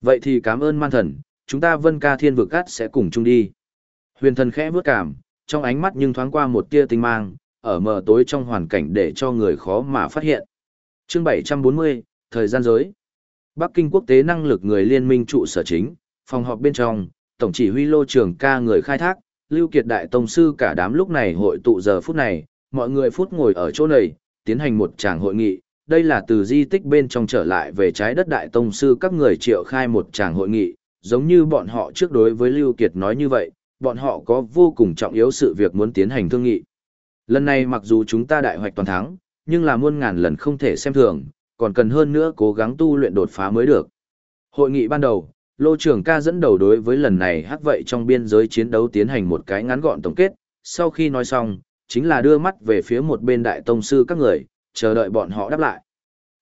Vậy thì cảm ơn man thần, chúng ta vân ca thiên vực cát sẽ cùng chung đi. Huyền thần khẽ vướt cảm, trong ánh mắt nhưng thoáng qua một tia tinh mang, ở mờ tối trong hoàn cảnh để cho người khó mà phát hiện. Chương 740, Thời gian giới. Bắc Kinh quốc tế năng lực người liên minh trụ sở chính, phòng họp bên trong, tổng chỉ huy lô trưởng ca người khai thác, Lưu Kiệt Đại Tông Sư cả đám lúc này hội tụ giờ phút này, mọi người phút ngồi ở chỗ này, tiến hành một tràng hội nghị. Đây là từ di tích bên trong trở lại về trái đất Đại Tông Sư các người triệu khai một tràng hội nghị, giống như bọn họ trước đối với Lưu Kiệt nói như vậy, bọn họ có vô cùng trọng yếu sự việc muốn tiến hành thương nghị. Lần này mặc dù chúng ta đại hoạch toàn thắng, nhưng là muôn ngàn lần không thể xem thường, còn cần hơn nữa cố gắng tu luyện đột phá mới được. Hội nghị ban đầu, Lô trưởng ca dẫn đầu đối với lần này hắc vậy trong biên giới chiến đấu tiến hành một cái ngắn gọn tổng kết, sau khi nói xong, chính là đưa mắt về phía một bên đại tông sư các người, chờ đợi bọn họ đáp lại.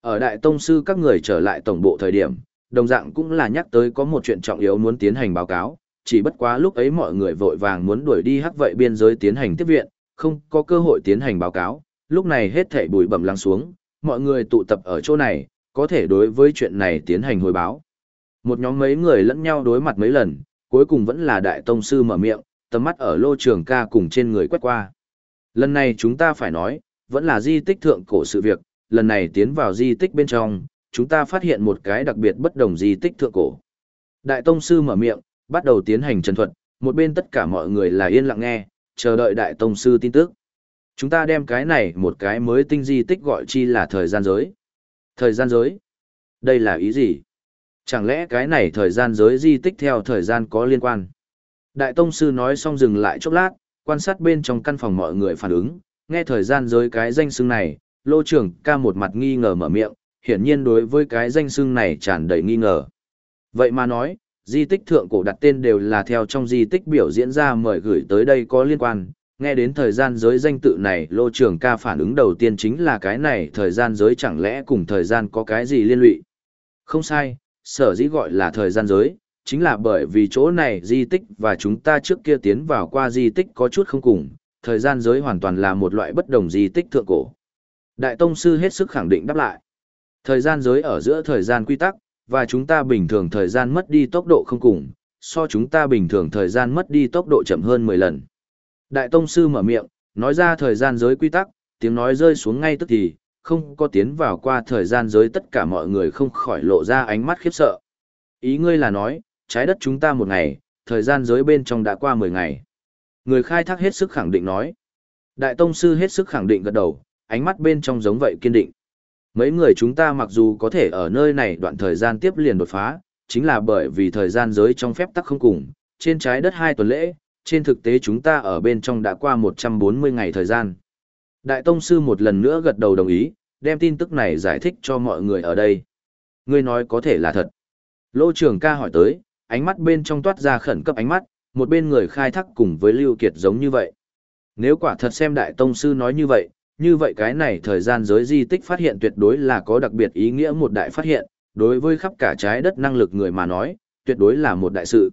Ở đại tông sư các người trở lại tổng bộ thời điểm, đồng dạng cũng là nhắc tới có một chuyện trọng yếu muốn tiến hành báo cáo, chỉ bất quá lúc ấy mọi người vội vàng muốn đuổi đi hắc vậy biên giới tiến hành tiếp viện, không có cơ hội tiến hành báo cáo, lúc này hết thảy bụi bẩm lắng xuống, mọi người tụ tập ở chỗ này, có thể đối với chuyện này tiến hành hồi báo. Một nhóm mấy người lẫn nhau đối mặt mấy lần, cuối cùng vẫn là đại tông sư mở miệng, tầm mắt ở lô trường ca cùng trên người quét qua. Lần này chúng ta phải nói, vẫn là di tích thượng cổ sự việc, lần này tiến vào di tích bên trong, chúng ta phát hiện một cái đặc biệt bất đồng di tích thượng cổ. Đại tông sư mở miệng, bắt đầu tiến hành trần thuật, một bên tất cả mọi người là yên lặng nghe, chờ đợi đại tông sư tin tức. Chúng ta đem cái này một cái mới tinh di tích gọi chi là thời gian giới. Thời gian giới? Đây là ý gì? Chẳng lẽ cái này thời gian giới di tích theo thời gian có liên quan? Đại tông sư nói xong dừng lại chốc lát, quan sát bên trong căn phòng mọi người phản ứng, nghe thời gian giới cái danh xưng này, lô trưởng ca một mặt nghi ngờ mở miệng, hiển nhiên đối với cái danh xưng này tràn đầy nghi ngờ. Vậy mà nói, di tích thượng cổ đặt tên đều là theo trong di tích biểu diễn ra mời gửi tới đây có liên quan. Nghe đến thời gian giới danh tự này, lô trưởng ca phản ứng đầu tiên chính là cái này thời gian giới chẳng lẽ cùng thời gian có cái gì liên lụy. Không sai, sở dĩ gọi là thời gian giới, chính là bởi vì chỗ này di tích và chúng ta trước kia tiến vào qua di tích có chút không cùng, thời gian giới hoàn toàn là một loại bất đồng di tích thượng cổ. Đại Tông Sư hết sức khẳng định đáp lại. Thời gian giới ở giữa thời gian quy tắc, và chúng ta bình thường thời gian mất đi tốc độ không cùng, so chúng ta bình thường thời gian mất đi tốc độ chậm hơn 10 lần. Đại Tông Sư mở miệng, nói ra thời gian giới quy tắc, tiếng nói rơi xuống ngay tức thì, không có tiến vào qua thời gian giới tất cả mọi người không khỏi lộ ra ánh mắt khiếp sợ. Ý ngươi là nói, trái đất chúng ta một ngày, thời gian giới bên trong đã qua 10 ngày. Người khai thác hết sức khẳng định nói. Đại Tông Sư hết sức khẳng định gật đầu, ánh mắt bên trong giống vậy kiên định. Mấy người chúng ta mặc dù có thể ở nơi này đoạn thời gian tiếp liền đột phá, chính là bởi vì thời gian giới trong phép tắc không cùng, trên trái đất hai tuần lễ, trên thực tế chúng ta ở bên trong đã qua 140 ngày thời gian. Đại Tông Sư một lần nữa gật đầu đồng ý, đem tin tức này giải thích cho mọi người ở đây. Ngươi nói có thể là thật. Lô trưởng ca hỏi tới, ánh mắt bên trong toát ra khẩn cấp ánh mắt, một bên người khai thác cùng với Lưu Kiệt giống như vậy. Nếu quả thật xem Đại Tông Sư nói như vậy, như vậy cái này thời gian giới di tích phát hiện tuyệt đối là có đặc biệt ý nghĩa một đại phát hiện, đối với khắp cả trái đất năng lực người mà nói, tuyệt đối là một đại sự.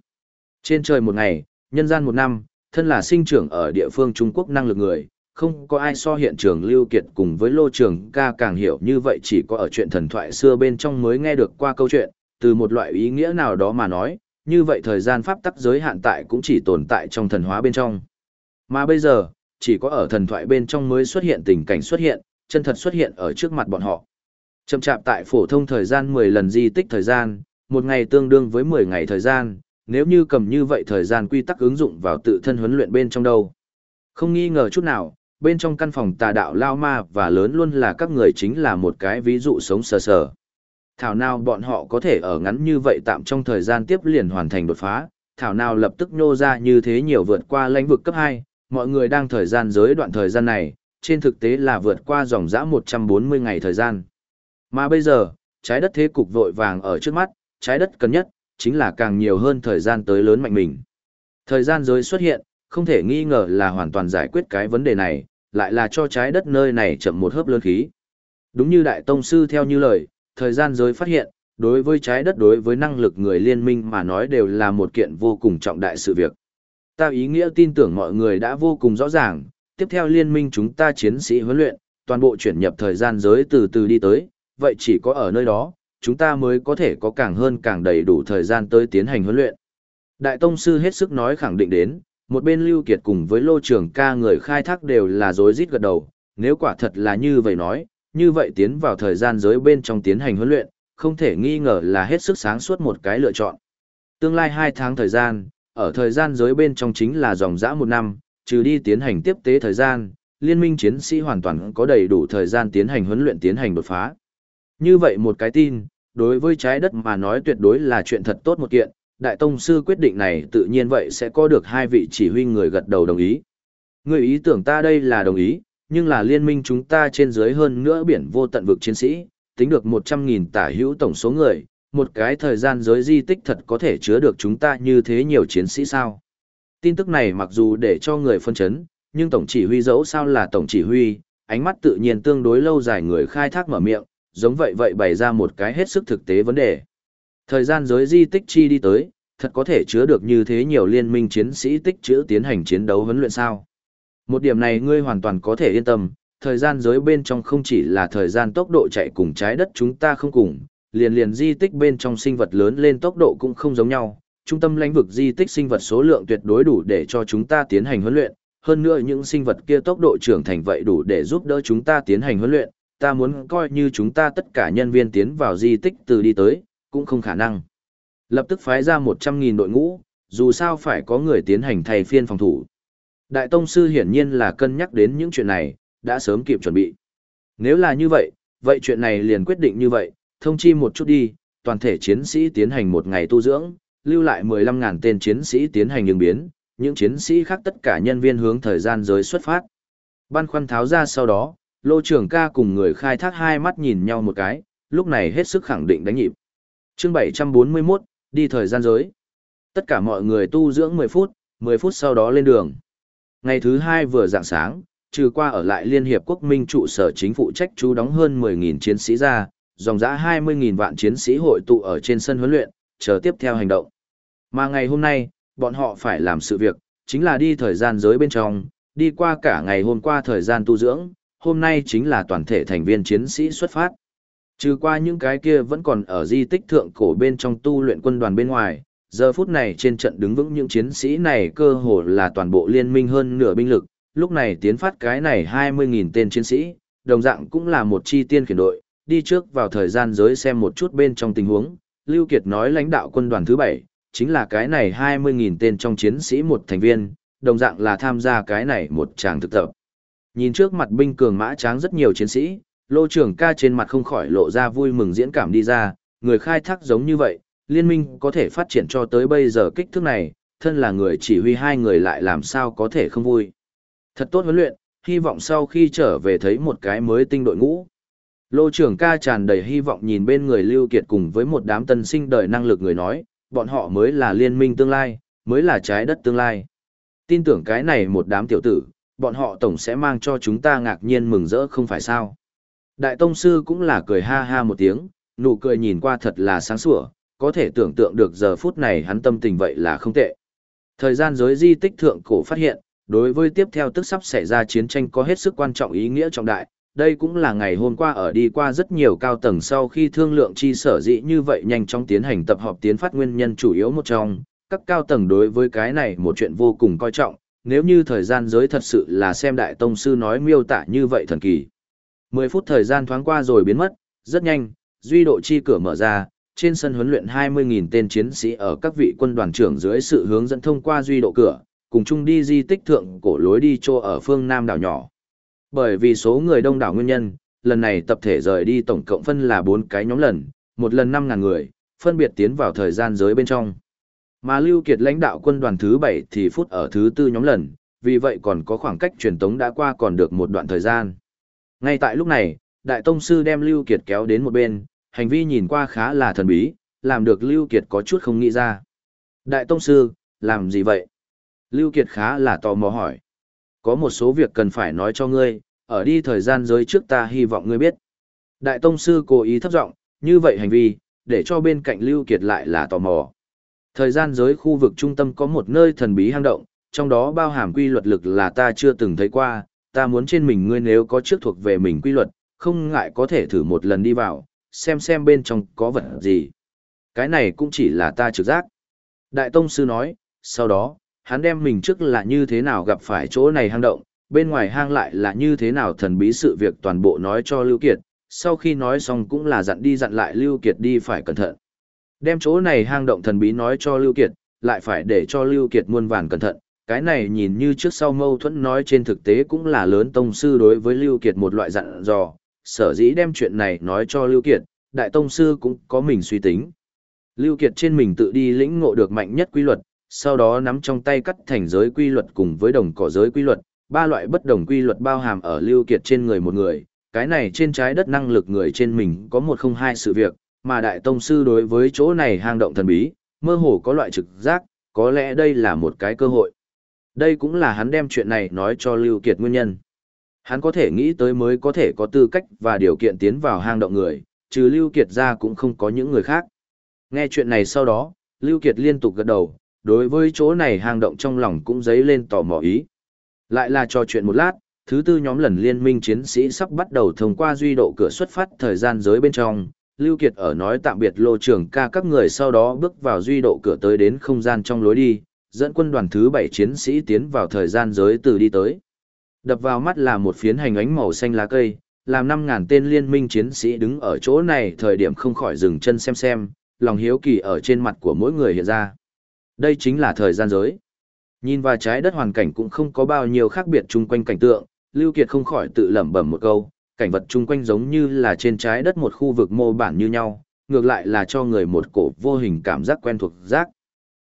Trên trời một ngày, nhân gian một năm, thân là sinh trưởng ở địa phương Trung Quốc năng lực người, không có ai so hiện trường lưu kiệt cùng với lô trường ca càng hiểu như vậy chỉ có ở chuyện thần thoại xưa bên trong mới nghe được qua câu chuyện, từ một loại ý nghĩa nào đó mà nói, như vậy thời gian pháp tắc giới hạn tại cũng chỉ tồn tại trong thần hóa bên trong. Mà bây giờ, chỉ có ở thần thoại bên trong mới xuất hiện tình cảnh xuất hiện, chân thật xuất hiện ở trước mặt bọn họ. Chậm chạp tại phổ thông thời gian 10 lần di tích thời gian, một ngày tương đương với 10 ngày thời gian, nếu như cầm như vậy thời gian quy tắc ứng dụng vào tự thân huấn luyện bên trong đâu. Không nghi ngờ chút nào, bên trong căn phòng tà đạo lao ma và lớn luôn là các người chính là một cái ví dụ sống sờ sờ. Thảo nào bọn họ có thể ở ngắn như vậy tạm trong thời gian tiếp liền hoàn thành đột phá, thảo nào lập tức nô ra như thế nhiều vượt qua lãnh vực cấp 2, mọi người đang thời gian giới đoạn thời gian này, trên thực tế là vượt qua dòng dã 140 ngày thời gian. Mà bây giờ, trái đất thế cục vội vàng ở trước mắt, trái đất cần nhất, chính là càng nhiều hơn thời gian tới lớn mạnh mình. Thời gian giới xuất hiện, không thể nghi ngờ là hoàn toàn giải quyết cái vấn đề này, lại là cho trái đất nơi này chậm một hớp lớn khí. Đúng như Đại Tông Sư theo như lời, thời gian giới phát hiện, đối với trái đất đối với năng lực người liên minh mà nói đều là một kiện vô cùng trọng đại sự việc. Ta ý nghĩa tin tưởng mọi người đã vô cùng rõ ràng, tiếp theo liên minh chúng ta chiến sĩ huấn luyện, toàn bộ chuyển nhập thời gian giới từ từ đi tới, vậy chỉ có ở nơi đó, chúng ta mới có thể có càng hơn càng đầy đủ thời gian tới tiến hành huấn luyện. Đại Tông Sư hết sức nói khẳng định đến, một bên Lưu Kiệt cùng với Lô Trường ca người khai thác đều là dối rít gật đầu, nếu quả thật là như vậy nói, như vậy tiến vào thời gian giới bên trong tiến hành huấn luyện, không thể nghi ngờ là hết sức sáng suốt một cái lựa chọn. Tương lai 2 tháng thời gian, ở thời gian giới bên trong chính là dòng dã một năm, trừ đi tiến hành tiếp tế thời gian, liên minh chiến sĩ hoàn toàn có đầy đủ thời gian tiến hành huấn luyện tiến hành đột phá. Như vậy một cái tin, đối với trái đất mà nói tuyệt đối là chuyện thật tốt một kiện, Đại Tông Sư quyết định này tự nhiên vậy sẽ có được hai vị chỉ huy người gật đầu đồng ý. Người ý tưởng ta đây là đồng ý, nhưng là liên minh chúng ta trên dưới hơn nữa biển vô tận vực chiến sĩ, tính được 100.000 tả hữu tổng số người, một cái thời gian giới di tích thật có thể chứa được chúng ta như thế nhiều chiến sĩ sao. Tin tức này mặc dù để cho người phân chấn, nhưng tổng chỉ huy dẫu sao là tổng chỉ huy, ánh mắt tự nhiên tương đối lâu dài người khai thác mở miệng, giống vậy vậy bày ra một cái hết sức thực tế vấn đề. Thời gian giới di tích chi đi tới, thật có thể chứa được như thế nhiều liên minh chiến sĩ tích chữ tiến hành chiến đấu huấn luyện sao. Một điểm này ngươi hoàn toàn có thể yên tâm, thời gian giới bên trong không chỉ là thời gian tốc độ chạy cùng trái đất chúng ta không cùng, liền liền di tích bên trong sinh vật lớn lên tốc độ cũng không giống nhau. Trung tâm lãnh vực di tích sinh vật số lượng tuyệt đối đủ để cho chúng ta tiến hành huấn luyện, hơn nữa những sinh vật kia tốc độ trưởng thành vậy đủ để giúp đỡ chúng ta tiến hành huấn luyện, ta muốn coi như chúng ta tất cả nhân viên tiến vào di tích từ đi tới, cũng không khả năng. Lập tức phái ra 100.000 đội ngũ, dù sao phải có người tiến hành thay phiên phòng thủ. Đại Tông Sư hiển nhiên là cân nhắc đến những chuyện này, đã sớm kịp chuẩn bị. Nếu là như vậy, vậy chuyện này liền quyết định như vậy, thông chi một chút đi, toàn thể chiến sĩ tiến hành một ngày tu dưỡng, lưu lại 15.000 tên chiến sĩ tiến hành ứng biến, những chiến sĩ khác tất cả nhân viên hướng thời gian giới xuất phát. Ban khoăn tháo ra sau đó, lô trưởng ca cùng người khai thác hai mắt nhìn nhau một cái, lúc này hết sức khẳng định đánh nhịp. chương 741, đi thời gian giới. Tất cả mọi người tu dưỡng 10 phút, 10 phút sau đó lên đường. Ngày thứ hai vừa dạng sáng, trừ qua ở lại Liên Hiệp Quốc Minh trụ sở chính phụ trách chú đóng hơn 10.000 chiến sĩ ra, dòng giã 20.000 vạn chiến sĩ hội tụ ở trên sân huấn luyện, chờ tiếp theo hành động. Mà ngày hôm nay, bọn họ phải làm sự việc, chính là đi thời gian giới bên trong, đi qua cả ngày hôm qua thời gian tu dưỡng, hôm nay chính là toàn thể thành viên chiến sĩ xuất phát. Trừ qua những cái kia vẫn còn ở di tích thượng cổ bên trong tu luyện quân đoàn bên ngoài, giờ phút này trên trận đứng vững những chiến sĩ này cơ hồ là toàn bộ liên minh hơn nửa binh lực, lúc này tiến phát cái này 20.000 tên chiến sĩ, đồng dạng cũng là một chi tiên khiển đội, đi trước vào thời gian giới xem một chút bên trong tình huống, Lưu Kiệt nói lãnh đạo quân đoàn thứ 7, chính là cái này 20.000 tên trong chiến sĩ một thành viên, đồng dạng là tham gia cái này một tràng thực tập. Nhìn trước mặt binh cường mã tráng rất nhiều chiến sĩ, lô trưởng ca trên mặt không khỏi lộ ra vui mừng diễn cảm đi ra, người khai thác giống như vậy, liên minh có thể phát triển cho tới bây giờ kích thước này, thân là người chỉ huy hai người lại làm sao có thể không vui. Thật tốt huấn luyện, hy vọng sau khi trở về thấy một cái mới tinh đội ngũ. Lô trưởng ca tràn đầy hy vọng nhìn bên người Lưu Kiệt cùng với một đám tân sinh đời năng lực người nói, bọn họ mới là liên minh tương lai, mới là trái đất tương lai. Tin tưởng cái này một đám tiểu tử, bọn họ tổng sẽ mang cho chúng ta ngạc nhiên mừng rỡ không phải sao. Đại Tông Sư cũng là cười ha ha một tiếng, nụ cười nhìn qua thật là sáng sủa, có thể tưởng tượng được giờ phút này hắn tâm tình vậy là không tệ. Thời gian giới di tích thượng cổ phát hiện, đối với tiếp theo tức sắp xảy ra chiến tranh có hết sức quan trọng ý nghĩa trọng đại. Đây cũng là ngày hôm qua ở đi qua rất nhiều cao tầng sau khi thương lượng chi sở dĩ như vậy nhanh chóng tiến hành tập họp tiến phát nguyên nhân chủ yếu một trong. Các cao tầng đối với cái này một chuyện vô cùng coi trọng, nếu như thời gian giới thật sự là xem đại tông sư nói miêu tả như vậy thần kỳ. 10 phút thời gian thoáng qua rồi biến mất, rất nhanh, duy độ chi cửa mở ra, trên sân huấn luyện 20.000 tên chiến sĩ ở các vị quân đoàn trưởng dưới sự hướng dẫn thông qua duy độ cửa, cùng chung đi di tích thượng cổ lối đi cho ở phương Nam đảo nhỏ. Bởi vì số người đông đảo nguyên nhân, lần này tập thể rời đi tổng cộng phân là 4 cái nhóm lần, một lần 5.000 người, phân biệt tiến vào thời gian giới bên trong. Mà Lưu Kiệt lãnh đạo quân đoàn thứ 7 thì phút ở thứ tư nhóm lần, vì vậy còn có khoảng cách truyền tống đã qua còn được một đoạn thời gian. Ngay tại lúc này, Đại Tông Sư đem Lưu Kiệt kéo đến một bên, hành vi nhìn qua khá là thần bí, làm được Lưu Kiệt có chút không nghĩ ra. Đại Tông Sư, làm gì vậy? Lưu Kiệt khá là tò mò hỏi. Có một số việc cần phải nói cho ngươi, ở đi thời gian giới trước ta hy vọng ngươi biết. Đại Tông Sư cố ý thấp giọng, như vậy hành vi, để cho bên cạnh Lưu Kiệt lại là tò mò. Thời gian giới khu vực trung tâm có một nơi thần bí hang động, trong đó bao hàm quy luật lực là ta chưa từng thấy qua, ta muốn trên mình ngươi nếu có trước thuộc về mình quy luật, không ngại có thể thử một lần đi vào, xem xem bên trong có vật gì. Cái này cũng chỉ là ta trực giác. Đại Tông Sư nói, sau đó, hắn đem mình trước là như thế nào gặp phải chỗ này hang động, bên ngoài hang lại là như thế nào thần bí sự việc toàn bộ nói cho Lưu Kiệt, sau khi nói xong cũng là dặn đi dặn lại Lưu Kiệt đi phải cẩn thận. Đem chỗ này hang động thần bí nói cho Lưu Kiệt, lại phải để cho Lưu Kiệt muôn vàn cẩn thận, cái này nhìn như trước sau mâu thuẫn nói trên thực tế cũng là lớn tông sư đối với Lưu Kiệt một loại dặn dò, sở dĩ đem chuyện này nói cho Lưu Kiệt, đại tông sư cũng có mình suy tính. Lưu Kiệt trên mình tự đi lĩnh ngộ được mạnh nhất quy luật, sau đó nắm trong tay cắt thành giới quy luật cùng với đồng cỏ giới quy luật, ba loại bất đồng quy luật bao hàm ở Lưu Kiệt trên người một người, cái này trên trái đất năng lực người trên mình có một không hai sự việc, mà đại tông sư đối với chỗ này hang động thần bí, mơ hồ có loại trực giác, có lẽ đây là một cái cơ hội. Đây cũng là hắn đem chuyện này nói cho Lưu Kiệt nguyên nhân. Hắn có thể nghĩ tới mới có thể có tư cách và điều kiện tiến vào hang động người, trừ Lưu Kiệt ra cũng không có những người khác. Nghe chuyện này sau đó, Lưu Kiệt liên tục gật đầu, đối với chỗ này hang động trong lòng cũng dấy lên tò mò ý. Lại là trò chuyện một lát, thứ tư nhóm lần liên minh chiến sĩ sắp bắt đầu thông qua duy độ cửa xuất phát thời gian giới bên trong. Lưu Kiệt ở nói tạm biệt lô trưởng ca các người sau đó bước vào duy độ cửa tới đến không gian trong lối đi, dẫn quân đoàn thứ bảy chiến sĩ tiến vào thời gian giới từ đi tới. Đập vào mắt là một phiến hành ánh màu xanh lá cây, làm năm ngàn tên liên minh chiến sĩ đứng ở chỗ này thời điểm không khỏi dừng chân xem xem, lòng hiếu kỳ ở trên mặt của mỗi người hiện ra. Đây chính là thời gian giới. Nhìn vào trái đất hoàn cảnh cũng không có bao nhiêu khác biệt chung quanh cảnh tượng, Lưu Kiệt không khỏi tự lẩm bẩm một câu, cảnh vật chung quanh giống như là trên trái đất một khu vực mô bản như nhau, ngược lại là cho người một cổ vô hình cảm giác quen thuộc giác.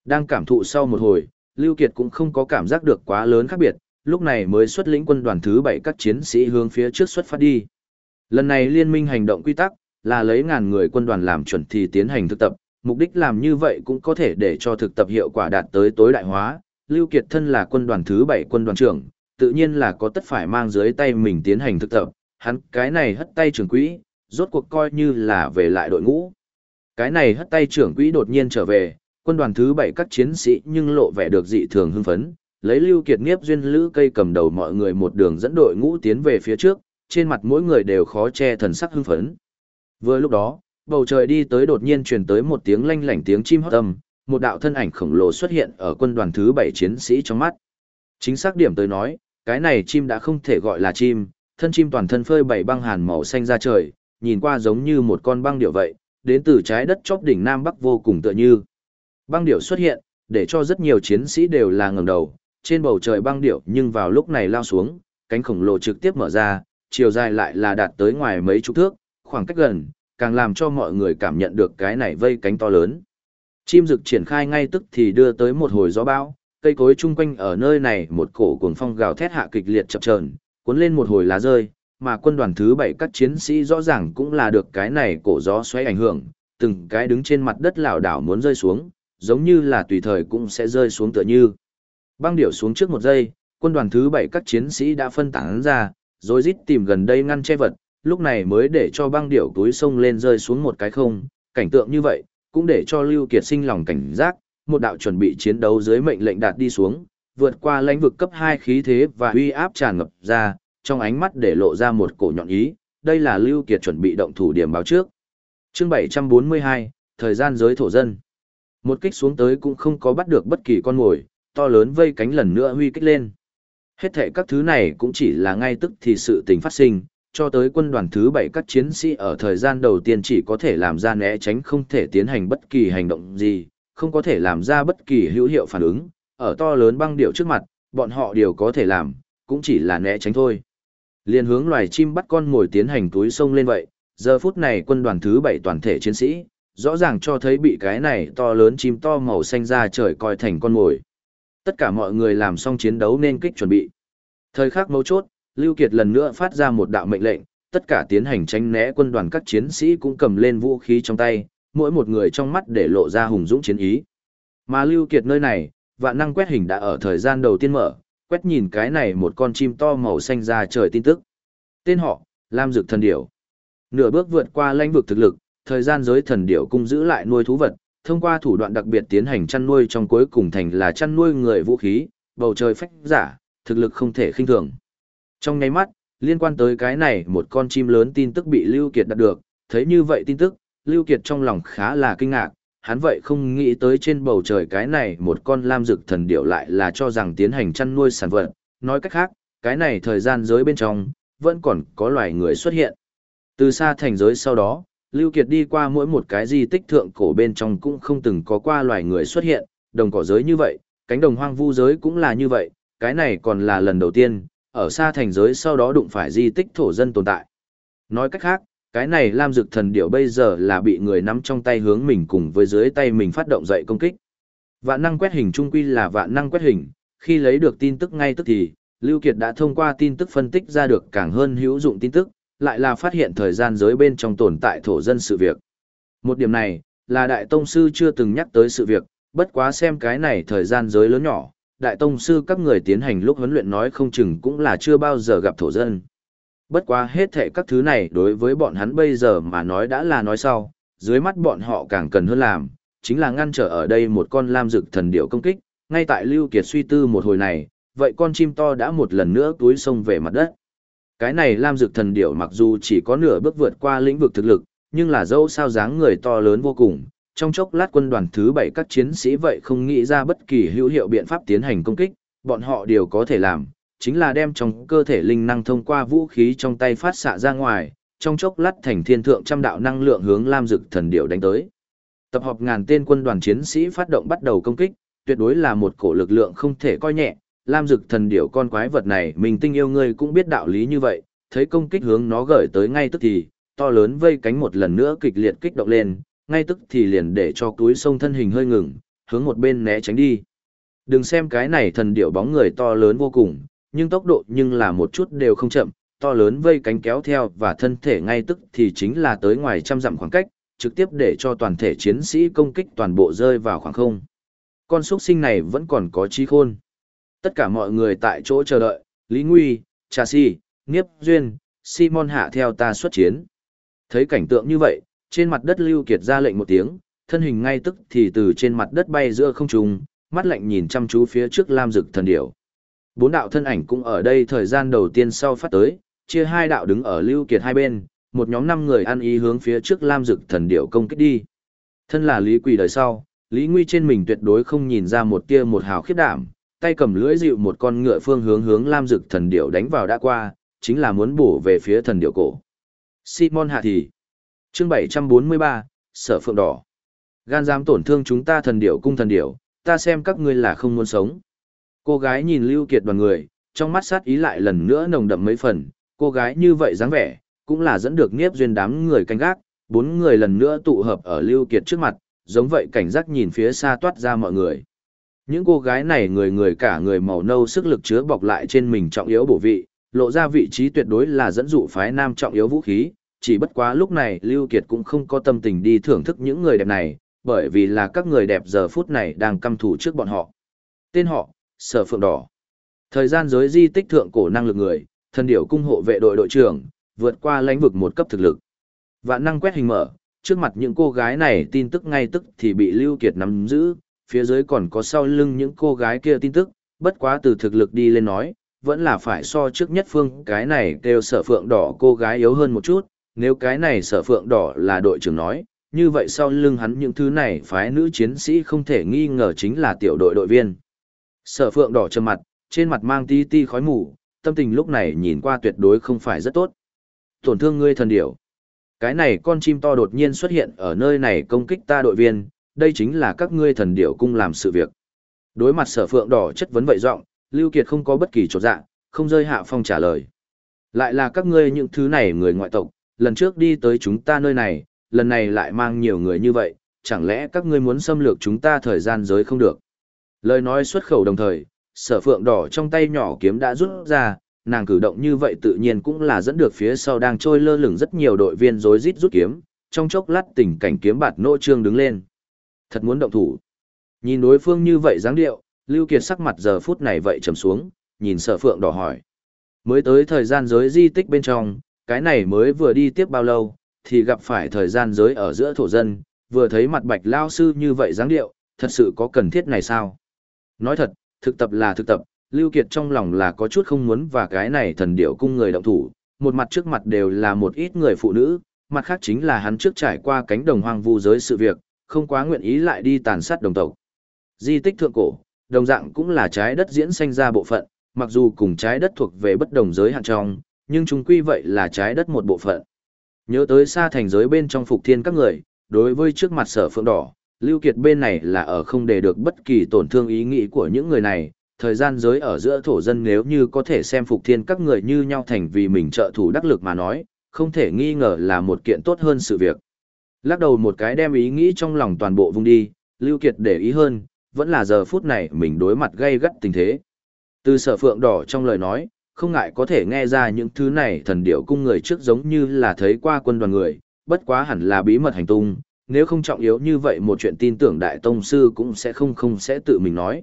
Đang cảm thụ sau một hồi, Lưu Kiệt cũng không có cảm giác được quá lớn khác biệt, lúc này mới xuất lĩnh quân đoàn thứ 7 các chiến sĩ hướng phía trước xuất phát đi. Lần này liên minh hành động quy tắc là lấy ngàn người quân đoàn làm chuẩn thì tiến hành thực tập, mục đích làm như vậy cũng có thể để cho thực tập hiệu quả đạt tới tối đại hóa. Lưu Kiệt thân là quân đoàn thứ 7 quân đoàn trưởng, tự nhiên là có tất phải mang dưới tay mình tiến hành thực tập, hắn cái này hất tay trưởng quỹ, rốt cuộc coi như là về lại đội ngũ. Cái này hất tay trưởng quỹ đột nhiên trở về, quân đoàn thứ 7 các chiến sĩ nhưng lộ vẻ được dị thường hưng phấn, lấy Lưu Kiệt Nghiếp duyên lữ cây cầm đầu mọi người một đường dẫn đội ngũ tiến về phía trước, trên mặt mỗi người đều khó che thần sắc hưng phấn. Vừa lúc đó, bầu trời đi tới đột nhiên truyền tới một tiếng lanh lảnh tiếng chim hót âm, một đạo thân ảnh khổng lồ xuất hiện ở quân đoàn thứ 7 chiến sĩ trong mắt. Chính xác điểm tới nói, cái này chim đã không thể gọi là chim, thân chim toàn thân phơi bảy băng hàn màu xanh ra trời, nhìn qua giống như một con băng điểu vậy, đến từ trái đất chóp đỉnh Nam Bắc vô cùng tựa như. Băng điểu xuất hiện, để cho rất nhiều chiến sĩ đều là ngẩng đầu, trên bầu trời băng điệu, nhưng vào lúc này lao xuống, cánh khổng lồ trực tiếp mở ra, chiều dài lại là đạt tới ngoài mấy chục thước, khoảng cách gần, càng làm cho mọi người cảm nhận được cái này vây cánh to lớn. Chim rực triển khai ngay tức thì đưa tới một hồi gió bão, cây cối chung quanh ở nơi này một cổ cuồng phong gào thét hạ kịch liệt chập chờn, cuốn lên một hồi lá rơi, mà quân đoàn thứ bảy các chiến sĩ rõ ràng cũng là được cái này cổ gió xoáy ảnh hưởng, từng cái đứng trên mặt đất lảo đảo muốn rơi xuống, giống như là tùy thời cũng sẽ rơi xuống tựa như. Băng điểu xuống trước một giây, quân đoàn thứ bảy các chiến sĩ đã phân tán ra, rồi rít tìm gần đây ngăn che vật, lúc này mới để cho băng điểu túi sông lên rơi xuống một cái không, cảnh tượng như vậy, cũng để cho Lưu Kiệt sinh lòng cảnh giác, một đạo chuẩn bị chiến đấu dưới mệnh lệnh đạt đi xuống, vượt qua lãnh vực cấp 2 khí thế và uy áp tràn ngập ra, trong ánh mắt để lộ ra một cổ nhọn ý, đây là Lưu Kiệt chuẩn bị động thủ điểm báo trước. Chương 742, thời gian giới thổ dân. Một kích xuống tới cũng không có bắt được bất kỳ con mồi, to lớn vây cánh lần nữa huy kích lên. Hết thệ các thứ này cũng chỉ là ngay tức thì sự tình phát sinh, cho tới quân đoàn thứ bảy các chiến sĩ ở thời gian đầu tiên chỉ có thể làm ra né tránh không thể tiến hành bất kỳ hành động gì, không có thể làm ra bất kỳ hữu hiệu phản ứng, ở to lớn băng điệu trước mặt, bọn họ đều có thể làm, cũng chỉ là né tránh thôi. Liên hướng loài chim bắt con ngồi tiến hành túi sông lên vậy, giờ phút này quân đoàn thứ bảy toàn thể chiến sĩ, rõ ràng cho thấy bị cái này to lớn chim to màu xanh ra trời coi thành con ngồi. Tất cả mọi người làm xong chiến đấu nên kích chuẩn bị. Thời khắc mấu chốt, Lưu Kiệt lần nữa phát ra một đạo mệnh lệnh, tất cả tiến hành tránh né quân đoàn các chiến sĩ cũng cầm lên vũ khí trong tay, mỗi một người trong mắt để lộ ra hùng dũng chiến ý. Mà Lưu Kiệt nơi này, vạn năng quét hình đã ở thời gian đầu tiên mở, quét nhìn cái này một con chim to màu xanh ra trời tin tức. Tên họ, Lam Dược Thần Điểu. Nửa bước vượt qua lãnh vực thực lực, thời gian giới thần điểu cung giữ lại nuôi thú vật, thông qua thủ đoạn đặc biệt tiến hành chăn nuôi trong cuối cùng thành là chăn nuôi người vũ khí, bầu trời phách giả, thực lực không thể khinh thường. Trong nháy mắt, liên quan tới cái này một con chim lớn tin tức bị Lưu Kiệt đạt được, thấy như vậy tin tức, Lưu Kiệt trong lòng khá là kinh ngạc, hắn vậy không nghĩ tới trên bầu trời cái này một con lam dực thần điểu lại là cho rằng tiến hành chăn nuôi sản vật, nói cách khác, cái này thời gian giới bên trong, vẫn còn có loài người xuất hiện. Từ xa thành giới sau đó, Lưu Kiệt đi qua mỗi một cái di tích thượng cổ bên trong cũng không từng có qua loài người xuất hiện, đồng cỏ giới như vậy, cánh đồng hoang vu giới cũng là như vậy, cái này còn là lần đầu tiên, ở xa thành giới sau đó đụng phải di tích thổ dân tồn tại. Nói cách khác, cái này Lam Dực Thần Điểu bây giờ là bị người nắm trong tay hướng mình cùng với dưới tay mình phát động dậy công kích. Vạn năng quét hình trung quy là vạn năng quét hình, khi lấy được tin tức ngay tức thì, Lưu Kiệt đã thông qua tin tức phân tích ra được càng hơn hữu dụng tin tức, lại là phát hiện thời gian giới bên trong tồn tại thổ dân sự việc. Một điểm này, là Đại Tông Sư chưa từng nhắc tới sự việc, bất quá xem cái này thời gian giới lớn nhỏ, Đại Tông Sư các người tiến hành lúc huấn luyện nói không chừng cũng là chưa bao giờ gặp thổ dân. Bất quá hết thệ các thứ này đối với bọn hắn bây giờ mà nói đã là nói sau, dưới mắt bọn họ càng cần hơn làm, chính là ngăn trở ở đây một con lam dực thần điệu công kích, ngay tại Lưu Kiệt suy tư một hồi này, vậy con chim to đã một lần nữa túi sông về mặt đất. Cái này lam dực thần Điểu mặc dù chỉ có nửa bước vượt qua lĩnh vực thực lực, nhưng là dẫu sao dáng người to lớn vô cùng, trong chốc lát quân đoàn thứ bảy các chiến sĩ vậy không nghĩ ra bất kỳ hữu hiệu biện pháp tiến hành công kích, bọn họ đều có thể làm, chính là đem trong cơ thể linh năng thông qua vũ khí trong tay phát xạ ra ngoài, trong chốc lát thành thiên thượng trăm đạo năng lượng hướng Lam Dực thần điệu đánh tới. Tập hợp ngàn tên quân đoàn chiến sĩ phát động bắt đầu công kích, tuyệt đối là một cổ lực lượng không thể coi nhẹ. Lam Dực thần điểu con quái vật này, mình tinh yêu ngươi cũng biết đạo lý như vậy, thấy công kích hướng nó gửi tới ngay tức thì, to lớn vây cánh một lần nữa kịch liệt kích động lên, ngay tức thì liền để cho túi sông thân hình hơi ngừng, hướng một bên né tránh đi. Đừng xem cái này thần điểu bóng người to lớn vô cùng, nhưng tốc độ nhưng là một chút đều không chậm, to lớn vây cánh kéo theo và thân thể ngay tức thì chính là tới ngoài trăm dặm khoảng cách, trực tiếp để cho toàn thể chiến sĩ công kích toàn bộ rơi vào khoảng không. Con xuất sinh này vẫn còn có trí khôn. Tất cả mọi người tại chỗ chờ đợi, Lý Nguy, Trà Si, Niếp Duyên, Simon hạ theo ta xuất chiến. Thấy cảnh tượng như vậy, trên mặt đất Lưu Kiệt ra lệnh một tiếng, thân hình ngay tức thì từ trên mặt đất bay giữa không trung, mắt lạnh nhìn chăm chú phía trước Lam Dực thần điểu. Bốn đạo thân ảnh cũng ở đây thời gian đầu tiên sau phát tới, chia hai đạo đứng ở Lưu Kiệt hai bên, một nhóm năm người ăn ý hướng phía trước Lam Dực thần điểu công kích đi. Thân là Lý Quỳ đời sau, Lý Nguy trên mình tuyệt đối không nhìn ra một tia một hào khiếp đảm, tay cầm lưỡi dịu một con ngựa phương hướng hướng Lam Dực thần điểu đánh vào đã qua, chính là muốn bổ về phía thần điểu cổ. Simon hạ thì. Chương 743, Sở Phượng Đỏ. Gan dám tổn thương chúng ta thần điểu cung thần điểu, ta xem các ngươi là không muốn sống. Cô gái nhìn Lưu Kiệt đoàn người, trong mắt sát ý lại lần nữa nồng đậm mấy phần, cô gái như vậy dáng vẻ, cũng là dẫn được Niếp Duyên đám người canh gác, bốn người lần nữa tụ hợp ở Lưu Kiệt trước mặt, giống vậy cảnh giác nhìn phía xa toát ra mọi người. Những cô gái này người người cả người màu nâu sức lực chứa bọc lại trên mình trọng yếu bổ vị, lộ ra vị trí tuyệt đối là dẫn dụ phái nam trọng yếu vũ khí, chỉ bất quá lúc này Lưu Kiệt cũng không có tâm tình đi thưởng thức những người đẹp này, bởi vì là các người đẹp giờ phút này đang căm thù trước bọn họ. Tên họ, sở phượng đỏ. Thời gian giới di tích thượng cổ năng lực người, thần điểu cung hộ vệ đội đội trưởng, vượt qua lãnh vực một cấp thực lực. Vạn năng quét hình mở, trước mặt những cô gái này tin tức ngay tức thì bị Lưu Kiệt nắm giữ, phía dưới còn có sau lưng những cô gái kia tin tức, bất quá từ thực lực đi lên nói, vẫn là phải so trước nhất phương cái này kêu sở phượng đỏ cô gái yếu hơn một chút, nếu cái này sở phượng đỏ là đội trưởng nói, như vậy sau lưng hắn những thứ này phái nữ chiến sĩ không thể nghi ngờ chính là tiểu đội đội viên. Sở phượng đỏ trầm mặt, trên mặt mang ti ti khói mù, tâm tình lúc này nhìn qua tuyệt đối không phải rất tốt. Tổn thương ngươi thần điểu. Cái này con chim to đột nhiên xuất hiện ở nơi này công kích ta đội viên, đây chính là các ngươi thần điểu cung làm sự việc. Đối mặt sở phượng đỏ chất vấn vậy giọng, Lưu Kiệt không có bất kỳ chỗ dạ, không rơi hạ phong trả lời. Lại là các ngươi những thứ này người ngoại tộc, lần trước đi tới chúng ta nơi này, lần này lại mang nhiều người như vậy, chẳng lẽ các ngươi muốn xâm lược chúng ta thời gian giới không được. Lời nói xuất khẩu đồng thời, sở phượng đỏ trong tay nhỏ kiếm đã rút ra, nàng cử động như vậy tự nhiên cũng là dẫn được phía sau đang trôi lơ lửng rất nhiều đội viên rối rít rút kiếm, trong chốc lát tình cảnh kiếm bạt nô trương đứng lên. Thật muốn động thủ. Nhìn đối phương như vậy dáng điệu, Lưu Kiệt sắc mặt giờ phút này vậy trầm xuống, nhìn sở phượng đỏ hỏi. Mới tới thời gian giới di tích bên trong, cái này mới vừa đi tiếp bao lâu, thì gặp phải thời gian giới ở giữa thổ dân, vừa thấy mặt bạch lao sư như vậy dáng điệu, thật sự có cần thiết này sao? Nói thật, thực tập là thực tập, Lưu Kiệt trong lòng là có chút không muốn và cái này thần điệu cung người động thủ, một mặt trước mặt đều là một ít người phụ nữ, mặt khác chính là hắn trước trải qua cánh đồng hoang vu giới sự việc, không quá nguyện ý lại đi tàn sát đồng tộc. Di tích thượng cổ, đồng dạng cũng là trái đất diễn sinh ra bộ phận, mặc dù cùng trái đất thuộc về bất đồng giới hạn trong, nhưng chúng quy vậy là trái đất một bộ phận. Nhớ tới xa thành giới bên trong phục thiên các người, đối với trước mặt sở phượng đỏ, Lưu Kiệt bên này là ở không để được bất kỳ tổn thương ý nghĩ của những người này, thời gian giới ở giữa thổ dân nếu như có thể xem phục thiên các người như nhau thành vì mình trợ thủ đắc lực mà nói, không thể nghi ngờ là một kiện tốt hơn sự việc. Lắc đầu một cái đem ý nghĩ trong lòng toàn bộ vung đi, Lưu Kiệt để ý hơn, vẫn là giờ phút này mình đối mặt gây gắt tình thế. Từ sở phượng đỏ trong lời nói, không ngại có thể nghe ra những thứ này thần điệu cung người trước giống như là thấy qua quân đoàn người, bất quá hẳn là bí mật hành tung, nếu không trọng yếu như vậy một chuyện tin tưởng đại tông sư cũng sẽ không không sẽ tự mình nói.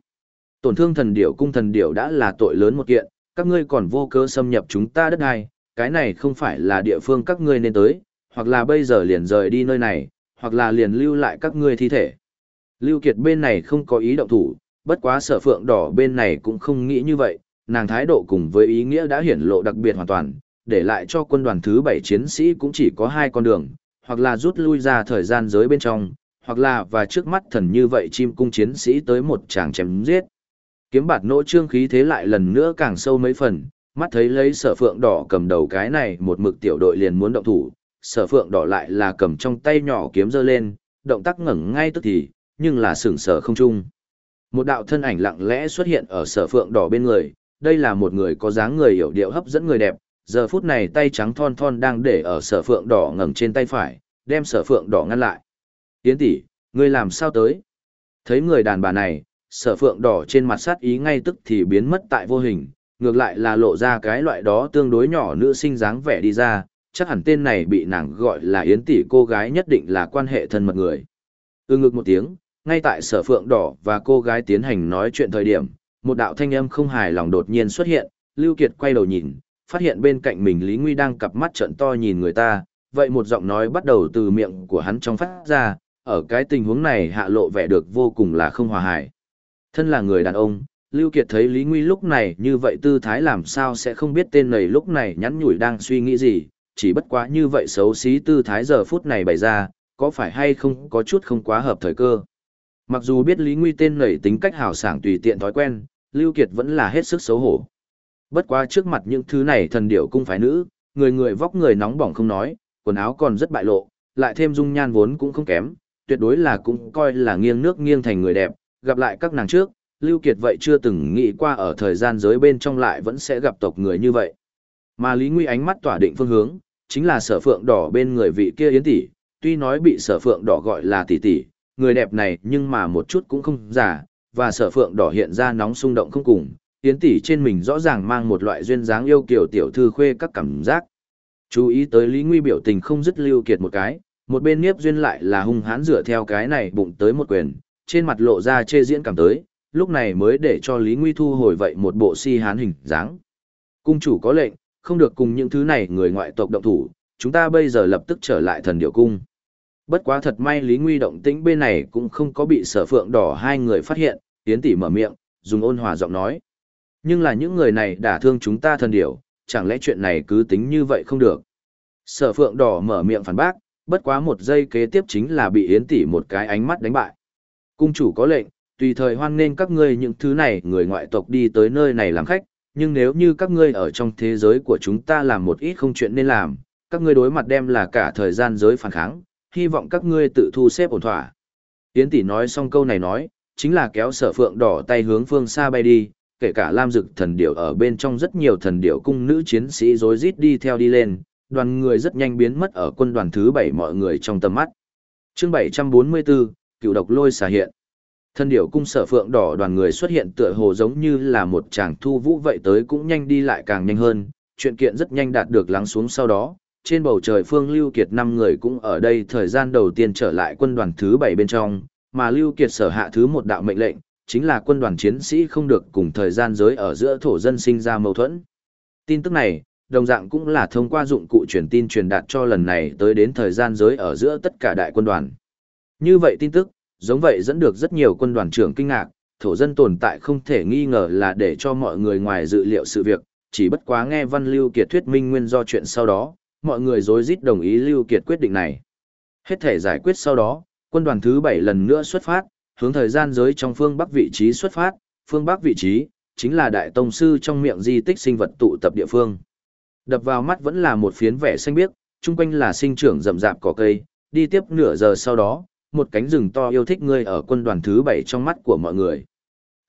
Tổn thương thần điệu cung thần điệu đã là tội lớn một kiện, các ngươi còn vô cớ xâm nhập chúng ta đất này, cái này không phải là địa phương các ngươi nên tới, hoặc là bây giờ liền rời đi nơi này, hoặc là liền lưu lại các ngươi thi thể. Lưu Kiệt bên này không có ý động thủ, bất quá sở phượng đỏ bên này cũng không nghĩ như vậy, nàng thái độ cùng với ý nghĩa đã hiển lộ đặc biệt hoàn toàn, để lại cho quân đoàn thứ 7 chiến sĩ cũng chỉ có hai con đường, hoặc là rút lui ra thời gian giới bên trong, hoặc là và trước mắt thần như vậy chim cung chiến sĩ tới một tràng chém giết. Kiếm bạt nỗ trương khí thế lại lần nữa càng sâu mấy phần, mắt thấy lấy sở phượng đỏ cầm đầu cái này một mực tiểu đội liền muốn động thủ, sở phượng đỏ lại là cầm trong tay nhỏ kiếm giơ lên, động tác ngẩng ngay tức thì, nhưng là sửng sở không chung. Một đạo thân ảnh lặng lẽ xuất hiện ở sở phượng đỏ bên người, đây là một người có dáng người hiểu điệu hấp dẫn người đẹp, giờ phút này tay trắng thon thon đang để ở sở phượng đỏ ngẩng trên tay phải, đem sở phượng đỏ ngăn lại. Yến tỷ, ngươi làm sao tới? Thấy người đàn bà này, sở phượng đỏ trên mặt sát ý ngay tức thì biến mất tại vô hình, ngược lại là lộ ra cái loại đó tương đối nhỏ nữ sinh dáng vẻ đi ra, chắc hẳn tên này bị nàng gọi là Yến tỷ cô gái nhất định là quan hệ thân mật người. Ư ngực một tiếng, ngay tại sở phượng đỏ và cô gái tiến hành nói chuyện thời điểm, một đạo thanh âm không hài lòng đột nhiên xuất hiện, Lưu Kiệt quay đầu nhìn, phát hiện bên cạnh mình Lý Nguy đang cặp mắt trợn to nhìn người ta, vậy một giọng nói bắt đầu từ miệng của hắn trong phát ra, ở cái tình huống này hạ lộ vẻ được vô cùng là không hòa hài. Thân là người đàn ông, Lưu Kiệt thấy Lý Nguy lúc này như vậy tư thái làm sao sẽ không biết tên này lúc này nhắn nhủi đang suy nghĩ gì, chỉ bất quá như vậy xấu xí tư thái giờ phút này bày ra, có phải hay không có chút không quá hợp thời cơ. Mặc dù biết Lý Nguy tên nảy tính cách hào sảng tùy tiện thói quen, Lưu Kiệt vẫn là hết sức xấu hổ. Bất quá trước mặt những thứ này thần điểu cung phái nữ, người người vóc người nóng bỏng không nói, quần áo còn rất bại lộ, lại thêm dung nhan vốn cũng không kém, tuyệt đối là cũng coi là nghiêng nước nghiêng thành người đẹp, gặp lại các nàng trước, Lưu Kiệt vậy chưa từng nghĩ qua ở thời gian giới bên trong lại vẫn sẽ gặp tộc người như vậy. Mà Lý Nguy ánh mắt tỏa định phương hướng, chính là sở phượng đỏ bên người vị kia yến tỷ, tuy nói bị sở phượng đỏ gọi là tỷ tỷ, người đẹp này nhưng mà một chút cũng không giả, và sở phượng đỏ hiện ra nóng xung động không cùng, yến tỷ trên mình rõ ràng mang một loại duyên dáng yêu kiều tiểu thư khuê các cảm giác. Chú ý tới Lý Nguy biểu tình không dứt lưu kiệt một cái, một bên Niếp Duyên lại là hung hãn dựa theo cái này bụng tới một quyền, trên mặt lộ ra chê diễn cảm tới, lúc này mới để cho Lý Nguy thu hồi vậy một bộ si hán hình dáng. Cung chủ có lệnh, không được cùng những thứ này người ngoại tộc động thủ, chúng ta bây giờ lập tức trở lại thần điệu cung. Bất quá thật may Lý Nguy động tĩnh bên này cũng không có bị sở phượng đỏ hai người phát hiện, tiến tỷ mở miệng, dùng ôn hòa giọng nói. Nhưng là những người này đả thương chúng ta thần điệu, chẳng lẽ chuyện này cứ tính như vậy không được. Sở phượng đỏ mở miệng phản bác, bất quá một giây kế tiếp chính là bị Yến tỷ một cái ánh mắt đánh bại. Cung chủ có lệnh, tùy thời hoan nên các ngươi những thứ này người ngoại tộc đi tới nơi này làm khách, nhưng nếu như các ngươi ở trong thế giới của chúng ta làm một ít không chuyện nên làm, các ngươi đối mặt đem là cả thời gian giới phản kháng, hy vọng các ngươi tự thu xếp ổn thỏa. Yến tỷ nói xong câu này nói, chính là kéo sở phượng đỏ tay hướng phương xa bay đi, kể cả lam dực thần điểu ở bên trong rất nhiều thần điểu cung nữ chiến sĩ rối rít đi theo đi lên, đoàn người rất nhanh biến mất ở quân đoàn thứ 7 mọi người trong tầm mắt. Chương 744, cựu độc lôi xà hiện. Thân điểu cung sở phượng đỏ đoàn người xuất hiện tựa hồ giống như là một chàng thu vũ vậy tới cũng nhanh đi lại càng nhanh hơn, chuyện kiện rất nhanh đạt được lắng xuống sau đó, trên bầu trời Phương Lưu Kiệt năm người cũng ở đây thời gian đầu tiên trở lại quân đoàn thứ 7 bên trong, mà Lưu Kiệt sở hạ thứ một đạo mệnh lệnh, chính là quân đoàn chiến sĩ không được cùng thời gian giới ở giữa thổ dân sinh ra mâu thuẫn. Tin tức này, đồng dạng cũng là thông qua dụng cụ truyền tin truyền đạt cho lần này tới đến thời gian giới ở giữa tất cả đại quân đoàn. Như vậy tin tức, giống vậy dẫn được rất nhiều quân đoàn trưởng kinh ngạc, thổ dân tồn tại không thể nghi ngờ là để cho mọi người ngoài dự liệu sự việc, chỉ bất quá nghe Văn Lưu Kiệt thuyết minh nguyên do chuyện sau đó, mọi người rối rít đồng ý Lưu Kiệt quyết định này. Hết thể giải quyết sau đó, quân đoàn thứ 7 lần nữa xuất phát, hướng thời gian giới trong phương Bắc vị trí xuất phát, phương Bắc vị trí, chính là đại tông sư trong miệng di tích sinh vật tụ tập địa phương. Đập vào mắt vẫn là một phiến vẻ xanh biếc, chung quanh là sinh trưởng rậm rạp cỏ cây, đi tiếp nửa giờ sau đó, một cánh rừng to yêu thích ngươi ở quân đoàn thứ bảy trong mắt của mọi người.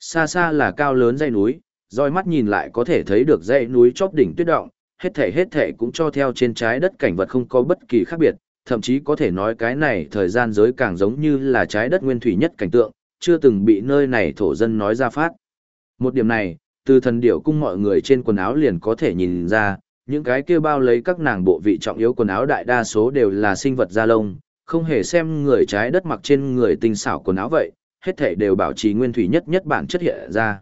Xa xa là cao lớn dãy núi, roi mắt nhìn lại có thể thấy được dãy núi chóp đỉnh tuyết động, hết thể hết thể cũng cho theo trên trái đất cảnh vật không có bất kỳ khác biệt, thậm chí có thể nói cái này thời gian giới càng giống như là trái đất nguyên thủy nhất cảnh tượng, chưa từng bị nơi này thổ dân nói ra phát. Một điểm này, từ thần điểu cung mọi người trên quần áo liền có thể nhìn ra, những cái kia bao lấy các nàng bộ vị trọng yếu quần áo đại đa số đều là sinh vật da lông, không hề xem người trái đất mặc trên người tinh xảo quần áo vậy, hết thể đều bảo trì nguyên thủy nhất nhất bản chất hiện ra.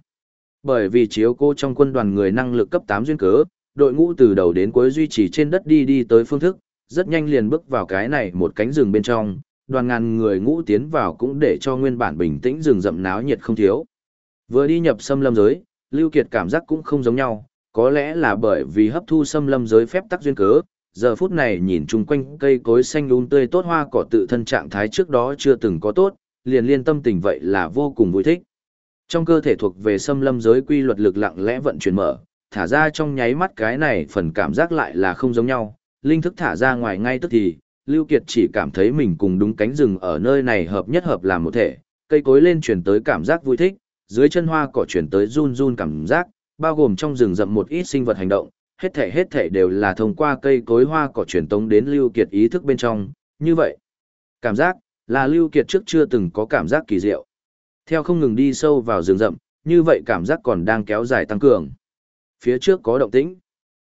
Bởi vì chiếu cô trong quân đoàn người năng lực cấp 8 duyên cớ, đội ngũ từ đầu đến cuối duy trì trên đất đi đi tới phương thức, rất nhanh liền bước vào cái này một cánh rừng bên trong, đoàn ngàn người ngũ tiến vào cũng để cho nguyên bản bình tĩnh rừng rậm náo nhiệt không thiếu. Vừa đi nhập xâm lâm giới, Lưu Kiệt cảm giác cũng không giống nhau, có lẽ là bởi vì hấp thu xâm lâm giới phép tắc duyên cớ, giờ phút này nhìn chung quanh cây cối xanh lún tươi tốt hoa cỏ tự thân trạng thái trước đó chưa từng có tốt, liền liên tâm tình vậy là vô cùng vui thích. Trong cơ thể thuộc về xâm lâm giới quy luật lực lặng lẽ vận chuyển mở, thả ra trong nháy mắt cái này phần cảm giác lại là không giống nhau, linh thức thả ra ngoài ngay tức thì, Lưu Kiệt chỉ cảm thấy mình cùng đúng cánh rừng ở nơi này hợp nhất hợp làm một thể, cây cối lên truyền tới cảm giác vui thích, dưới chân hoa cỏ truyền tới run run cảm giác, bao gồm trong rừng rậm một ít sinh vật hành động, hết thể hết thể đều là thông qua cây cối hoa cỏ truyền tống đến Lưu Kiệt ý thức bên trong, như vậy. Cảm giác, là Lưu Kiệt trước chưa từng có cảm giác kỳ diệu. Theo không ngừng đi sâu vào rừng rậm, như vậy cảm giác còn đang kéo dài tăng cường. Phía trước có động tĩnh.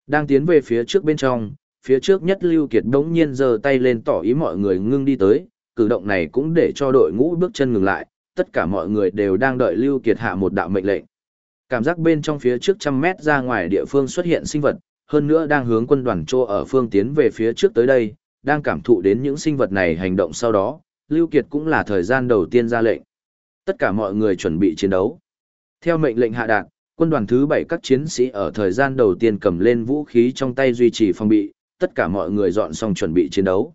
Đang tiến về phía trước bên trong, phía trước nhất Lưu Kiệt đống nhiên giơ tay lên tỏ ý mọi người ngưng đi tới, cử động này cũng để cho đội ngũ bước chân ngừng lại, tất cả mọi người đều đang đợi Lưu Kiệt hạ một đạo mệnh lệnh. Cảm giác bên trong phía trước trăm mét ra ngoài địa phương xuất hiện sinh vật, hơn nữa đang hướng quân đoàn trô ở phương tiến về phía trước tới đây, đang cảm thụ đến những sinh vật này hành động sau đó, Lưu Kiệt cũng là thời gian đầu tiên ra lệnh. Tất cả mọi người chuẩn bị chiến đấu. Theo mệnh lệnh hạ đạt, quân đoàn thứ 7 các chiến sĩ ở thời gian đầu tiên cầm lên vũ khí trong tay duy trì phòng bị, tất cả mọi người dọn xong chuẩn bị chiến đấu.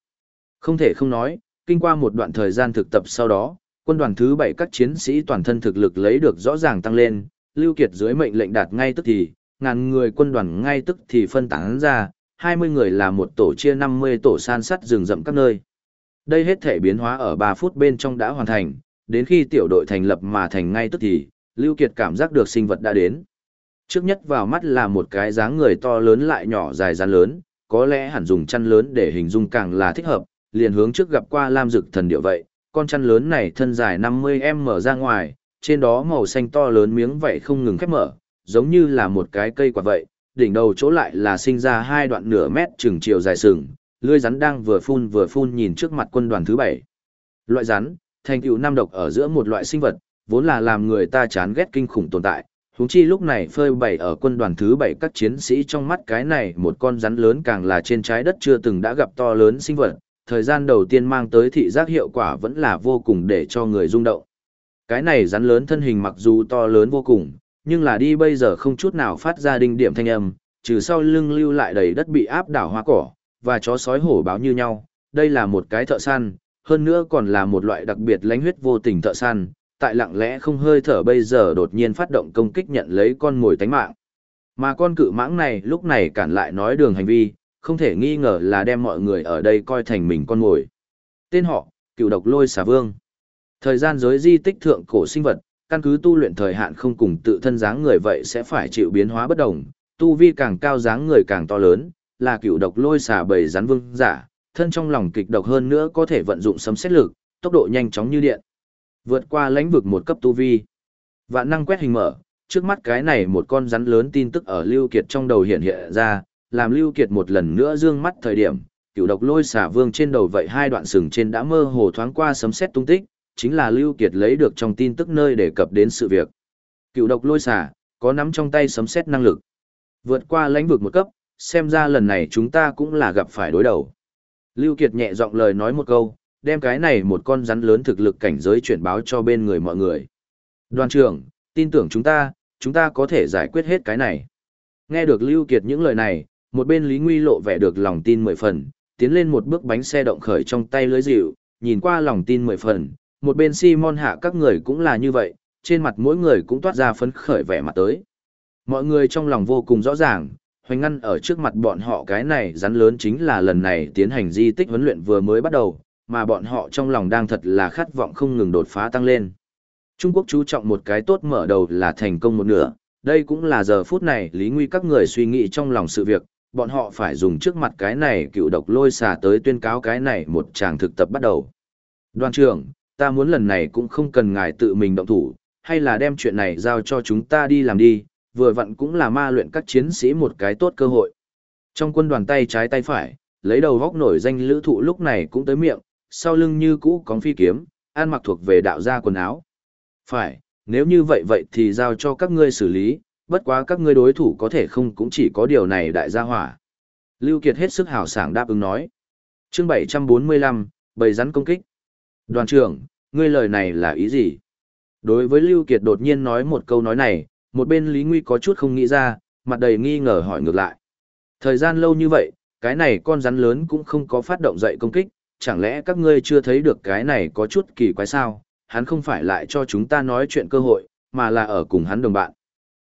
Không thể không nói, kinh qua một đoạn thời gian thực tập sau đó, quân đoàn thứ 7 các chiến sĩ toàn thân thực lực lấy được rõ ràng tăng lên, Lưu Kiệt dưới mệnh lệnh đạt ngay tức thì, ngàn người quân đoàn ngay tức thì phân tán ra, 20 người là một tổ chia 50 tổ san sắt rừng rậm các nơi. Đây hết thể biến hóa ở 3 phút bên trong đã hoàn thành, đến khi tiểu đội thành lập mà thành ngay tức thì, Lưu Kiệt cảm giác được sinh vật đã đến. Trước nhất vào mắt là một cái dáng người to lớn lại nhỏ dài rắn lớn, có lẽ hẳn dùng chăn lớn để hình dung càng là thích hợp, liền hướng trước gặp qua Lam Dực thần điệu vậy, con chăn lớn này thân dài 50m mở ra ngoài, trên đó màu xanh to lớn miếng vậy không ngừng khép mở, giống như là một cái cây quả vậy, đỉnh đầu chỗ lại là sinh ra hai đoạn nửa mét chừng chiều dài sừng, lưỡi rắn đang vừa phun vừa phun nhìn trước mặt quân đoàn thứ bảy. Loại rắn, thành tựu năm độc ở giữa một loại sinh vật, vốn là làm người ta chán ghét kinh khủng tồn tại. Húng chi lúc này phơi bày ở quân đoàn thứ bảy các chiến sĩ trong mắt cái này một con rắn lớn càng là trên trái đất chưa từng đã gặp to lớn sinh vật, thời gian đầu tiên mang tới thị giác hiệu quả vẫn là vô cùng để cho người rung động. Cái này rắn lớn thân hình mặc dù to lớn vô cùng, nhưng là đi bây giờ không chút nào phát ra đinh điểm thanh âm, trừ sau lưng lưu lại đầy đất bị áp đảo hoa cỏ, và chó sói hổ báo như nhau, đây là một cái thợ săn, hơn nữa còn là một loại đặc biệt lánh huyết vô tình thợ săn, tại lặng lẽ không hơi thở bây giờ đột nhiên phát động công kích nhận lấy con mồi tánh mạng. Mà con cự mãng này lúc này cản lại nói đường hành vi, không thể nghi ngờ là đem mọi người ở đây coi thành mình con mồi. Tên họ, cựu độc lôi xà vương. Thời gian giới di tích thượng cổ sinh vật, căn cứ tu luyện thời hạn không cùng tự thân dáng người vậy sẽ phải chịu biến hóa bất đồng, tu vi càng cao dáng người càng to lớn, là cựu độc lôi xà bầy rắn vương giả, thân trong lòng kịch độc hơn nữa có thể vận dụng sấm xét lực, tốc độ nhanh chóng như điện. Vượt qua lãnh vực một cấp tu vi. Vạn năng quét hình mở, trước mắt cái này một con rắn lớn tin tức ở Lưu Kiệt trong đầu hiện hiện ra, làm Lưu Kiệt một lần nữa dương mắt thời điểm, cựu độc lôi xà vương trên đầu vậy hai đoạn sừng trên đã mơ hồ thoáng qua sấm xét tung tích, chính là Lưu Kiệt lấy được trong tin tức nơi đề cập đến sự việc. Cựu độc lôi xà, có nắm trong tay sấm xét năng lực. Vượt qua lãnh vực một cấp, xem ra lần này chúng ta cũng là gặp phải đối đầu. Lưu Kiệt nhẹ giọng lời nói một câu, đem cái này một con rắn lớn thực lực cảnh giới chuyển báo cho bên người mọi người. Đoàn trưởng, tin tưởng chúng ta, chúng ta có thể giải quyết hết cái này. Nghe được Lưu Kiệt những lời này, một bên Lý Nguy lộ vẻ được lòng tin mười phần, tiến lên một bước bánh xe động khởi trong tay lưới dịu, nhìn qua lòng tin mười phần, một bên Simon hạ các người cũng là như vậy, trên mặt mỗi người cũng toát ra phấn khởi vẻ mặt tới. Mọi người trong lòng vô cùng rõ ràng, hoành ngăn ở trước mặt bọn họ cái này rắn lớn chính là lần này tiến hành di tích huấn luyện vừa mới bắt đầu, mà bọn họ trong lòng đang thật là khát vọng không ngừng đột phá tăng lên. Trung Quốc chú trọng một cái tốt mở đầu là thành công một nửa, đây cũng là giờ phút này Lý Nguy các người suy nghĩ trong lòng sự việc, bọn họ phải dùng trước mặt cái này cựu độc lôi xà tới tuyên cáo cái này một tràng thực tập bắt đầu. Đoàn trưởng, ta muốn lần này cũng không cần ngài tự mình động thủ, hay là đem chuyện này giao cho chúng ta đi làm đi, vừa vặn cũng là ma luyện các chiến sĩ một cái tốt cơ hội. Trong quân đoàn tay trái tay phải, lấy đầu góc nổi danh lữ thụ lúc này cũng tới miệng, sau lưng như cũ có phi kiếm, an mặc thuộc về đạo gia quần áo. Phải, nếu như vậy vậy thì giao cho các ngươi xử lý, bất quá các ngươi đối thủ có thể không cũng chỉ có điều này đại gia hỏa. Lưu Kiệt hết sức hào sảng đáp ứng nói. Chương 745, bầy rắn công kích. Đoàn trưởng, ngươi lời này là ý gì? Đối với Lưu Kiệt đột nhiên nói một câu nói này, một bên Lý Nguy có chút không nghĩ ra, mặt đầy nghi ngờ hỏi ngược lại. Thời gian lâu như vậy, cái này con rắn lớn cũng không có phát động dậy công kích, chẳng lẽ các ngươi chưa thấy được cái này có chút kỳ quái sao? Hắn không phải lại cho chúng ta nói chuyện cơ hội, mà là ở cùng hắn đồng bạn.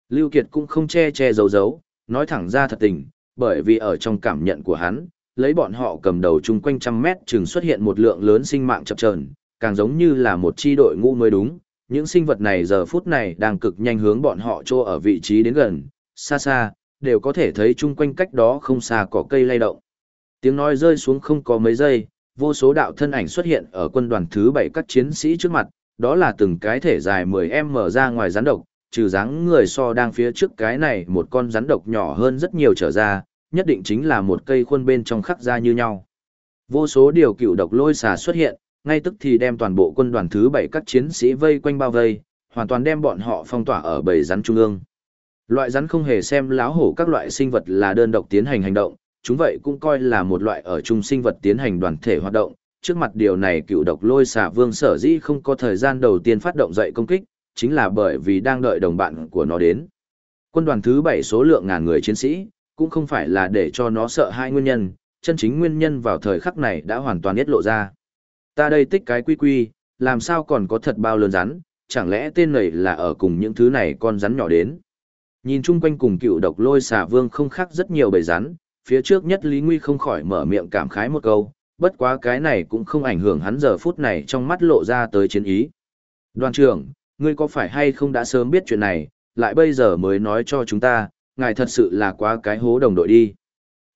Lưu Kiệt cũng không che che giấu giấu, nói thẳng ra thật tình, bởi vì ở trong cảm nhận của hắn, lấy bọn họ cầm đầu chung quanh trăm mét chừng xuất hiện một lượng lớn sinh mạng chập chờn, càng giống như là một chi đội ngũ mới đúng. Những sinh vật này giờ phút này đang cực nhanh hướng bọn họ chỗ ở vị trí đến gần, xa xa, đều có thể thấy chung quanh cách đó không xa có cây lay động. Tiếng nói rơi xuống không có mấy giây, vô số đạo thân ảnh xuất hiện ở quân đoàn thứ bảy các chiến sĩ trước mặt, đó là từng cái thể dài 10 mở ra ngoài rắn độc, trừ dáng người so đang phía trước cái này một con rắn độc nhỏ hơn rất nhiều trở ra, nhất định chính là một cây khuôn bên trong khắc ra như nhau. Vô số điều cựu độc lôi xà xuất hiện, ngay tức thì đem toàn bộ quân đoàn thứ bảy các chiến sĩ vây quanh bao vây, hoàn toàn đem bọn họ phong tỏa ở bầy rắn trung ương. Loại rắn không hề xem láo hổ các loại sinh vật là đơn độc tiến hành hành động, chúng vậy cũng coi là một loại ở chung sinh vật tiến hành đoàn thể hoạt động. Trước mặt điều này cựu độc lôi xà vương sở dĩ không có thời gian đầu tiên phát động dậy công kích, chính là bởi vì đang đợi đồng bạn của nó đến. Quân đoàn thứ 7 số lượng ngàn người chiến sĩ, cũng không phải là để cho nó sợ hai nguyên nhân, chân chính nguyên nhân vào thời khắc này đã hoàn toàn tiết lộ ra. Ta đây tích cái quy quy, làm sao còn có thật bao lớn rắn, chẳng lẽ tên này là ở cùng những thứ này con rắn nhỏ đến. Nhìn chung quanh cùng cựu độc lôi xà vương không khác rất nhiều bầy rắn, phía trước nhất Lý Nguy không khỏi mở miệng cảm khái một câu, bất quá cái này cũng không ảnh hưởng hắn giờ phút này trong mắt lộ ra tới chiến ý. Đoàn trưởng, ngươi có phải hay không đã sớm biết chuyện này, lại bây giờ mới nói cho chúng ta, ngài thật sự là quá cái hố đồng đội đi.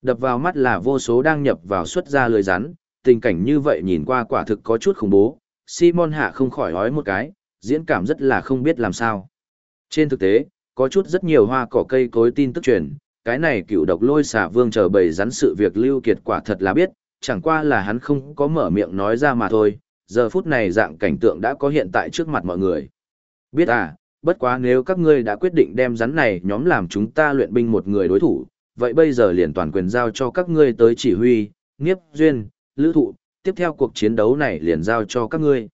Đập vào mắt là vô số đang nhập vào xuất ra lưới rắn, tình cảnh như vậy nhìn qua quả thực có chút khủng bố, Simon hạ không khỏi hói một cái, diễn cảm rất là không biết làm sao. Trên thực tế, có chút rất nhiều hoa cỏ cây cối tin tức truyền, cái này cựu độc lôi xà vương chờ bầy rắn sự việc lưu kiệt quả thật là biết, chẳng qua là hắn không có mở miệng nói ra mà thôi, giờ phút này dạng cảnh tượng đã có hiện tại trước mặt mọi người. Biết à, bất quá nếu các ngươi đã quyết định đem rắn này nhóm làm chúng ta luyện binh một người đối thủ, vậy bây giờ liền toàn quyền giao cho các ngươi tới chỉ huy, nghiếp, duyên, lữ thụ, tiếp theo cuộc chiến đấu này liền giao cho các ngươi.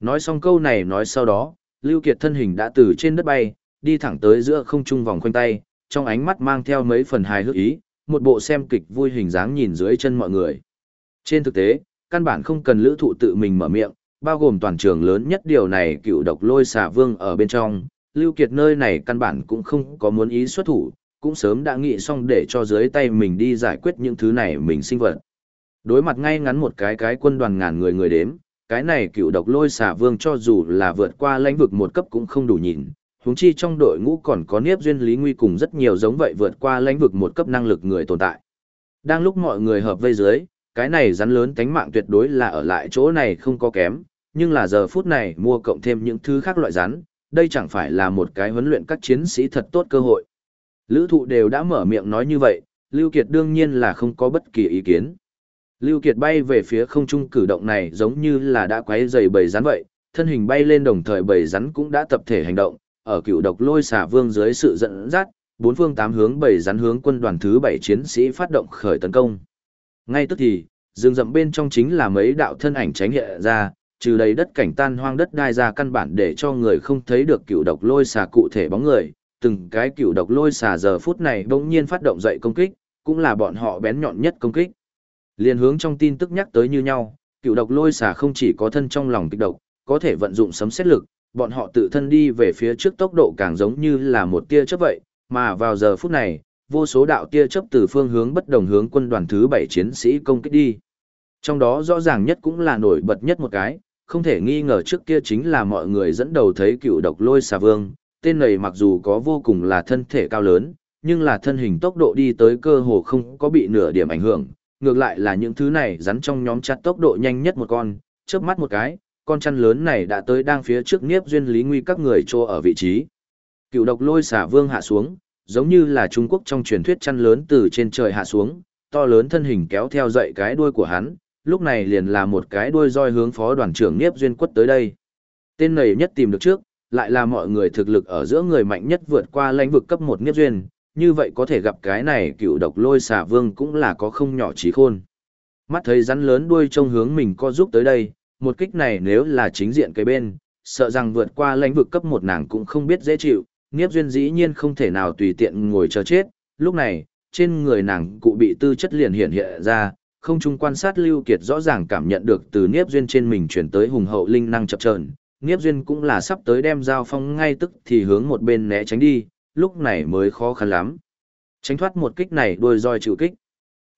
Nói xong câu này nói sau đó, Lưu Kiệt thân hình đã từ trên đất bay, đi thẳng tới giữa không trung vòng quanh tay, trong ánh mắt mang theo mấy phần hài hước ý, một bộ xem kịch vui hình dáng nhìn dưới chân mọi người. Trên thực tế, căn bản không cần lữ thụ tự mình mở miệng, bao gồm toàn trường lớn nhất điều này cựu độc lôi xà vương ở bên trong, Lưu Kiệt nơi này căn bản cũng không có muốn ý xuất thủ, cũng sớm đã nghĩ xong để cho dưới tay mình đi giải quyết những thứ này mình sinh vật. Đối mặt ngay ngắn một cái cái quân đoàn ngàn người người đếm, cái này cựu độc lôi xà vương cho dù là vượt qua lãnh vực một cấp cũng không đủ nhìn, huống chi trong đội ngũ còn có Niếp Duyên Lý Nguy cùng rất nhiều giống vậy vượt qua lãnh vực một cấp năng lực người tồn tại. Đang lúc mọi người hợp vây dưới, cái này rắn lớn tánh mạng tuyệt đối là ở lại chỗ này không có kém, nhưng là giờ phút này mua cộng thêm những thứ khác loại rắn, đây chẳng phải là một cái huấn luyện các chiến sĩ thật tốt cơ hội. Lữ thụ đều đã mở miệng nói như vậy, Lưu Kiệt đương nhiên là không có bất kỳ ý kiến. Lưu Kiệt bay về phía không trung cử động này giống như là đã quấy dày bầy rắn vậy, thân hình bay lên đồng thời bầy rắn cũng đã tập thể hành động, ở cựu độc lôi xà vương dưới sự dẫn dắt, bốn phương tám hướng bầy rắn hướng quân đoàn thứ 7 chiến sĩ phát động khởi tấn công. Ngay tức thì, rừng rậm bên trong chính là mấy đạo thân ảnh tránh hiện ra, trừ đầy đất cảnh tan hoang đất đai ra căn bản để cho người không thấy được cựu độc lôi xà cụ thể bóng người, từng cái cựu độc lôi xà giờ phút này bỗng nhiên phát động dậy công kích, cũng là bọn họ bén nhọn nhất công kích. Liên hướng trong tin tức nhắc tới như nhau, cựu độc lôi xà không chỉ có thân trong lòng kịch độc, có thể vận dụng sấm xét lực, bọn họ tự thân đi về phía trước tốc độ càng giống như là một tia chớp vậy, mà vào giờ phút này, vô số đạo tia chớp từ phương hướng bất đồng hướng quân đoàn thứ bảy chiến sĩ công kích đi. Trong đó rõ ràng nhất cũng là nổi bật nhất một cái, không thể nghi ngờ trước kia chính là mọi người dẫn đầu thấy cựu độc lôi xà vương, tên này mặc dù có vô cùng là thân thể cao lớn, nhưng là thân hình tốc độ đi tới cơ hồ không có bị nửa điểm ảnh hưởng, ngược lại là những thứ này rắn trong nhóm chặt tốc độ nhanh nhất một con, chớp mắt một cái, con chăn lớn này đã tới đang phía trước Niếp Duyên Lý Nguy các người trô ở vị trí. Cựu độc lôi xả vương hạ xuống, giống như là Trung Quốc trong truyền thuyết chăn lớn từ trên trời hạ xuống, to lớn thân hình kéo theo dậy cái đuôi của hắn, lúc này liền là một cái đuôi roi hướng phó đoàn trưởng Niếp Duyên quất tới đây. Tên này nhất tìm được trước, lại là mọi người thực lực ở giữa người mạnh nhất vượt qua lãnh vực cấp một Niếp Duyên, như vậy có thể gặp cái này cựu độc lôi xà vương cũng là có không nhỏ trí khôn. Mắt thấy rắn lớn đuôi trông hướng mình co giúp tới đây, một kích này nếu là chính diện cây bên, sợ rằng vượt qua lãnh vực cấp một nàng cũng không biết dễ chịu, Niếp Duyên dĩ nhiên không thể nào tùy tiện ngồi chờ chết, lúc này, trên người nàng cụ bị tư chất liền hiện hiện ra, không chung quan sát Lưu Kiệt rõ ràng cảm nhận được từ Niếp Duyên trên mình chuyển tới hùng hậu linh năng chập chờn, Niếp Duyên cũng là sắp tới đem giao phong ngay tức thì hướng một bên né tránh đi, lúc này mới khó khăn lắm. Tránh thoát một kích này đuôi roi chịu kích.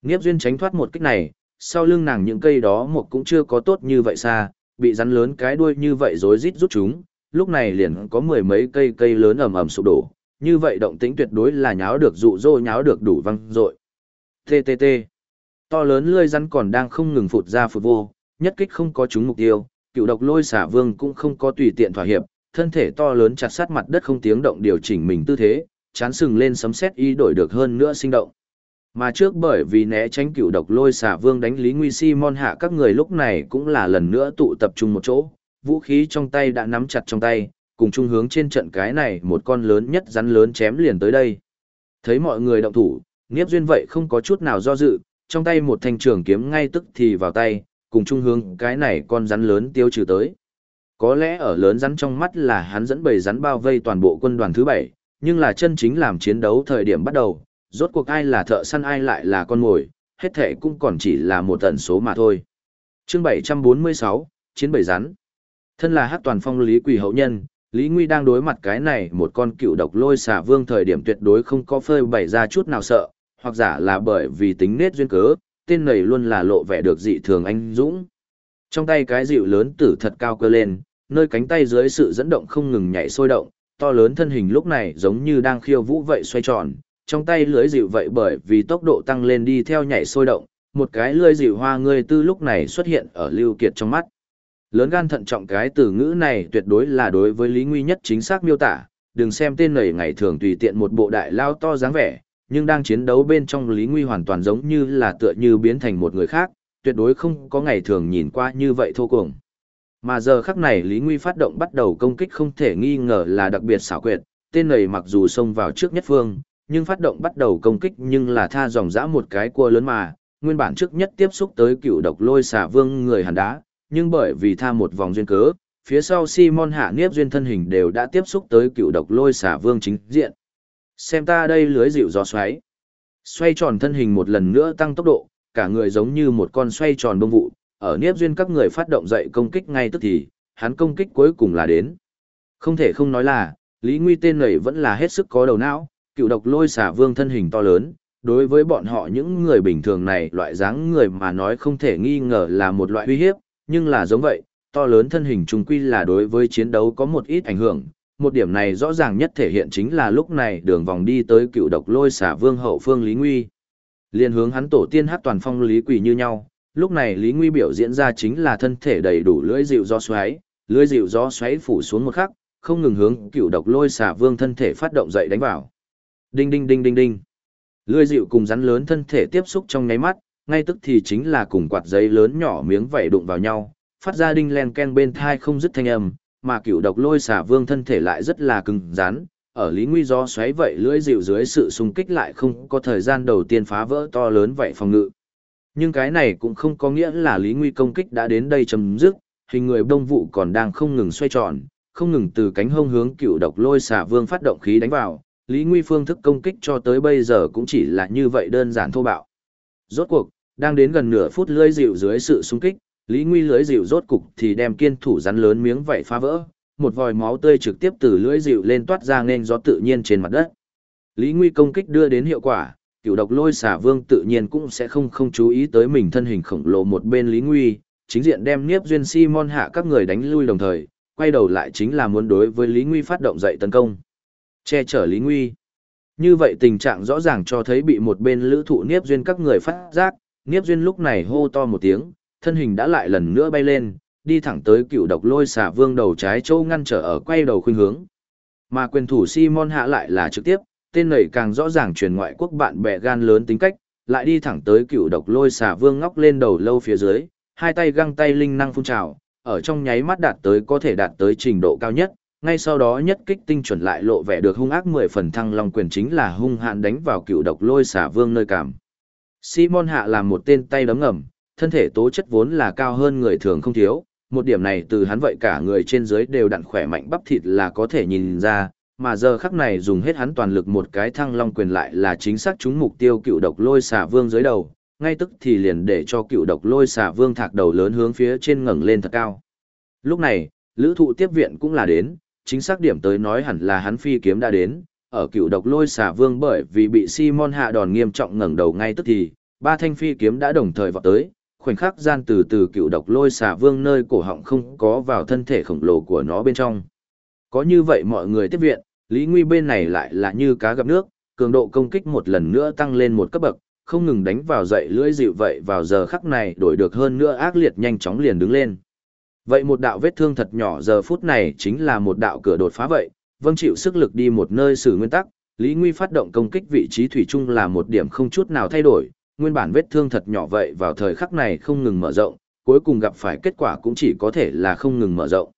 Niếp duyên tránh thoát một kích này, sau lưng nàng những cây đó một cũng chưa có tốt như vậy xa, bị rắn lớn cái đuôi như vậy rối rít rút chúng, lúc này liền có mười mấy cây cây lớn ầm ầm sụp đổ, như vậy động tĩnh tuyệt đối là nháo được dụ dỗ nháo được đủ văng dội. TTT. To lớn lươi rắn còn đang không ngừng phụt ra phụt vô, nhất kích không có trúng mục tiêu, cựu độc lôi xả vương cũng không có tùy tiện thỏa hiệp, thân thể to lớn chặt sát mặt đất không tiếng động điều chỉnh mình tư thế, chán sừng lên sấm sét y đổi được hơn nữa sinh động. Mà trước bởi vì né tránh cựu độc lôi xả vương đánh Lý Nguy Simon hạ các người lúc này cũng là lần nữa tụ tập trung một chỗ, vũ khí trong tay đã nắm chặt trong tay, cùng chung hướng trên trận cái này một con lớn nhất rắn lớn chém liền tới đây. Thấy mọi người động thủ, Niếp Duyên vậy không có chút nào do dự, trong tay một thanh trường kiếm ngay tức thì vào tay, cùng chung hướng cái này con rắn lớn tiêu trừ tới. Có lẽ ở lớn rắn trong mắt là hắn dẫn bầy rắn bao vây toàn bộ quân đoàn thứ bảy, nhưng là chân chính làm chiến đấu thời điểm bắt đầu, rốt cuộc ai là thợ săn ai lại là con mồi, hết thể cũng còn chỉ là một tần số mà thôi. Chương 746, Chiến bầy rắn. Thân là hát toàn phong Lý Quỳ hậu nhân, Lý Nguy đang đối mặt cái này một con cựu độc lôi xà vương thời điểm tuyệt đối không có phơi bày ra chút nào sợ, hoặc giả là bởi vì tính nết duyên cớ, tên này luôn là lộ vẻ được dị thường anh dũng. Trong tay cái dịu lớn tử thật cao cơ lên, nơi cánh tay dưới sự dẫn động không ngừng nhảy sôi động, to lớn thân hình lúc này giống như đang khiêu vũ vậy xoay tròn, trong tay lưới dịu vậy bởi vì tốc độ tăng lên đi theo nhảy sôi động, một cái lưới dịu hoa ngươi tư lúc này xuất hiện ở Lưu Kiệt trong mắt. Lớn gan thận trọng cái từ ngữ này tuyệt đối là đối với Lý Nguy nhất chính xác miêu tả, đừng xem tên này ngày thường tùy tiện một bộ đại lao to dáng vẻ, nhưng đang chiến đấu bên trong Lý Nguy hoàn toàn giống như là tựa như biến thành một người khác, tuyệt đối không có ngày thường nhìn qua như vậy thô cuồng. Mà giờ khắc này Lý Nguy phát động bắt đầu công kích không thể nghi ngờ là đặc biệt xảo quyệt, tên này mặc dù xông vào trước nhất phương, nhưng phát động bắt đầu công kích nhưng là tha dòng dã một cái cua lớn mà, nguyên bản trước nhất tiếp xúc tới cựu độc lôi xà vương người hàn đá, nhưng bởi vì tha một vòng duyên cớ, phía sau Simon hạ niếp duyên thân hình đều đã tiếp xúc tới cựu độc lôi xà vương chính diện. Xem ta đây lưới dịu gió xoáy. Xoay tròn thân hình một lần nữa tăng tốc độ, cả người giống như một con xoay tròn bông vụ, ở niếp duyên các người phát động dậy công kích ngay tức thì, hắn công kích cuối cùng là đến. Không thể không nói là, Lý Nguy tên này vẫn là hết sức có đầu não, cựu độc lôi xả vương thân hình to lớn, đối với bọn họ những người bình thường này loại dáng người mà nói không thể nghi ngờ là một loại uy hiếp, nhưng là giống vậy, to lớn thân hình trùng quy là đối với chiến đấu có một ít ảnh hưởng. Một điểm này rõ ràng nhất thể hiện chính là lúc này đường vòng đi tới cựu độc lôi xả vương hậu phương Lý Nguy. Liên hướng hắn tổ tiên hát toàn phong Lý Quỷ như nhau, lúc này Lý Nguy biểu diễn ra chính là thân thể đầy đủ lưỡi dịu do xoáy, lưỡi dịu do xoáy phủ xuống một khắc, không ngừng hướng cựu độc lôi xả vương thân thể phát động dậy đánh vào. Đinh đinh đinh đinh đinh. Lưỡi dịu cùng rắn lớn thân thể tiếp xúc trong nháy mắt, ngay tức thì chính là cùng quạt giấy lớn nhỏ miếng vảy đụng vào nhau, phát ra đinh len ken bên thai không dứt thanh âm, mà cựu độc lôi xả vương thân thể lại rất là cứng rắn, ở lý nguy do xoáy vậy lưỡi dịu dưới sự xung kích lại không có thời gian đầu tiên phá vỡ to lớn vậy phòng ngự. Nhưng cái này cũng không có nghĩa là lý nguy công kích đã đến đây chấm dứt, hình người đông vụ còn đang không ngừng xoay tròn, không ngừng từ cánh hông hướng cựu độc lôi xả vương phát động khí đánh vào, Lý Nguy phương thức công kích cho tới bây giờ cũng chỉ là như vậy đơn giản thô bạo. Rốt cuộc, đang đến gần nửa phút lưỡi dịu dưới sự xung kích, Lý Nguy lưới dịu rốt cục thì đem kiên thủ rắn lớn miếng vảy phá vỡ, một vòi máu tươi trực tiếp từ lưỡi dịu lên toát ra nên gió tự nhiên trên mặt đất. Lý Nguy công kích đưa đến hiệu quả, cựu độc lôi xà vương tự nhiên cũng sẽ không không chú ý tới mình thân hình khổng lồ một bên Lý Nguy, chính diện đem Niếp Duyên Simon hạ các người đánh lui đồng thời, quay đầu lại chính là muốn đối với Lý Nguy phát động dậy tấn công. Che chở Lý Nguy. Như vậy tình trạng rõ ràng cho thấy bị một bên lữ thụ Niếp Duyên các người phát giác, Niếp Duyên lúc này hô to một tiếng, thân hình đã lại lần nữa bay lên, đi thẳng tới cựu độc lôi xà vương đầu trái châu ngăn trở ở quay đầu khuynh hướng. Mà quyền thủ Simon hạ lại là trực tiếp, tên này càng rõ ràng truyền ngoại quốc bạn bè gan lớn tính cách, lại đi thẳng tới cựu độc lôi xà vương ngóc lên đầu lâu phía dưới, hai tay găng tay linh năng phun trào, ở trong nháy mắt đạt tới có thể đạt tới trình độ cao nhất, ngay sau đó nhất kích tinh chuẩn lại lộ vẻ được hung ác mười phần thăng long quyền chính là hung hạn đánh vào cựu độc lôi xà vương nơi cảm. Simon hạ làm một tên tay đấm ngầm, thân thể tố chất vốn là cao hơn người thường không thiếu, một điểm này từ hắn vậy cả người trên dưới đều đặn khỏe mạnh bắp thịt là có thể nhìn ra, mà giờ khắc này dùng hết hắn toàn lực một cái thăng long quyền lại là chính xác trúng mục tiêu cựu độc lôi xà vương dưới đầu, ngay tức thì liền để cho cựu độc lôi xà vương thạc đầu lớn hướng phía trên ngẩng lên thật cao. Lúc này, lữ thụ tiếp viện cũng là đến, chính xác điểm tới nói hẳn là hắn phi kiếm đã đến, ở cựu độc lôi xà vương bởi vì bị Simon hạ đòn nghiêm trọng ngẩng đầu ngay tức thì, ba thanh phi kiếm đã đồng thời vọt tới, khoảnh khắc gian từ từ cựu độc lôi xà vương nơi cổ họng không có vào thân thể khổng lồ của nó bên trong. Có như vậy mọi người tiếp viện, Lý Nguy bên này lại là như cá gặp nước, cường độ công kích một lần nữa tăng lên một cấp bậc, không ngừng đánh vào dậy lưỡi dịu vậy vào giờ khắc này đổi được hơn nữa ác liệt nhanh chóng liền đứng lên. Vậy một đạo vết thương thật nhỏ giờ phút này chính là một đạo cửa đột phá vậy, vâng chịu sức lực đi một nơi xử nguyên tắc, Lý Nguy phát động công kích vị trí thủy chung là một điểm không chút nào thay đổi, nguyên bản vết thương thật nhỏ vậy vào thời khắc này không ngừng mở rộng, cuối cùng gặp phải kết quả cũng chỉ có thể là không ngừng mở rộng.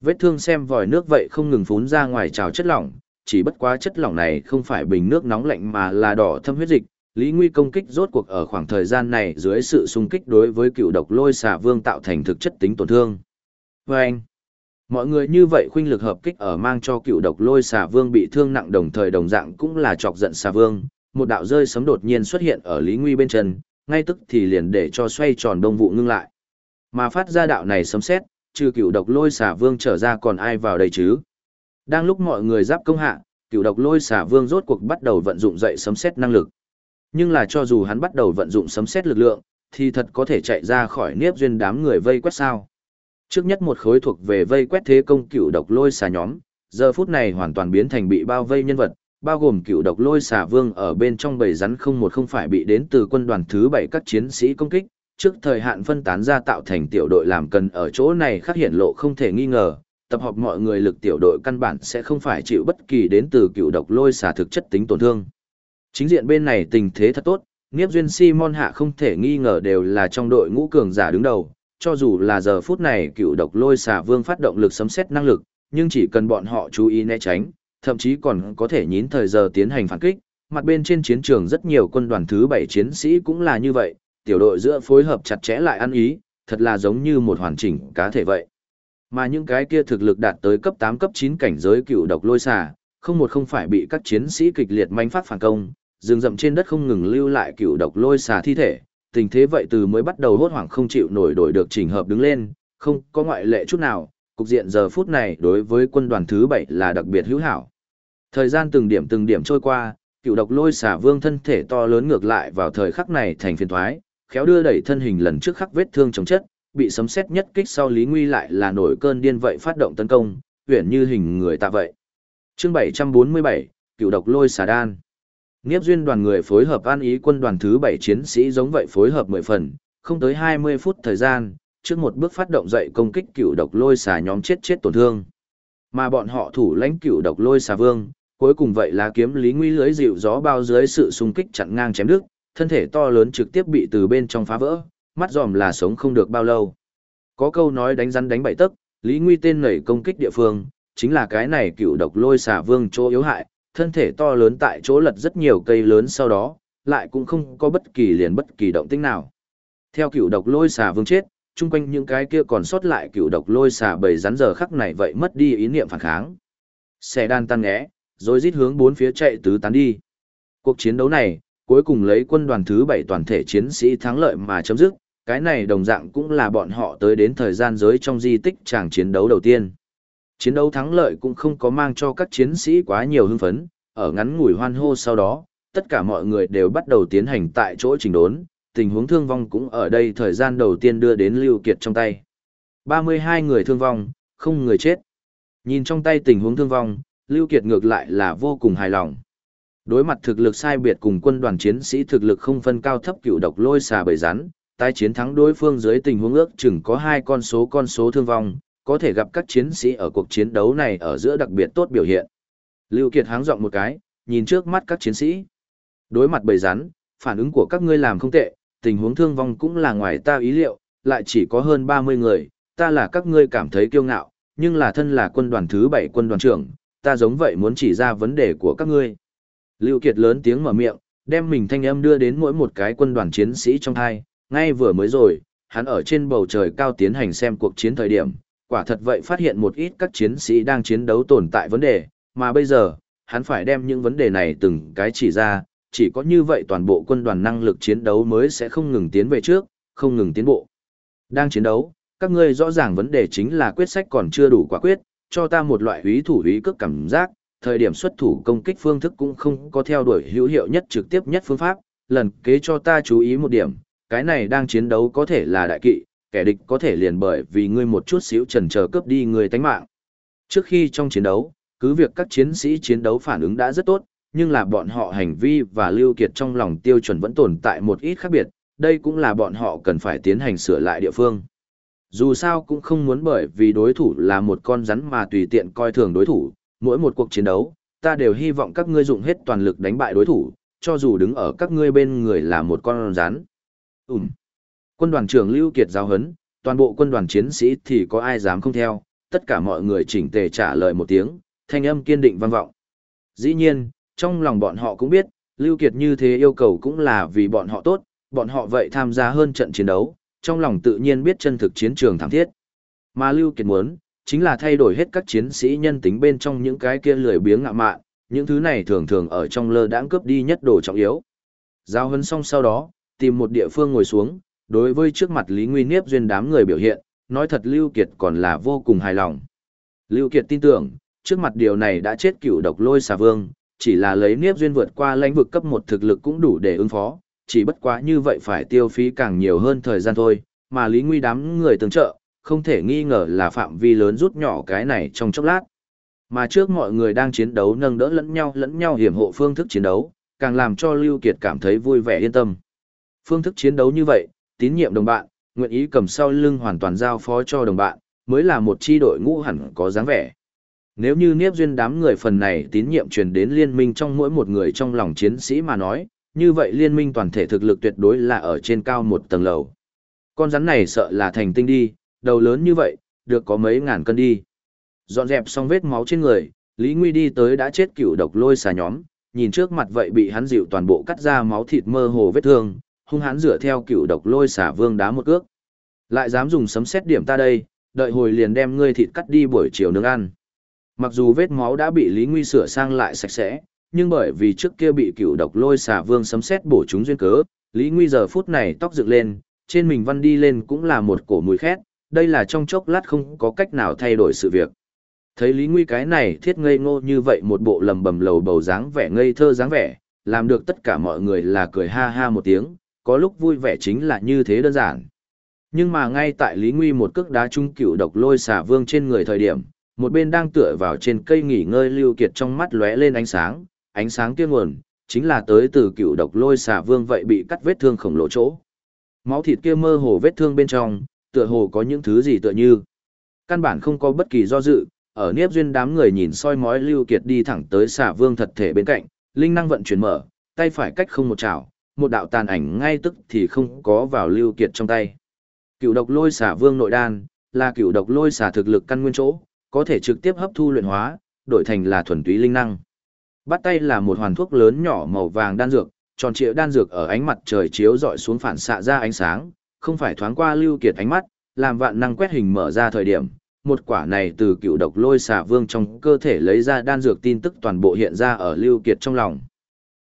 Vết thương xem vòi nước vậy không ngừng phún ra ngoài trào chất lỏng, chỉ bất quá chất lỏng này không phải bình nước nóng lạnh mà là đỏ thâm huyết dịch. Lý Nguy công kích rốt cuộc ở khoảng thời gian này dưới sự xung kích đối với cựu độc lôi xà vương tạo thành thực chất tính tổn thương. Và anh, mọi người như vậy khuynh lực hợp kích ở mang cho cựu độc lôi xà vương bị thương nặng đồng thời đồng dạng cũng là chọc giận xà vương, một đạo rơi sấm đột nhiên xuất hiện ở Lý Nguy bên chân, ngay tức thì liền để cho xoay tròn đông vụ ngưng lại. Mà phát ra đạo này sấm xét, trừ cựu độc lôi xà vương trở ra còn ai vào đây chứ? Đang lúc mọi người giáp công hạ, cựu độc lôi xà vương rốt cuộc bắt đầu vận dụng dậy sấm xét năng lực. Nhưng là cho dù hắn bắt đầu vận dụng sấm xét lực lượng, thì thật có thể chạy ra khỏi niếp duyên đám người vây quét sao. Trước nhất một khối thuộc về vây quét thế công cựu độc lôi xà nhóm, giờ phút này hoàn toàn biến thành bị bao vây nhân vật, bao gồm cựu độc lôi xà vương ở bên trong bầy rắn không một không phải bị đến từ quân đoàn thứ bảy các chiến sĩ công kích, trước thời hạn phân tán ra tạo thành tiểu đội làm cần ở chỗ này khắc hiện lộ không thể nghi ngờ, tập hợp mọi người lực tiểu đội căn bản sẽ không phải chịu bất kỳ đến từ cựu độc lôi xà thực chất tính tổn thương. Chính diện bên này tình thế thật tốt, Niếp Duyên Simon hạ không thể nghi ngờ đều là trong đội ngũ cường giả đứng đầu, cho dù là giờ phút này cựu độc lôi xà vương phát động lực sấm xét năng lực, nhưng chỉ cần bọn họ chú ý né tránh, thậm chí còn có thể nhín thời giờ tiến hành phản kích. Mặt bên trên chiến trường rất nhiều quân đoàn thứ bảy chiến sĩ cũng là như vậy, tiểu đội giữa phối hợp chặt chẽ lại ăn ý, thật là giống như một hoàn chỉnh cá thể vậy. Mà những cái kia thực lực đạt tới cấp 8 cấp 9 cảnh giới cựu độc lôi xà, không một không phải bị các chiến sĩ kịch liệt manh phát phản công, rừng rậm trên đất không ngừng lưu lại cựu độc lôi xà thi thể, tình thế vậy từ mới bắt đầu hốt hoảng không chịu nổi đổi được chỉnh hợp đứng lên, không có ngoại lệ chút nào, cục diện giờ phút này đối với quân đoàn thứ 7 là đặc biệt hữu hảo. Thời gian từng điểm từng điểm trôi qua, cựu độc lôi xà vương thân thể to lớn ngược lại vào thời khắc này thành phiền thoái, khéo đưa đẩy thân hình lần trước khắc vết thương chống chất, bị sấm sét nhất kích sau Lý Nguy lại là nổi cơn điên vậy phát động tấn công, uyển như hình người ta vậy. Chương 747, cựu độc lôi xà đan. Nghiếp duyên đoàn người phối hợp an ý quân đoàn thứ 7 chiến sĩ giống vậy phối hợp 10 phần, không tới 20 phút thời gian, trước một bước phát động dậy công kích cựu độc lôi xà nhóm chết chết tổn thương. Mà bọn họ thủ lãnh cựu độc lôi xà vương, cuối cùng vậy là kiếm lý nguy lưới dịu gió bao dưới sự xung kích chặn ngang chém đứt, thân thể to lớn trực tiếp bị từ bên trong phá vỡ, mắt giòm là sống không được bao lâu. Có câu nói đánh rắn đánh bảy tấc, Lý Nguy tên nảy công kích địa phương, chính là cái này cựu độc lôi xà vương chỗ yếu hại, thân thể to lớn tại chỗ lật rất nhiều cây lớn sau đó, lại cũng không có bất kỳ liền bất kỳ động tĩnh nào. Theo cựu độc lôi xà vương chết, chung quanh những cái kia còn sót lại cựu độc lôi xà bầy rắn giờ khắc này vậy mất đi ý niệm phản kháng. Xe đan tan ngẽ, rồi rít hướng bốn phía chạy tứ tán đi. Cuộc chiến đấu này, cuối cùng lấy quân đoàn thứ 7 toàn thể chiến sĩ thắng lợi mà chấm dứt, cái này đồng dạng cũng là bọn họ tới đến thời gian giới trong di tích tràng chiến đấu đầu tiên. Chiến đấu thắng lợi cũng không có mang cho các chiến sĩ quá nhiều hưng phấn, ở ngắn ngủi hoan hô sau đó, tất cả mọi người đều bắt đầu tiến hành tại chỗ trình đốn, tình huống thương vong cũng ở đây thời gian đầu tiên đưa đến Lưu Kiệt trong tay. 32 người thương vong, không người chết. Nhìn trong tay tình huống thương vong, Lưu Kiệt ngược lại là vô cùng hài lòng. Đối mặt thực lực sai biệt cùng quân đoàn chiến sĩ thực lực không phân cao thấp cựu độc lôi xà bầy rắn, tái chiến thắng đối phương dưới tình huống ước chừng có hai con số con số thương vong, có thể gặp các chiến sĩ ở cuộc chiến đấu này ở giữa đặc biệt tốt biểu hiện. Lưu Kiệt háng giọng một cái, nhìn trước mắt các chiến sĩ. Đối mặt bầy rắn, phản ứng của các ngươi làm không tệ, tình huống thương vong cũng là ngoài ta ý liệu, lại chỉ có hơn 30 người, ta là các ngươi cảm thấy kiêu ngạo, nhưng là thân là quân đoàn thứ 7 quân đoàn trưởng, ta giống vậy muốn chỉ ra vấn đề của các ngươi. Lưu Kiệt lớn tiếng mở miệng, đem mình thanh âm đưa đến mỗi một cái quân đoàn chiến sĩ trong hai, ngay vừa mới rồi, hắn ở trên bầu trời cao tiến hành xem cuộc chiến thời điểm, quả thật vậy phát hiện một ít các chiến sĩ đang chiến đấu tồn tại vấn đề, mà bây giờ, hắn phải đem những vấn đề này từng cái chỉ ra, chỉ có như vậy toàn bộ quân đoàn năng lực chiến đấu mới sẽ không ngừng tiến về trước, không ngừng tiến bộ. Đang chiến đấu, các ngươi rõ ràng vấn đề chính là quyết sách còn chưa đủ quả quyết, cho ta một loại húy thủ húy cước cảm giác, thời điểm xuất thủ công kích phương thức cũng không có theo đuổi hữu hiệu nhất trực tiếp nhất phương pháp, lần kế cho ta chú ý một điểm, cái này đang chiến đấu có thể là đại kỵ, kẻ địch có thể liền bởi vì ngươi một chút xíu trần chờ cướp đi người tánh mạng. Trước khi trong chiến đấu, cứ việc các chiến sĩ chiến đấu phản ứng đã rất tốt, nhưng là bọn họ hành vi và lưu kiệt trong lòng tiêu chuẩn vẫn tồn tại một ít khác biệt, đây cũng là bọn họ cần phải tiến hành sửa lại địa phương. Dù sao cũng không muốn bởi vì đối thủ là một con rắn mà tùy tiện coi thường đối thủ, mỗi một cuộc chiến đấu, ta đều hy vọng các ngươi dùng hết toàn lực đánh bại đối thủ, cho dù đứng ở các ngươi bên người là một con rắn. Ừm. Quân đoàn trưởng Lưu Kiệt giao hấn, toàn bộ quân đoàn chiến sĩ thì có ai dám không theo, tất cả mọi người chỉnh tề trả lời một tiếng, thanh âm kiên định vang vọng. Dĩ nhiên, trong lòng bọn họ cũng biết, Lưu Kiệt như thế yêu cầu cũng là vì bọn họ tốt, bọn họ vậy tham gia hơn trận chiến đấu, trong lòng tự nhiên biết chân thực chiến trường thảm thiết. Mà Lưu Kiệt muốn, chính là thay đổi hết các chiến sĩ nhân tính bên trong những cái kia lười biếng ngạ mạn, những thứ này thường thường ở trong lơ đãng cướp đi nhất đồ trọng yếu. Giao hấn xong sau đó, tìm một địa phương ngồi xuống, đối với trước mặt Lý Nguy Niếp duyên đám người biểu hiện, nói thật Lưu Kiệt còn là vô cùng hài lòng. Lưu Kiệt tin tưởng, trước mặt điều này đã chết cựu độc lôi xà vương, chỉ là lấy Niếp duyên vượt qua lãnh vực cấp một thực lực cũng đủ để ứng phó, chỉ bất quá như vậy phải tiêu phí càng nhiều hơn thời gian thôi, mà Lý Nguy đám người tương trợ, không thể nghi ngờ là phạm vi lớn rút nhỏ cái này trong chốc lát. Mà trước mọi người đang chiến đấu nâng đỡ lẫn nhau lẫn nhau hiểm hộ phương thức chiến đấu, càng làm cho Lưu Kiệt cảm thấy vui vẻ yên tâm. Phương thức chiến đấu như vậy, tín nhiệm đồng bạn, nguyện ý cầm sau lưng hoàn toàn giao phó cho đồng bạn, mới là một chi đội ngũ hẳn có dáng vẻ. Nếu như Niếp Duyên đám người phần này tín nhiệm truyền đến liên minh trong mỗi một người trong lòng chiến sĩ mà nói, như vậy liên minh toàn thể thực lực tuyệt đối là ở trên cao một tầng lầu. Con rắn này sợ là thành tinh đi, đầu lớn như vậy, được có mấy ngàn cân đi. Dọn dẹp xong vết máu trên người, Lý Nguy đi tới đã chết cựu độc lôi xà nhóm, nhìn trước mặt vậy bị hắn dịu toàn bộ cắt ra máu thịt mơ hồ vết thương, hung hắn rửa theo cựu độc lôi xà vương đá một cước. Lại dám dùng sấm xét điểm ta đây, đợi hồi liền đem ngươi thịt cắt đi buổi chiều nướng ăn. Mặc dù vết máu đã bị Lý Nguy sửa sang lại sạch sẽ, nhưng bởi vì trước kia bị cựu độc lôi xà vương sấm xét bổ chúng duyên cớ, Lý Nguy giờ phút này tóc dựng lên, trên mình văn đi lên cũng là một cổ mùi khét, đây là trong chốc lát không có cách nào thay đổi sự việc. Thấy Lý Nguy cái này thiết ngây ngô như vậy một bộ lầm bầm lầu bầu dáng vẻ ngây thơ dáng vẻ, làm được tất cả mọi người là cười ha ha một tiếng, có lúc vui vẻ chính là như thế đơn giản. Nhưng mà ngay tại Lý Nguy một cước đá trung cựu độc lôi xà vương trên người thời điểm, một bên đang tựa vào trên cây nghỉ ngơi lưu kiệt trong mắt lóe lên ánh sáng, ánh sáng kia nguồn, chính là tới từ cựu độc lôi xà vương vậy bị cắt vết thương khổng lồ chỗ. Máu thịt kia mơ hồ vết thương bên trong, tựa hồ có những thứ gì tựa như. Căn bản không có bất kỳ do dự, ở niếp duyên đám người nhìn soi mói lưu kiệt đi thẳng tới xà vương thật thể bên cạnh, linh năng vận chuyển mở, tay phải cách không một chảo, một đạo tàn ảnh ngay tức thì không có vào lưu kiệt trong tay. Cựu độc lôi xà vương nội đan, là cựu độc lôi xà thực lực căn nguyên chỗ, có thể trực tiếp hấp thu luyện hóa, đổi thành là thuần túy linh năng. Bắt tay là một hoàn thuốc lớn nhỏ màu vàng đan dược, tròn trịa đan dược ở ánh mặt trời chiếu rọi xuống phản xạ ra ánh sáng, không phải thoáng qua lưu kiệt ánh mắt, làm vạn năng quét hình mở ra thời điểm, một quả này từ cựu độc lôi xà vương trong cơ thể lấy ra đan dược tin tức toàn bộ hiện ra ở Lưu Kiệt trong lòng.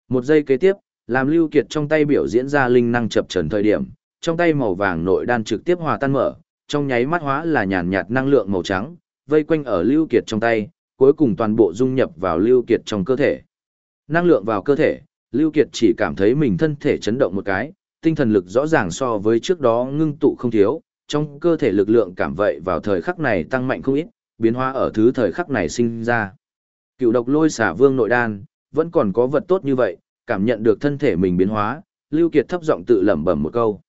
Một giây kế tiếp, làm Lưu Kiệt trong tay biểu diễn ra linh năng chập trần thời điểm, trong tay màu vàng nội đan trực tiếp hòa tan mở, trong nháy mắt hóa là nhàn nhạt năng lượng màu trắng, vây quanh ở Lưu Kiệt trong tay, cuối cùng toàn bộ dung nhập vào Lưu Kiệt trong cơ thể. Năng lượng vào cơ thể, Lưu Kiệt chỉ cảm thấy mình thân thể chấn động một cái, tinh thần lực rõ ràng so với trước đó ngưng tụ không thiếu, trong cơ thể lực lượng cảm vậy vào thời khắc này tăng mạnh không ít, biến hóa ở thứ thời khắc này sinh ra. Cựu độc lôi xả vương nội đan, vẫn còn có vật tốt như vậy, cảm nhận được thân thể mình biến hóa, Lưu Kiệt thấp giọng tự lẩm bẩm một câu.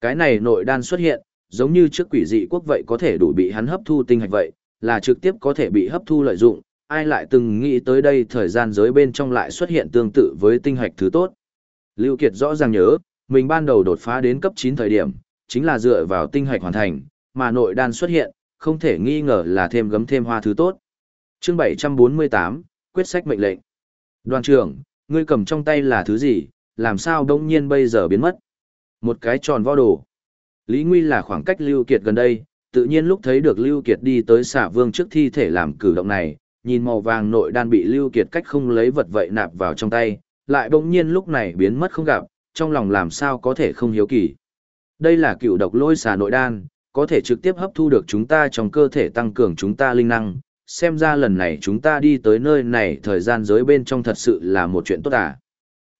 Cái này nội đan xuất hiện, giống như trước quỷ dị quốc vậy có thể đủ bị hắn hấp thu tinh hạch vậy, là trực tiếp có thể bị hấp thu lợi dụng, ai lại từng nghĩ tới đây thời gian giới bên trong lại xuất hiện tương tự với tinh hạch thứ tốt. Lưu Kiệt rõ ràng nhớ, mình ban đầu đột phá đến cấp 9 thời điểm, chính là dựa vào tinh hạch hoàn thành, mà nội đan xuất hiện, không thể nghi ngờ là thêm gấm thêm hoa thứ tốt. Chương 748, quyết sách mệnh lệnh. Đoàn trưởng, ngươi cầm trong tay là thứ gì, làm sao đông nhiên bây giờ biến mất? Một cái tròn vo đồ. Lý Nguy là khoảng cách Lưu Kiệt gần đây, tự nhiên lúc thấy được Lưu Kiệt đi tới xả vương trước thi thể làm cử động này, nhìn màu vàng nội đan bị Lưu Kiệt cách không lấy vật vậy nạp vào trong tay, lại bỗng nhiên lúc này biến mất không gặp, trong lòng làm sao có thể không hiếu kỳ. Đây là cựu độc lôi xà nội đan, có thể trực tiếp hấp thu được chúng ta trong cơ thể tăng cường chúng ta linh năng. Xem ra lần này chúng ta đi tới nơi này thời gian giới bên trong thật sự là một chuyện tốt à.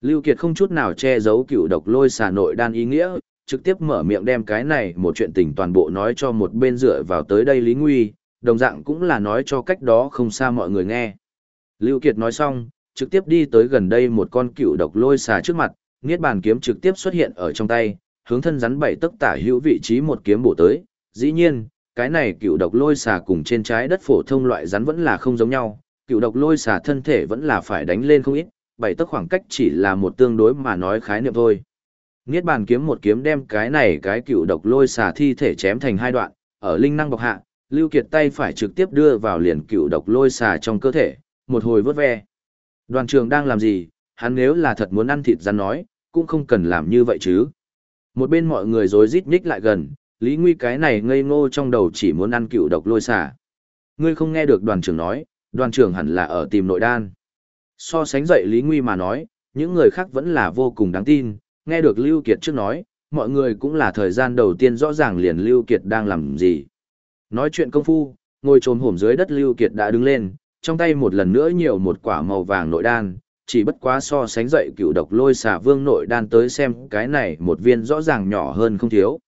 Lưu Kiệt không chút nào che giấu cựu độc lôi xà nội đan ý nghĩa, trực tiếp mở miệng đem cái này một chuyện tình toàn bộ nói cho một bên dựa vào tới đây Lý Nguy, đồng dạng cũng là nói cho cách đó không xa mọi người nghe. Lưu Kiệt nói xong, trực tiếp đi tới gần đây một con cựu độc lôi xà trước mặt, Niết bàn kiếm trực tiếp xuất hiện ở trong tay, hướng thân rắn bảy tấc tả hữu vị trí một kiếm bổ tới. Dĩ nhiên, cái này cựu độc lôi xà cùng trên trái đất phổ thông loại rắn vẫn là không giống nhau, cựu độc lôi xà thân thể vẫn là phải đánh lên không ít, bảy tấc khoảng cách chỉ là một tương đối mà nói khái niệm thôi. Niết bàn kiếm một kiếm đem cái này cái cựu độc lôi xà thi thể chém thành hai đoạn, ở linh năng bọc hạ, Lưu Kiệt tay phải trực tiếp đưa vào liền cựu độc lôi xà trong cơ thể, một hồi vớt ve. Đoàn trường đang làm gì, hắn nếu là thật muốn ăn thịt rắn nói, cũng không cần làm như vậy chứ. Một bên mọi người rối rít nhích lại gần, Lý Nguy cái này ngây ngô trong đầu chỉ muốn ăn cựu độc lôi xà. Ngươi không nghe được đoàn trưởng nói, đoàn trưởng hẳn là ở tìm nội đan. So sánh dậy Lý Nguy mà nói, những người khác vẫn là vô cùng đáng tin, nghe được Lưu Kiệt trước nói, mọi người cũng là thời gian đầu tiên rõ ràng liền Lưu Kiệt đang làm gì. Nói chuyện công phu, ngồi trồm hổm dưới đất Lưu Kiệt đã đứng lên, trong tay một lần nữa nhiều một quả màu vàng nội đan, chỉ bất quá so sánh dậy cựu độc lôi xà vương nội đan tới xem cái này một viên rõ ràng nhỏ hơn không thiếu.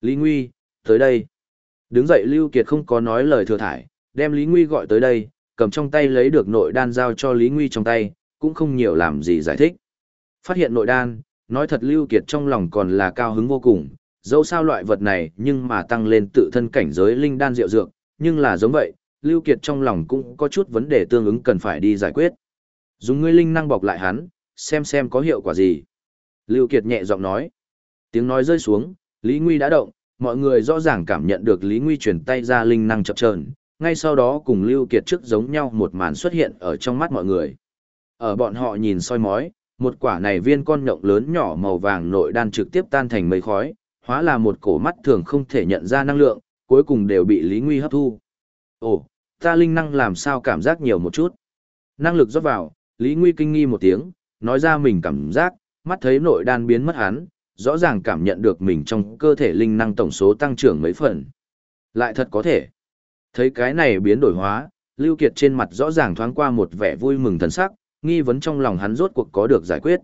Lý Nguy, tới đây. Đứng dậy Lưu Kiệt không có nói lời thừa thải, đem Lý Nguy gọi tới đây, cầm trong tay lấy được nội đan giao cho Lý Nguy trong tay, cũng không nhiều làm gì giải thích. Phát hiện nội đan, nói thật Lưu Kiệt trong lòng còn là cao hứng vô cùng, dẫu sao loại vật này nhưng mà tăng lên tự thân cảnh giới linh đan diệu dược, nhưng là giống vậy, Lưu Kiệt trong lòng cũng có chút vấn đề tương ứng cần phải đi giải quyết. Dùng ngươi linh năng bọc lại hắn, xem xem có hiệu quả gì. Lưu Kiệt nhẹ giọng nói. Tiếng nói rơi xuống, Lý Nguy đã động, mọi người rõ ràng cảm nhận được Lý Nguy chuyển tay ra linh năng chập chờn, ngay sau đó cùng Lưu Kiệt trước giống nhau một màn xuất hiện ở trong mắt mọi người. Ở bọn họ nhìn soi mói, một quả này viên con nhộng lớn nhỏ màu vàng nội đan trực tiếp tan thành mây khói, hóa là một cổ mắt thường không thể nhận ra năng lượng, cuối cùng đều bị Lý Nguy hấp thu. Ồ, ta linh năng làm sao cảm giác nhiều một chút. Năng lực rót vào, Lý Nguy kinh nghi một tiếng, nói ra mình cảm giác, mắt thấy nội đan biến mất hắn, rõ ràng cảm nhận được mình trong cơ thể linh năng tổng số tăng trưởng mấy phần. Lại thật có thể. Thấy cái này biến đổi hóa, Lưu Kiệt trên mặt rõ ràng thoáng qua một vẻ vui mừng thần sắc, nghi vấn trong lòng hắn rốt cuộc có được giải quyết.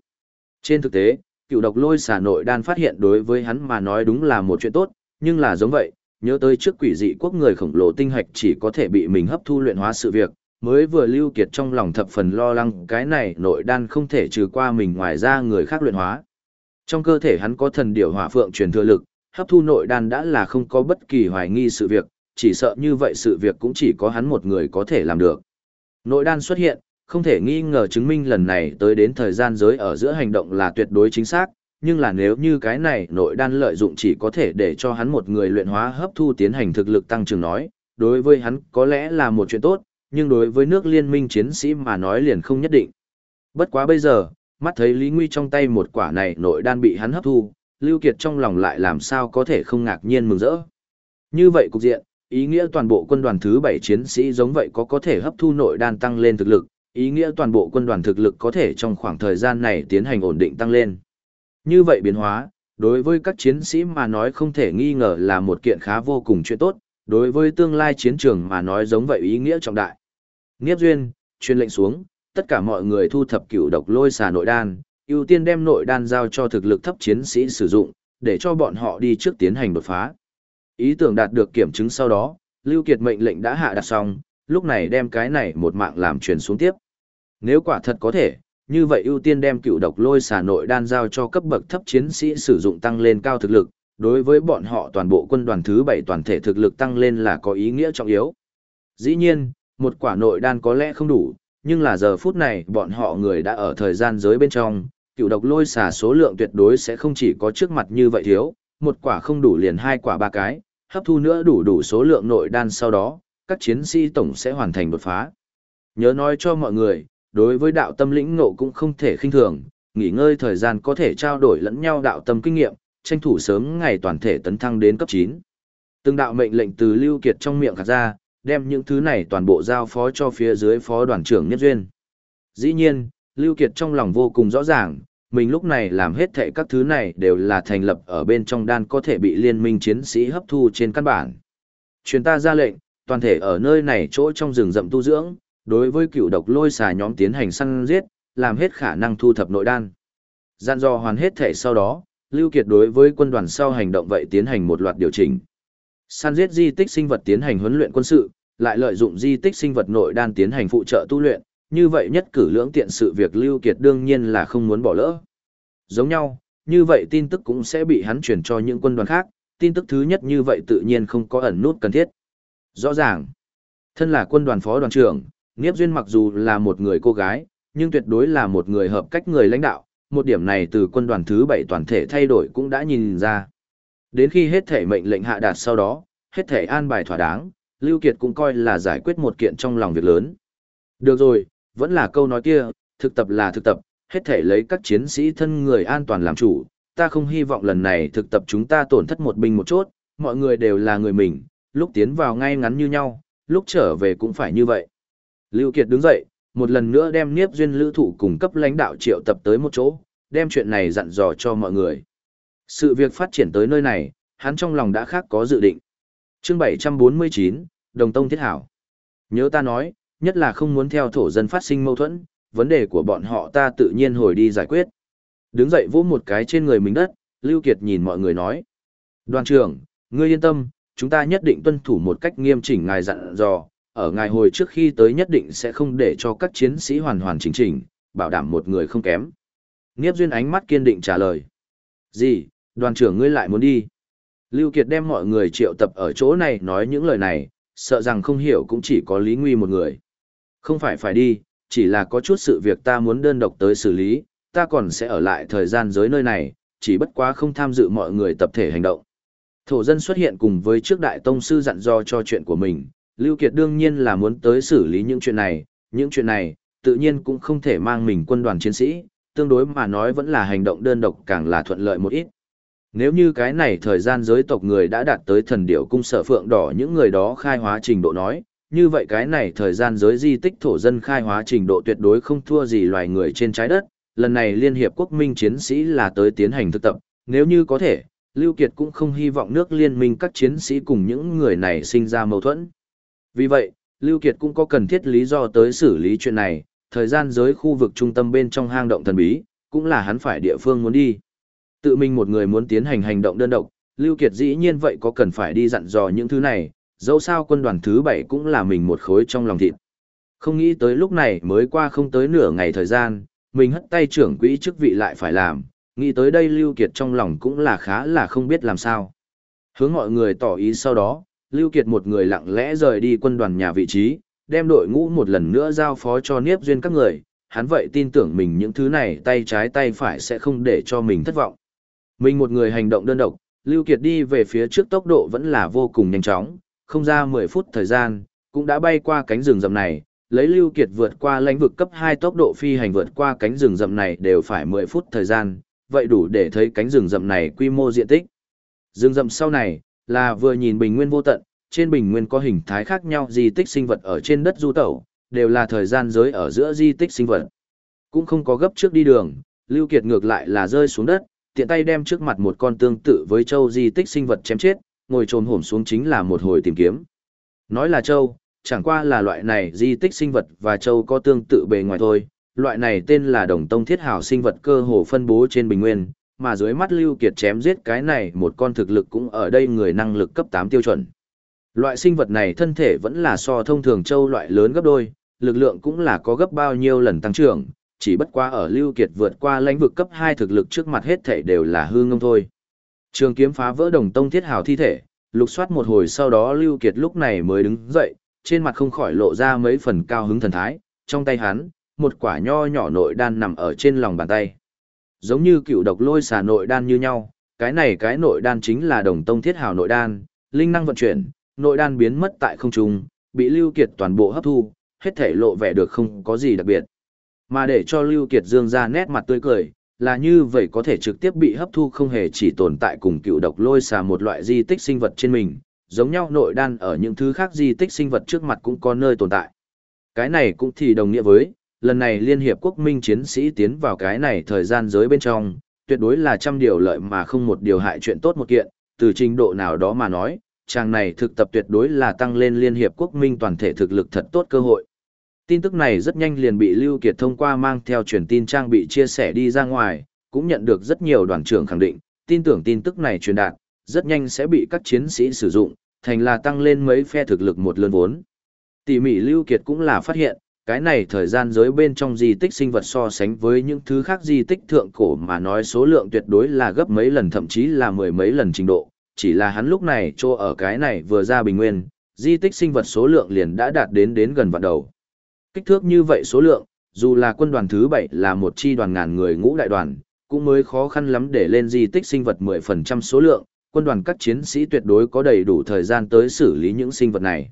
Trên thực tế, cựu độc lôi xà nội đan phát hiện đối với hắn mà nói đúng là một chuyện tốt, nhưng là giống vậy, nhớ tới trước quỷ dị quốc người khổng lồ tinh hạch chỉ có thể bị mình hấp thu luyện hóa sự việc, mới vừa lưu kiệt trong lòng thập phần lo lắng cái này nội đan không thể trừ qua mình ngoài ra người khác luyện hóa. Trong cơ thể hắn có thần điểu hỏa phượng truyền thừa lực, hấp thu nội đan đã là không có bất kỳ hoài nghi sự việc, chỉ sợ như vậy sự việc cũng chỉ có hắn một người có thể làm được. Nội đan xuất hiện, không thể nghi ngờ chứng minh lần này tới đến thời gian giới ở giữa hành động là tuyệt đối chính xác, nhưng là nếu như cái này nội đan lợi dụng chỉ có thể để cho hắn một người luyện hóa hấp thu tiến hành thực lực tăng trưởng nói, đối với hắn có lẽ là một chuyện tốt, nhưng đối với nước liên minh chiến sĩ mà nói liền không nhất định. Bất quá bây giờ, mắt thấy Lý Nguy trong tay một quả này nội đan bị hắn hấp thu, Lưu Kiệt trong lòng lại làm sao có thể không ngạc nhiên mừng rỡ. Như vậy cục diện, ý nghĩa toàn bộ quân đoàn thứ 7 chiến sĩ giống vậy có có thể hấp thu nội đan tăng lên thực lực, ý nghĩa toàn bộ quân đoàn thực lực có thể trong khoảng thời gian này tiến hành ổn định tăng lên. Như vậy biến hóa, đối với các chiến sĩ mà nói không thể nghi ngờ là một kiện khá vô cùng chuyện tốt, đối với tương lai chiến trường mà nói giống vậy ý nghĩa trọng đại. Nghiếp duyên, truyền lệnh xuống, tất cả mọi người thu thập cửu độc lôi xà nội đan, ưu tiên đem nội đan giao cho thực lực thấp chiến sĩ sử dụng, để cho bọn họ đi trước tiến hành đột phá. Ý tưởng đạt được kiểm chứng sau đó, Lưu Kiệt mệnh lệnh đã hạ đặt xong, lúc này đem cái này một mạng làm truyền xuống tiếp. Nếu quả thật có thể, như vậy ưu tiên đem cựu độc lôi xà nội đan giao cho cấp bậc thấp chiến sĩ sử dụng tăng lên cao thực lực, đối với bọn họ toàn bộ quân đoàn thứ bảy toàn thể thực lực tăng lên là có ý nghĩa trọng yếu. Dĩ nhiên, một quả nội đan có lẽ không đủ, nhưng là giờ phút này bọn họ người đã ở thời gian giới bên trong, cựu độc lôi xà số lượng tuyệt đối sẽ không chỉ có trước mặt như vậy thiếu, một quả không đủ liền hai quả ba cái, hấp thu nữa đủ đủ số lượng nội đan sau đó, các chiến sĩ tổng sẽ hoàn thành đột phá. Nhớ nói cho mọi người, đối với đạo tâm lĩnh ngộ cũng không thể khinh thường, nghỉ ngơi thời gian có thể trao đổi lẫn nhau đạo tâm kinh nghiệm, tranh thủ sớm ngày toàn thể tấn thăng đến cấp 9. Từng đạo mệnh lệnh từ Lưu Kiệt trong miệng gạt ra, đem những thứ này toàn bộ giao phó cho phía dưới phó đoàn trưởng Nhất Duyên. Dĩ nhiên, Lưu Kiệt trong lòng vô cùng rõ ràng, mình lúc này làm hết thệ các thứ này đều là thành lập ở bên trong đan có thể bị liên minh chiến sĩ hấp thu trên căn bản. Truyền ta ra lệnh, toàn thể ở nơi này chỗ trong rừng rậm tu dưỡng, đối với cựu độc lôi xà nhóm tiến hành săn giết, làm hết khả năng thu thập nội đan. Gian do hoàn hết thể sau đó, Lưu Kiệt đối với quân đoàn sau hành động vậy tiến hành một loạt điều chỉnh. Săn giết di tích sinh vật tiến hành huấn luyện quân sự, lại lợi dụng di tích sinh vật nội đan tiến hành phụ trợ tu luyện, như vậy nhất cử lưỡng tiện sự việc Lưu Kiệt đương nhiên là không muốn bỏ lỡ. Giống nhau, như vậy tin tức cũng sẽ bị hắn truyền cho những quân đoàn khác, tin tức thứ nhất như vậy tự nhiên không có ẩn nút cần thiết. Rõ ràng, thân là quân đoàn phó đoàn trưởng, Niếp Duyên mặc dù là một người cô gái, nhưng tuyệt đối là một người hợp cách người lãnh đạo, một điểm này từ quân đoàn thứ 7 toàn thể thay đổi cũng đã nhìn ra. Đến khi hết thể mệnh lệnh hạ đạt sau đó, hết thể an bài thỏa đáng, Lưu Kiệt cũng coi là giải quyết một kiện trong lòng việc lớn. Được rồi, vẫn là câu nói kia, thực tập là thực tập, hết thể lấy các chiến sĩ thân người an toàn làm chủ, ta không hy vọng lần này thực tập chúng ta tổn thất một binh một chốt, mọi người đều là người mình, lúc tiến vào ngay ngắn như nhau, lúc trở về cũng phải như vậy. Lưu Kiệt đứng dậy, một lần nữa đem Niếp Duyên Lữ Thụ cùng cấp lãnh đạo triệu tập tới một chỗ, đem chuyện này dặn dò cho mọi người. Sự việc phát triển tới nơi này, hắn trong lòng đã khác có dự định. Chương 749, Đồng Tông Thiết Hảo. Nhớ ta nói, nhất là không muốn theo thổ dân phát sinh mâu thuẫn, vấn đề của bọn họ ta tự nhiên hồi đi giải quyết. Đứng dậy vỗ một cái trên người mình đất, Lưu Kiệt nhìn mọi người nói. Đoàn trưởng, ngươi yên tâm, chúng ta nhất định tuân thủ một cách nghiêm chỉnh ngài dặn dò, ở ngài hồi trước khi tới nhất định sẽ không để cho các chiến sĩ hoàn hoàn chính trình bảo đảm một người không kém. Nghiếp duyên ánh mắt kiên định trả lời. Gì, đoàn trưởng ngươi lại muốn đi? Lưu Kiệt đem mọi người triệu tập ở chỗ này nói những lời này, sợ rằng không hiểu cũng chỉ có Lý Nguy một người. Không phải phải đi, chỉ là có chút sự việc ta muốn đơn độc tới xử lý, ta còn sẽ ở lại thời gian giới nơi này, chỉ bất quá không tham dự mọi người tập thể hành động. Thổ dân xuất hiện cùng với trước đại tông sư dặn dò cho chuyện của mình, Lưu Kiệt đương nhiên là muốn tới xử lý những chuyện này, những chuyện này, tự nhiên cũng không thể mang mình quân đoàn chiến sĩ, tương đối mà nói vẫn là hành động đơn độc càng là thuận lợi một ít. Nếu như cái này thời gian giới tộc người đã đạt tới thần điểu cung sở phượng đỏ những người đó khai hóa trình độ nói, như vậy cái này thời gian giới di tích thổ dân khai hóa trình độ tuyệt đối không thua gì loài người trên trái đất, lần này Liên Hiệp Quốc minh chiến sĩ là tới tiến hành thực tập, nếu như có thể, Lưu Kiệt cũng không hy vọng nước liên minh các chiến sĩ cùng những người này sinh ra mâu thuẫn. Vì vậy, Lưu Kiệt cũng có cần thiết lý do tới xử lý chuyện này, thời gian giới khu vực trung tâm bên trong hang động thần bí, cũng là hắn phải địa phương muốn đi. Tự mình một người muốn tiến hành hành động đơn độc, Lưu Kiệt dĩ nhiên vậy có cần phải đi dặn dò những thứ này, dẫu sao quân đoàn thứ bảy cũng là mình một khối trong lòng thịt. Không nghĩ tới lúc này mới qua không tới nửa ngày thời gian, mình hất tay trưởng quỹ chức vị lại phải làm, nghĩ tới đây Lưu Kiệt trong lòng cũng là khá là không biết làm sao. Hướng mọi người tỏ ý sau đó, Lưu Kiệt một người lặng lẽ rời đi quân đoàn nhà vị trí, đem đội ngũ một lần nữa giao phó cho Niếp Duyên các người, hắn vậy tin tưởng mình những thứ này tay trái tay phải sẽ không để cho mình thất vọng. Mình một người hành động đơn độc, Lưu Kiệt đi về phía trước tốc độ vẫn là vô cùng nhanh chóng, không ra 10 phút thời gian, cũng đã bay qua cánh rừng rậm này, lấy Lưu Kiệt vượt qua lãnh vực cấp 2 tốc độ phi hành vượt qua cánh rừng rậm này đều phải 10 phút thời gian, vậy đủ để thấy cánh rừng rậm này quy mô diện tích. Rừng rậm sau này, là vừa nhìn bình nguyên vô tận, trên bình nguyên có hình thái khác nhau di tích sinh vật ở trên đất du tẩu, đều là thời gian giới ở giữa di tích sinh vật. Cũng không có gấp trước đi đường, Lưu Kiệt ngược lại là rơi xuống đất, tiện tay đem trước mặt một con tương tự với châu di tích sinh vật chém chết, ngồi trồn hổm xuống chính là một hồi tìm kiếm. Nói là châu, chẳng qua là loại này di tích sinh vật và châu có tương tự bề ngoài thôi, loại này tên là đồng tông thiết hào sinh vật cơ hồ phân bố trên bình nguyên, mà dưới mắt Lưu Kiệt chém giết cái này một con thực lực cũng ở đây người năng lực cấp 8 tiêu chuẩn. Loại sinh vật này thân thể vẫn là so thông thường châu loại lớn gấp đôi, lực lượng cũng là có gấp bao nhiêu lần tăng trưởng, chỉ bất quá ở Lưu Kiệt vượt qua lãnh vực cấp 2 thực lực trước mặt hết thảy đều là hư ngông thôi. Trường kiếm phá vỡ đồng tông thiết hào thi thể, lục soát một hồi sau đó Lưu Kiệt lúc này mới đứng dậy, trên mặt không khỏi lộ ra mấy phần cao hứng thần thái, trong tay hắn, một quả nho nhỏ nội đan nằm ở trên lòng bàn tay. Giống như cựu độc lôi xà nội đan như nhau, cái này cái nội đan chính là đồng tông thiết hào nội đan, linh năng vận chuyển, nội đan biến mất tại không trung, bị Lưu Kiệt toàn bộ hấp thu, hết thể lộ vẻ được không có gì đặc biệt. Mà để cho Lưu Kiệt dương ra nét mặt tươi cười, là như vậy có thể trực tiếp bị hấp thu không hề chỉ tồn tại cùng cựu độc lôi xà một loại di tích sinh vật trên mình, giống nhau nội đan ở những thứ khác di tích sinh vật trước mặt cũng có nơi tồn tại. Cái này cũng thì đồng nghĩa với, lần này Liên Hiệp Quốc Minh chiến sĩ tiến vào cái này thời gian giới bên trong, tuyệt đối là trăm điều lợi mà không một điều hại chuyện tốt một kiện, từ trình độ nào đó mà nói, chàng này thực tập tuyệt đối là tăng lên Liên Hiệp Quốc Minh toàn thể thực lực thật tốt cơ hội. Tin tức này rất nhanh liền bị Lưu Kiệt thông qua mang theo truyền tin trang bị chia sẻ đi ra ngoài, cũng nhận được rất nhiều đoàn trưởng khẳng định, tin tưởng tin tức này truyền đạt, rất nhanh sẽ bị các chiến sĩ sử dụng, thành là tăng lên mấy phe thực lực một lớn vốn. tỷ mỉ Lưu Kiệt cũng là phát hiện, cái này thời gian giới bên trong di tích sinh vật so sánh với những thứ khác di tích thượng cổ mà nói số lượng tuyệt đối là gấp mấy lần thậm chí là mười mấy lần trình độ, chỉ là hắn lúc này cho ở cái này vừa ra bình nguyên, di tích sinh vật số lượng liền đã đạt đến đến gần vạn đầu. Kích thước như vậy số lượng, dù là quân đoàn thứ bảy là một chi đoàn ngàn người ngũ đại đoàn, cũng mới khó khăn lắm để lên di tích sinh vật 10% số lượng, quân đoàn các chiến sĩ tuyệt đối có đầy đủ thời gian tới xử lý những sinh vật này.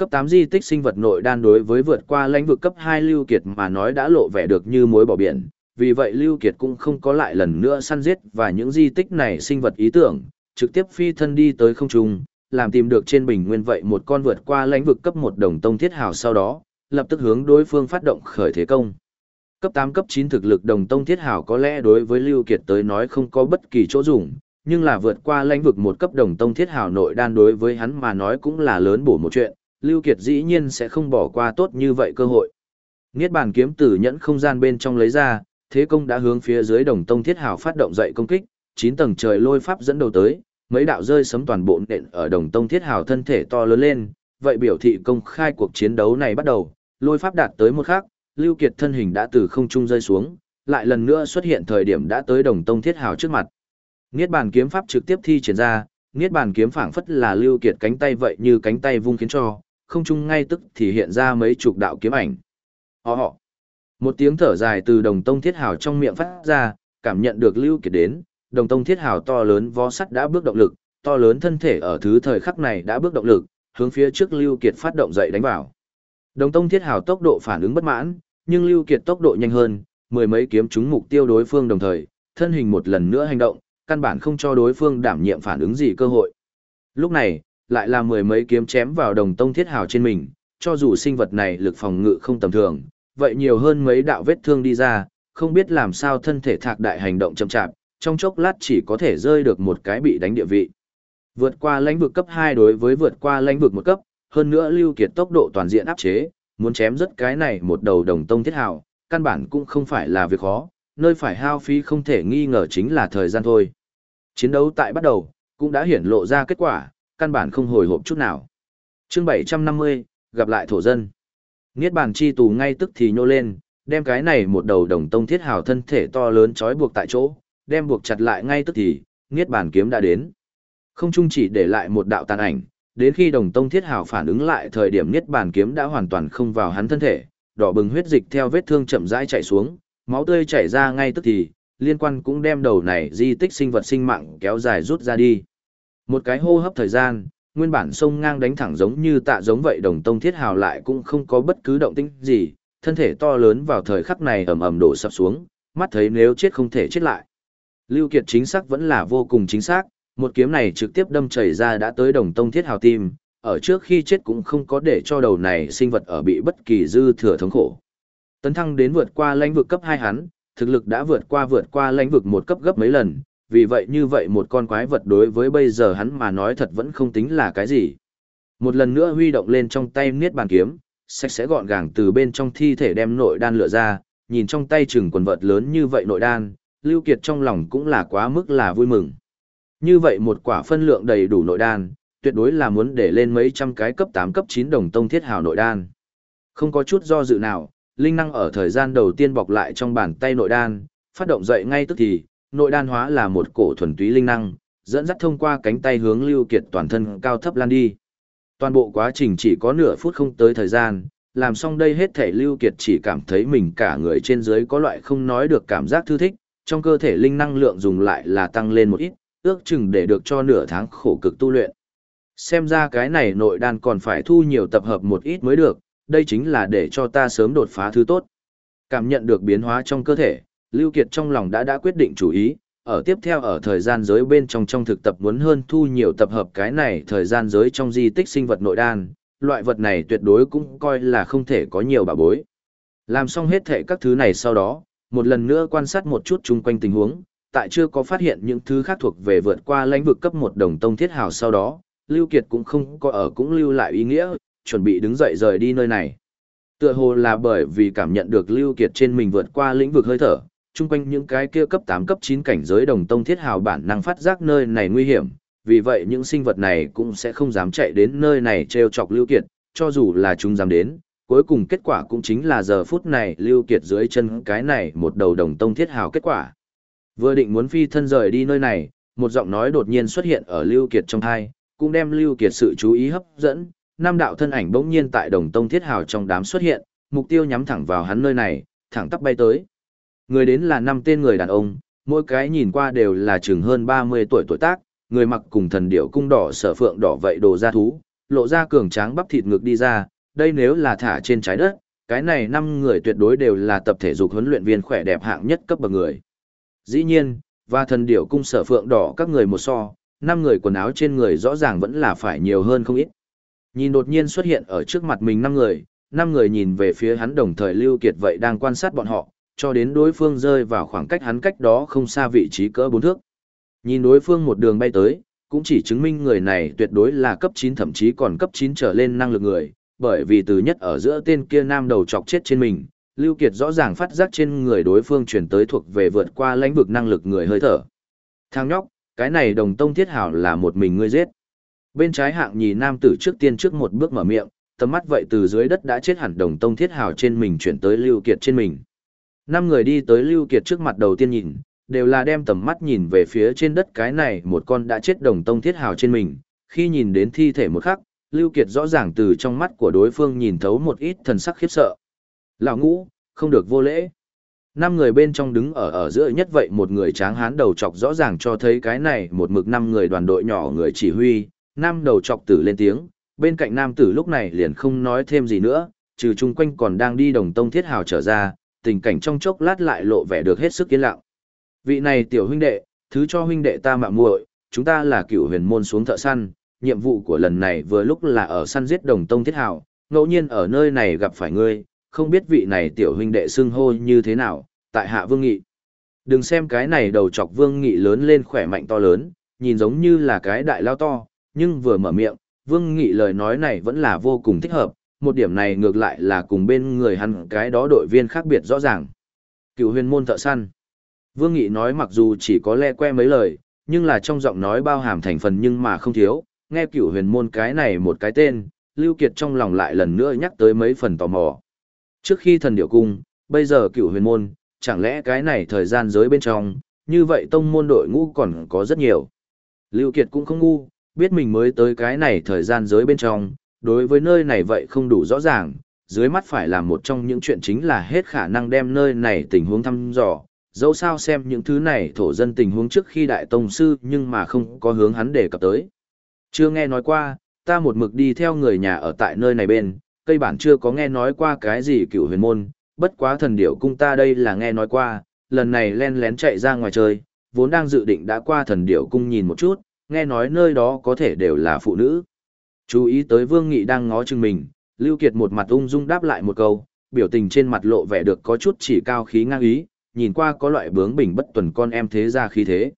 Cấp 8 di tích sinh vật nội đan đối với vượt qua lãnh vực cấp 2 Lưu Kiệt mà nói đã lộ vẻ được như mối bỏ biển, vì vậy Lưu Kiệt cũng không có lại lần nữa săn giết và những di tích này sinh vật ý tưởng, trực tiếp phi thân đi tới không trung, làm tìm được trên bình nguyên vậy một con vượt qua lãnh vực cấp 1 đồng tông thiết hào sau đó, lập tức hướng đối phương phát động khởi thế công. Cấp 8 cấp 9 thực lực đồng tông thiết hảo có lẽ đối với Lưu Kiệt tới nói không có bất kỳ chỗ dùng, nhưng là vượt qua lãnh vực một cấp đồng tông thiết hảo nội đan đối với hắn mà nói cũng là lớn bổ một chuyện, Lưu Kiệt dĩ nhiên sẽ không bỏ qua tốt như vậy cơ hội. Niết bàn kiếm tử nhẫn không gian bên trong lấy ra, thế công đã hướng phía dưới đồng tông thiết hảo phát động dậy công kích, 9 tầng trời lôi pháp dẫn đầu tới, mấy đạo rơi sấm toàn bộ nện ở đồng tông thiết hảo thân thể to lớn lên, vậy biểu thị công khai cuộc chiến đấu này bắt đầu, lôi pháp đạt tới một khắc, Lưu Kiệt thân hình đã từ không trung rơi xuống, lại lần nữa xuất hiện thời điểm đã tới đồng tông thiết hào trước mặt. Niết bàn kiếm pháp trực tiếp thi triển ra, Niết bàn kiếm phảng phất là Lưu Kiệt cánh tay vậy như cánh tay vung khiến cho, không trung ngay tức thì hiện ra mấy chục đạo kiếm ảnh. Họ họ. Một tiếng thở dài từ đồng tông thiết hào trong miệng phát ra, cảm nhận được Lưu Kiệt đến, đồng tông thiết hào to lớn vó sắt đã bước động lực, to lớn thân thể ở thứ thời khắc này đã bước động lực, hướng phía trước Lưu Kiệt phát động dậy đánh vào. Đồng tông thiết hào tốc độ phản ứng bất mãn, nhưng Lưu Kiệt tốc độ nhanh hơn, mười mấy kiếm trúng mục tiêu đối phương đồng thời, thân hình một lần nữa hành động, căn bản không cho đối phương đảm nhiệm phản ứng gì cơ hội. Lúc này, lại là mười mấy kiếm chém vào đồng tông thiết hào trên mình, cho dù sinh vật này lực phòng ngự không tầm thường, vậy nhiều hơn mấy đạo vết thương đi ra, không biết làm sao thân thể thạc đại hành động chậm chạp, trong chốc lát chỉ có thể rơi được một cái bị đánh địa vị. Vượt qua lãnh vực cấp 2 đối với vượt qua lãnh vực một cấp, hơn nữa Lưu Kiệt tốc độ toàn diện áp chế, muốn chém rất cái này một đầu đồng tông thiết hào, căn bản cũng không phải là việc khó, nơi phải hao phí không thể nghi ngờ chính là thời gian thôi. Chiến đấu tại bắt đầu, cũng đã hiển lộ ra kết quả, căn bản không hồi hộp chút nào. Chương 750, gặp lại thổ dân. Niết bàn chi tù ngay tức thì nhô lên, đem cái này một đầu đồng tông thiết hào thân thể to lớn trói buộc tại chỗ, đem buộc chặt lại ngay tức thì, Niết bàn kiếm đã đến. Không chung chỉ để lại một đạo tàn ảnh, đến khi đồng tông thiết hào phản ứng lại thời điểm niết bàn kiếm đã hoàn toàn không vào hắn thân thể, đỏ bừng huyết dịch theo vết thương chậm rãi chảy xuống, máu tươi chảy ra ngay tức thì, liên quan cũng đem đầu này di tích sinh vật sinh mạng kéo dài rút ra đi. Một cái hô hấp thời gian, nguyên bản sông ngang đánh thẳng giống như tạ giống vậy đồng tông thiết hào lại cũng không có bất cứ động tĩnh gì, thân thể to lớn vào thời khắc này ầm ầm đổ sập xuống, mắt thấy nếu chết không thể chết lại. Lưu Kiệt chính xác vẫn là vô cùng chính xác, một kiếm này trực tiếp đâm chảy ra đã tới đồng tông thiết hào tim, ở trước khi chết cũng không có để cho đầu này sinh vật ở bị bất kỳ dư thừa thống khổ. Tấn thăng đến vượt qua lãnh vực cấp 2 hắn, thực lực đã vượt qua vượt qua lãnh vực một cấp gấp mấy lần, vì vậy như vậy một con quái vật đối với bây giờ hắn mà nói thật vẫn không tính là cái gì. Một lần nữa huy động lên trong tay niết bàn kiếm, sạch sẽ gọn gàng từ bên trong thi thể đem nội đan lựa ra, nhìn trong tay chừng quần vật lớn như vậy nội đan, Lưu Kiệt trong lòng cũng là quá mức là vui mừng. Như vậy một quả phân lượng đầy đủ nội đan, tuyệt đối là muốn để lên mấy trăm cái cấp 8 cấp 9 đồng tông thiết hào nội đan. Không có chút do dự nào, linh năng ở thời gian đầu tiên bọc lại trong bàn tay nội đan, phát động dậy ngay tức thì, nội đan hóa là một cổ thuần túy linh năng, dẫn dắt thông qua cánh tay hướng Lưu Kiệt toàn thân cao thấp lan đi. Toàn bộ quá trình chỉ có nửa phút không tới thời gian, làm xong đây hết thể Lưu Kiệt chỉ cảm thấy mình cả người trên dưới có loại không nói được cảm giác thư thích, trong cơ thể linh năng lượng dùng lại là tăng lên một ít, ước chừng để được cho nửa tháng khổ cực tu luyện. Xem ra cái này nội đan còn phải thu nhiều tập hợp một ít mới được, đây chính là để cho ta sớm đột phá thứ tốt. Cảm nhận được biến hóa trong cơ thể, Lưu Kiệt trong lòng đã đã quyết định chủ ý, ở tiếp theo ở thời gian giới bên trong trong thực tập muốn hơn thu nhiều tập hợp cái này thời gian giới trong di tích sinh vật nội đan, loại vật này tuyệt đối cũng coi là không thể có nhiều bà bối. Làm xong hết thể các thứ này sau đó, một lần nữa quan sát một chút chung quanh tình huống, tại chưa có phát hiện những thứ khác thuộc về vượt qua lãnh vực cấp một đồng tông thiết hào sau đó, Lưu Kiệt cũng không có ở cũng lưu lại ý nghĩa, chuẩn bị đứng dậy rời đi nơi này. Tựa hồ là bởi vì cảm nhận được Lưu Kiệt trên mình vượt qua lĩnh vực hơi thở, chung quanh những cái kia cấp 8 cấp 9 cảnh giới đồng tông thiết hào bản năng phát giác nơi này nguy hiểm, vì vậy những sinh vật này cũng sẽ không dám chạy đến nơi này treo chọc Lưu Kiệt, cho dù là chúng dám đến, cuối cùng kết quả cũng chính là giờ phút này Lưu Kiệt dưới chân cái này một đầu đồng tông thiết hào kết quả. Vừa định muốn phi thân rời đi nơi này, một giọng nói đột nhiên xuất hiện ở Lưu Kiệt trong tai, cũng đem Lưu Kiệt sự chú ý hấp dẫn, Nam đạo thân ảnh bỗng nhiên tại đồng tông thiết hào trong đám xuất hiện, mục tiêu nhắm thẳng vào hắn nơi này, thẳng tắp bay tới. Người đến là năm tên người đàn ông, mỗi cái nhìn qua đều là chừng hơn 30 tuổi tuổi tác, người mặc cùng thần điểu cung đỏ sở phượng đỏ vậy đồ ra thú, lộ ra cường tráng bắp thịt ngực đi ra, đây nếu là thả trên trái đất, cái này năm người tuyệt đối đều là tập thể dục huấn luyện viên khỏe đẹp hạng nhất cấp bậc người. Dĩ nhiên, và thần điểu cung sở phượng đỏ các người một so, năm người quần áo trên người rõ ràng vẫn là phải nhiều hơn không ít. Nhìn đột nhiên xuất hiện ở trước mặt mình năm người, năm người nhìn về phía hắn đồng thời Lưu Kiệt vậy đang quan sát bọn họ, cho đến đối phương rơi vào khoảng cách hắn cách đó không xa vị trí cỡ bốn thước. Nhìn đối phương một đường bay tới, cũng chỉ chứng minh người này tuyệt đối là cấp 9 thậm chí còn cấp 9 trở lên năng lực người, bởi vì từ nhất ở giữa tên kia nam đầu chọc chết trên mình, Lưu Kiệt rõ ràng phát giác trên người đối phương truyền tới thuộc về vượt qua lãnh vực năng lực người hơi thở. Thằng nhóc, cái này đồng tông thiết hảo là một mình ngươi giết. Bên trái hạng nhì nam tử trước tiên trước một bước mở miệng, tầm mắt vậy từ dưới đất đã chết hẳn đồng tông thiết hảo trên mình chuyển tới Lưu Kiệt trên mình. Năm người đi tới Lưu Kiệt trước mặt đầu tiên nhìn, đều là đem tầm mắt nhìn về phía trên đất cái này một con đã chết đồng tông thiết hào trên mình. Khi nhìn đến thi thể một khắc, Lưu Kiệt rõ ràng từ trong mắt của đối phương nhìn thấu một ít thần sắc khiếp sợ. Lão ngũ, không được vô lễ. Năm người bên trong đứng ở ở giữa nhất vậy một người tráng hán đầu chọc rõ ràng cho thấy cái này một mực năm người đoàn đội nhỏ người chỉ huy, năm đầu chọc tử lên tiếng, bên cạnh nam tử lúc này liền không nói thêm gì nữa, trừ chung quanh còn đang đi đồng tông thiết hào trở ra, tình cảnh trong chốc lát lại lộ vẻ được hết sức yên lặng. Vị này tiểu huynh đệ, thứ cho huynh đệ ta mạo muội, chúng ta là cựu huyền môn xuống thợ săn, nhiệm vụ của lần này vừa lúc là ở săn giết đồng tông thiết hào, ngẫu nhiên ở nơi này gặp phải ngươi, không biết vị này tiểu huynh đệ xưng hô như thế nào, tại hạ vương nghị. Đừng xem cái này đầu chọc vương nghị lớn lên khỏe mạnh to lớn, nhìn giống như là cái đại lao to, nhưng vừa mở miệng, vương nghị lời nói này vẫn là vô cùng thích hợp, một điểm này ngược lại là cùng bên người hắn cái đó đội viên khác biệt rõ ràng. Cựu huyền môn thợ săn. Vương Nghị nói mặc dù chỉ có le que mấy lời, nhưng là trong giọng nói bao hàm thành phần nhưng mà không thiếu, nghe cựu huyền môn cái này một cái tên, Lưu Kiệt trong lòng lại lần nữa nhắc tới mấy phần tò mò. Trước khi thần điệu cung, bây giờ cựu huyền môn, chẳng lẽ cái này thời gian giới bên trong, như vậy tông môn đội ngũ còn có rất nhiều. Lưu Kiệt cũng không ngu, biết mình mới tới cái này thời gian giới bên trong, đối với nơi này vậy không đủ rõ ràng, dưới mắt phải làm một trong những chuyện chính là hết khả năng đem nơi này tình huống thăm dò, dẫu sao xem những thứ này thổ dân tình huống trước khi đại tông sư nhưng mà không có hướng hắn đề cập tới. Chưa nghe nói qua, ta một mực đi theo người nhà ở tại nơi này bên, cây bản chưa có nghe nói qua cái gì cựu huyền môn, bất quá thần điểu cung ta đây là nghe nói qua, lần này len lén chạy ra ngoài chơi, vốn đang dự định đã qua thần điểu cung nhìn một chút, nghe nói nơi đó có thể đều là phụ nữ. Chú ý tới Vương Nghị đang ngó chừng mình, Lưu Kiệt một mặt ung dung đáp lại một câu, biểu tình trên mặt lộ vẻ được có chút chỉ cao khí ngang ý, nhìn qua có loại bướng bỉnh bất tuần con em thế ra khí thế.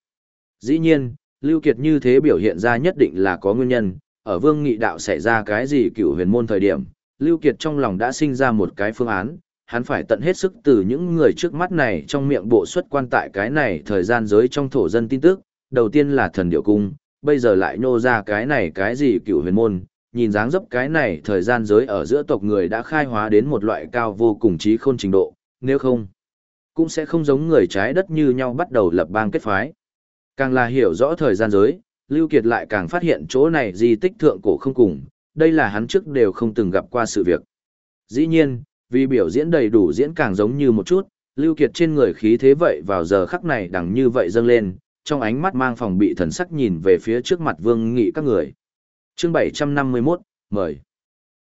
Dĩ nhiên, Lưu Kiệt như thế biểu hiện ra nhất định là có nguyên nhân, ở Vương Nghị đạo xảy ra cái gì cựu huyền môn thời điểm, Lưu Kiệt trong lòng đã sinh ra một cái phương án, hắn phải tận hết sức từ những người trước mắt này trong miệng bộ xuất quan tại cái này thời gian giới trong thổ dân tin tức, đầu tiên là thần điệu cung, bây giờ lại nô ra cái này cái gì cựu huyền môn, nhìn dáng dấp cái này thời gian giới ở giữa tộc người đã khai hóa đến một loại cao vô cùng trí khôn trình độ, nếu không, cũng sẽ không giống người trái đất như nhau bắt đầu lập bang kết phái. Càng là hiểu rõ thời gian giới, Lưu Kiệt lại càng phát hiện chỗ này di tích thượng cổ không cùng, đây là hắn trước đều không từng gặp qua sự việc. Dĩ nhiên, vì biểu diễn đầy đủ diễn càng giống như một chút, Lưu Kiệt trên người khí thế vậy vào giờ khắc này đằng như vậy dâng lên, trong ánh mắt mang phòng bị thần sắc nhìn về phía trước mặt Vương Nghị các người. Chương 751, mời.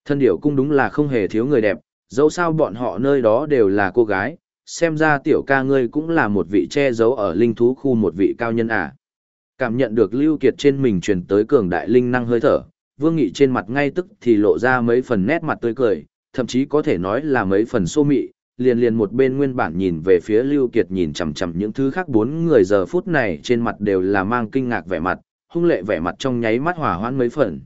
Thân điểu cung đúng là không hề thiếu người đẹp, dẫu sao bọn họ nơi đó đều là cô gái, xem ra tiểu ca ngươi cũng là một vị che giấu ở linh thú khu một vị cao nhân à. Cảm nhận được Lưu Kiệt trên mình truyền tới cường đại linh năng hơi thở, Vương Nghị trên mặt ngay tức thì lộ ra mấy phần nét mặt tươi cười, thậm chí có thể nói là mấy phần xô mị, liền liền một bên nguyên bản nhìn về phía Lưu Kiệt nhìn chằm chằm những thứ khác bốn người giờ phút này trên mặt đều là mang kinh ngạc vẻ mặt, hung lệ vẻ mặt trong nháy mắt hòa hoãn mấy phần.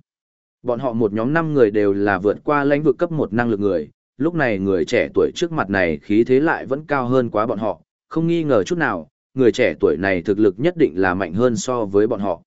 Bọn họ một nhóm năm người đều là vượt qua lãnh vực cấp một năng lực người, lúc này người trẻ tuổi trước mặt này khí thế lại vẫn cao hơn quá bọn họ, không nghi ngờ chút nào, người trẻ tuổi này thực lực nhất định là mạnh hơn so với bọn họ.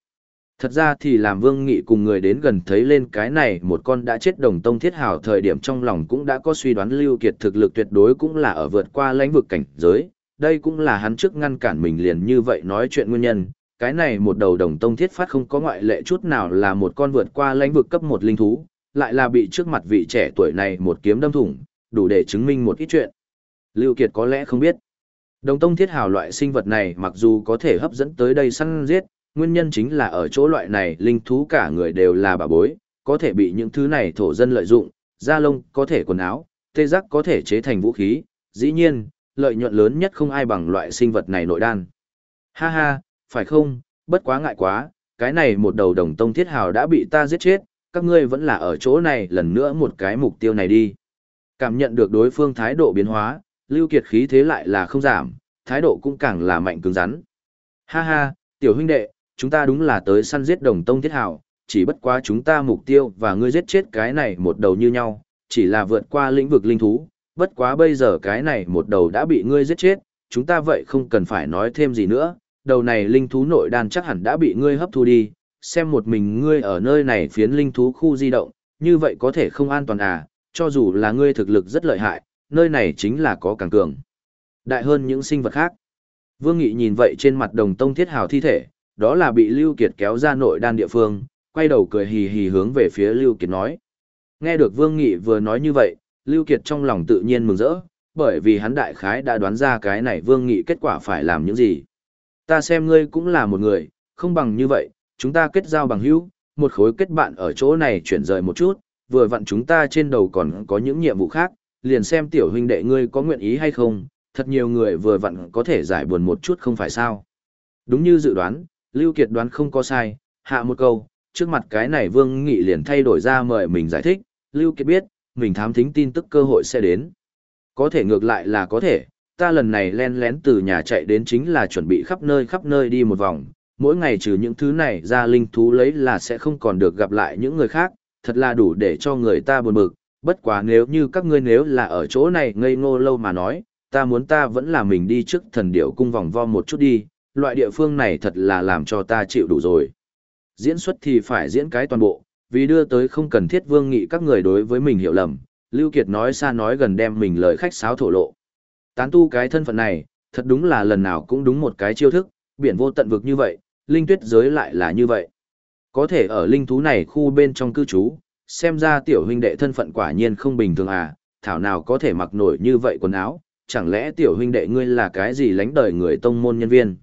Thật ra thì làm Vương Nghị cùng người đến gần thấy lên cái này một con đã chết đồng tông thiết hào thời điểm trong lòng cũng đã có suy đoán Lưu Kiệt thực lực tuyệt đối cũng là ở vượt qua lãnh vực cảnh giới, đây cũng là hắn trước ngăn cản mình liền như vậy nói chuyện nguyên nhân. Cái này một đầu đồng tông thiết phát không có ngoại lệ chút nào là một con vượt qua lãnh vực cấp một linh thú, lại là bị trước mặt vị trẻ tuổi này một kiếm đâm thủng, đủ để chứng minh một ít chuyện. Lưu Kiệt có lẽ không biết. Đồng tông thiết hào loại sinh vật này mặc dù có thể hấp dẫn tới đây săn giết, nguyên nhân chính là ở chỗ loại này linh thú cả người đều là bà bối, có thể bị những thứ này thổ dân lợi dụng, da lông có thể quần áo, tê giác có thể chế thành vũ khí, dĩ nhiên, lợi nhuận lớn nhất không ai bằng loại sinh vật này nội đan. Ha ha, phải không, bất quá ngại quá, cái này một đầu đồng tông thiết hào đã bị ta giết chết, các ngươi vẫn là ở chỗ này lần nữa một cái mục tiêu này đi. Cảm nhận được đối phương thái độ biến hóa, lưu kiệt khí thế lại là không giảm, thái độ cũng càng là mạnh cứng rắn. Ha ha, tiểu huynh đệ, chúng ta đúng là tới săn giết đồng tông thiết hảo chỉ bất quá chúng ta mục tiêu và ngươi giết chết cái này một đầu như nhau, chỉ là vượt qua lĩnh vực linh thú, bất quá bây giờ cái này một đầu đã bị ngươi giết chết, chúng ta vậy không cần phải nói thêm gì nữa, đầu này linh thú nội đan chắc hẳn đã bị ngươi hấp thu đi, xem một mình ngươi ở nơi này phiến linh thú khu di động, như vậy có thể không an toàn à, cho dù là ngươi thực lực rất lợi hại, nơi này chính là có càng cường. Đại hơn những sinh vật khác. Vương Nghị nhìn vậy trên mặt đồng tông thiết hào thi thể, đó là bị Lưu Kiệt kéo ra nội đan địa phương, quay đầu cười hì hì hướng về phía Lưu Kiệt nói. Nghe được Vương Nghị vừa nói như vậy, Lưu Kiệt trong lòng tự nhiên mừng rỡ, bởi vì hắn đại khái đã đoán ra cái này Vương Nghị kết quả phải làm những gì. Ta xem ngươi cũng là một người, không bằng như vậy, chúng ta kết giao bằng hữu, một khối kết bạn ở chỗ này chuyển rời một chút, vừa vặn chúng ta trên đầu còn có những nhiệm vụ khác, liền xem tiểu huynh đệ ngươi có nguyện ý hay không, thật nhiều người vừa vặn có thể giải buồn một chút không phải sao. Đúng như dự đoán, Lưu Kiệt đoán không có sai, hạ một câu, trước mặt cái này Vương Nghị liền thay đổi ra mời mình giải thích, Lưu Kiệt biết, mình thám thính tin tức cơ hội sẽ đến. Có thể ngược lại là có thể, ta lần này len lén từ nhà chạy đến chính là chuẩn bị khắp nơi khắp nơi đi một vòng, mỗi ngày trừ những thứ này ra linh thú lấy là sẽ không còn được gặp lại những người khác, thật là đủ để cho người ta buồn bực, bất quá nếu như các ngươi nếu là ở chỗ này ngây ngô lâu mà nói, ta muốn ta vẫn là mình đi trước thần điểu cung vòng vo một chút đi, loại địa phương này thật là làm cho ta chịu đủ rồi. Diễn xuất thì phải diễn cái toàn bộ, vì đưa tới không cần thiết vương nghị các người đối với mình hiểu lầm, Lưu Kiệt nói xa nói gần đem mình lời khách sáo thổ lộ. Tán tu cái thân phận này, thật đúng là lần nào cũng đúng một cái chiêu thức, biển vô tận vực như vậy, linh tuyết giới lại là như vậy. Có thể ở linh thú này khu bên trong cư trú, xem ra tiểu huynh đệ thân phận quả nhiên không bình thường à, thảo nào có thể mặc nổi như vậy quần áo, chẳng lẽ tiểu huynh đệ ngươi là cái gì lánh đời người tông môn nhân viên.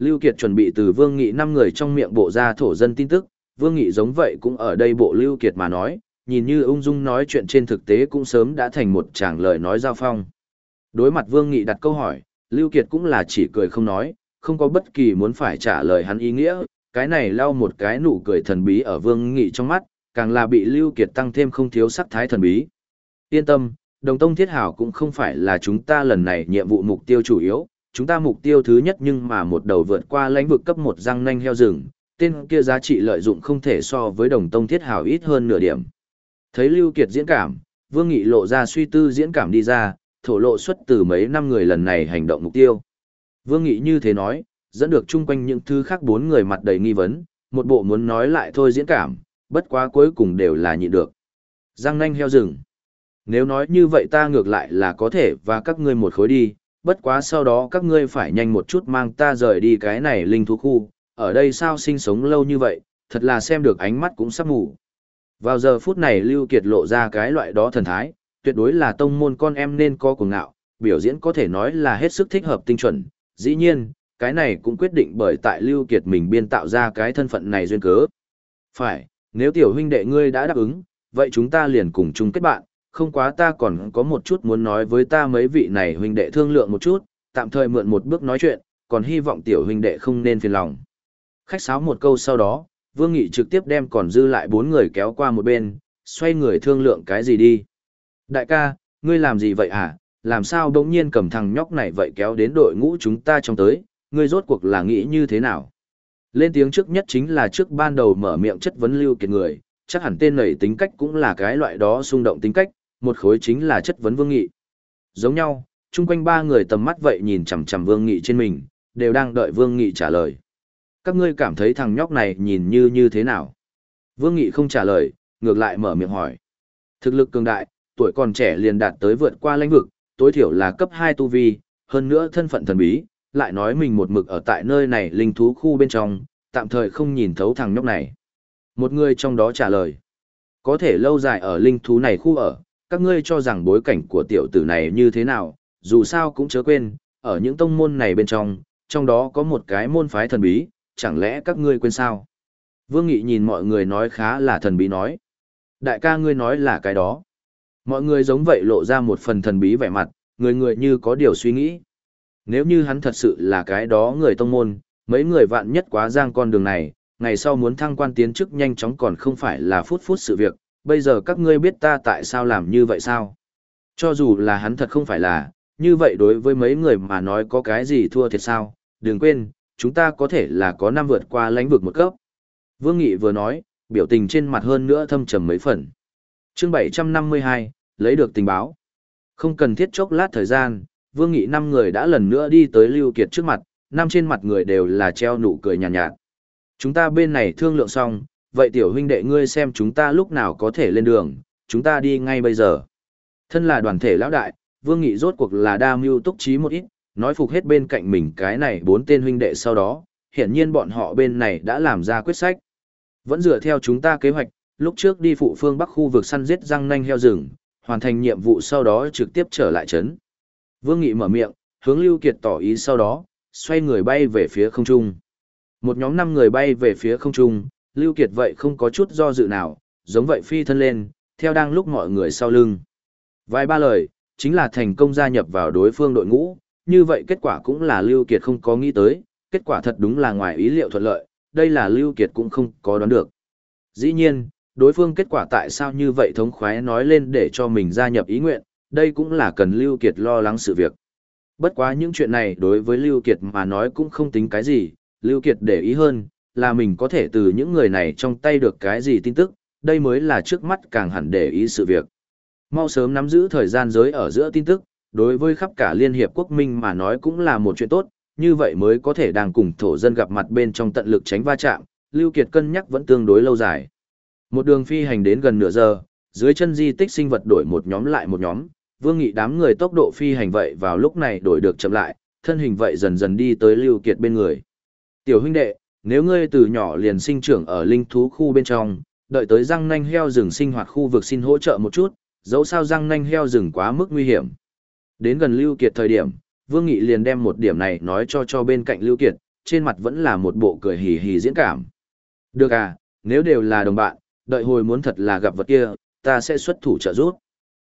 Lưu Kiệt chuẩn bị từ Vương Nghị năm người trong miệng bộ ra thổ dân tin tức, Vương Nghị giống vậy cũng ở đây bộ Lưu Kiệt mà nói, nhìn như ung dung nói chuyện trên thực tế cũng sớm đã thành một tràng lời nói giao phong. Đối mặt Vương Nghị đặt câu hỏi, Lưu Kiệt cũng là chỉ cười không nói, không có bất kỳ muốn phải trả lời hắn ý nghĩa, cái này lau một cái nụ cười thần bí ở Vương Nghị trong mắt, càng là bị Lưu Kiệt tăng thêm không thiếu sắc thái thần bí. Yên tâm, Đồng Tông Thiết Hảo cũng không phải là chúng ta lần này nhiệm vụ mục tiêu chủ yếu, chúng ta mục tiêu thứ nhất nhưng mà một đầu vượt qua lãnh vực cấp một răng nanh heo rừng, tên kia giá trị lợi dụng không thể so với Đồng Tông Thiết Hảo ít hơn nửa điểm. Thấy Lưu Kiệt diễn cảm, Vương Nghị lộ ra suy tư diễn cảm đi ra, thổ lộ xuất từ mấy năm người lần này hành động mục tiêu. Vương Nghị như thế nói, dẫn được chung quanh những thứ khác bốn người mặt đầy nghi vấn, một bộ muốn nói lại thôi diễn cảm, bất quá cuối cùng đều là nhịn được. Giang nanh heo rừng. Nếu nói như vậy ta ngược lại là có thể và các ngươi một khối đi, bất quá sau đó các ngươi phải nhanh một chút mang ta rời đi cái này linh thú khu, ở đây sao sinh sống lâu như vậy, thật là xem được ánh mắt cũng sắp ngủ. Vào giờ phút này Lưu Kiệt lộ ra cái loại đó thần thái, tuyệt đối là tông môn con em nên có cuồng ngạo, biểu diễn có thể nói là hết sức thích hợp tinh chuẩn. Dĩ nhiên, cái này cũng quyết định bởi tại Lưu Kiệt mình biên tạo ra cái thân phận này duyên cớ. Phải, nếu tiểu huynh đệ ngươi đã đáp ứng, vậy chúng ta liền cùng chung kết bạn, không quá ta còn có một chút muốn nói với ta mấy vị này huynh đệ thương lượng một chút, tạm thời mượn một bước nói chuyện, còn hy vọng tiểu huynh đệ không nên phiền lòng. Khách sáo một câu sau đó, Vương Nghị trực tiếp đem còn dư lại bốn người kéo qua một bên, xoay người thương lượng cái gì đi. Đại ca, ngươi làm gì vậy hả? Làm sao đống nhiên cầm thằng nhóc này vậy kéo đến đội ngũ chúng ta trong tới, ngươi rốt cuộc là nghĩ như thế nào? Lên tiếng trước nhất chính là trước ban đầu mở miệng chất vấn lưu kiệt người, chắc hẳn tên này tính cách cũng là cái loại đó xung động tính cách, một khối chính là chất vấn Vương Nghị. Giống nhau, chung quanh ba người tầm mắt vậy nhìn chằm chằm Vương Nghị trên mình, đều đang đợi Vương Nghị trả lời. Các ngươi cảm thấy thằng nhóc này nhìn như như thế nào? Vương Nghị không trả lời, ngược lại mở miệng hỏi. Thực lực cường đại, tuổi còn trẻ liền đạt tới vượt qua lãnh vực, tối thiểu là cấp 2 tu vi, hơn nữa thân phận thần bí, lại nói mình một mực ở tại nơi này linh thú khu bên trong, tạm thời không nhìn thấu thằng nhóc này. Một người trong đó trả lời, có thể lâu dài ở linh thú này khu ở, các ngươi cho rằng bối cảnh của tiểu tử này như thế nào, dù sao cũng chớ quên, ở những tông môn này bên trong, trong đó có một cái môn phái thần bí, chẳng lẽ các ngươi quên sao? Vương Nghị nhìn mọi người nói khá là thần bí nói. Đại ca ngươi nói là cái đó. Mọi người giống vậy lộ ra một phần thần bí vẻ mặt, người người như có điều suy nghĩ. Nếu như hắn thật sự là cái đó người tông môn, mấy người vạn nhất quá giang con đường này, ngày sau muốn thăng quan tiến chức nhanh chóng còn không phải là phút phút sự việc, bây giờ các ngươi biết ta tại sao làm như vậy sao? Cho dù là hắn thật không phải là, như vậy đối với mấy người mà nói có cái gì thua thiệt sao, đừng quên, chúng ta có thể là có năm vượt qua lãnh vực một cấp. Vương Nghị vừa nói, biểu tình trên mặt hơn nữa thâm trầm mấy phần. chương 752, lấy được tình báo. Không cần thiết chốc lát thời gian, Vương Nghị năm người đã lần nữa đi tới Lưu Kiệt trước mặt, năm trên mặt người đều là treo nụ cười nhàn nhạt, nhạt. Chúng ta bên này thương lượng xong, vậy tiểu huynh đệ ngươi xem chúng ta lúc nào có thể lên đường, chúng ta đi ngay bây giờ. Thân là đoàn thể lão đại, Vương Nghị rốt cuộc là đa mưu túc trí một ít, nói phục hết bên cạnh mình cái này bốn tên huynh đệ sau đó, hiển nhiên bọn họ bên này đã làm ra quyết sách. Vẫn dựa theo chúng ta kế hoạch, lúc trước đi phụ phương bắc khu vực săn giết răng nanh heo rừng, hoàn thành nhiệm vụ sau đó trực tiếp trở lại trấn. Vương Nghị mở miệng, hướng Lưu Kiệt tỏ ý sau đó, xoay người bay về phía không trung. Một nhóm năm người bay về phía không trung, Lưu Kiệt vậy không có chút do dự nào, giống vậy phi thân lên, theo đang lúc mọi người sau lưng. Vài ba lời, chính là thành công gia nhập vào đối phương đội ngũ, như vậy kết quả cũng là Lưu Kiệt không có nghĩ tới, kết quả thật đúng là ngoài ý liệu thuận lợi, đây là Lưu Kiệt cũng không có đoán được. Dĩ nhiên, đối phương kết quả tại sao như vậy thống khoái nói lên để cho mình gia nhập ý nguyện, đây cũng là cần Lưu Kiệt lo lắng sự việc. Bất quá những chuyện này đối với Lưu Kiệt mà nói cũng không tính cái gì, Lưu Kiệt để ý hơn, là mình có thể từ những người này trong tay được cái gì tin tức, đây mới là trước mắt càng hẳn để ý sự việc. Mau sớm nắm giữ thời gian giới ở giữa tin tức, đối với khắp cả Liên Hiệp Quốc Minh mà nói cũng là một chuyện tốt, như vậy mới có thể đang cùng thổ dân gặp mặt bên trong tận lực tránh va chạm, Lưu Kiệt cân nhắc vẫn tương đối lâu dài. Một đường phi hành đến gần nửa giờ, dưới chân di tích sinh vật đổi một nhóm lại một nhóm, Vương Nghị đám người tốc độ phi hành vậy vào lúc này đổi được chậm lại, thân hình vậy dần dần đi tới Lưu Kiệt bên người. Tiểu huynh đệ, nếu ngươi từ nhỏ liền sinh trưởng ở linh thú khu bên trong, đợi tới răng nanh heo rừng sinh hoạt khu vực xin hỗ trợ một chút, dẫu sao răng nanh heo rừng quá mức nguy hiểm. Đến gần Lưu Kiệt thời điểm, Vương Nghị liền đem một điểm này nói cho cho bên cạnh Lưu Kiệt, trên mặt vẫn là một bộ cười hì hì diễn cảm. Được à, nếu đều là đồng bạn, đợi hồi muốn thật là gặp vật kia, ta sẽ xuất thủ trợ giúp.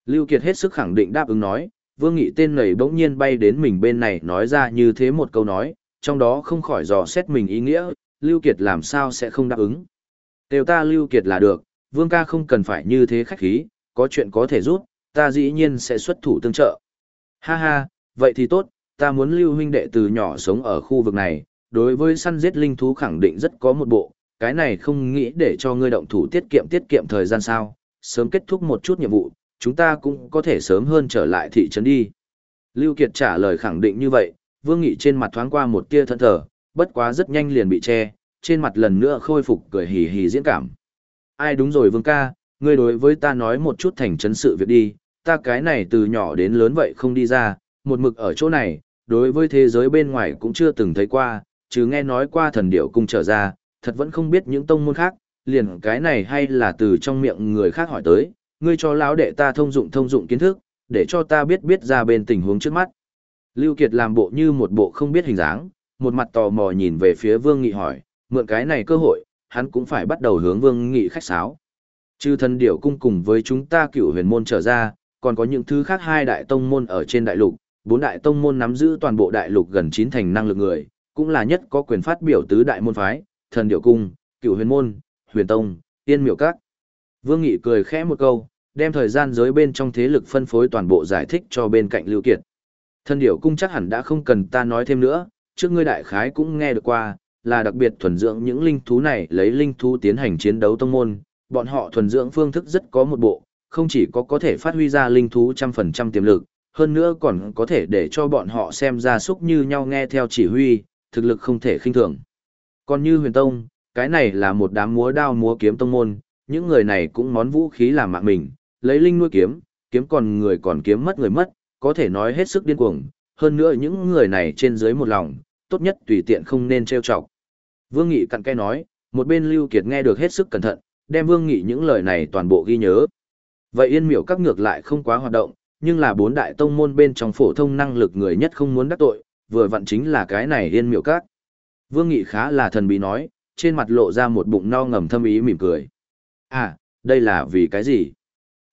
Lưu Kiệt hết sức khẳng định đáp ứng nói, Vương Nghị tên này bỗng nhiên bay đến mình bên này nói ra như thế một câu nói, trong đó không khỏi dò xét mình ý nghĩa, Lưu Kiệt làm sao sẽ không đáp ứng. Đều ta Lưu Kiệt là được, Vương ca không cần phải như thế khách khí, có chuyện có thể giúp, ta dĩ nhiên sẽ xuất thủ tương trợ. Ha ha, vậy thì tốt, ta muốn lưu huynh đệ từ nhỏ sống ở khu vực này, đối với săn giết linh thú khẳng định rất có một bộ, cái này không nghĩ để cho ngươi động thủ tiết kiệm tiết kiệm thời gian sao, sớm kết thúc một chút nhiệm vụ, chúng ta cũng có thể sớm hơn trở lại thị trấn đi. Lưu Kiệt trả lời khẳng định như vậy, Vương Nghị trên mặt thoáng qua một tia thẫn thờ, bất quá rất nhanh liền bị che, trên mặt lần nữa khôi phục cười hì hì diễn cảm. Ai đúng rồi Vương ca, ngươi đối với ta nói một chút thành trấn sự việc đi, ta cái này từ nhỏ đến lớn vậy không đi ra, một mực ở chỗ này, đối với thế giới bên ngoài cũng chưa từng thấy qua, chứ nghe nói qua thần điệu cung trở ra, thật vẫn không biết những tông môn khác, liền cái này hay là từ trong miệng người khác hỏi tới, ngươi cho lão đệ ta thông dụng thông dụng kiến thức, để cho ta biết biết ra bên tình huống trước mắt. Lưu Kiệt làm bộ như một bộ không biết hình dáng, một mặt tò mò nhìn về phía Vương Nghị hỏi, mượn cái này cơ hội, hắn cũng phải bắt đầu hướng Vương Nghị khách sáo. Chư thần điểu cung cùng với chúng ta cựu huyền môn trở ra, còn có những thứ khác hai đại tông môn ở trên đại lục, bốn đại tông môn nắm giữ toàn bộ đại lục gần chín thành năng lực người, cũng là nhất có quyền phát biểu tứ đại môn phái, thần điểu cung, cựu huyền môn, huyền tông, tiên miểu các. Vương Nghị cười khẽ một câu, đem thời gian giới bên trong thế lực phân phối toàn bộ giải thích cho bên cạnh Lưu Kiệt. Thần điểu cung chắc hẳn đã không cần ta nói thêm nữa, trước ngươi đại khái cũng nghe được qua, là đặc biệt thuần dưỡng những linh thú này lấy linh thú tiến hành chiến đấu tông môn, bọn họ thuần dưỡng phương thức rất có một bộ, không chỉ có có thể phát huy ra linh thú trăm phần trăm tiềm lực, hơn nữa còn có thể để cho bọn họ xem ra súc như nhau nghe theo chỉ huy, thực lực không thể khinh thường. Còn như huyền tông, cái này là một đám múa đao múa kiếm tông môn, những người này cũng món vũ khí làm mạng mình, lấy linh nuôi kiếm, kiếm còn người còn kiếm mất người mất, có thể nói hết sức điên cuồng, hơn nữa những người này trên dưới một lòng, tốt nhất tùy tiện không nên trêu chọc. Vương Nghị cặn kẽ nói, một bên Lưu Kiệt nghe được hết sức cẩn thận, đem Vương Nghị những lời này toàn bộ ghi nhớ. Vậy Yên Miểu các ngược lại không quá hoạt động, nhưng là bốn đại tông môn bên trong phổ thông năng lực người nhất không muốn đắc tội, vừa vặn chính là cái này Yên Miểu các. Vương Nghị khá là thần bí nói, trên mặt lộ ra một bụng no ngầm thâm ý mỉm cười. À, đây là vì cái gì?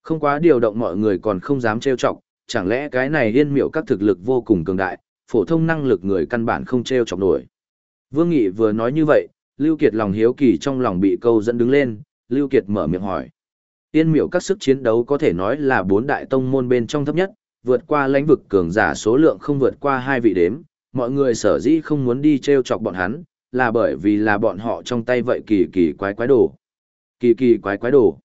Không quá điều động mọi người còn không dám trêu chọc, chẳng lẽ cái này Yên miệu các thực lực vô cùng cường đại, phổ thông năng lực người căn bản không treo chọc nổi. Vương Nghị vừa nói như vậy, Lưu Kiệt lòng hiếu kỳ trong lòng bị câu dẫn đứng lên, Lưu Kiệt mở miệng hỏi. Tiên miệu các sức chiến đấu có thể nói là bốn đại tông môn bên trong thấp nhất, vượt qua lãnh vực cường giả số lượng không vượt qua hai vị đếm, mọi người sở dĩ không muốn đi treo chọc bọn hắn, là bởi vì là bọn họ trong tay vậy kỳ kỳ quái quái đồ. Kỳ kỳ quái quái đồ.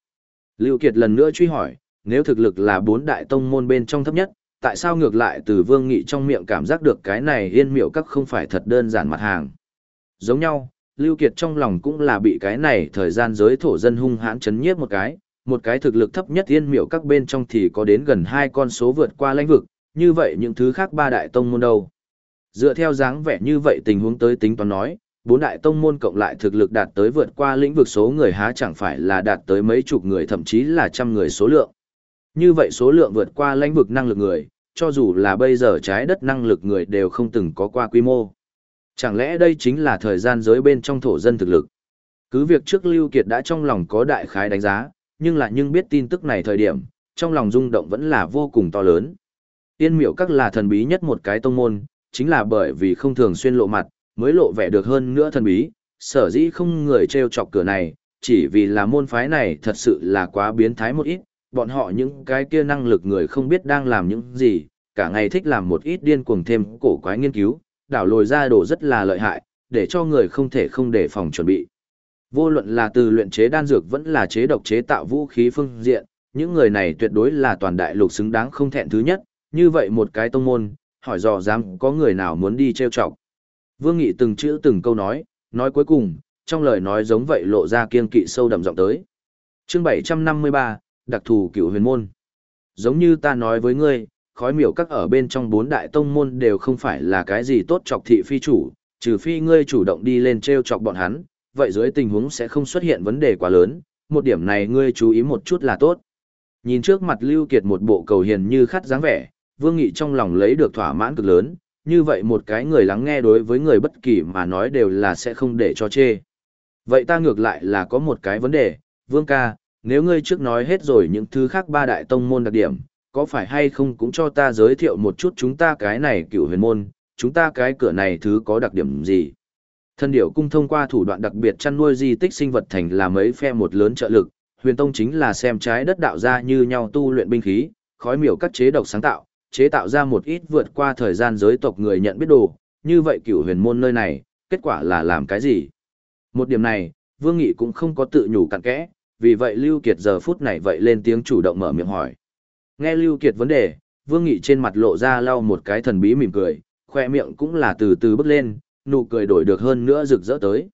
Lưu Kiệt lần nữa truy hỏi, nếu thực lực là bốn đại tông môn bên trong thấp nhất, tại sao ngược lại từ vương nghị trong miệng cảm giác được cái này yên miệu các không phải thật đơn giản mặt hàng. Giống nhau, Lưu Kiệt trong lòng cũng là bị cái này thời gian giới thổ dân hung hãn chấn nhiếp một cái, một cái thực lực thấp nhất yên miệu các bên trong thì có đến gần hai con số vượt qua lãnh vực, như vậy những thứ khác ba đại tông môn đâu. Dựa theo dáng vẻ như vậy tình huống tới tính toán nói, bốn đại tông môn cộng lại thực lực đạt tới vượt qua lĩnh vực số người há chẳng phải là đạt tới mấy chục người thậm chí là trăm người số lượng. Như vậy số lượng vượt qua lãnh vực năng lực người, cho dù là bây giờ trái đất năng lực người đều không từng có qua quy mô. Chẳng lẽ đây chính là thời gian giới bên trong thổ dân thực lực? Cứ việc trước Lưu Kiệt đã trong lòng có đại khái đánh giá, nhưng là nhưng biết tin tức này thời điểm, trong lòng rung động vẫn là vô cùng to lớn. Tiên miểu các là thần bí nhất một cái tông môn, chính là bởi vì không thường xuyên lộ mặt, mới lộ vẻ được hơn nữa thần bí, sở dĩ không người treo chọc cửa này, chỉ vì là môn phái này thật sự là quá biến thái một ít, bọn họ những cái kia năng lực người không biết đang làm những gì, cả ngày thích làm một ít điên cuồng thêm cổ quái nghiên cứu, đảo lồi ra đồ rất là lợi hại, để cho người không thể không đề phòng chuẩn bị. Vô luận là từ luyện chế đan dược vẫn là chế độc chế tạo vũ khí phương diện, những người này tuyệt đối là toàn đại lục xứng đáng không thẹn thứ nhất, như vậy một cái tông môn, hỏi dò dám có người nào muốn đi trêu chọc. Vương Nghị từng chữ từng câu nói, nói cuối cùng, trong lời nói giống vậy lộ ra kiên kỵ sâu đậm giọng tới. Chương 753, đặc thù cựu huyền môn. Giống như ta nói với ngươi, khói miểu các ở bên trong bốn đại tông môn đều không phải là cái gì tốt chọc thị phi chủ, trừ phi ngươi chủ động đi lên treo chọc bọn hắn, vậy dưới tình huống sẽ không xuất hiện vấn đề quá lớn, một điểm này ngươi chú ý một chút là tốt. Nhìn trước mặt Lưu Kiệt một bộ cầu hiền như khát dáng vẻ, Vương Nghị trong lòng lấy được thỏa mãn cực lớn, như vậy một cái người lắng nghe đối với người bất kỳ mà nói đều là sẽ không để cho chê. Vậy ta ngược lại là có một cái vấn đề, Vương ca, nếu ngươi trước nói hết rồi những thứ khác ba đại tông môn đặc điểm, có phải hay không cũng cho ta giới thiệu một chút chúng ta cái này cựu huyền môn, chúng ta cái cửa này thứ có đặc điểm gì? Thân điểu cung thông qua thủ đoạn đặc biệt chăn nuôi di tích sinh vật thành là mấy phe một lớn trợ lực, huyền tông chính là xem trái đất đạo ra như nhau tu luyện binh khí, khói miểu các chế độc sáng tạo, chế tạo ra một ít vượt qua thời gian giới tộc người nhận biết đồ, như vậy cửu huyền môn nơi này, kết quả là làm cái gì? Một điểm này, Vương Nghị cũng không có tự nhủ cặn kẽ, vì vậy Lưu Kiệt giờ phút này vậy lên tiếng chủ động mở miệng hỏi. Nghe Lưu Kiệt vấn đề, Vương Nghị trên mặt lộ ra lau một cái thần bí mỉm cười, khoe miệng cũng là từ từ bước lên, nụ cười đổi được hơn nữa rực rỡ tới.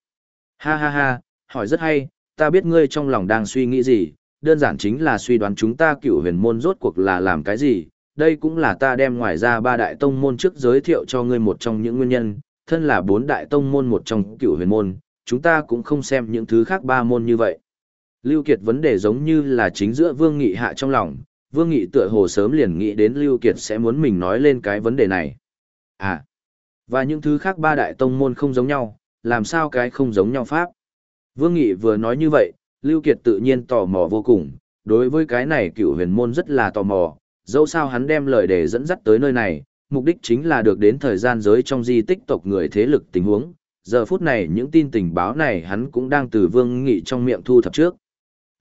Ha ha ha, hỏi rất hay, ta biết ngươi trong lòng đang suy nghĩ gì, đơn giản chính là suy đoán chúng ta cửu huyền môn rốt cuộc là làm cái gì, đây cũng là ta đem ngoài ra ba đại tông môn trước giới thiệu cho ngươi một trong những nguyên nhân, thân là bốn đại tông môn một trong cửu huyền môn, chúng ta cũng không xem những thứ khác ba môn như vậy. Lưu Kiệt vấn đề giống như là chính giữa Vương Nghị hạ trong lòng, Vương Nghị tựa hồ sớm liền nghĩ đến Lưu Kiệt sẽ muốn mình nói lên cái vấn đề này. À, và những thứ khác ba đại tông môn không giống nhau, làm sao cái không giống nhau pháp? Vương Nghị vừa nói như vậy, Lưu Kiệt tự nhiên tò mò vô cùng, đối với cái này cựu huyền môn rất là tò mò, dẫu sao hắn đem lời để dẫn dắt tới nơi này, mục đích chính là được đến thời gian giới trong di tích tộc người thế lực tình huống. Giờ phút này những tin tình báo này hắn cũng đang từ Vương Nghị trong miệng thu thập trước.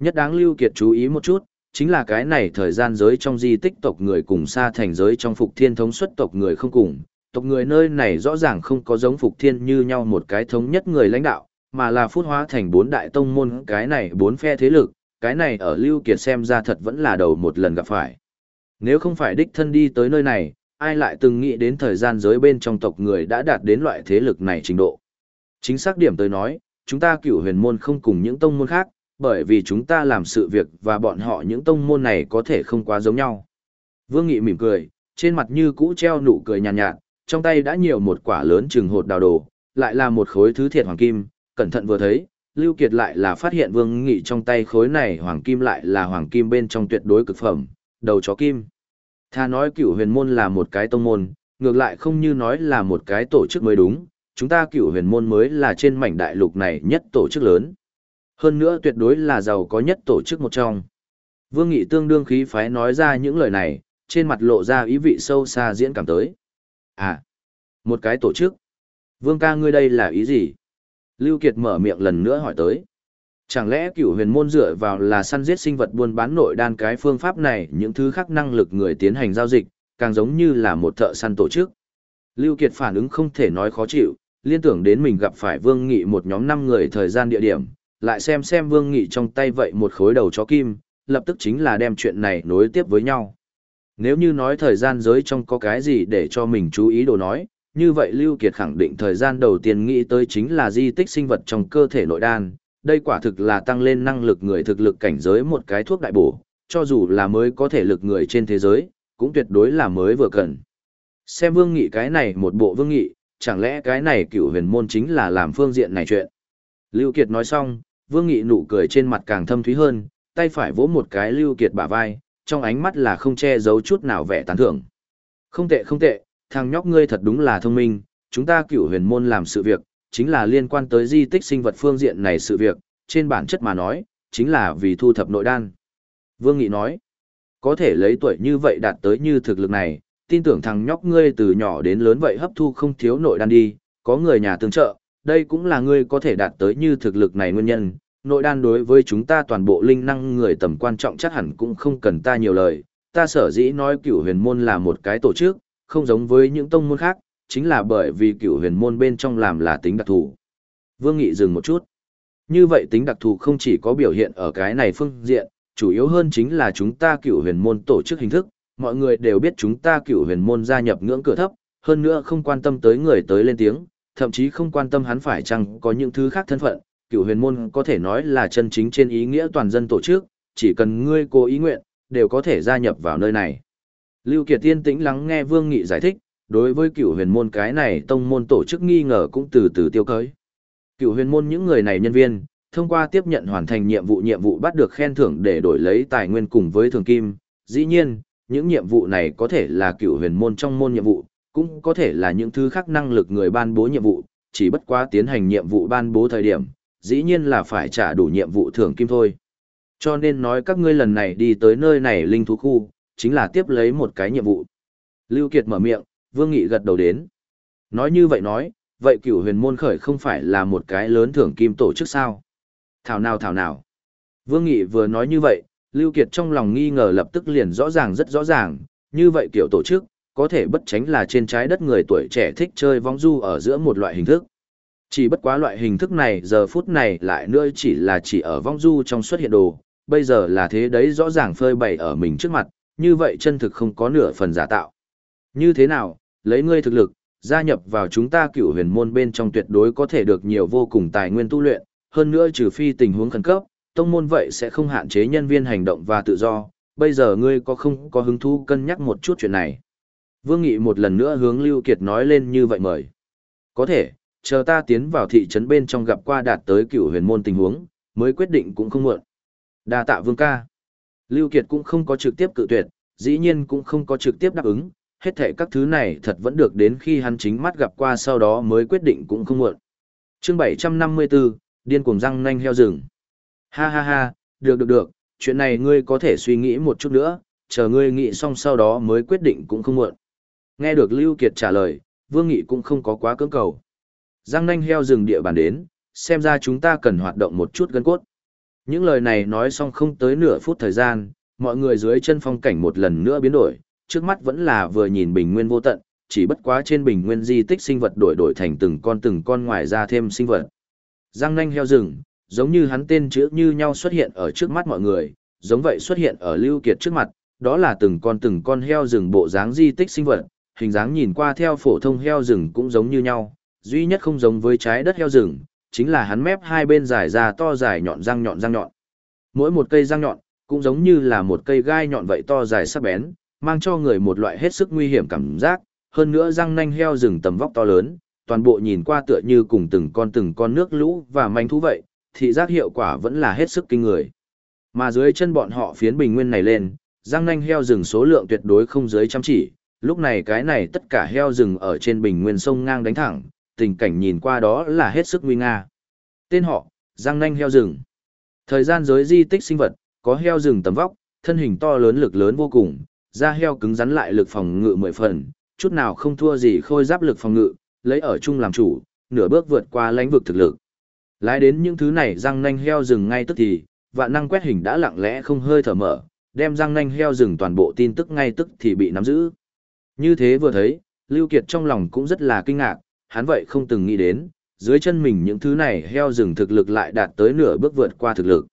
Nhất đáng Lưu Kiệt chú ý một chút, chính là cái này thời gian giới trong di tích tộc người cùng xa thành giới trong phục thiên thống xuất tộc người không cùng. Tộc người nơi này rõ ràng không có giống phục thiên như nhau một cái thống nhất người lãnh đạo, mà là phút hóa thành bốn đại tông môn cái này bốn phe thế lực, cái này ở Lưu Kiệt xem ra thật vẫn là đầu một lần gặp phải. Nếu không phải đích thân đi tới nơi này, ai lại từng nghĩ đến thời gian giới bên trong tộc người đã đạt đến loại thế lực này trình độ. Chính xác điểm tới nói, chúng ta cửu huyền môn không cùng những tông môn khác, bởi vì chúng ta làm sự việc và bọn họ những tông môn này có thể không quá giống nhau. Vương Nghị mỉm cười, trên mặt như cũ treo nụ cười nhàn nhạt, nhạt, trong tay đã nhiều một quả lớn trừng hột đào đồ, lại là một khối thứ thiệt hoàng kim, cẩn thận vừa thấy, Lưu Kiệt lại là phát hiện Vương Nghị trong tay khối này hoàng kim lại là hoàng kim bên trong tuyệt đối cực phẩm, đầu chó kim. Tha nói cửu huyền môn là một cái tông môn, ngược lại không như nói là một cái tổ chức mới đúng, chúng ta cửu huyền môn mới là trên mảnh đại lục này nhất tổ chức lớn. Hơn nữa tuyệt đối là giàu có nhất tổ chức một trong. Vương Nghị tương đương khí phái nói ra những lời này, trên mặt lộ ra ý vị sâu xa diễn cảm tới. À, một cái tổ chức. Vương ca ngươi đây là ý gì? Lưu Kiệt mở miệng lần nữa hỏi tới. Chẳng lẽ cửu huyền môn dựa vào là săn giết sinh vật buôn bán nội đan cái phương pháp này những thứ khác năng lực người tiến hành giao dịch, càng giống như là một thợ săn tổ chức. Lưu Kiệt phản ứng không thể nói khó chịu, liên tưởng đến mình gặp phải Vương Nghị một nhóm 5 người thời gian địa điểm, lại xem xem Vương Nghị trong tay vậy một khối đầu chó kim, lập tức chính là đem chuyện này nối tiếp với nhau. Nếu như nói thời gian giới trong có cái gì để cho mình chú ý đồ nói, như vậy Lưu Kiệt khẳng định thời gian đầu tiên nghĩ tới chính là di tích sinh vật trong cơ thể nội đan, đây quả thực là tăng lên năng lực người thực lực cảnh giới một cái thuốc đại bổ, cho dù là mới có thể lực người trên thế giới, cũng tuyệt đối là mới vừa cần. Xem vương nghị cái này một bộ vương nghị, chẳng lẽ cái này cựu huyền môn chính là làm phương diện này chuyện. Lưu Kiệt nói xong, vương nghị nụ cười trên mặt càng thâm thúy hơn, tay phải vỗ một cái Lưu Kiệt bả vai, trong ánh mắt là không che giấu chút nào vẻ tán thưởng. Không tệ không tệ, thằng nhóc ngươi thật đúng là thông minh, chúng ta cửu huyền môn làm sự việc, chính là liên quan tới di tích sinh vật phương diện này sự việc, trên bản chất mà nói, chính là vì thu thập nội đan. Vương Nghị nói, có thể lấy tuổi như vậy đạt tới như thực lực này, tin tưởng thằng nhóc ngươi từ nhỏ đến lớn vậy hấp thu không thiếu nội đan đi, có người nhà tương trợ, đây cũng là ngươi có thể đạt tới như thực lực này nguyên nhân. Nội đan đối với chúng ta toàn bộ linh năng người tầm quan trọng chắc hẳn cũng không cần ta nhiều lời, ta sở dĩ nói cửu huyền môn là một cái tổ chức, không giống với những tông môn khác, chính là bởi vì Cửu huyền môn bên trong làm là tính đặc thù. Vương Nghị dừng một chút. Như vậy tính đặc thù không chỉ có biểu hiện ở cái này phương diện, chủ yếu hơn chính là chúng ta Cửu huyền môn tổ chức hình thức, mọi người đều biết chúng ta Cửu huyền môn gia nhập ngưỡng cửa thấp, hơn nữa không quan tâm tới người tới lên tiếng, thậm chí không quan tâm hắn phải chăng có những thứ khác thân phận, cựu huyền môn có thể nói là chân chính trên ý nghĩa toàn dân tổ chức, chỉ cần ngươi cố ý nguyện, đều có thể gia nhập vào nơi này. Lưu Kiệt tiên tĩnh lắng nghe Vương Nghị giải thích, đối với cựu huyền môn cái này tông môn tổ chức nghi ngờ cũng từ từ tiêu cới. Cựu huyền môn những người này nhân viên, thông qua tiếp nhận hoàn thành nhiệm vụ nhiệm vụ bắt được khen thưởng để đổi lấy tài nguyên cùng với thường kim. Dĩ nhiên, những nhiệm vụ này có thể là cựu huyền môn trong môn nhiệm vụ, cũng có thể là những thứ khác năng lực người ban bố nhiệm vụ, chỉ bất quá tiến hành nhiệm vụ ban bố thời điểm, dĩ nhiên là phải trả đủ nhiệm vụ thưởng kim thôi. Cho nên nói các ngươi lần này đi tới nơi này linh thú khu, chính là tiếp lấy một cái nhiệm vụ. Lưu Kiệt mở miệng, Vương Nghị gật đầu đến. Nói như vậy nói, vậy cửu huyền môn khởi không phải là một cái lớn thưởng kim tổ chức sao? Thảo nào thảo nào. Vương Nghị vừa nói như vậy, Lưu Kiệt trong lòng nghi ngờ lập tức liền rõ ràng rất rõ ràng, như vậy kiểu tổ chức, có thể bất tránh là trên trái đất người tuổi trẻ thích chơi vong du ở giữa một loại hình thức. Chỉ bất quá loại hình thức này giờ phút này lại nữa chỉ là chỉ ở vong du trong xuất hiện đồ, bây giờ là thế đấy rõ ràng phơi bày ở mình trước mặt, như vậy chân thực không có nửa phần giả tạo. Như thế nào, lấy ngươi thực lực, gia nhập vào chúng ta cựu huyền môn bên trong tuyệt đối có thể được nhiều vô cùng tài nguyên tu luyện, hơn nữa trừ phi tình huống khẩn cấp, tông môn vậy sẽ không hạn chế nhân viên hành động và tự do, bây giờ ngươi có không có hứng thú cân nhắc một chút chuyện này. Vương Nghị một lần nữa hướng Lưu Kiệt nói lên như vậy mời. Có thể, chờ ta tiến vào thị trấn bên trong gặp qua đạt tới cựu huyền môn tình huống, mới quyết định cũng không muộn. Đa tạ Vương ca. Lưu Kiệt cũng không có trực tiếp cự tuyệt, dĩ nhiên cũng không có trực tiếp đáp ứng, hết thảy các thứ này thật vẫn được đến khi hắn chính mắt gặp qua sau đó mới quyết định cũng không muộn. Chương 754, điên cuồng răng nanh heo rừng. Ha ha ha, được được được, chuyện này ngươi có thể suy nghĩ một chút nữa, chờ ngươi nghĩ xong sau đó mới quyết định cũng không muộn. Nghe được Lưu Kiệt trả lời, Vương Nghị cũng không có quá cưỡng cầu. Giang nanh heo rừng địa bàn đến, xem ra chúng ta cần hoạt động một chút gân cốt. Những lời này nói xong không tới nửa phút thời gian, mọi người dưới chân phong cảnh một lần nữa biến đổi, trước mắt vẫn là vừa nhìn bình nguyên vô tận, chỉ bất quá trên bình nguyên di tích sinh vật đổi đổi thành từng con từng con ngoài ra thêm sinh vật. Giang nanh heo rừng, giống như hắn tên chữ như nhau xuất hiện ở trước mắt mọi người, giống vậy xuất hiện ở Lưu Kiệt trước mặt, đó là từng con từng con heo rừng bộ dáng di tích sinh vật, hình dáng nhìn qua theo phổ thông heo rừng cũng giống như nhau, duy nhất không giống với trái đất heo rừng, chính là hắn mép hai bên dài ra to dài nhọn răng nhọn răng nhọn. Mỗi một cây răng nhọn, cũng giống như là một cây gai nhọn vậy to dài sắc bén, mang cho người một loại hết sức nguy hiểm cảm giác, hơn nữa răng nanh heo rừng tầm vóc to lớn, toàn bộ nhìn qua tựa như cùng từng con từng con nước lũ và manh thú vậy, thị giác hiệu quả vẫn là hết sức kinh người. Mà dưới chân bọn họ phiến bình nguyên này lên, răng nanh heo rừng số lượng tuyệt đối không dưới trăm chỉ, lúc này cái này tất cả heo rừng ở trên bình nguyên sông ngang đánh thẳng, tình cảnh nhìn qua đó là hết sức nguy nga. Tên họ, răng nanh heo rừng. Thời gian giới di tích sinh vật, có heo rừng tầm vóc, thân hình to lớn lực lớn vô cùng, da heo cứng rắn lại lực phòng ngự mười phần, chút nào không thua gì khôi giáp lực phòng ngự, lấy ở chung làm chủ, nửa bước vượt qua lãnh vực thực lực. Lái đến những thứ này răng nanh heo rừng ngay tức thì, vạn năng quét hình đã lặng lẽ không hơi thở mở, đem răng nanh heo rừng toàn bộ tin tức ngay tức thì bị nắm giữ. Như thế vừa thấy, Lưu Kiệt trong lòng cũng rất là kinh ngạc, hắn vậy không từng nghĩ đến, dưới chân mình những thứ này heo rừng thực lực lại đạt tới nửa bước vượt qua thực lực.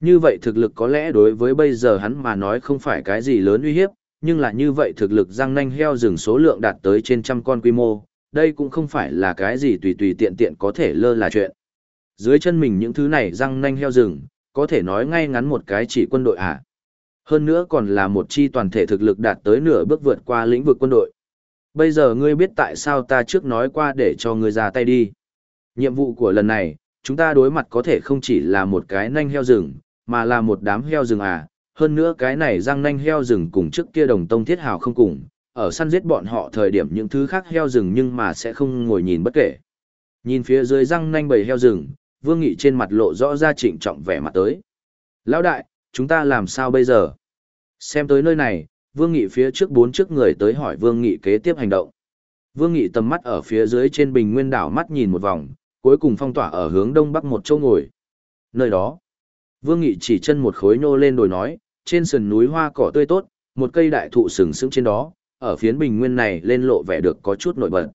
Như vậy thực lực có lẽ đối với bây giờ hắn mà nói không phải cái gì lớn uy hiếp, nhưng là như vậy thực lực răng nanh heo rừng số lượng đạt tới trên trăm con quy mô, đây cũng không phải là cái gì tùy tùy tiện tiện có thể lơ là chuyện. Dưới chân mình những thứ này răng nanh heo rừng, có thể nói ngay ngắn một cái chỉ quân đội à. Hơn nữa còn là một chi toàn thể thực lực đạt tới nửa bước vượt qua lĩnh vực quân đội. Bây giờ ngươi biết tại sao ta trước nói qua để cho ngươi ra tay đi. Nhiệm vụ của lần này, chúng ta đối mặt có thể không chỉ là một cái nanh heo rừng, mà là một đám heo rừng à. Hơn nữa cái này răng nanh heo rừng cùng trước kia đồng tông thiết hào không cùng, ở săn giết bọn họ thời điểm những thứ khác heo rừng nhưng mà sẽ không ngồi nhìn bất kể. Nhìn phía dưới răng nanh bầy heo rừng, Vương Nghị trên mặt lộ rõ ra trịnh trọng vẻ mặt tới. Lão đại, chúng ta làm sao bây giờ? Xem tới nơi này, Vương Nghị phía trước bốn trước người tới hỏi Vương Nghị kế tiếp hành động. Vương Nghị tầm mắt ở phía dưới trên bình nguyên đảo mắt nhìn một vòng, cuối cùng phong tỏa ở hướng đông bắc một chỗ ngồi. Nơi đó, Vương Nghị chỉ chân một khối nô lên đồi nói, trên sườn núi hoa cỏ tươi tốt, một cây đại thụ sừng sững trên đó, ở phiến bình nguyên này lên lộ vẻ được có chút nổi bật.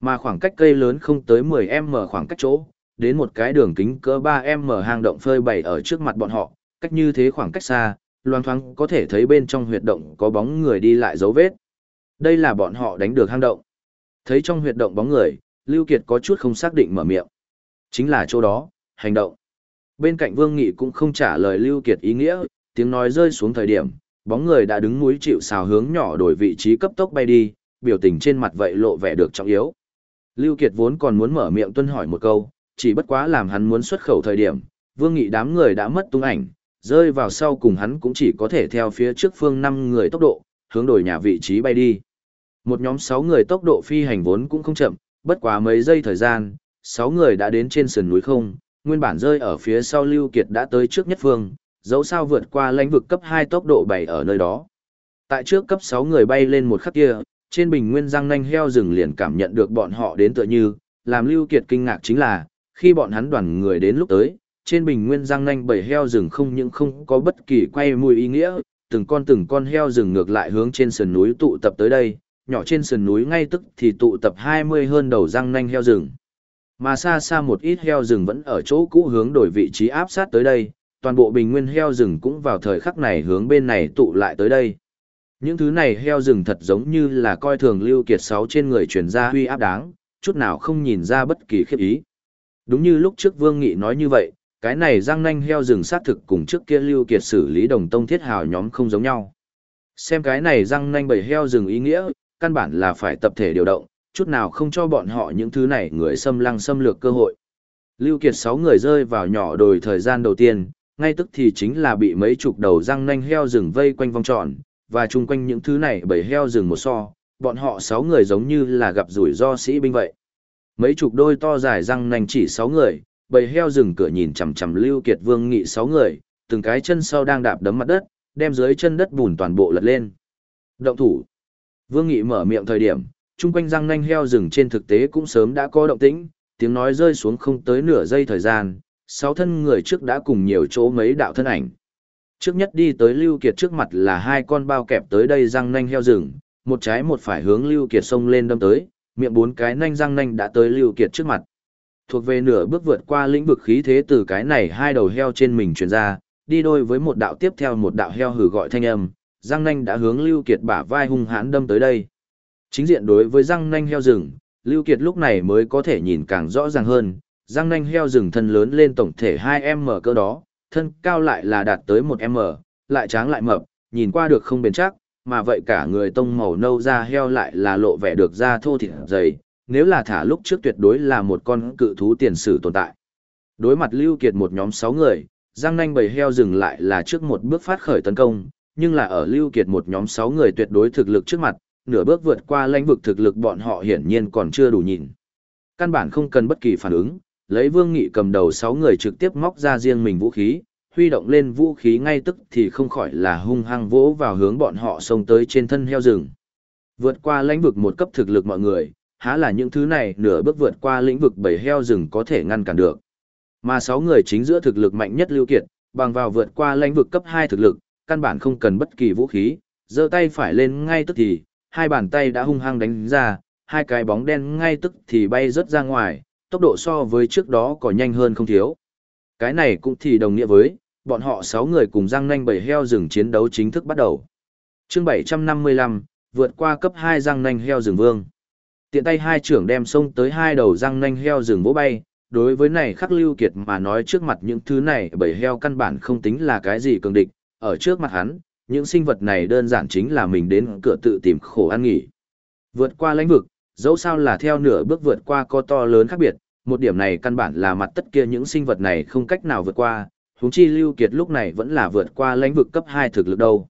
Mà khoảng cách cây lớn không tới 10m khoảng cách chỗ, đến một cái đường kính cỡ 3m hang động phơi bày ở trước mặt bọn họ, cách như thế khoảng cách xa, loang thoáng có thể thấy bên trong huyệt động có bóng người đi lại dấu vết. Đây là bọn họ đánh được hang động. Thấy trong huyệt động bóng người, Lưu Kiệt có chút không xác định mở miệng. Chính là chỗ đó, hành động. Bên cạnh Vương Nghị cũng không trả lời Lưu Kiệt ý nghĩa, tiếng nói rơi xuống thời điểm, bóng người đã đứng núi chịu xào hướng nhỏ đổi vị trí cấp tốc bay đi, biểu tình trên mặt vậy lộ vẻ được trọng yếu. Lưu Kiệt vốn còn muốn mở miệng tuân hỏi một câu, chỉ bất quá làm hắn muốn xuất khẩu thời điểm, Vương Nghị đám người đã mất tung ảnh, rơi vào sau cùng hắn cũng chỉ có thể theo phía trước phương năm người tốc độ, hướng đổi nhà vị trí bay đi. Một nhóm sáu người tốc độ phi hành vốn cũng không chậm, bất quá mấy giây thời gian, sáu người đã đến trên sườn núi không, nguyên bản rơi ở phía sau Lưu Kiệt đã tới trước nhất phương, dẫu sao vượt qua lãnh vực cấp 2 tốc độ 7 ở nơi đó. Tại trước cấp 6 người bay lên một khắc kia, trên bình nguyên răng nanh heo rừng liền cảm nhận được bọn họ đến tựa như, làm Lưu Kiệt kinh ngạc chính là, khi bọn hắn đoàn người đến lúc tới, trên bình nguyên giang nanh bầy heo rừng không những không có bất kỳ quay mùi ý nghĩa, từng con từng con heo rừng ngược lại hướng trên sườn núi tụ tập tới đây, nhỏ trên sườn núi ngay tức thì tụ tập 20 hơn đầu răng nanh heo rừng. Mà xa xa một ít heo rừng vẫn ở chỗ cũ hướng đổi vị trí áp sát tới đây, toàn bộ bình nguyên heo rừng cũng vào thời khắc này hướng bên này tụ lại tới đây. Những thứ này heo rừng thật giống như là coi thường lưu kiệt sáu trên người truyền ra huy áp đáng, chút nào không nhìn ra bất kỳ khiếp ý. Đúng như lúc trước Vương Nghị nói như vậy, cái này răng nanh heo rừng sát thực cùng trước kia lưu kiệt xử lý đồng tông thiết hào nhóm không giống nhau. Xem cái này răng nanh bầy heo rừng ý nghĩa, căn bản là phải tập thể điều động, chút nào không cho bọn họ những thứ này người xâm lăng xâm lược cơ hội. Lưu Kiệt sáu người rơi vào nhỏ đồi thời gian đầu tiên, ngay tức thì chính là bị mấy chục đầu răng nanh heo rừng vây quanh vòng tròn, và chung quanh những thứ này bầy heo rừng một so, bọn họ sáu người giống như là gặp rủi ro sĩ binh vậy. Mấy chục đôi to dài răng nanh chỉ sáu người, bầy heo rừng cửa nhìn chằm chằm Lưu Kiệt Vương nghị sáu người, từng cái chân sau đang đạp đấm mặt đất, đem dưới chân đất bùn toàn bộ lật lên. Động thủ. Vương Nghị mở miệng thời điểm, chung quanh răng nanh heo rừng trên thực tế cũng sớm đã có động tĩnh, tiếng nói rơi xuống không tới nửa giây thời gian, sáu thân người trước đã cùng nhiều chỗ mấy đạo thân ảnh. Trước nhất đi tới Lưu Kiệt trước mặt là hai con bao kẹp tới đây răng nanh heo rừng, một trái một phải hướng Lưu Kiệt xông lên đâm tới, miệng bốn cái nanh răng nanh đã tới Lưu Kiệt trước mặt. Thuộc về nửa bước vượt qua lĩnh vực khí thế từ cái này hai đầu heo trên mình truyền ra, đi đôi với một đạo tiếp theo một đạo heo hử gọi thanh âm, răng nanh đã hướng Lưu Kiệt bả vai hung hãn đâm tới đây. Chính diện đối với răng nanh heo rừng, Lưu Kiệt lúc này mới có thể nhìn càng rõ ràng hơn, răng nanh heo rừng thân lớn lên tổng thể 2m cơ đó, thân cao lại là đạt tới 1m, lại tráng lại mập, nhìn qua được không bền chắc, mà vậy cả người tông màu nâu da heo lại là lộ vẻ được da thô thịt dày, nếu là thả lúc trước tuyệt đối là một con cự thú tiền sử tồn tại. Đối mặt Lưu Kiệt một nhóm 6 người, giang nanh bầy heo rừng lại là trước một bước phát khởi tấn công, nhưng là ở Lưu Kiệt một nhóm 6 người tuyệt đối thực lực trước mặt, nửa bước vượt qua lãnh vực thực lực bọn họ hiển nhiên còn chưa đủ nhìn. Căn bản không cần bất kỳ phản ứng, lấy Vương Nghị cầm đầu 6 người trực tiếp móc ra riêng mình vũ khí, huy động lên vũ khí ngay tức thì không khỏi là hung hăng vỗ vào hướng bọn họ xông tới trên thân heo rừng. Vượt qua lãnh vực một cấp thực lực mọi người, há là những thứ này nửa bước vượt qua lĩnh vực bảy heo rừng có thể ngăn cản được. Mà 6 người chính giữa thực lực mạnh nhất Lưu Kiệt, bằng vào vượt qua lãnh vực cấp 2 thực lực, căn bản không cần bất kỳ vũ khí, giơ tay phải lên ngay tức thì, hai bàn tay đã hung hăng đánh ra, hai cái bóng đen ngay tức thì bay rớt ra ngoài, tốc độ so với trước đó có nhanh hơn không thiếu. Cái này cũng thì đồng nghĩa với, bọn họ 6 người cùng răng nanh bầy heo rừng chiến đấu chính thức bắt đầu. chương 755, vượt qua cấp 2 răng nanh heo rừng vương. Tiện tay hai trưởng đem xông tới hai đầu răng nanh heo rừng vỗ bay, đối với này khắc lưu kiệt mà nói trước mặt những thứ này bởi heo căn bản không tính là cái gì cường địch, ở trước mặt hắn, những sinh vật này đơn giản chính là mình đến cửa tự tìm khổ ăn nghỉ. Vượt qua lãnh vực, dẫu sao là theo nửa bước vượt qua có to lớn khác biệt, một điểm này căn bản là mặt tất kia những sinh vật này không cách nào vượt qua, huống chi Lưu Kiệt lúc này vẫn là vượt qua lãnh vực cấp 2 thực lực đâu.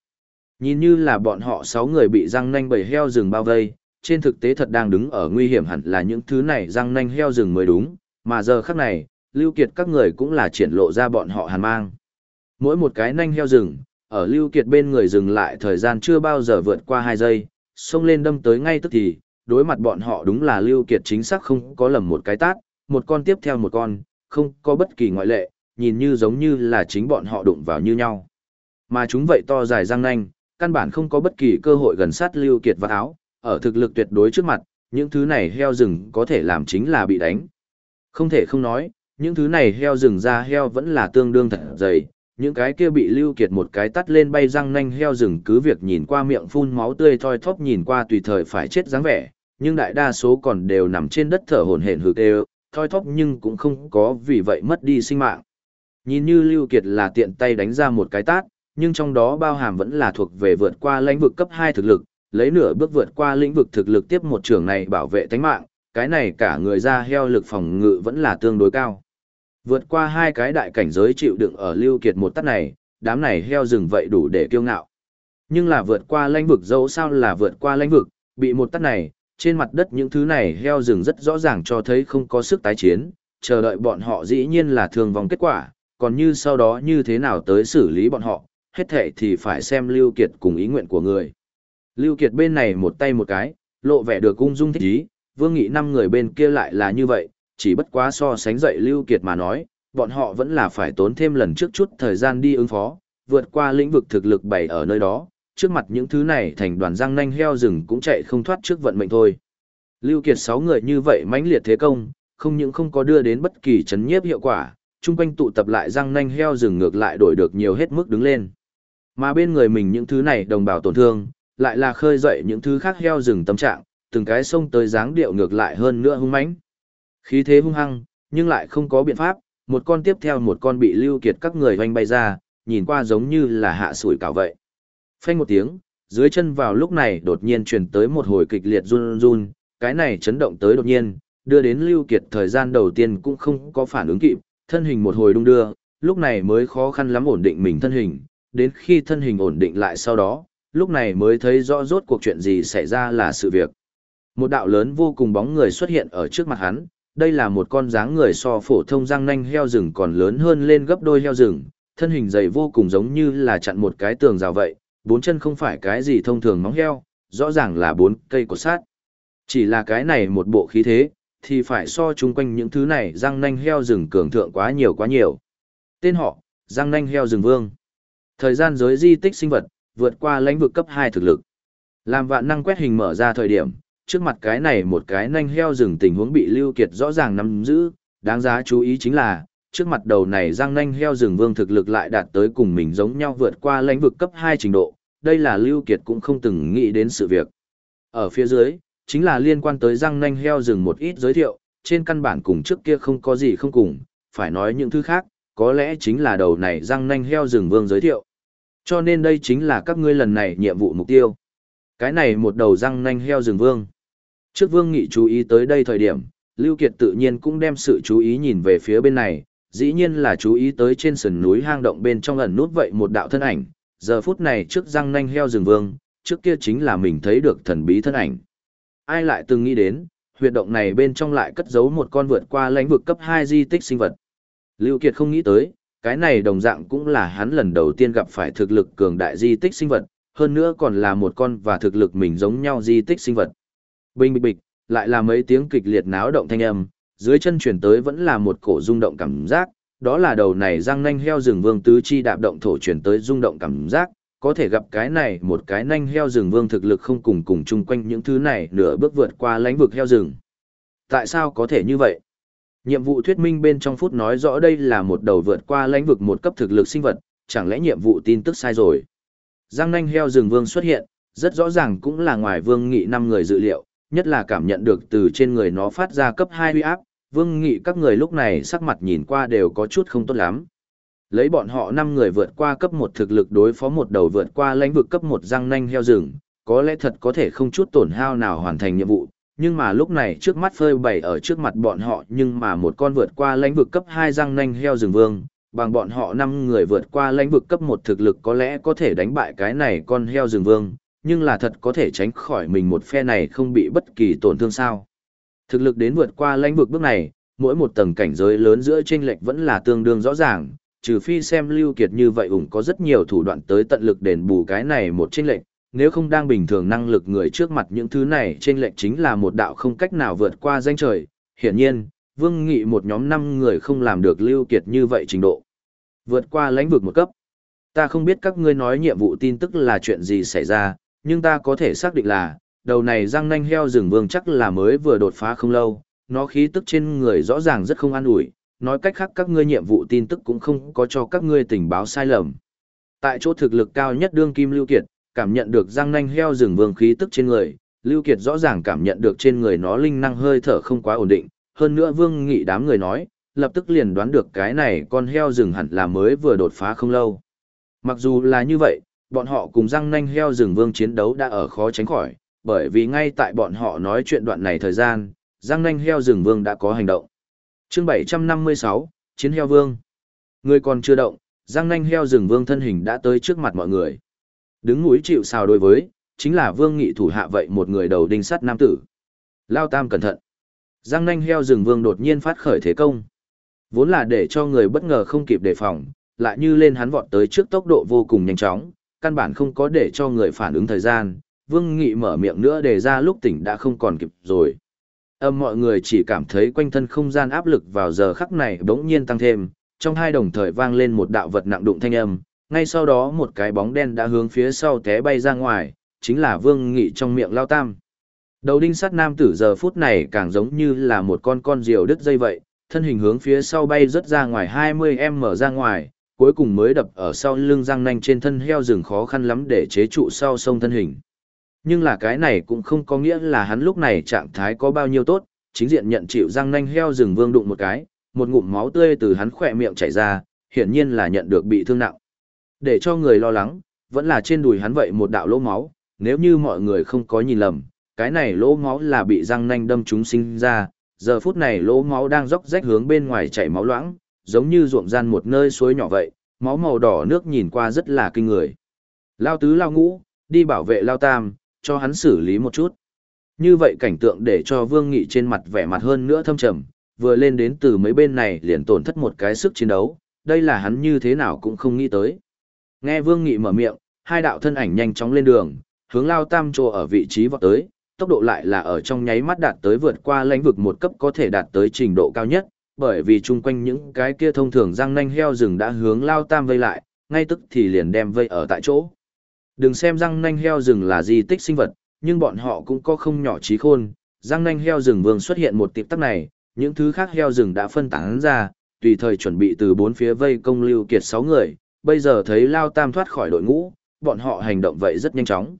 Nhìn như là bọn họ 6 người bị răng nanh bầy heo rừng bao vây, trên thực tế thật đang đứng ở nguy hiểm hẳn là những thứ này răng nanh heo rừng mới đúng, mà giờ khắc này, Lưu Kiệt các người cũng là triển lộ ra bọn họ hàn mang. Mỗi một cái nanh heo rừng, ở Lưu Kiệt bên người dừng lại thời gian chưa bao giờ vượt qua 2 giây, xông lên đâm tới ngay tức thì, đối mặt bọn họ đúng là Lưu Kiệt chính xác không có lầm một cái tát, một con tiếp theo một con, không có bất kỳ ngoại lệ, nhìn như giống như là chính bọn họ đụng vào như nhau. Mà chúng vậy to dài răng nanh, căn bản không có bất kỳ cơ hội gần sát Lưu Kiệt vào áo, ở thực lực tuyệt đối trước mặt, những thứ này heo rừng có thể làm chính là bị đánh. Không thể không nói, những thứ này heo rừng ra heo vẫn là tương đương thật dày, những cái kia bị lưu kiệt một cái tắt lên bay răng nanh heo rừng cứ việc nhìn qua miệng phun máu tươi thoi thóp nhìn qua tùy thời phải chết dáng vẻ, nhưng đại đa số còn đều nằm trên đất thở hổn hển hực đều, thoi thóp nhưng cũng không có vì vậy mất đi sinh mạng. Nhìn như lưu kiệt là tiện tay đánh ra một cái tát, nhưng trong đó bao hàm vẫn là thuộc về vượt qua lãnh vực cấp 2 thực lực, lấy nửa bước vượt qua lĩnh vực thực lực tiếp một trường này bảo vệ tánh mạng, cái này cả người ra heo lực phòng ngự vẫn là tương đối cao. Vượt qua hai cái đại cảnh giới chịu đựng ở lưu kiệt một tắt này, đám này heo rừng vậy đủ để kiêu ngạo. Nhưng là vượt qua lãnh vực dẫu sao là vượt qua lãnh vực, bị một tắt này, trên mặt đất những thứ này heo rừng rất rõ ràng cho thấy không có sức tái chiến, chờ đợi bọn họ dĩ nhiên là thường vòng kết quả, còn như sau đó như thế nào tới xử lý bọn họ, hết thể thì phải xem Lưu Kiệt cùng ý nguyện của người. Lưu Kiệt bên này một tay một cái, lộ vẻ được cung dung thích ý, Vương Nghị năm người bên kia lại là như vậy, chỉ bất quá so sánh dậy Lưu Kiệt mà nói, bọn họ vẫn là phải tốn thêm lần trước chút thời gian đi ứng phó, vượt qua lĩnh vực thực lực bày ở nơi đó, trước mặt những thứ này thành đoàn răng nanh heo rừng cũng chạy không thoát trước vận mệnh thôi. Lưu Kiệt sáu người như vậy mãnh liệt thế công, không những không có đưa đến bất kỳ chấn nhiếp hiệu quả, chung quanh tụ tập lại răng nanh heo rừng ngược lại đổi được nhiều hết mức đứng lên. Mà bên người mình những thứ này đồng bào tổn thương, lại là khơi dậy những thứ khác heo rừng tâm trạng, từng cái sông tới dáng điệu ngược lại hơn nữa hung mãnh. Khí thế hung hăng, nhưng lại không có biện pháp, một con tiếp theo một con bị lưu kiệt các người hoanh bay ra, nhìn qua giống như là hạ sủi cảo vậy. Phanh một tiếng, dưới chân vào lúc này đột nhiên truyền tới một hồi kịch liệt run run, cái này chấn động tới đột nhiên, đưa đến lưu kiệt thời gian đầu tiên cũng không có phản ứng kịp, thân hình một hồi đung đưa, lúc này mới khó khăn lắm ổn định mình thân hình, đến khi thân hình ổn định lại sau đó, lúc này mới thấy rõ rốt cuộc chuyện gì xảy ra là sự việc. Một đạo lớn vô cùng bóng người xuất hiện ở trước mặt hắn, đây là một con dáng người so phổ thông răng nanh heo rừng còn lớn hơn lên gấp đôi heo rừng, thân hình dày vô cùng giống như là chặn một cái tường rào vậy, bốn chân không phải cái gì thông thường móng heo, rõ ràng là bốn cây cột sát. Chỉ là cái này một bộ khí thế, thì phải so chung quanh những thứ này răng nanh heo rừng cường thượng quá nhiều quá nhiều. Tên họ, răng nanh heo rừng vương. Thời gian giới di tích sinh vật, vượt qua lãnh vực cấp 2 thực lực. Làm vạn năng quét hình mở ra thời điểm, trước mặt cái này một cái nanh heo rừng tình huống bị Lưu Kiệt rõ ràng nắm giữ, đáng giá chú ý chính là, trước mặt đầu này răng nanh heo rừng vương thực lực lại đạt tới cùng mình giống nhau vượt qua lãnh vực cấp 2 trình độ, đây là Lưu Kiệt cũng không từng nghĩ đến sự việc. Ở phía dưới, chính là liên quan tới răng nanh heo rừng một ít giới thiệu, trên căn bản cùng trước kia không có gì không cùng, phải nói những thứ khác, có lẽ chính là đầu này răng nanh heo rừng vương giới thiệu. Cho nên đây chính là các ngươi lần này nhiệm vụ mục tiêu. Cái này một đầu răng nanh heo rừng vương. Trước vương nghị chú ý tới đây thời điểm, Lưu Kiệt tự nhiên cũng đem sự chú ý nhìn về phía bên này, dĩ nhiên là chú ý tới trên sườn núi hang động bên trong ẩn nút vậy một đạo thân ảnh, giờ phút này trước răng nanh heo rừng vương, trước kia chính là mình thấy được thần bí thân ảnh. Ai lại từng nghĩ đến, huyệt động này bên trong lại cất giấu một con vượt qua lãnh vực cấp 2 di tích sinh vật. Lưu Kiệt không nghĩ tới, cái này đồng dạng cũng là hắn lần đầu tiên gặp phải thực lực cường đại di tích sinh vật, hơn nữa còn là một con và thực lực mình giống nhau di tích sinh vật. Bình bịch bịch, lại là mấy tiếng kịch liệt náo động thanh âm, dưới chân chuyển tới vẫn là một cổ rung động cảm giác, đó là đầu này răng nanh heo rừng vương tứ chi đạp động thổ chuyển tới rung động cảm giác, có thể gặp cái này một cái nanh heo rừng vương thực lực không cùng cùng chung quanh những thứ này nửa bước vượt qua lãnh vực heo rừng. Tại sao có thể như vậy? Nhiệm vụ thuyết minh bên trong phút nói rõ đây là một đầu vượt qua lãnh vực một cấp thực lực sinh vật, chẳng lẽ nhiệm vụ tin tức sai rồi? Giang nanh heo rừng vương xuất hiện, rất rõ ràng cũng là ngoài vương nghị năm người dự liệu, nhất là cảm nhận được từ trên người nó phát ra cấp 2 huy áp, vương nghị các người lúc này sắc mặt nhìn qua đều có chút không tốt lắm. Lấy bọn họ 5 người vượt qua cấp 1 thực lực đối phó một đầu vượt qua lãnh vực cấp 1 giang nanh heo rừng, có lẽ thật có thể không chút tổn hao nào hoàn thành nhiệm vụ, nhưng mà lúc này trước mắt phơi bày ở trước mặt bọn họ nhưng mà một con vượt qua lãnh vực cấp 2 răng nanh heo rừng vương, bằng bọn họ 5 người vượt qua lãnh vực cấp 1 thực lực có lẽ có thể đánh bại cái này con heo rừng vương, nhưng là thật có thể tránh khỏi mình một phe này không bị bất kỳ tổn thương sao. Thực lực đến vượt qua lãnh vực bước này, mỗi một tầng cảnh giới lớn giữa chênh lệch vẫn là tương đương rõ ràng, trừ phi xem Lưu Kiệt như vậy ủng có rất nhiều thủ đoạn tới tận lực đền bù cái này một chênh lệch, nếu không đang bình thường năng lực người trước mặt những thứ này trên lệnh chính là một đạo không cách nào vượt qua danh trời. Hiển nhiên, Vương Nghị một nhóm 5 người không làm được Lưu Kiệt như vậy trình độ. Vượt qua lãnh vực một cấp. Ta không biết các ngươi nói nhiệm vụ tin tức là chuyện gì xảy ra, nhưng ta có thể xác định là, đầu này răng nanh heo rừng vương chắc là mới vừa đột phá không lâu, nó khí tức trên người rõ ràng rất không an ủi, nói cách khác các ngươi nhiệm vụ tin tức cũng không có cho các ngươi tình báo sai lầm. Tại chỗ thực lực cao nhất đương kim Lưu Kiệt, cảm nhận được răng nanh heo rừng vương khí tức trên người, Lưu Kiệt rõ ràng cảm nhận được trên người nó linh năng hơi thở không quá ổn định, hơn nữa Vương Nghị đám người nói, lập tức liền đoán được cái này con heo rừng hẳn là mới vừa đột phá không lâu. Mặc dù là như vậy, bọn họ cùng răng nanh heo rừng vương chiến đấu đã ở khó tránh khỏi, bởi vì ngay tại bọn họ nói chuyện đoạn này thời gian, răng nanh heo rừng vương đã có hành động. Chương 756, Chiến heo vương. Người còn chưa động, răng nanh heo rừng vương thân hình đã tới trước mặt mọi người. Đứng núi chịu sao đối với, chính là vương nghị thủ hạ vậy một người đầu đinh sắt nam tử. Lao tam cẩn thận. Giang nanh heo rừng vương đột nhiên phát khởi thế công. Vốn là để cho người bất ngờ không kịp đề phòng, lại như lên hắn vọt tới trước tốc độ vô cùng nhanh chóng, căn bản không có để cho người phản ứng thời gian, Vương Nghị mở miệng nữa để ra lúc tỉnh đã không còn kịp rồi. Âm mọi người chỉ cảm thấy quanh thân không gian áp lực vào giờ khắc này bỗng nhiên tăng thêm, trong hai đồng thời vang lên một đạo vật nặng đụng thanh âm, ngay sau đó một cái bóng đen đã hướng phía sau té bay ra ngoài, chính là Vương Nghị trong miệng lao tam. Đầu đinh sắt nam tử giờ phút này càng giống như là một con con diều đứt dây vậy, thân hình hướng phía sau bay rất ra ngoài 20m ra ngoài, cuối cùng mới đập ở sau lưng răng nanh trên thân heo rừng khó khăn lắm để chế trụ sau sông thân hình. Nhưng là cái này cũng không có nghĩa là hắn lúc này trạng thái có bao nhiêu tốt, chính diện nhận chịu răng nanh heo rừng vương đụng một cái, một ngụm máu tươi từ hắn khỏe miệng chảy ra, hiển nhiên là nhận được bị thương nặng. Để cho người lo lắng, vẫn là trên đùi hắn vậy một đạo lỗ máu, nếu như mọi người không có nhìn lầm, cái này lỗ máu là bị răng nanh đâm chúng sinh ra, giờ phút này lỗ máu đang róc rách hướng bên ngoài chảy máu loãng, giống như ruộng gian một nơi suối nhỏ vậy, máu màu đỏ nước nhìn qua rất là kinh người. Lao tứ lao ngũ, đi bảo vệ lao tam, cho hắn xử lý một chút. Như vậy cảnh tượng để cho Vương Nghị trên mặt vẻ mặt hơn nữa thâm trầm, vừa lên đến từ mấy bên này liền tổn thất một cái sức chiến đấu, đây là hắn như thế nào cũng không nghĩ tới. Nghe Vương Nghị mở miệng, hai đạo thân ảnh nhanh chóng lên đường, hướng lao tam trô ở vị trí vọt tới, tốc độ lại là ở trong nháy mắt đạt tới vượt qua lãnh vực một cấp có thể đạt tới trình độ cao nhất, bởi vì chung quanh những cái kia thông thường răng nanh heo rừng đã hướng lao tam vây lại, ngay tức thì liền đem vây ở tại chỗ. Đừng xem răng nanh heo rừng là di tích sinh vật, nhưng bọn họ cũng có không nhỏ trí khôn, răng nanh heo rừng vương xuất hiện một tiệp tắc này, những thứ khác heo rừng đã phân tán ra, tùy thời chuẩn bị từ bốn phía vây công lưu kiệt sáu người, bây giờ thấy lao tam thoát khỏi đội ngũ, bọn họ hành động vậy rất nhanh chóng.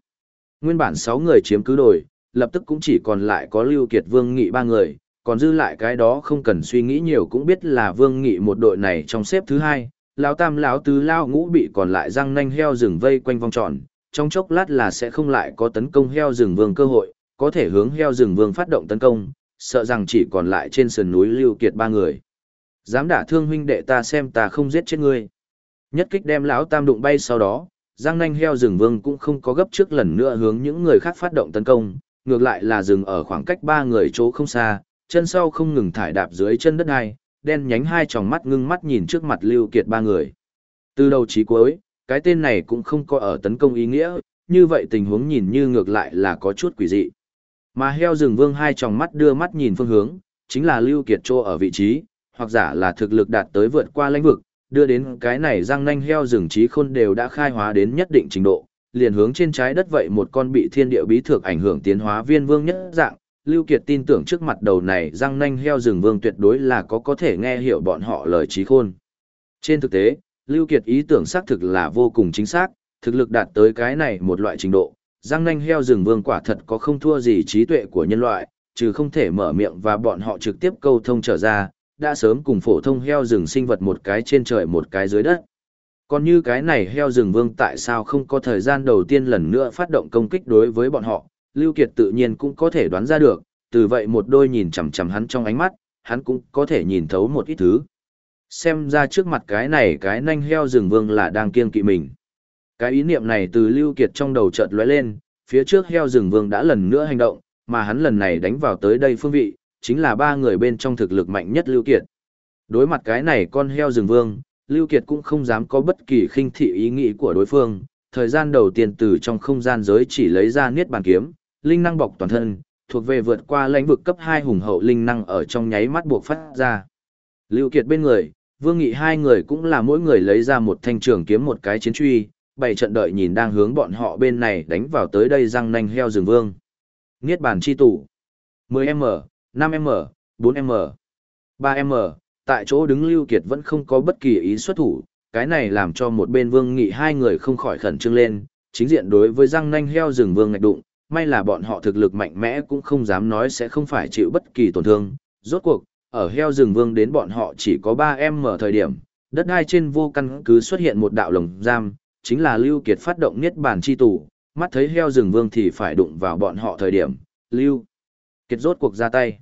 Nguyên bản sáu người chiếm cứ đồi, lập tức cũng chỉ còn lại có lưu kiệt vương nghị ba người, còn dư lại cái đó không cần suy nghĩ nhiều cũng biết là vương nghị một đội này trong xếp thứ hai, lão tam lão tứ lao ngũ bị còn lại răng nanh heo rừng vây quanh vòng tròn, trong chốc lát là sẽ không lại có tấn công heo rừng vương cơ hội, có thể hướng heo rừng vương phát động tấn công, sợ rằng chỉ còn lại trên sườn núi lưu kiệt ba người. Dám đả thương huynh đệ ta xem ta không giết chết ngươi. Nhất kích đem lão tam đụng bay sau đó, Giang nanh heo rừng vương cũng không có gấp trước lần nữa hướng những người khác phát động tấn công, ngược lại là dừng ở khoảng cách ba người chỗ không xa, chân sau không ngừng thải đạp dưới chân đất hai, đen nhánh hai tròng mắt ngưng mắt nhìn trước mặt Lưu Kiệt ba người. Từ đầu chí cuối, cái tên này cũng không có ở tấn công ý nghĩa, như vậy tình huống nhìn như ngược lại là có chút quỷ dị. Mà heo rừng vương hai tròng mắt đưa mắt nhìn phương hướng, chính là Lưu Kiệt chỗ ở vị trí, hoặc giả là thực lực đạt tới vượt qua lãnh vực, đưa đến cái này răng nanh heo rừng trí khôn đều đã khai hóa đến nhất định trình độ, liền hướng trên trái đất vậy một con bị thiên địa bí thược ảnh hưởng tiến hóa viên vương nhất dạng, Lưu Kiệt tin tưởng trước mặt đầu này răng nanh heo rừng vương tuyệt đối là có có thể nghe hiểu bọn họ lời trí khôn. Trên thực tế, Lưu Kiệt ý tưởng xác thực là vô cùng chính xác, thực lực đạt tới cái này một loại trình độ, răng nanh heo rừng vương quả thật có không thua gì trí tuệ của nhân loại, trừ không thể mở miệng và bọn họ trực tiếp câu thông trở ra, đã sớm cùng phổ thông heo rừng sinh vật một cái trên trời một cái dưới đất. Còn như cái này heo rừng vương tại sao không có thời gian đầu tiên lần nữa phát động công kích đối với bọn họ, Lưu Kiệt tự nhiên cũng có thể đoán ra được, từ vậy một đôi nhìn chằm chằm hắn trong ánh mắt, hắn cũng có thể nhìn thấu một ít thứ. Xem ra trước mặt cái này cái nanh heo rừng vương là đang kiêng kỵ mình. Cái ý niệm này từ Lưu Kiệt trong đầu chợt lóe lên, phía trước heo rừng vương đã lần nữa hành động, mà hắn lần này đánh vào tới đây phương vị, chính là ba người bên trong thực lực mạnh nhất Lưu Kiệt. Đối mặt cái này con heo rừng vương, Lưu Kiệt cũng không dám có bất kỳ khinh thị ý nghĩ của đối phương, thời gian đầu tiên từ trong không gian giới chỉ lấy ra niết bàn kiếm, linh năng bọc toàn thân, thuộc về vượt qua lãnh vực cấp 2 hùng hậu linh năng ở trong nháy mắt buộc phát ra. Lưu Kiệt bên người, Vương Nghị hai người cũng là mỗi người lấy ra một thanh trường kiếm một cái chiến truy, bảy trận đợi nhìn đang hướng bọn họ bên này đánh vào tới đây răng nanh heo rừng vương. Niết bàn chi tủ. 10M, 5M, 4M, 3M, tại chỗ đứng Lưu Kiệt vẫn không có bất kỳ ý xuất thủ, cái này làm cho một bên Vương Nghị hai người không khỏi khẩn trương lên, chính diện đối với răng nanh heo rừng Vương ngạch đụng, may là bọn họ thực lực mạnh mẽ cũng không dám nói sẽ không phải chịu bất kỳ tổn thương, rốt cuộc, ở heo rừng Vương đến bọn họ chỉ có 3M thời điểm, đất đai trên vô căn cứ xuất hiện một đạo lồng giam, chính là Lưu Kiệt phát động niết bàn chi tủ, mắt thấy heo rừng Vương thì phải đụng vào bọn họ thời điểm, Lưu Kiệt rốt cuộc ra tay.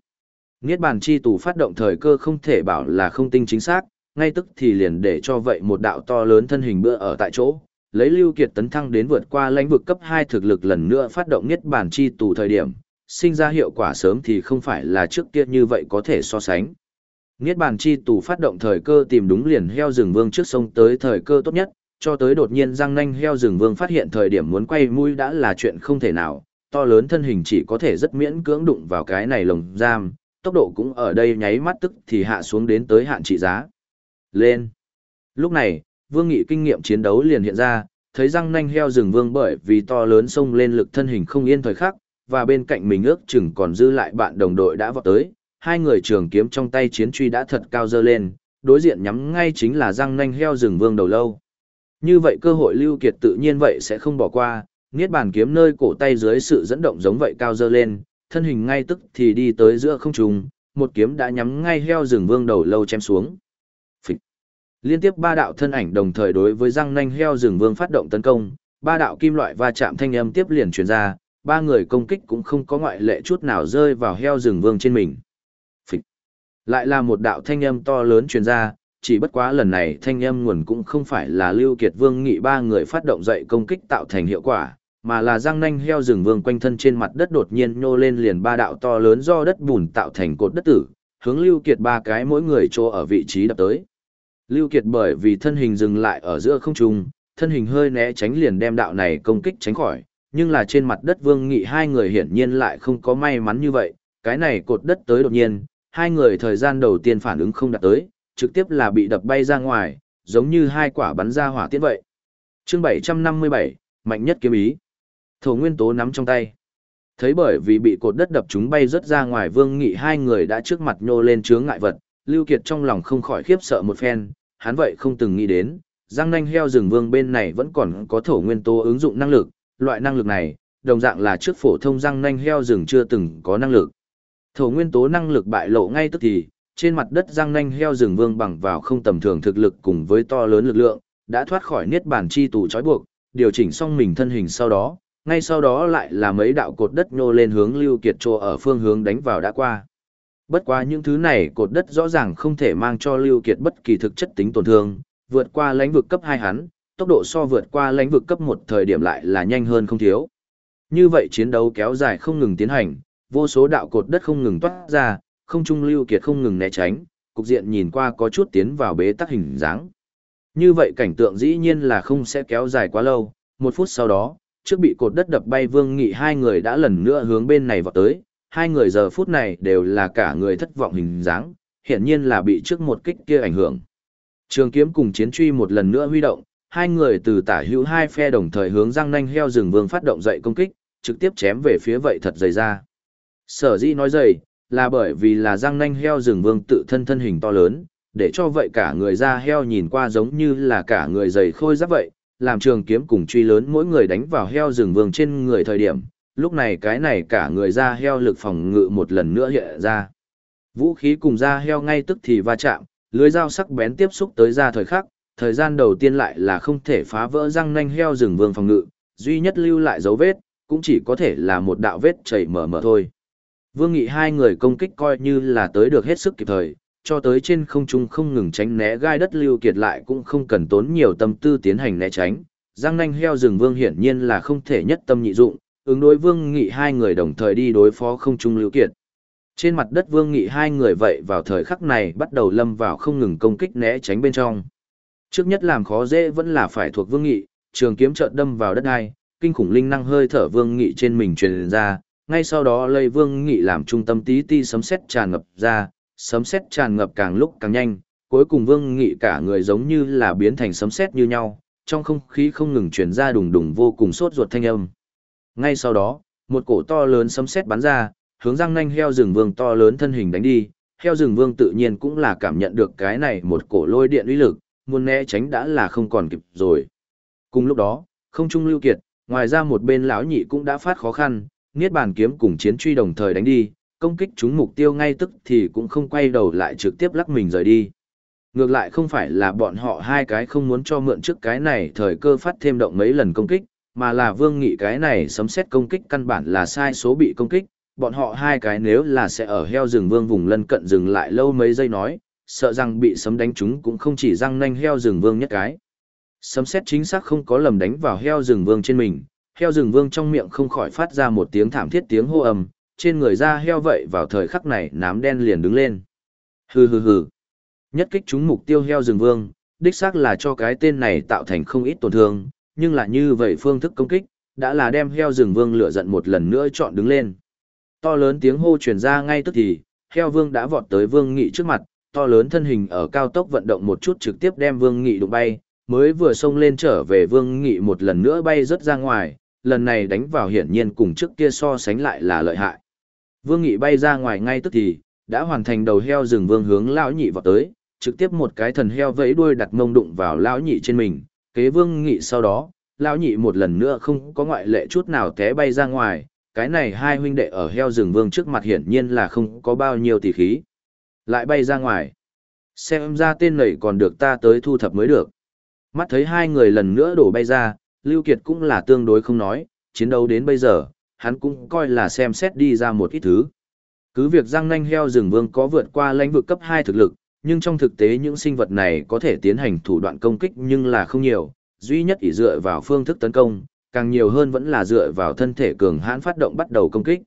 Niết bàn chi tù phát động thời cơ không thể bảo là không tinh chính xác, ngay tức thì liền để cho vậy một đạo to lớn thân hình bữa ở tại chỗ, lấy Lưu Kiệt tấn thăng đến vượt qua lãnh vực cấp 2 thực lực lần nữa phát động niết bàn chi tù thời điểm, sinh ra hiệu quả sớm thì không phải là trước kia như vậy có thể so sánh. Niết bàn chi tù phát động thời cơ tìm đúng liền heo rừng vương trước sông tới thời cơ tốt nhất, cho tới đột nhiên răng nanh heo rừng vương phát hiện thời điểm muốn quay mũi đã là chuyện không thể nào, to lớn thân hình chỉ có thể rất miễn cưỡng đụng vào cái này lồng giam, tốc độ cũng ở đây nháy mắt tức thì hạ xuống đến tới hạn trị giá. lên. Lúc này, Vương Nghị kinh nghiệm chiến đấu liền hiện ra, thấy răng nanh heo rừng vương bởi vì to lớn xông lên lực thân hình không yên thời khắc, và bên cạnh mình ước chừng còn dư lại bạn đồng đội đã vọt tới, hai người trường kiếm trong tay chiến truy đã thật cao dơ lên, đối diện nhắm ngay chính là răng nanh heo rừng vương đầu lâu. Như vậy cơ hội lưu kiệt tự nhiên vậy sẽ không bỏ qua, niết bàn kiếm nơi cổ tay dưới sự dẫn động giống vậy cao dơ lên, thân hình ngay tức thì đi tới giữa không trung, một kiếm đã nhắm ngay heo rừng vương đầu lâu chém xuống. Phịch. Liên tiếp ba đạo thân ảnh đồng thời đối với răng nanh heo rừng vương phát động tấn công, ba đạo kim loại va chạm thanh âm tiếp liền truyền ra, ba người công kích cũng không có ngoại lệ chút nào rơi vào heo rừng vương trên mình. Phịch. Lại là một đạo thanh âm to lớn truyền ra, chỉ bất quá lần này thanh âm nguồn cũng không phải là Lưu Kiệt Vương nghị ba người phát động dậy công kích tạo thành hiệu quả, mà là răng nanh heo rừng vương quanh thân trên mặt đất đột nhiên nhô lên liền ba đạo to lớn do đất bùn tạo thành cột đất tử, hướng Lưu Kiệt ba cái mỗi người chỗ ở vị trí đập tới. Lưu Kiệt bởi vì thân hình dừng lại ở giữa không trung, thân hình hơi né tránh liền đem đạo này công kích tránh khỏi, nhưng là trên mặt đất Vương Nghị hai người hiển nhiên lại không có may mắn như vậy, cái này cột đất tới đột nhiên, hai người thời gian đầu tiên phản ứng không đạt tới, trực tiếp là bị đập bay ra ngoài, giống như hai quả bắn ra hỏa tiễn vậy. Chương 757, mạnh nhất kiếm ý. Thổ nguyên tố nắm trong tay. Thấy bởi vì bị cột đất đập chúng bay rất ra ngoài Vương Nghị hai người đã trước mặt nhô lên chướng ngại vật, Lưu Kiệt trong lòng không khỏi khiếp sợ một phen, hắn vậy không từng nghĩ đến, Giang nanh heo rừng vương bên này vẫn còn có thổ nguyên tố ứng dụng năng lực, loại năng lực này, đồng dạng là trước phổ thông răng nanh heo rừng chưa từng có năng lực. Thổ nguyên tố năng lực bại lộ ngay tức thì, trên mặt đất răng nanh heo rừng vương bằng vào không tầm thường thực lực cùng với to lớn lực lượng, đã thoát khỏi niết bàn chi tù trói buộc, điều chỉnh xong mình thân hình sau đó, ngay sau đó lại là mấy đạo cột đất nhô lên hướng Lưu Kiệt Trô ở phương hướng đánh vào đã qua. Bất quá những thứ này cột đất rõ ràng không thể mang cho Lưu Kiệt bất kỳ thực chất tính tổn thương, vượt qua lãnh vực cấp 2 hắn, tốc độ so vượt qua lãnh vực cấp 1 thời điểm lại là nhanh hơn không thiếu. Như vậy chiến đấu kéo dài không ngừng tiến hành, vô số đạo cột đất không ngừng toát ra, không trung Lưu Kiệt không ngừng né tránh, cục diện nhìn qua có chút tiến vào bế tắc hình dáng. Như vậy cảnh tượng dĩ nhiên là không sẽ kéo dài quá lâu, một phút sau đó, trước bị cột đất đập bay Vương Nghị hai người đã lần nữa hướng bên này vào tới, hai người giờ phút này đều là cả người thất vọng hình dáng, hiển nhiên là bị trước một kích kia ảnh hưởng. Trường kiếm cùng chiến truy một lần nữa huy động, hai người từ tả hữu hai phe đồng thời hướng răng nanh heo rừng vương phát động dậy công kích, trực tiếp chém về phía vậy thật dày ra. Sở dĩ nói dày, là bởi vì là răng nanh heo rừng vương tự thân thân hình to lớn, để cho vậy cả người da heo nhìn qua giống như là cả người dày khôi giáp vậy, làm trường kiếm cùng truy lớn mỗi người đánh vào heo rừng vương trên người thời điểm, lúc này cái này cả người ra heo lực phòng ngự một lần nữa hiện ra. Vũ khí cùng da heo ngay tức thì va chạm, lưới dao sắc bén tiếp xúc tới ra thời khắc, thời gian đầu tiên lại là không thể phá vỡ răng nanh heo rừng vương phòng ngự, duy nhất lưu lại dấu vết, cũng chỉ có thể là một đạo vết chảy mở mở thôi. Vương Nghị hai người công kích coi như là tới được hết sức kịp thời, cho tới trên không trung không ngừng tránh né gai đất lưu kiệt lại cũng không cần tốn nhiều tâm tư tiến hành né tránh. Giang nanh heo rừng vương hiển nhiên là không thể nhất tâm nhị dụng, ứng đối vương nghị hai người đồng thời đi đối phó không trung lưu kiệt. Trên mặt đất vương nghị hai người vậy vào thời khắc này bắt đầu lâm vào không ngừng công kích né tránh bên trong. Trước nhất làm khó dễ vẫn là phải thuộc vương nghị, trường kiếm chợt đâm vào đất ai, kinh khủng linh năng hơi thở vương nghị trên mình truyền ra, ngay sau đó lây vương nghị làm trung tâm tí ti sấm sét tràn ngập ra, sấm sét tràn ngập càng lúc càng nhanh, cuối cùng vương nghị cả người giống như là biến thành sấm sét như nhau, trong không khí không ngừng truyền ra đùng đùng vô cùng sốt ruột thanh âm. Ngay sau đó, một cổ to lớn sấm sét bắn ra, hướng răng nanh heo rừng vương to lớn thân hình đánh đi, heo rừng vương tự nhiên cũng là cảm nhận được cái này một cổ lôi điện uy lực, muốn né tránh đã là không còn kịp rồi. Cùng lúc đó, không trung lưu kiệt, ngoài ra một bên lão nhị cũng đã phát khó khăn, niết bàn kiếm cùng chiến truy đồng thời đánh đi, công kích chúng mục tiêu ngay tức thì cũng không quay đầu lại trực tiếp lắc mình rời đi. Ngược lại không phải là bọn họ hai cái không muốn cho mượn trước cái này thời cơ phát thêm động mấy lần công kích, mà là vương nghị cái này sấm xét công kích căn bản là sai số bị công kích, bọn họ hai cái nếu là sẽ ở heo rừng vương vùng lân cận dừng lại lâu mấy giây nói, sợ rằng bị sấm đánh chúng cũng không chỉ răng nanh heo rừng vương nhất cái. Sấm xét chính xác không có lầm đánh vào heo rừng vương trên mình, heo rừng vương trong miệng không khỏi phát ra một tiếng thảm thiết tiếng hô ầm, trên người da heo vậy vào thời khắc này nám đen liền đứng lên. Hừ hừ hừ. Nhất kích chúng mục tiêu heo rừng vương, đích xác là cho cái tên này tạo thành không ít tổn thương, nhưng là như vậy phương thức công kích, đã là đem heo rừng vương lửa giận một lần nữa chọn đứng lên. To lớn tiếng hô truyền ra ngay tức thì, heo vương đã vọt tới vương nghị trước mặt, to lớn thân hình ở cao tốc vận động một chút trực tiếp đem Vương Nghị đụng bay, mới vừa xông lên trở về Vương Nghị một lần nữa bay rất ra ngoài, lần này đánh vào hiển nhiên cùng trước kia so sánh lại là lợi hại. Vương Nghị bay ra ngoài ngay tức thì, đã hoàn thành đầu heo rừng vương hướng lão nhị vào tới, trực tiếp một cái thần heo vẫy đuôi đặt mông đụng vào lão nhị trên mình, kế Vương Nghị sau đó, lão nhị một lần nữa không có ngoại lệ chút nào té bay ra ngoài, cái này hai huynh đệ ở heo rừng vương trước mặt hiển nhiên là không có bao nhiêu tỷ khí. Lại bay ra ngoài. Xem ra tên này còn được ta tới thu thập mới được. Mắt thấy hai người lần nữa đổ bay ra, Lưu Kiệt cũng là tương đối không nói, chiến đấu đến bây giờ, hắn cũng coi là xem xét đi ra một ít thứ. Cứ việc răng nanh heo rừng vương có vượt qua lãnh vực cấp 2 thực lực, nhưng trong thực tế những sinh vật này có thể tiến hành thủ đoạn công kích nhưng là không nhiều, duy nhất ỷ dựa vào phương thức tấn công, càng nhiều hơn vẫn là dựa vào thân thể cường hãn phát động bắt đầu công kích.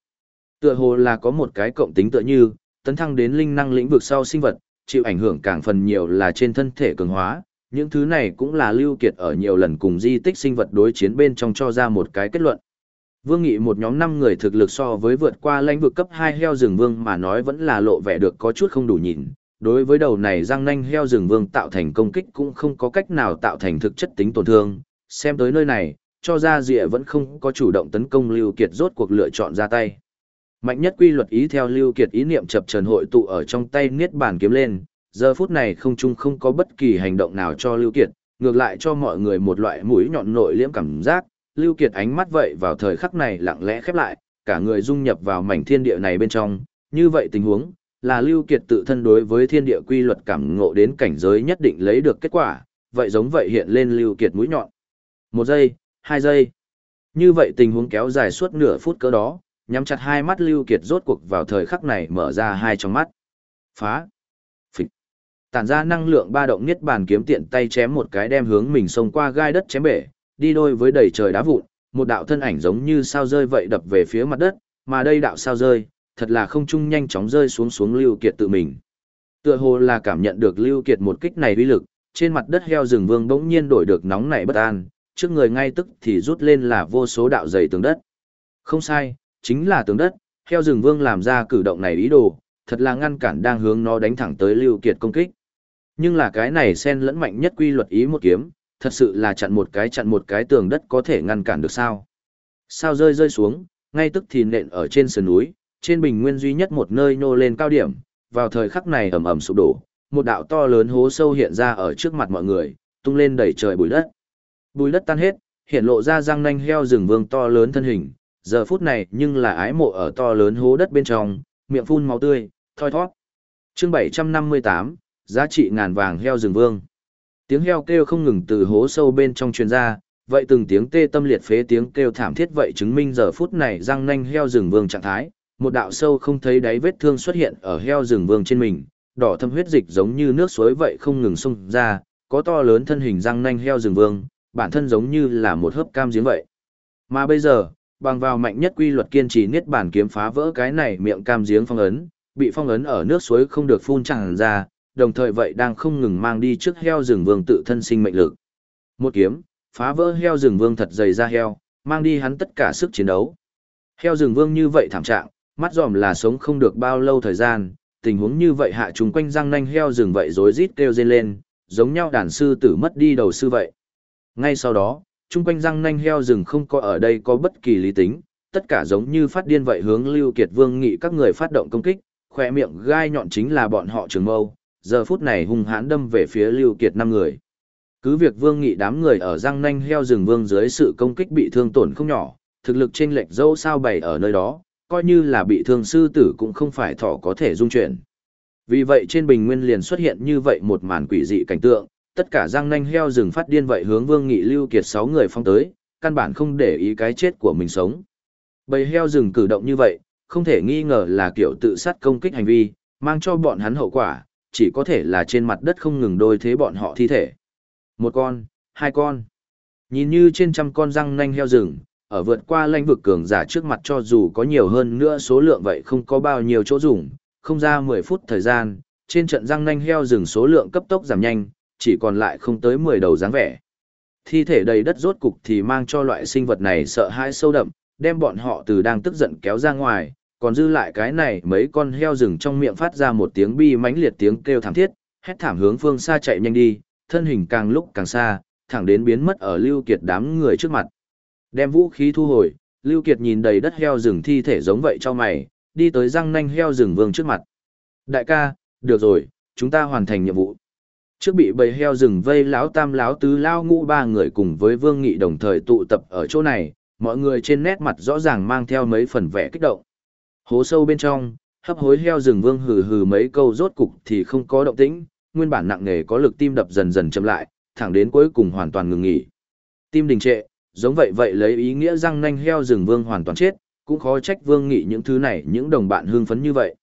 Tựa hồ là có một cái cộng tính tựa như, tấn thăng đến linh năng lĩnh vực sau sinh vật, chịu ảnh hưởng càng phần nhiều là trên thân thể cường hóa, những thứ này cũng là lưu kiệt ở nhiều lần cùng di tích sinh vật đối chiến bên trong cho ra một cái kết luận. Vương Nghị một nhóm 5 người thực lực so với vượt qua lãnh vực cấp 2 heo rừng vương mà nói vẫn là lộ vẻ được có chút không đủ nhìn. Đối với đầu này răng nanh heo rừng vương tạo thành công kích cũng không có cách nào tạo thành thực chất tính tổn thương. Xem tới nơi này, cho ra dịa vẫn không có chủ động tấn công Lưu Kiệt rốt cuộc lựa chọn ra tay. Mạnh nhất quy luật ý theo Lưu Kiệt ý niệm chập trần hội tụ ở trong tay niết bàn kiếm lên, giờ phút này không chung không có bất kỳ hành động nào cho Lưu Kiệt, ngược lại cho mọi người một loại mũi nhọn nội liễm cảm giác, Lưu Kiệt ánh mắt vậy vào thời khắc này lặng lẽ khép lại, cả người dung nhập vào mảnh thiên địa này bên trong, như vậy tình huống, là Lưu Kiệt tự thân đối với thiên địa quy luật cảm ngộ đến cảnh giới nhất định lấy được kết quả, vậy giống vậy hiện lên Lưu Kiệt mũi nhọn. Một giây, hai giây. Như vậy tình huống kéo dài suốt nửa phút cỡ đó, nhắm chặt hai mắt Lưu Kiệt rốt cuộc vào thời khắc này mở ra hai trong mắt. Phá. Phịch. Tản ra năng lượng ba động niết bàn kiếm tiện tay chém một cái đem hướng mình xông qua gai đất chém bể, đi đôi với đầy trời đá vụn, một đạo thân ảnh giống như sao rơi vậy đập về phía mặt đất, mà đây đạo sao rơi, thật là không trung nhanh chóng rơi xuống xuống Lưu Kiệt tự mình. Tựa hồ là cảm nhận được Lưu Kiệt một kích này uy lực, trên mặt đất heo rừng vương bỗng nhiên đổi được nóng nảy bất an, trước người ngay tức thì rút lên là vô số đạo dày tường đất. Không sai, chính là tường đất, heo rừng vương làm ra cử động này ý đồ, thật là ngăn cản đang hướng nó đánh thẳng tới Lưu Kiệt công kích. Nhưng là cái này xen lẫn mạnh nhất quy luật ý một kiếm, thật sự là chặn một cái chặn một cái tường đất có thể ngăn cản được sao. Sao rơi rơi xuống, ngay tức thì nện ở trên sườn núi, trên bình nguyên duy nhất một nơi nô lên cao điểm, vào thời khắc này ầm ầm sụp đổ, một đạo to lớn hố sâu hiện ra ở trước mặt mọi người, tung lên đẩy trời bụi đất. Bụi đất tan hết, hiện lộ ra răng nanh heo rừng vương to lớn thân hình, giờ phút này nhưng là ái mộ ở to lớn hố đất bên trong, miệng phun máu tươi, thoi thoát. Chương 758, giá trị ngàn vàng heo rừng vương. Tiếng heo kêu không ngừng từ hố sâu bên trong truyền ra, vậy từng tiếng tê tâm liệt phế tiếng kêu thảm thiết vậy chứng minh giờ phút này răng nanh heo rừng vương trạng thái, một đạo sâu không thấy đáy vết thương xuất hiện ở heo rừng vương trên mình, đỏ thâm huyết dịch giống như nước suối vậy không ngừng xung ra, có to lớn thân hình răng nanh heo rừng vương, bản thân giống như là một hớp cam giếng vậy. Mà bây giờ, bằng vào mạnh nhất quy luật kiên trì niết bản kiếm phá vỡ cái này miệng cam giếng phong ấn, bị phong ấn ở nước suối không được phun tràn ra, đồng thời vậy đang không ngừng mang đi trước heo rừng vương tự thân sinh mệnh lực. Một kiếm, phá vỡ heo rừng vương thật dày ra heo, mang đi hắn tất cả sức chiến đấu. Heo rừng vương như vậy thảm trạng, mắt dòm là sống không được bao lâu thời gian, tình huống như vậy hạ chúng quanh răng nanh heo rừng vậy rối rít kêu dên lên, giống nhau đàn sư tử mất đi đầu sư vậy. Ngay sau đó, chung quanh răng nanh heo rừng không có ở đây có bất kỳ lý tính, tất cả giống như phát điên vậy hướng Lưu Kiệt Vương nghị các người phát động công kích, khỏe miệng gai nhọn chính là bọn họ trường mâu, giờ phút này hung hãn đâm về phía Lưu Kiệt năm người. Cứ việc Vương Nghị đám người ở răng nanh heo rừng vương dưới sự công kích bị thương tổn không nhỏ, thực lực trên lệch dâu sao bày ở nơi đó, coi như là bị thương sư tử cũng không phải thỏ có thể dung chuyển. Vì vậy trên bình nguyên liền xuất hiện như vậy một màn quỷ dị cảnh tượng, tất cả răng nanh heo rừng phát điên vậy hướng Vương Nghị Lưu Kiệt sáu người phong tới, căn bản không để ý cái chết của mình sống. Bầy heo rừng cử động như vậy, không thể nghi ngờ là kiểu tự sát công kích hành vi, mang cho bọn hắn hậu quả, chỉ có thể là trên mặt đất không ngừng đôi thế bọn họ thi thể. Một con, hai con. Nhìn như trên trăm con răng nanh heo rừng, ở vượt qua lãnh vực cường giả trước mặt cho dù có nhiều hơn nữa số lượng vậy không có bao nhiêu chỗ dùng, không ra 10 phút thời gian, trên trận răng nanh heo rừng số lượng cấp tốc giảm nhanh, chỉ còn lại không tới 10 đầu dáng vẻ. Thi thể đầy đất rốt cục thì mang cho loại sinh vật này sợ hãi sâu đậm, đem bọn họ từ đang tức giận kéo ra ngoài, còn dư lại cái này mấy con heo rừng trong miệng phát ra một tiếng bi mãnh liệt tiếng kêu thảm thiết, hét thảm hướng phương xa chạy nhanh đi, thân hình càng lúc càng xa, thẳng đến biến mất ở Lưu Kiệt đám người trước mặt. Đem vũ khí thu hồi, Lưu Kiệt nhìn đầy đất heo rừng thi thể giống vậy cho mày, đi tới răng nanh heo rừng vương trước mặt. Đại ca, được rồi, chúng ta hoàn thành nhiệm vụ. Trước bị bầy heo rừng vây lão tam lão tứ lão ngũ ba người cùng với Vương Nghị đồng thời tụ tập ở chỗ này, mọi người trên nét mặt rõ ràng mang theo mấy phần vẻ kích động. Hố sâu bên trong, hấp hối heo rừng vương hừ hừ mấy câu rốt cục thì không có động tĩnh, nguyên bản nặng nề có lực tim đập dần dần chậm lại, thẳng đến cuối cùng hoàn toàn ngừng nghỉ. Tim đình trệ, giống vậy vậy lấy ý nghĩa răng nanh heo rừng vương hoàn toàn chết, cũng khó trách vương nghị những thứ này những đồng bạn hưng phấn như vậy.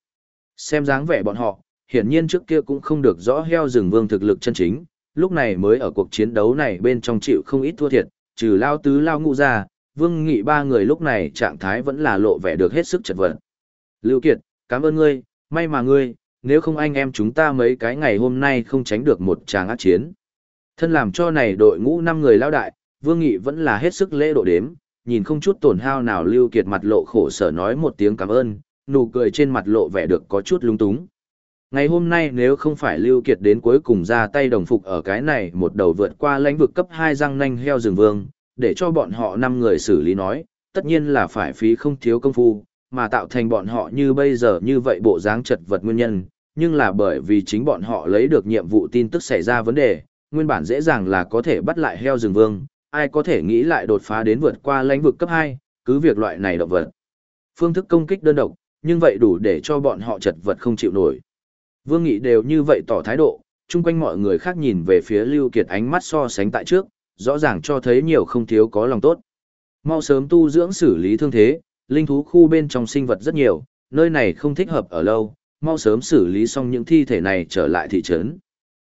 Xem dáng vẻ bọn họ, hiển nhiên trước kia cũng không được rõ heo rừng vương thực lực chân chính, lúc này mới ở cuộc chiến đấu này bên trong chịu không ít thua thiệt, trừ lao tứ lao ngụ ra, vương nghị ba người lúc này trạng thái vẫn là lộ vẻ được hết sức chật vật. Lưu Kiệt, cảm ơn ngươi, may mà ngươi, nếu không anh em chúng ta mấy cái ngày hôm nay không tránh được một tràng ác chiến. Thân làm cho này đội ngũ năm người lao đại, Vương Nghị vẫn là hết sức lễ độ đếm, nhìn không chút tổn hao nào Lưu Kiệt mặt lộ khổ sở nói một tiếng cảm ơn, nụ cười trên mặt lộ vẻ được có chút lung túng. Ngày hôm nay nếu không phải Lưu Kiệt đến cuối cùng ra tay đồng phục ở cái này một đầu vượt qua lãnh vực cấp 2 răng nanh heo rừng vương, để cho bọn họ năm người xử lý nói, tất nhiên là phải phí không thiếu công phu, mà tạo thành bọn họ như bây giờ như vậy bộ dáng chật vật nguyên nhân, nhưng là bởi vì chính bọn họ lấy được nhiệm vụ tin tức xảy ra vấn đề, nguyên bản dễ dàng là có thể bắt lại heo rừng vương, ai có thể nghĩ lại đột phá đến vượt qua lãnh vực cấp 2, cứ việc loại này động vật. Phương thức công kích đơn độc, nhưng vậy đủ để cho bọn họ chật vật không chịu nổi. Vương Nghị đều như vậy tỏ thái độ, chung quanh mọi người khác nhìn về phía Lưu Kiệt ánh mắt so sánh tại trước, rõ ràng cho thấy nhiều không thiếu có lòng tốt. Mau sớm tu dưỡng xử lý thương thế, linh thú khu bên trong sinh vật rất nhiều, nơi này không thích hợp ở lâu, mau sớm xử lý xong những thi thể này trở lại thị trấn.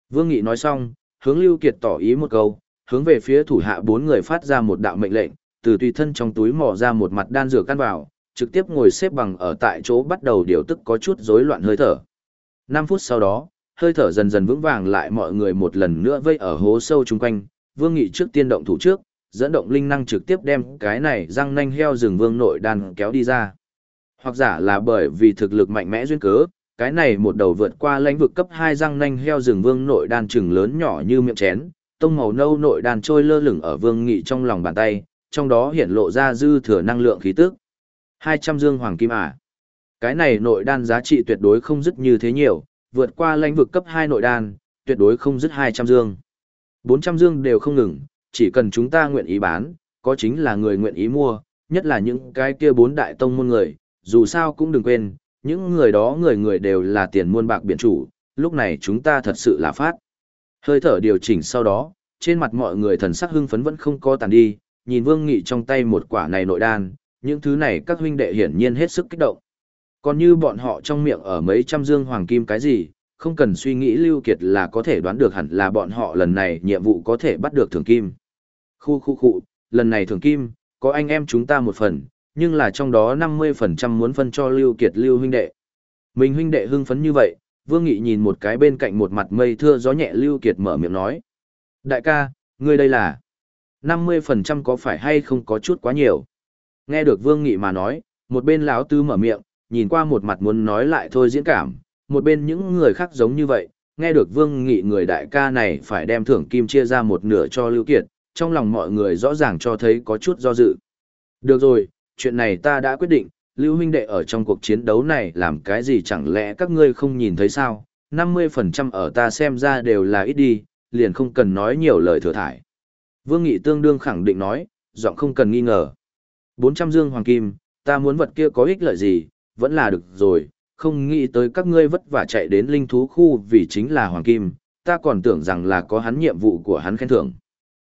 Vương Nghị nói xong, hướng Lưu Kiệt tỏ ý một câu, hướng về phía thủ hạ bốn người phát ra một đạo mệnh lệnh, từ tùy thân trong túi mò ra một mặt đan dược căn vào, trực tiếp ngồi xếp bằng ở tại chỗ bắt đầu điều tức có chút rối loạn hơi thở. 5 phút sau đó, hơi thở dần dần vững vàng lại mọi người một lần nữa vây ở hố sâu chung quanh, Vương Nghị trước tiên động thủ trước, dẫn động linh năng trực tiếp đem cái này răng nanh heo rừng vương nội đan kéo đi ra. Hoặc giả là bởi vì thực lực mạnh mẽ duyên cớ, cái này một đầu vượt qua lãnh vực cấp 2 răng nanh heo rừng vương nội đan trừng lớn nhỏ như miệng chén, tông màu nâu nội đan trôi lơ lửng ở vương nghị trong lòng bàn tay, trong đó hiện lộ ra dư thừa năng lượng khí tức. 200 dương hoàng kim à. Cái này nội đan giá trị tuyệt đối không dứt như thế nhiều, vượt qua lãnh vực cấp 2 nội đan, tuyệt đối không dứt 200 dương. 400 dương đều không ngừng, chỉ cần chúng ta nguyện ý bán, có chính là người nguyện ý mua, nhất là những cái kia bốn đại tông môn người, dù sao cũng đừng quên, những người đó người người đều là tiền muôn bạc biển chủ, lúc này chúng ta thật sự là phát. Hơi thở điều chỉnh sau đó, trên mặt mọi người thần sắc hưng phấn vẫn không có tàn đi, nhìn Vương Nghị trong tay một quả này nội đan, những thứ này các huynh đệ hiển nhiên hết sức kích động. Còn như bọn họ trong miệng ở mấy trăm dương hoàng kim cái gì, không cần suy nghĩ Lưu Kiệt là có thể đoán được hẳn là bọn họ lần này nhiệm vụ có thể bắt được thường kim. Khu khu khu, lần này thường kim, có anh em chúng ta một phần, nhưng là trong đó 50% muốn phân cho Lưu Kiệt Lưu huynh đệ. Mình huynh đệ hưng phấn như vậy, Vương Nghị nhìn một cái bên cạnh một mặt mây thưa gió nhẹ Lưu Kiệt mở miệng nói. Đại ca, ngươi đây là 50% có phải hay không có chút quá nhiều. Nghe được Vương Nghị mà nói, một bên lão tư mở miệng, nhìn qua một mặt muốn nói lại thôi diễn cảm, một bên những người khác giống như vậy, nghe được Vương Nghị người đại ca này phải đem thưởng kim chia ra một nửa cho Lưu Kiệt, trong lòng mọi người rõ ràng cho thấy có chút do dự. Được rồi, chuyện này ta đã quyết định, Lưu huynh đệ ở trong cuộc chiến đấu này làm cái gì chẳng lẽ các ngươi không nhìn thấy sao, 50% ở ta xem ra đều là ít đi, liền không cần nói nhiều lời thừa thải. Vương Nghị tương đương khẳng định nói, giọng không cần nghi ngờ. 400 dương hoàng kim, ta muốn vật kia có ích lợi gì, vẫn là được rồi, không nghĩ tới các ngươi vất vả chạy đến linh thú khu vì chính là hoàng kim, ta còn tưởng rằng là có hắn nhiệm vụ của hắn khen thưởng.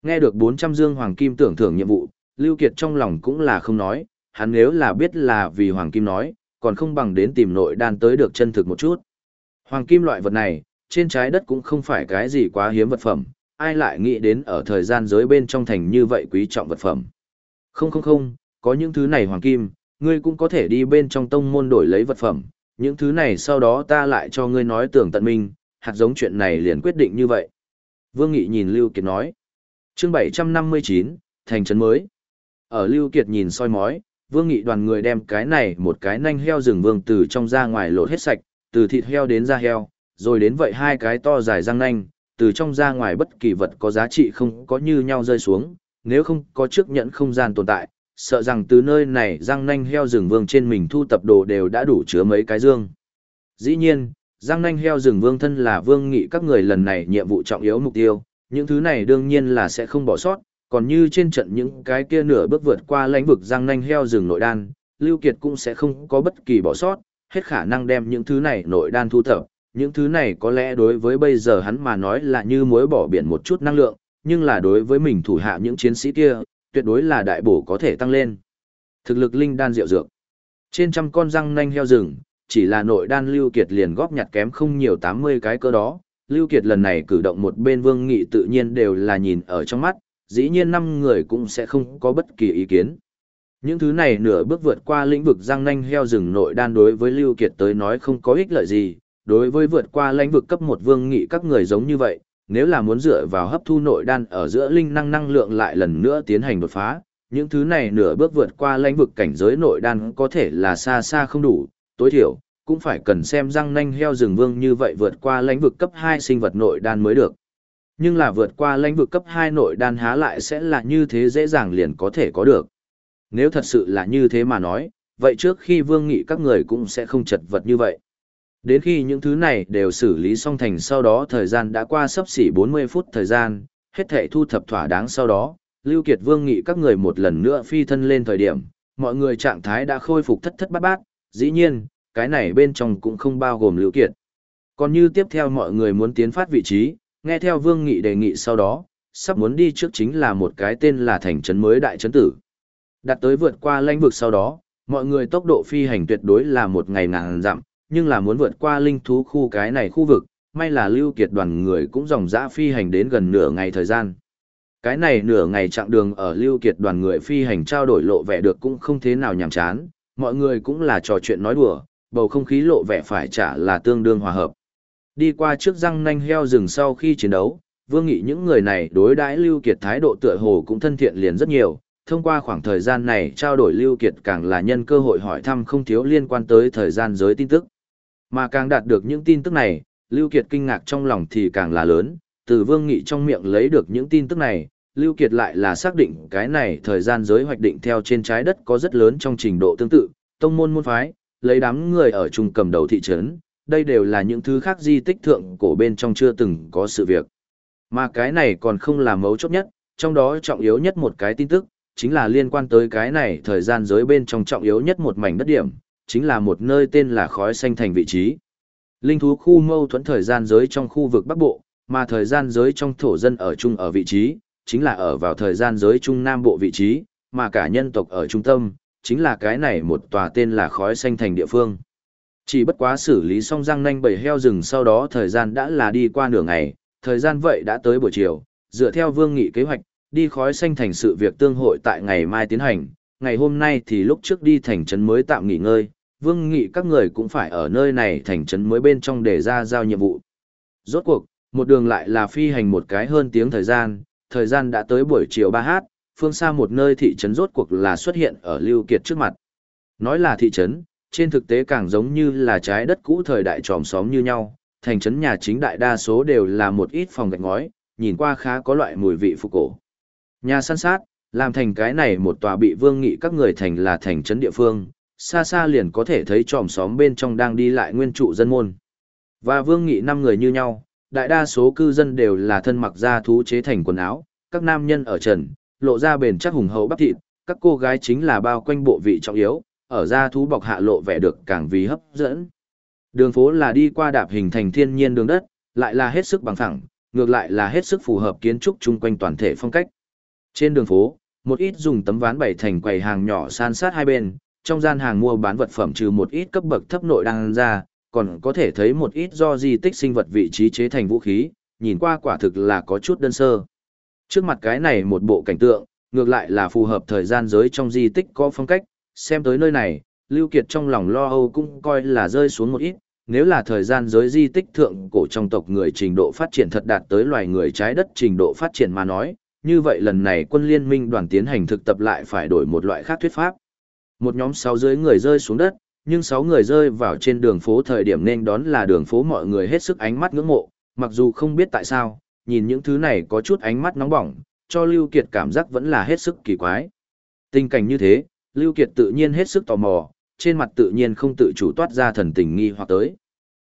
Nghe được 400 dương hoàng kim tưởng thưởng nhiệm vụ, Lưu Kiệt trong lòng cũng là không nói, hắn nếu là biết là vì hoàng kim nói, còn không bằng đến tìm nội đan tới được chân thực một chút. Hoàng kim loại vật này, trên trái đất cũng không phải cái gì quá hiếm vật phẩm, ai lại nghĩ đến ở thời gian giới bên trong thành như vậy quý trọng vật phẩm. Không không không, có những thứ này hoàng kim, ngươi cũng có thể đi bên trong tông môn đổi lấy vật phẩm, những thứ này sau đó ta lại cho ngươi nói tưởng tận minh, hạt giống chuyện này liền quyết định như vậy. Vương Nghị nhìn Lưu Kiệt nói. Chương 759, thành trấn mới. Ở Lưu Kiệt nhìn soi mói, vương nghị đoàn người đem cái này một cái nanh heo rừng vương từ trong ra ngoài lột hết sạch, từ thịt heo đến da heo, rồi đến vậy hai cái to dài răng nanh, từ trong ra ngoài bất kỳ vật có giá trị không có như nhau rơi xuống, nếu không có trước nhận không gian tồn tại, sợ rằng từ nơi này răng nanh heo rừng vương trên mình thu tập đồ đều đã đủ chứa mấy cái dương. Dĩ nhiên, răng nanh heo rừng vương thân là vương nghị các người lần này nhiệm vụ trọng yếu mục tiêu, những thứ này đương nhiên là sẽ không bỏ sót, còn như trên trận những cái kia nửa bước vượt qua lãnh vực răng nanh heo rừng nội đan, Lưu Kiệt cũng sẽ không có bất kỳ bỏ sót, hết khả năng đem những thứ này nội đan thu thập, những thứ này có lẽ đối với bây giờ hắn mà nói là như muối bỏ biển một chút năng lượng, nhưng là đối với mình thủ hạ những chiến sĩ kia, tuyệt đối là đại bổ có thể tăng lên. Thực lực linh đan diệu dược. Trên trăm con răng nanh heo rừng, chỉ là nội đan Lưu Kiệt liền góp nhặt kém không nhiều 80 cái cơ đó. Lưu Kiệt lần này cử động một bên Vương Nghị tự nhiên đều là nhìn ở trong mắt, dĩ nhiên năm người cũng sẽ không có bất kỳ ý kiến. Những thứ này nửa bước vượt qua lĩnh vực răng nanh heo rừng nội đan đối với Lưu Kiệt tới nói không có ích lợi gì, đối với vượt qua lĩnh vực cấp một vương nghị các người giống như vậy, nếu là muốn dựa vào hấp thu nội đan ở giữa linh năng năng lượng lại lần nữa tiến hành đột phá, những thứ này nửa bước vượt qua lãnh vực cảnh giới nội đan có thể là xa xa không đủ, tối thiểu, cũng phải cần xem răng nanh heo rừng vương như vậy vượt qua lãnh vực cấp 2 sinh vật nội đan mới được. Nhưng là vượt qua lãnh vực cấp 2 nội đan há lại sẽ là như thế dễ dàng liền có thể có được. Nếu thật sự là như thế mà nói, vậy trước khi vương nghị các người cũng sẽ không chật vật như vậy. Đến khi những thứ này đều xử lý xong thành sau đó thời gian đã qua sấp xỉ 40 phút thời gian, hết thể thu thập thỏa đáng sau đó, Lưu Kiệt Vương nghị các người một lần nữa phi thân lên thời điểm, mọi người trạng thái đã khôi phục thất thất bát bát, dĩ nhiên, cái này bên trong cũng không bao gồm Lưu Kiệt. Còn như tiếp theo mọi người muốn tiến phát vị trí, nghe theo Vương Nghị đề nghị sau đó, sắp muốn đi trước chính là một cái tên là thành trấn mới đại trấn tử. Đặt tới vượt qua lãnh vực sau đó, mọi người tốc độ phi hành tuyệt đối là một ngày ngàn dặm, nhưng là muốn vượt qua linh thú khu cái này khu vực, may là Lưu Kiệt đoàn người cũng dòng dã phi hành đến gần nửa ngày thời gian. Cái này nửa ngày chặng đường ở Lưu Kiệt đoàn người phi hành trao đổi lộ vẻ được cũng không thế nào nhàm chán, mọi người cũng là trò chuyện nói đùa, bầu không khí lộ vẻ phải trả là tương đương hòa hợp. Đi qua trước răng nanh heo rừng sau khi chiến đấu, Vương Nghị những người này đối đãi Lưu Kiệt thái độ tựa hồ cũng thân thiện liền rất nhiều, thông qua khoảng thời gian này trao đổi Lưu Kiệt càng là nhân cơ hội hỏi thăm không thiếu liên quan tới thời gian giới tin tức. Mà càng đạt được những tin tức này, Lưu Kiệt kinh ngạc trong lòng thì càng là lớn, từ Vương Nghị trong miệng lấy được những tin tức này, Lưu Kiệt lại là xác định cái này thời gian giới hoạch định theo trên trái đất có rất lớn trong trình độ tương tự, tông môn môn phái, lấy đám người ở trung cầm đầu thị trấn, đây đều là những thứ khác di tích thượng cổ bên trong chưa từng có sự việc. Mà cái này còn không là mấu chốt nhất, trong đó trọng yếu nhất một cái tin tức, chính là liên quan tới cái này thời gian giới bên trong trọng yếu nhất một mảnh đất điểm, chính là một nơi tên là khói xanh thành vị trí. Linh thú khu mâu thuẫn thời gian giới trong khu vực Bắc Bộ, mà thời gian giới trong thổ dân ở chung ở vị trí, chính là ở vào thời gian giới Trung Nam Bộ vị trí, mà cả nhân tộc ở trung tâm, chính là cái này một tòa tên là khói xanh thành địa phương. Chỉ bất quá xử lý xong răng nanh bầy heo rừng sau đó thời gian đã là đi qua nửa ngày, thời gian vậy đã tới buổi chiều, dựa theo vương nghị kế hoạch, đi khói xanh thành sự việc tương hội tại ngày mai tiến hành, ngày hôm nay thì lúc trước đi thành trấn mới tạm nghỉ ngơi, vương nghị các người cũng phải ở nơi này thành trấn mới bên trong để ra giao nhiệm vụ. Rốt cuộc, một đường lại là phi hành một cái hơn tiếng thời gian, thời gian đã tới buổi chiều 3h, phương xa một nơi thị trấn rốt cuộc là xuất hiện ở Lưu Kiệt trước mặt. Nói là thị trấn, trên thực tế càng giống như là trái đất cũ thời đại tròm xóm như nhau, thành trấn nhà chính đại đa số đều là một ít phòng gạch ngói, nhìn qua khá có loại mùi vị phục cổ. Nhà săn sát, làm thành cái này một tòa bị vương nghị các người thành là thành trấn địa phương, xa xa liền có thể thấy tròm xóm bên trong đang đi lại nguyên trụ dân môn. Và vương nghị năm người như nhau, đại đa số cư dân đều là thân mặc da thú chế thành quần áo, các nam nhân ở trần, lộ ra bền chắc hùng hậu bắp thịt, các cô gái chính là bao quanh bộ vị trọng yếu, ở da thú bọc hạ lộ vẻ được càng vì hấp dẫn. Đường phố là đi qua đạp hình thành thiên nhiên đường đất, lại là hết sức bằng phẳng, ngược lại là hết sức phù hợp kiến trúc chung quanh toàn thể phong cách. Trên đường phố, một ít dùng tấm ván bày thành quầy hàng nhỏ san sát hai bên, trong gian hàng mua bán vật phẩm trừ một ít cấp bậc thấp nội đang ra, còn có thể thấy một ít do di tích sinh vật vị trí chế thành vũ khí, nhìn qua quả thực là có chút đơn sơ. Trước mặt cái này một bộ cảnh tượng, ngược lại là phù hợp thời gian giới trong di tích có phong cách, xem tới nơi này, Lưu Kiệt trong lòng lo âu cũng coi là rơi xuống một ít, nếu là thời gian giới di tích thượng cổ trong tộc người trình độ phát triển thật đạt tới loài người trái đất trình độ phát triển mà nói, như vậy lần này quân liên minh đoàn tiến hành thực tập lại phải đổi một loại khác thuyết pháp. Một nhóm sáu dưới người rơi xuống đất, nhưng sáu người rơi vào trên đường phố thời điểm nên đón là đường phố mọi người hết sức ánh mắt ngưỡng mộ, mặc dù không biết tại sao, nhìn những thứ này có chút ánh mắt nóng bỏng, cho Lưu Kiệt cảm giác vẫn là hết sức kỳ quái. Tình cảnh như thế, Lưu Kiệt tự nhiên hết sức tò mò, trên mặt tự nhiên không tự chủ toát ra thần tình nghi hoặc tới.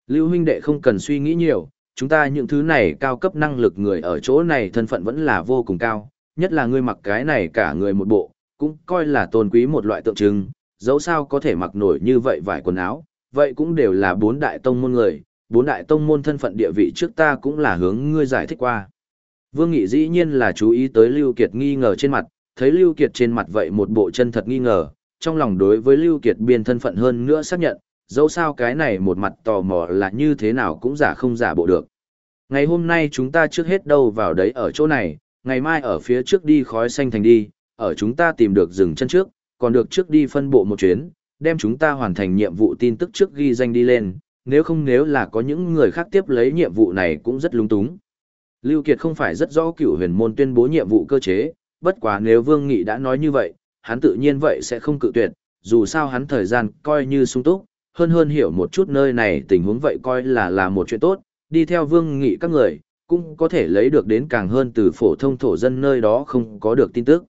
Lưu huynh đệ không cần suy nghĩ nhiều, chúng ta những thứ này cao cấp năng lực người ở chỗ này thân phận vẫn là vô cùng cao, nhất là ngươi mặc cái này cả người một bộ, cũng coi là tôn quý một loại tượng trưng, dẫu sao có thể mặc nổi như vậy vài quần áo, vậy cũng đều là bốn đại tông môn người, bốn đại tông môn thân phận địa vị trước ta cũng là hướng ngươi giải thích qua. Vương Nghị dĩ nhiên là chú ý tới Lưu Kiệt nghi ngờ trên mặt, thấy Lưu Kiệt trên mặt vậy một bộ chân thật nghi ngờ, trong lòng đối với Lưu Kiệt biên thân phận hơn nữa xác nhận, dẫu sao cái này một mặt tò mò là như thế nào cũng giả không giả bộ được. Ngày hôm nay chúng ta trước hết đâu vào đấy ở chỗ này, ngày mai ở phía trước đi khói xanh thành đi, ở chúng ta tìm được dừng chân trước, còn được trước đi phân bộ một chuyến, đem chúng ta hoàn thành nhiệm vụ tin tức trước ghi danh đi lên, nếu không nếu là có những người khác tiếp lấy nhiệm vụ này cũng rất lung túng. Lưu Kiệt không phải rất rõ cửu huyền môn tuyên bố nhiệm vụ cơ chế, bất quá nếu Vương Nghị đã nói như vậy, hắn tự nhiên vậy sẽ không cự tuyệt, dù sao hắn thời gian coi như sung túc, hơn hơn hiểu một chút nơi này tình huống vậy coi là là một chuyện tốt, đi theo Vương Nghị các người, cũng có thể lấy được đến càng hơn từ phổ thông thổ dân nơi đó không có được tin tức.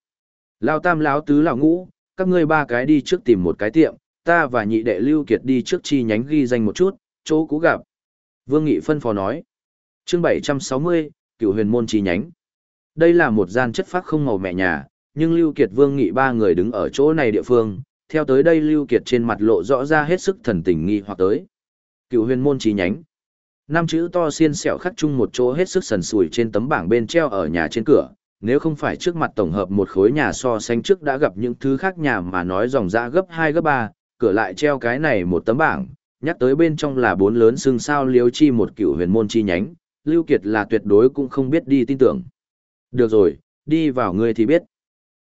Lão tam lão tứ lão ngũ, các ngươi ba cái đi trước tìm một cái tiệm, ta và nhị đệ Lưu Kiệt đi trước chi nhánh ghi danh một chút, chỗ cũ gặp. Vương Nghị phân phó nói. Chương 760, Cựu Huyền môn chi nhánh. Đây là một gian chất phác không màu mẹ nhà, nhưng Lưu Kiệt Vương Nghị ba người đứng ở chỗ này địa phương, theo tới đây Lưu Kiệt trên mặt lộ rõ ra hết sức thần tình nghi hoặc tới. Cựu Huyền môn chi nhánh. Năm chữ to xiên xẹo khắc chung một chỗ hết sức sần sùi trên tấm bảng bên treo ở nhà trên cửa, nếu không phải trước mặt tổng hợp một khối nhà so sánh trước đã gặp những thứ khác nhà mà nói dòng ra gấp 2 gấp 3, cửa lại treo cái này một tấm bảng, nhắc tới bên trong là bốn lớn xương sao liếu chi một cựu huyền môn chi nhánh, Lưu Kiệt là tuyệt đối cũng không biết đi tin tưởng. Được rồi, đi vào ngươi thì biết.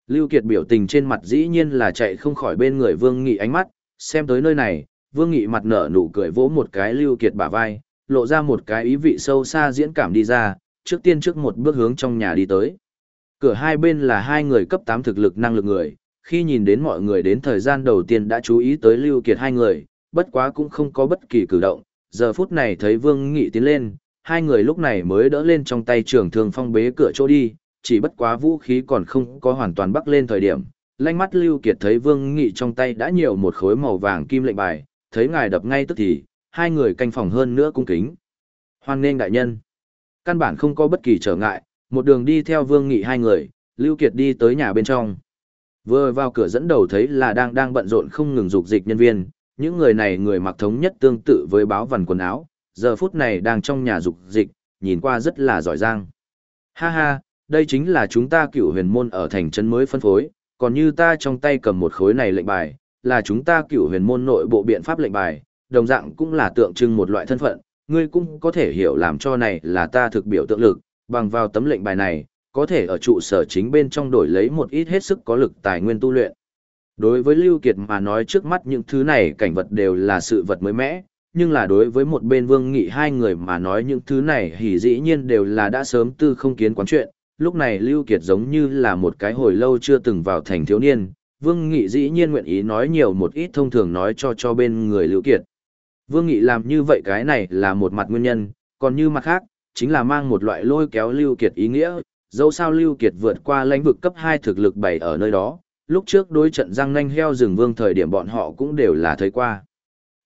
Lưu Kiệt biểu tình trên mặt dĩ nhiên là chạy không khỏi bên người Vương Nghị ánh mắt, xem tới nơi này, Vương Nghị mặt nở nụ cười vỗ một cái Lưu Kiệt bả vai, lộ ra một cái ý vị sâu xa diễn cảm đi ra, trước tiên trước một bước hướng trong nhà đi tới. Cửa hai bên là hai người cấp 8 thực lực năng lực người, khi nhìn đến mọi người đến thời gian đầu tiên đã chú ý tới Lưu Kiệt hai người, bất quá cũng không có bất kỳ cử động, giờ phút này thấy Vương Nghị tiến lên, hai người lúc này mới đỡ lên trong tay trường thương phong bế cửa chỗ đi, chỉ bất quá vũ khí còn không có hoàn toàn bắc lên thời điểm. Lanh mắt Lưu Kiệt thấy Vương Nghị trong tay đã nhiều một khối màu vàng kim lệnh bài, thấy ngài đập ngay tức thì, hai người canh phòng hơn nữa cung kính. Hoan nghênh đại nhân. Căn bản không có bất kỳ trở ngại, một đường đi theo Vương Nghị hai người, Lưu Kiệt đi tới nhà bên trong. Vừa vào cửa dẫn đầu thấy là đang đang bận rộn không ngừng dục dịch nhân viên, những người này người mặc thống nhất tương tự với báo vằn quần áo, giờ phút này đang trong nhà dục dịch, nhìn qua rất là giỏi giang. Ha ha, đây chính là chúng ta cựu huyền môn ở thành trấn mới phân phối, còn như ta trong tay cầm một khối này lệnh bài, là chúng ta cựu huyền môn nội bộ biện pháp lệnh bài, đồng dạng cũng là tượng trưng một loại thân phận, ngươi cũng có thể hiểu làm cho này là ta thực biểu tượng lực, bằng vào tấm lệnh bài này, có thể ở trụ sở chính bên trong đổi lấy một ít hết sức có lực tài nguyên tu luyện. Đối với Lưu Kiệt mà nói trước mắt những thứ này cảnh vật đều là sự vật mới mẻ, nhưng là đối với một bên Vương Nghị hai người mà nói những thứ này thì dĩ nhiên đều là đã sớm tư không kiến quán chuyện. Lúc này Lưu Kiệt giống như là một cái hồi lâu chưa từng vào thành thiếu niên, Vương Nghị dĩ nhiên nguyện ý nói nhiều một ít thông thường nói cho cho bên người Lưu Kiệt. Vương Nghị làm như vậy cái này là một mặt nguyên nhân, còn như mặt khác, chính là mang một loại lôi kéo Lưu Kiệt ý nghĩa, dẫu sao Lưu Kiệt vượt qua lãnh vực cấp 2 thực lực bảy ở nơi đó, lúc trước đối trận răng nanh heo rừng vương thời điểm bọn họ cũng đều là thấy qua.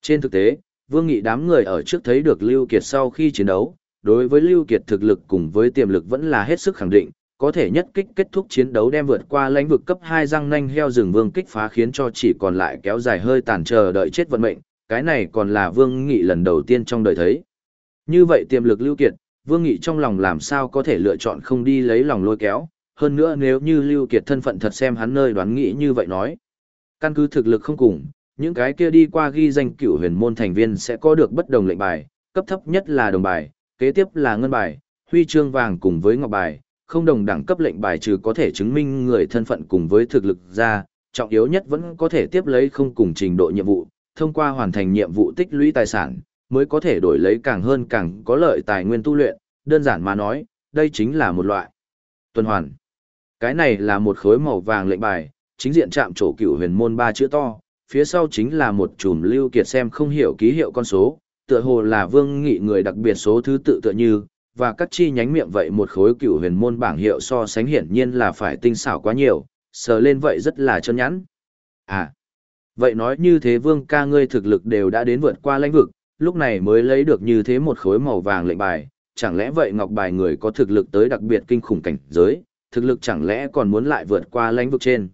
Trên thực tế, Vương Nghị đám người ở trước thấy được Lưu Kiệt sau khi chiến đấu, đối với Lưu Kiệt thực lực cùng với tiềm lực vẫn là hết sức khẳng định, có thể nhất kích kết thúc chiến đấu đem vượt qua lãnh vực cấp 2 răng nanh heo rừng vương kích phá khiến cho chỉ còn lại kéo dài hơi tàn chờ đợi chết vận mệnh, cái này còn là Vương Nghị lần đầu tiên trong đời thấy. Như vậy tiềm lực Lưu Kiệt, Vương Nghị trong lòng làm sao có thể lựa chọn không đi lấy lòng lôi kéo, hơn nữa nếu như Lưu Kiệt thân phận thật xem hắn nơi đoán nghĩ như vậy nói. Căn cứ thực lực không cùng, những cái kia đi qua ghi danh cựu huyền môn thành viên sẽ có được bất đồng lệnh bài, cấp thấp nhất là đồng bài, kế tiếp là ngân bài, huy chương vàng cùng với ngọc bài, không đồng đẳng cấp lệnh bài trừ có thể chứng minh người thân phận cùng với thực lực ra, trọng yếu nhất vẫn có thể tiếp lấy không cùng trình độ nhiệm vụ, thông qua hoàn thành nhiệm vụ tích lũy tài sản, mới có thể đổi lấy càng hơn càng có lợi tài nguyên tu luyện, đơn giản mà nói, đây chính là một loại tuần hoàn. Cái này là một khối màu vàng lệnh bài, chính diện chạm chỗ cửu huyền môn ba chữ to, phía sau chính là một chùm lưu kiệt xem không hiểu ký hiệu con số, tựa hồ là vương nghị người đặc biệt số thứ tự tựa như, và các chi nhánh miệng vậy một khối cửu huyền môn bảng hiệu so sánh hiển nhiên là phải tinh xảo quá nhiều, sờ lên vậy rất là chân nhẵn. À, vậy nói như thế vương ca ngươi thực lực đều đã đến vượt qua lãnh vực, lúc này mới lấy được như thế một khối màu vàng lệnh bài, chẳng lẽ vậy ngọc bài người có thực lực tới đặc biệt kinh khủng cảnh giới, thực lực chẳng lẽ còn muốn lại vượt qua lãnh vực trên.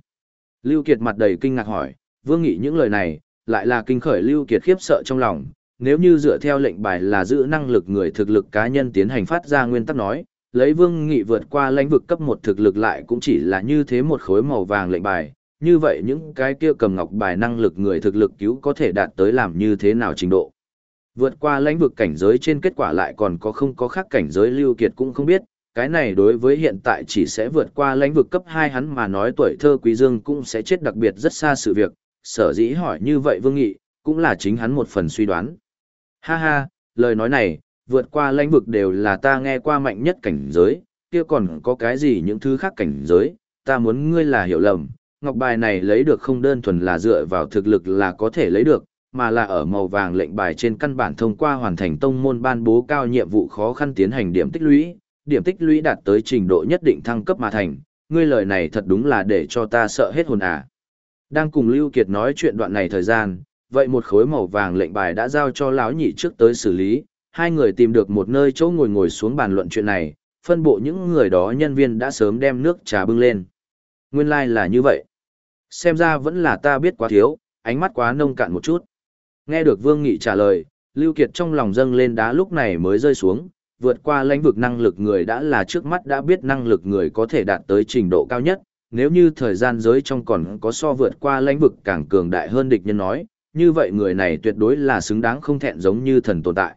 Lưu Kiệt mặt đầy kinh ngạc hỏi, vương nghị những lời này, lại là kinh khởi Lưu Kiệt khiếp sợ trong lòng, nếu như dựa theo lệnh bài là giữ năng lực người thực lực cá nhân tiến hành phát ra nguyên tắc nói, lấy vương nghị vượt qua lãnh vực cấp một thực lực lại cũng chỉ là như thế một khối màu vàng lệnh bài, như vậy những cái kia cầm ngọc bài năng lực người thực lực cứu có thể đạt tới làm như thế nào trình độ. Vượt qua lãnh vực cảnh giới trên kết quả lại còn có không có khác cảnh giới lưu kiệt cũng không biết, cái này đối với hiện tại chỉ sẽ vượt qua lãnh vực cấp 2 hắn mà nói tuổi thơ quý dương cũng sẽ chết đặc biệt rất xa sự việc, sở dĩ hỏi như vậy vương nghị, cũng là chính hắn một phần suy đoán. Ha ha, lời nói này, vượt qua lãnh vực đều là ta nghe qua mạnh nhất cảnh giới, kia còn có cái gì những thứ khác cảnh giới, ta muốn ngươi là hiểu lầm, ngọc bài này lấy được không đơn thuần là dựa vào thực lực là có thể lấy được, mà là ở màu vàng lệnh bài trên căn bản thông qua hoàn thành tông môn ban bố cao nhiệm vụ khó khăn tiến hành điểm tích lũy, điểm tích lũy đạt tới trình độ nhất định thăng cấp mà thành, ngươi lời này thật đúng là để cho ta sợ hết hồn à. Đang cùng Lưu Kiệt nói chuyện đoạn này thời gian, vậy một khối màu vàng lệnh bài đã giao cho lão nhị trước tới xử lý, hai người tìm được một nơi chỗ ngồi ngồi xuống bàn luận chuyện này, phân bộ những người đó nhân viên đã sớm đem nước trà bưng lên. Nguyên lai like là như vậy. Xem ra vẫn là ta biết quá thiếu, ánh mắt quá nông cạn một chút. Nghe được Vương Nghị trả lời, Lưu Kiệt trong lòng dâng lên đá lúc này mới rơi xuống, vượt qua lãnh vực năng lực người đã là trước mắt đã biết năng lực người có thể đạt tới trình độ cao nhất, nếu như thời gian giới trong còn có so vượt qua lãnh vực càng cường đại hơn địch nhân nói, như vậy người này tuyệt đối là xứng đáng không thẹn giống như thần tồn tại.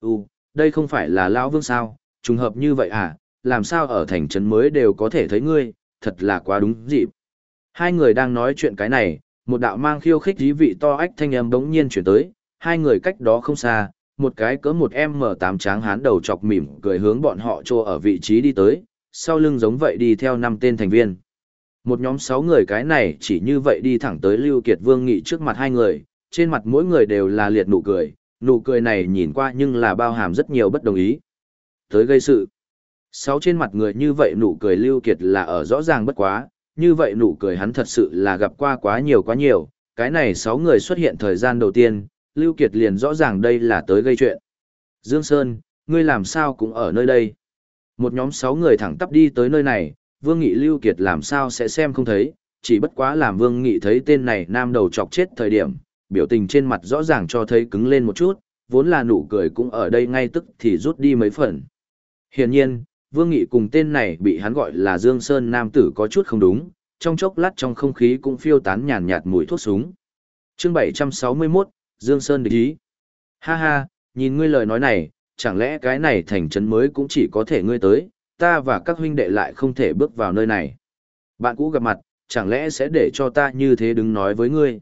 U, đây không phải là Lão Vương sao, trùng hợp như vậy à, làm sao ở thành trấn mới đều có thể thấy ngươi, thật là quá đúng dịp. Hai người đang nói chuyện cái này, một đạo mang khiêu khích dí vị to ách thanh âm bỗng nhiên chuyển tới, hai người cách đó không xa, một cái cỡ một m tám tráng hán đầu chọc mỉm cười hướng bọn họ trô ở vị trí đi tới, sau lưng giống vậy đi theo năm tên thành viên. Một nhóm sáu người cái này chỉ như vậy đi thẳng tới Lưu Kiệt Vương Nghị trước mặt hai người, trên mặt mỗi người đều là liệt nụ cười, nụ cười này nhìn qua nhưng là bao hàm rất nhiều bất đồng ý. Tới gây sự. Sáu trên mặt người như vậy nụ cười Lưu Kiệt là ở rõ ràng bất quá, như vậy nụ cười hắn thật sự là gặp qua quá nhiều quá nhiều, cái này sáu người xuất hiện thời gian đầu tiên, Lưu Kiệt liền rõ ràng đây là tới gây chuyện. Dương Sơn, ngươi làm sao cũng ở nơi đây. Một nhóm sáu người thẳng tắp đi tới nơi này, Vương Nghị Lưu Kiệt làm sao sẽ xem không thấy, chỉ bất quá làm Vương Nghị thấy tên này nam đầu chọc chết thời điểm, biểu tình trên mặt rõ ràng cho thấy cứng lên một chút, vốn là nụ cười cũng ở đây ngay tức thì rút đi mấy phần. Hiển nhiên, Vương Nghị cùng tên này bị hắn gọi là Dương Sơn Nam tử có chút không đúng, trong chốc lát trong không khí cũng phiêu tán nhàn nhạt mùi thuốc súng. Chương 761, Dương Sơn địch ý. Ha ha, nhìn ngươi lời nói này, chẳng lẽ cái này thành trấn mới cũng chỉ có thể ngươi tới, ta và các huynh đệ lại không thể bước vào nơi này. Bạn cũ gặp mặt, chẳng lẽ sẽ để cho ta như thế đứng nói với ngươi.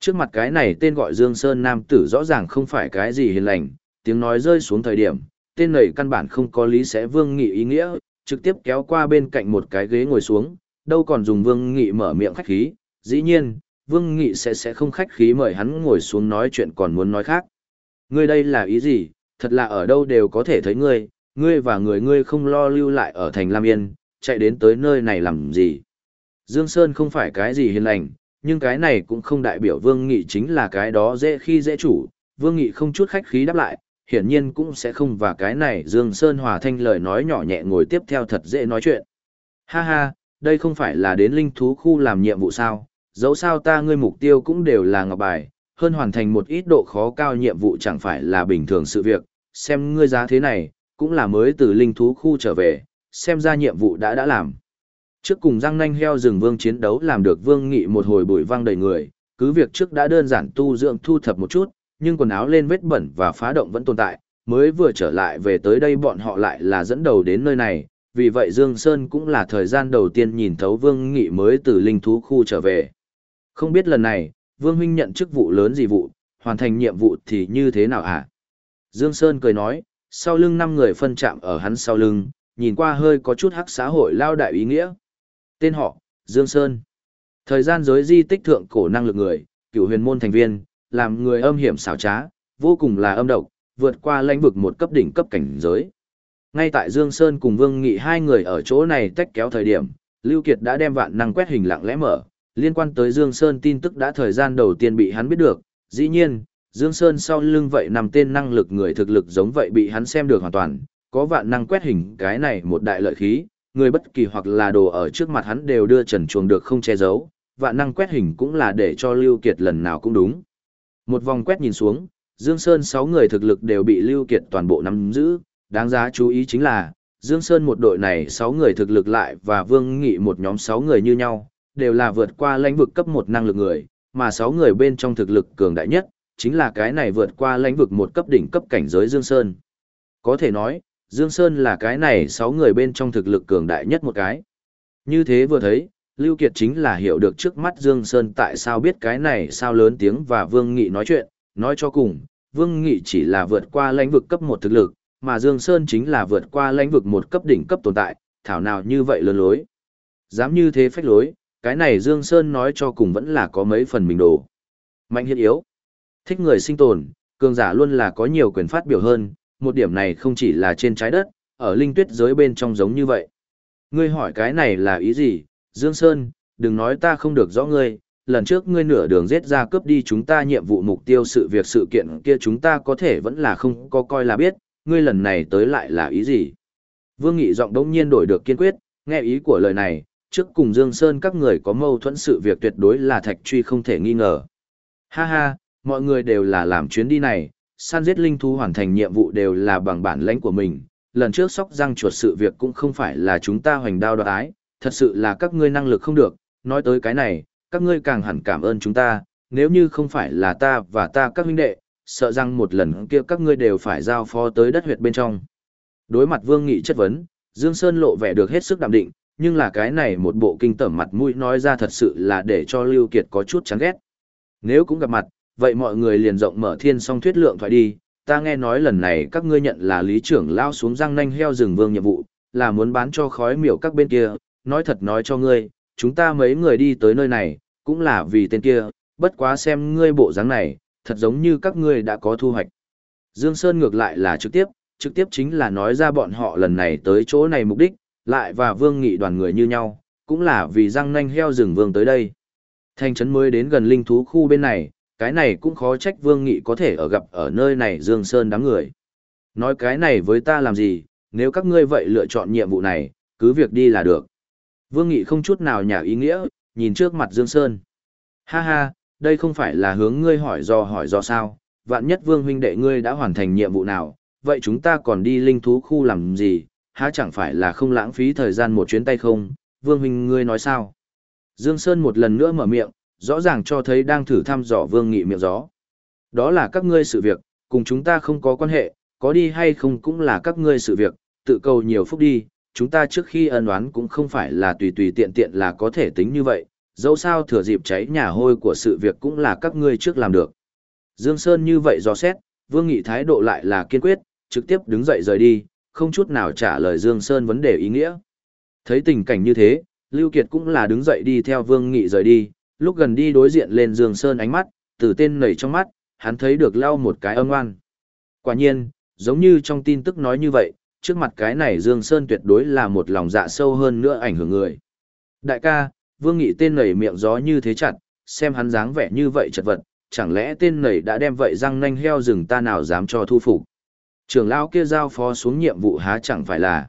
Trước mặt cái này tên gọi Dương Sơn Nam tử rõ ràng không phải cái gì hiền lành, tiếng nói rơi xuống thời điểm, tên này căn bản không có lý sẽ vương nghị ý nghĩa, trực tiếp kéo qua bên cạnh một cái ghế ngồi xuống, đâu còn dùng vương nghị mở miệng khách khí, dĩ nhiên, vương nghị sẽ sẽ không khách khí mời hắn ngồi xuống nói chuyện còn muốn nói khác. Ngươi đây là ý gì, thật là ở đâu đều có thể thấy ngươi, ngươi và người ngươi không lo lưu lại ở thành Lam Yên, chạy đến tới nơi này làm gì. Dương Sơn không phải cái gì hiền lành, nhưng cái này cũng không đại biểu Vương Nghị chính là cái đó dễ khi dễ chủ, Vương Nghị không chút khách khí đáp lại, hiển nhiên cũng sẽ không và cái này Dương Sơn hòa thanh lời nói nhỏ nhẹ ngồi tiếp theo thật dễ nói chuyện. Ha ha, đây không phải là đến linh thú khu làm nhiệm vụ sao, dẫu sao ta ngươi mục tiêu cũng đều là ngọc bài, hơn hoàn thành một ít độ khó cao nhiệm vụ chẳng phải là bình thường sự việc, xem ngươi giá thế này, cũng là mới từ linh thú khu trở về, xem ra nhiệm vụ đã đã làm. Trước cùng răng nanh heo rừng vương chiến đấu làm được vương nghị một hồi bụi văng đầy người, cứ việc trước đã đơn giản tu dưỡng thu thập một chút, nhưng quần áo lên vết bẩn và phá động vẫn tồn tại, mới vừa trở lại về tới đây bọn họ lại là dẫn đầu đến nơi này, vì vậy Dương Sơn cũng là thời gian đầu tiên nhìn thấu Vương Nghị mới từ linh thú khu trở về. Không biết lần này, Vương Huynh nhận chức vụ lớn gì vụ, hoàn thành nhiệm vụ thì như thế nào hả? Dương Sơn cười nói, sau lưng năm người phân chạm ở hắn sau lưng, nhìn qua hơi có chút hắc xã hội lao đại ý nghĩa. Tên họ, Dương Sơn. Thời gian giới di tích thượng cổ năng lực người, cửu huyền môn thành viên, làm người âm hiểm xảo trá, vô cùng là âm độc, vượt qua lãnh vực một cấp đỉnh cấp cảnh giới. Ngay tại Dương Sơn cùng Vương Nghị hai người ở chỗ này tách kéo thời điểm, Lưu Kiệt đã đem vạn năng quét hình lặng lẽ mở, liên quan tới Dương Sơn tin tức đã thời gian đầu tiên bị hắn biết được, dĩ nhiên, Dương Sơn sau lưng vậy nằm tên năng lực người thực lực giống vậy bị hắn xem được hoàn toàn, có vạn năng quét hình cái này một đại lợi khí, người bất kỳ hoặc là đồ ở trước mặt hắn đều đưa trần chuồng được không che giấu, vạn năng quét hình cũng là để cho Lưu Kiệt lần nào cũng đúng. Một vòng quét nhìn xuống, Dương Sơn 6 người thực lực đều bị Lưu Kiệt toàn bộ nắm giữ, đáng giá chú ý chính là, Dương Sơn một đội này 6 người thực lực lại và Vương Nghị một nhóm 6 người như nhau, đều là vượt qua lãnh vực cấp 1 năng lực người, mà 6 người bên trong thực lực cường đại nhất, chính là cái này vượt qua lãnh vực một cấp đỉnh cấp cảnh giới Dương Sơn. Có thể nói, Dương Sơn là cái này 6 người bên trong thực lực cường đại nhất một cái. Như thế vừa thấy, Lưu Kiệt chính là hiểu được trước mắt Dương Sơn tại sao biết cái này sao lớn tiếng và Vương Nghị nói chuyện, nói cho cùng, Vương Nghị chỉ là vượt qua lãnh vực cấp 1 thực lực, mà Dương Sơn chính là vượt qua lãnh vực một cấp đỉnh cấp tồn tại, thảo nào như vậy lớn lối. Dám như thế phách lối, cái này Dương Sơn nói cho cùng vẫn là có mấy phần mình đồ. Mạnh hiện yếu. Thích người sinh tồn, cường giả luôn là có nhiều quyền phát biểu hơn, một điểm này không chỉ là trên trái đất, ở linh tuyết giới bên trong giống như vậy. Ngươi hỏi cái này là ý gì, Dương Sơn, đừng nói ta không được rõ ngươi, lần trước ngươi nửa đường giết ra cướp đi chúng ta nhiệm vụ mục tiêu sự việc sự kiện kia chúng ta có thể vẫn là không có coi là biết, ngươi lần này tới lại là ý gì? Vương Nghị giọng đống nhiên đổi được kiên quyết, nghe ý của lời này, trước cùng Dương Sơn các người có mâu thuẫn sự việc tuyệt đối là thạch truy không thể nghi ngờ. Ha ha, mọi người đều là làm chuyến đi này, săn giết linh thú hoàn thành nhiệm vụ đều là bằng bản lãnh của mình. Lần trước sóc răng chuột sự việc cũng không phải là chúng ta hoành đao đoạt ái, thật sự là các ngươi năng lực không được, nói tới cái này, các ngươi càng hẳn cảm ơn chúng ta, nếu như không phải là ta và ta các huynh đệ, sợ rằng một lần kia các ngươi đều phải giao phó tới đất huyệt bên trong. Đối mặt Vương Nghị chất vấn, Dương Sơn lộ vẻ được hết sức đạm định, nhưng là cái này một bộ kinh tởm mặt mũi nói ra thật sự là để cho Lưu Kiệt có chút chán ghét. Nếu cũng gặp mặt, vậy mọi người liền rộng mở thiên song thuyết lượng thoại đi, ta nghe nói lần này các ngươi nhận là lý trưởng lao xuống răng nanh heo rừng vương nhiệm vụ, là muốn bán cho khói miểu các bên kia, nói thật nói cho ngươi, chúng ta mấy người đi tới nơi này, cũng là vì tên kia, bất quá xem ngươi bộ dáng này, thật giống như các ngươi đã có thu hoạch. Dương Sơn ngược lại là trực tiếp, trực tiếp chính là nói ra bọn họ lần này tới chỗ này mục đích, lại và vương nghị đoàn người như nhau, cũng là vì răng nanh heo rừng vương tới đây. Thanh trấn mới đến gần linh thú khu bên này, cái này cũng khó trách vương nghị có thể ở gặp ở nơi này Dương Sơn đám người. Nói cái này với ta làm gì, nếu các ngươi vậy lựa chọn nhiệm vụ này, cứ việc đi là được. Vương Nghị không chút nào nhả ý nghĩa, nhìn trước mặt Dương Sơn. Ha ha, đây không phải là hướng ngươi hỏi do hỏi do sao, vạn nhất vương huynh đệ ngươi đã hoàn thành nhiệm vụ nào, vậy chúng ta còn đi linh thú khu làm gì, há chẳng phải là không lãng phí thời gian một chuyến tay không, vương huynh ngươi nói sao. Dương Sơn một lần nữa mở miệng, rõ ràng cho thấy đang thử thăm dò vương nghị miệng gió. Đó là các ngươi sự việc, cùng chúng ta không có quan hệ, có đi hay không cũng là các ngươi sự việc, tự cầu nhiều phúc đi, chúng ta trước khi ân oán cũng không phải là tùy tùy tiện tiện là có thể tính như vậy, dẫu sao thừa dịp cháy nhà hôi của sự việc cũng là các ngươi trước làm được. Dương Sơn như vậy do xét, Vương Nghị thái độ lại là kiên quyết, trực tiếp đứng dậy rời đi, không chút nào trả lời Dương Sơn vấn đề ý nghĩa. Thấy tình cảnh như thế, Lưu Kiệt cũng là đứng dậy đi theo Vương Nghị rời đi, lúc gần đi đối diện lên Dương Sơn ánh mắt, từ tên nảy trong mắt, hắn thấy được lau một cái âm oan. Quả nhiên, giống như trong tin tức nói như vậy, trước mặt cái này Dương Sơn tuyệt đối là một lòng dạ sâu hơn nữa ảnh hưởng người. Đại ca, Vương Nghị tên nảy miệng gió như thế chặt, xem hắn dáng vẻ như vậy chật vật, chẳng lẽ tên nảy đã đem vậy răng nanh heo rừng ta nào dám cho thu phục. Trưởng lão kia giao phó xuống nhiệm vụ há chẳng phải là.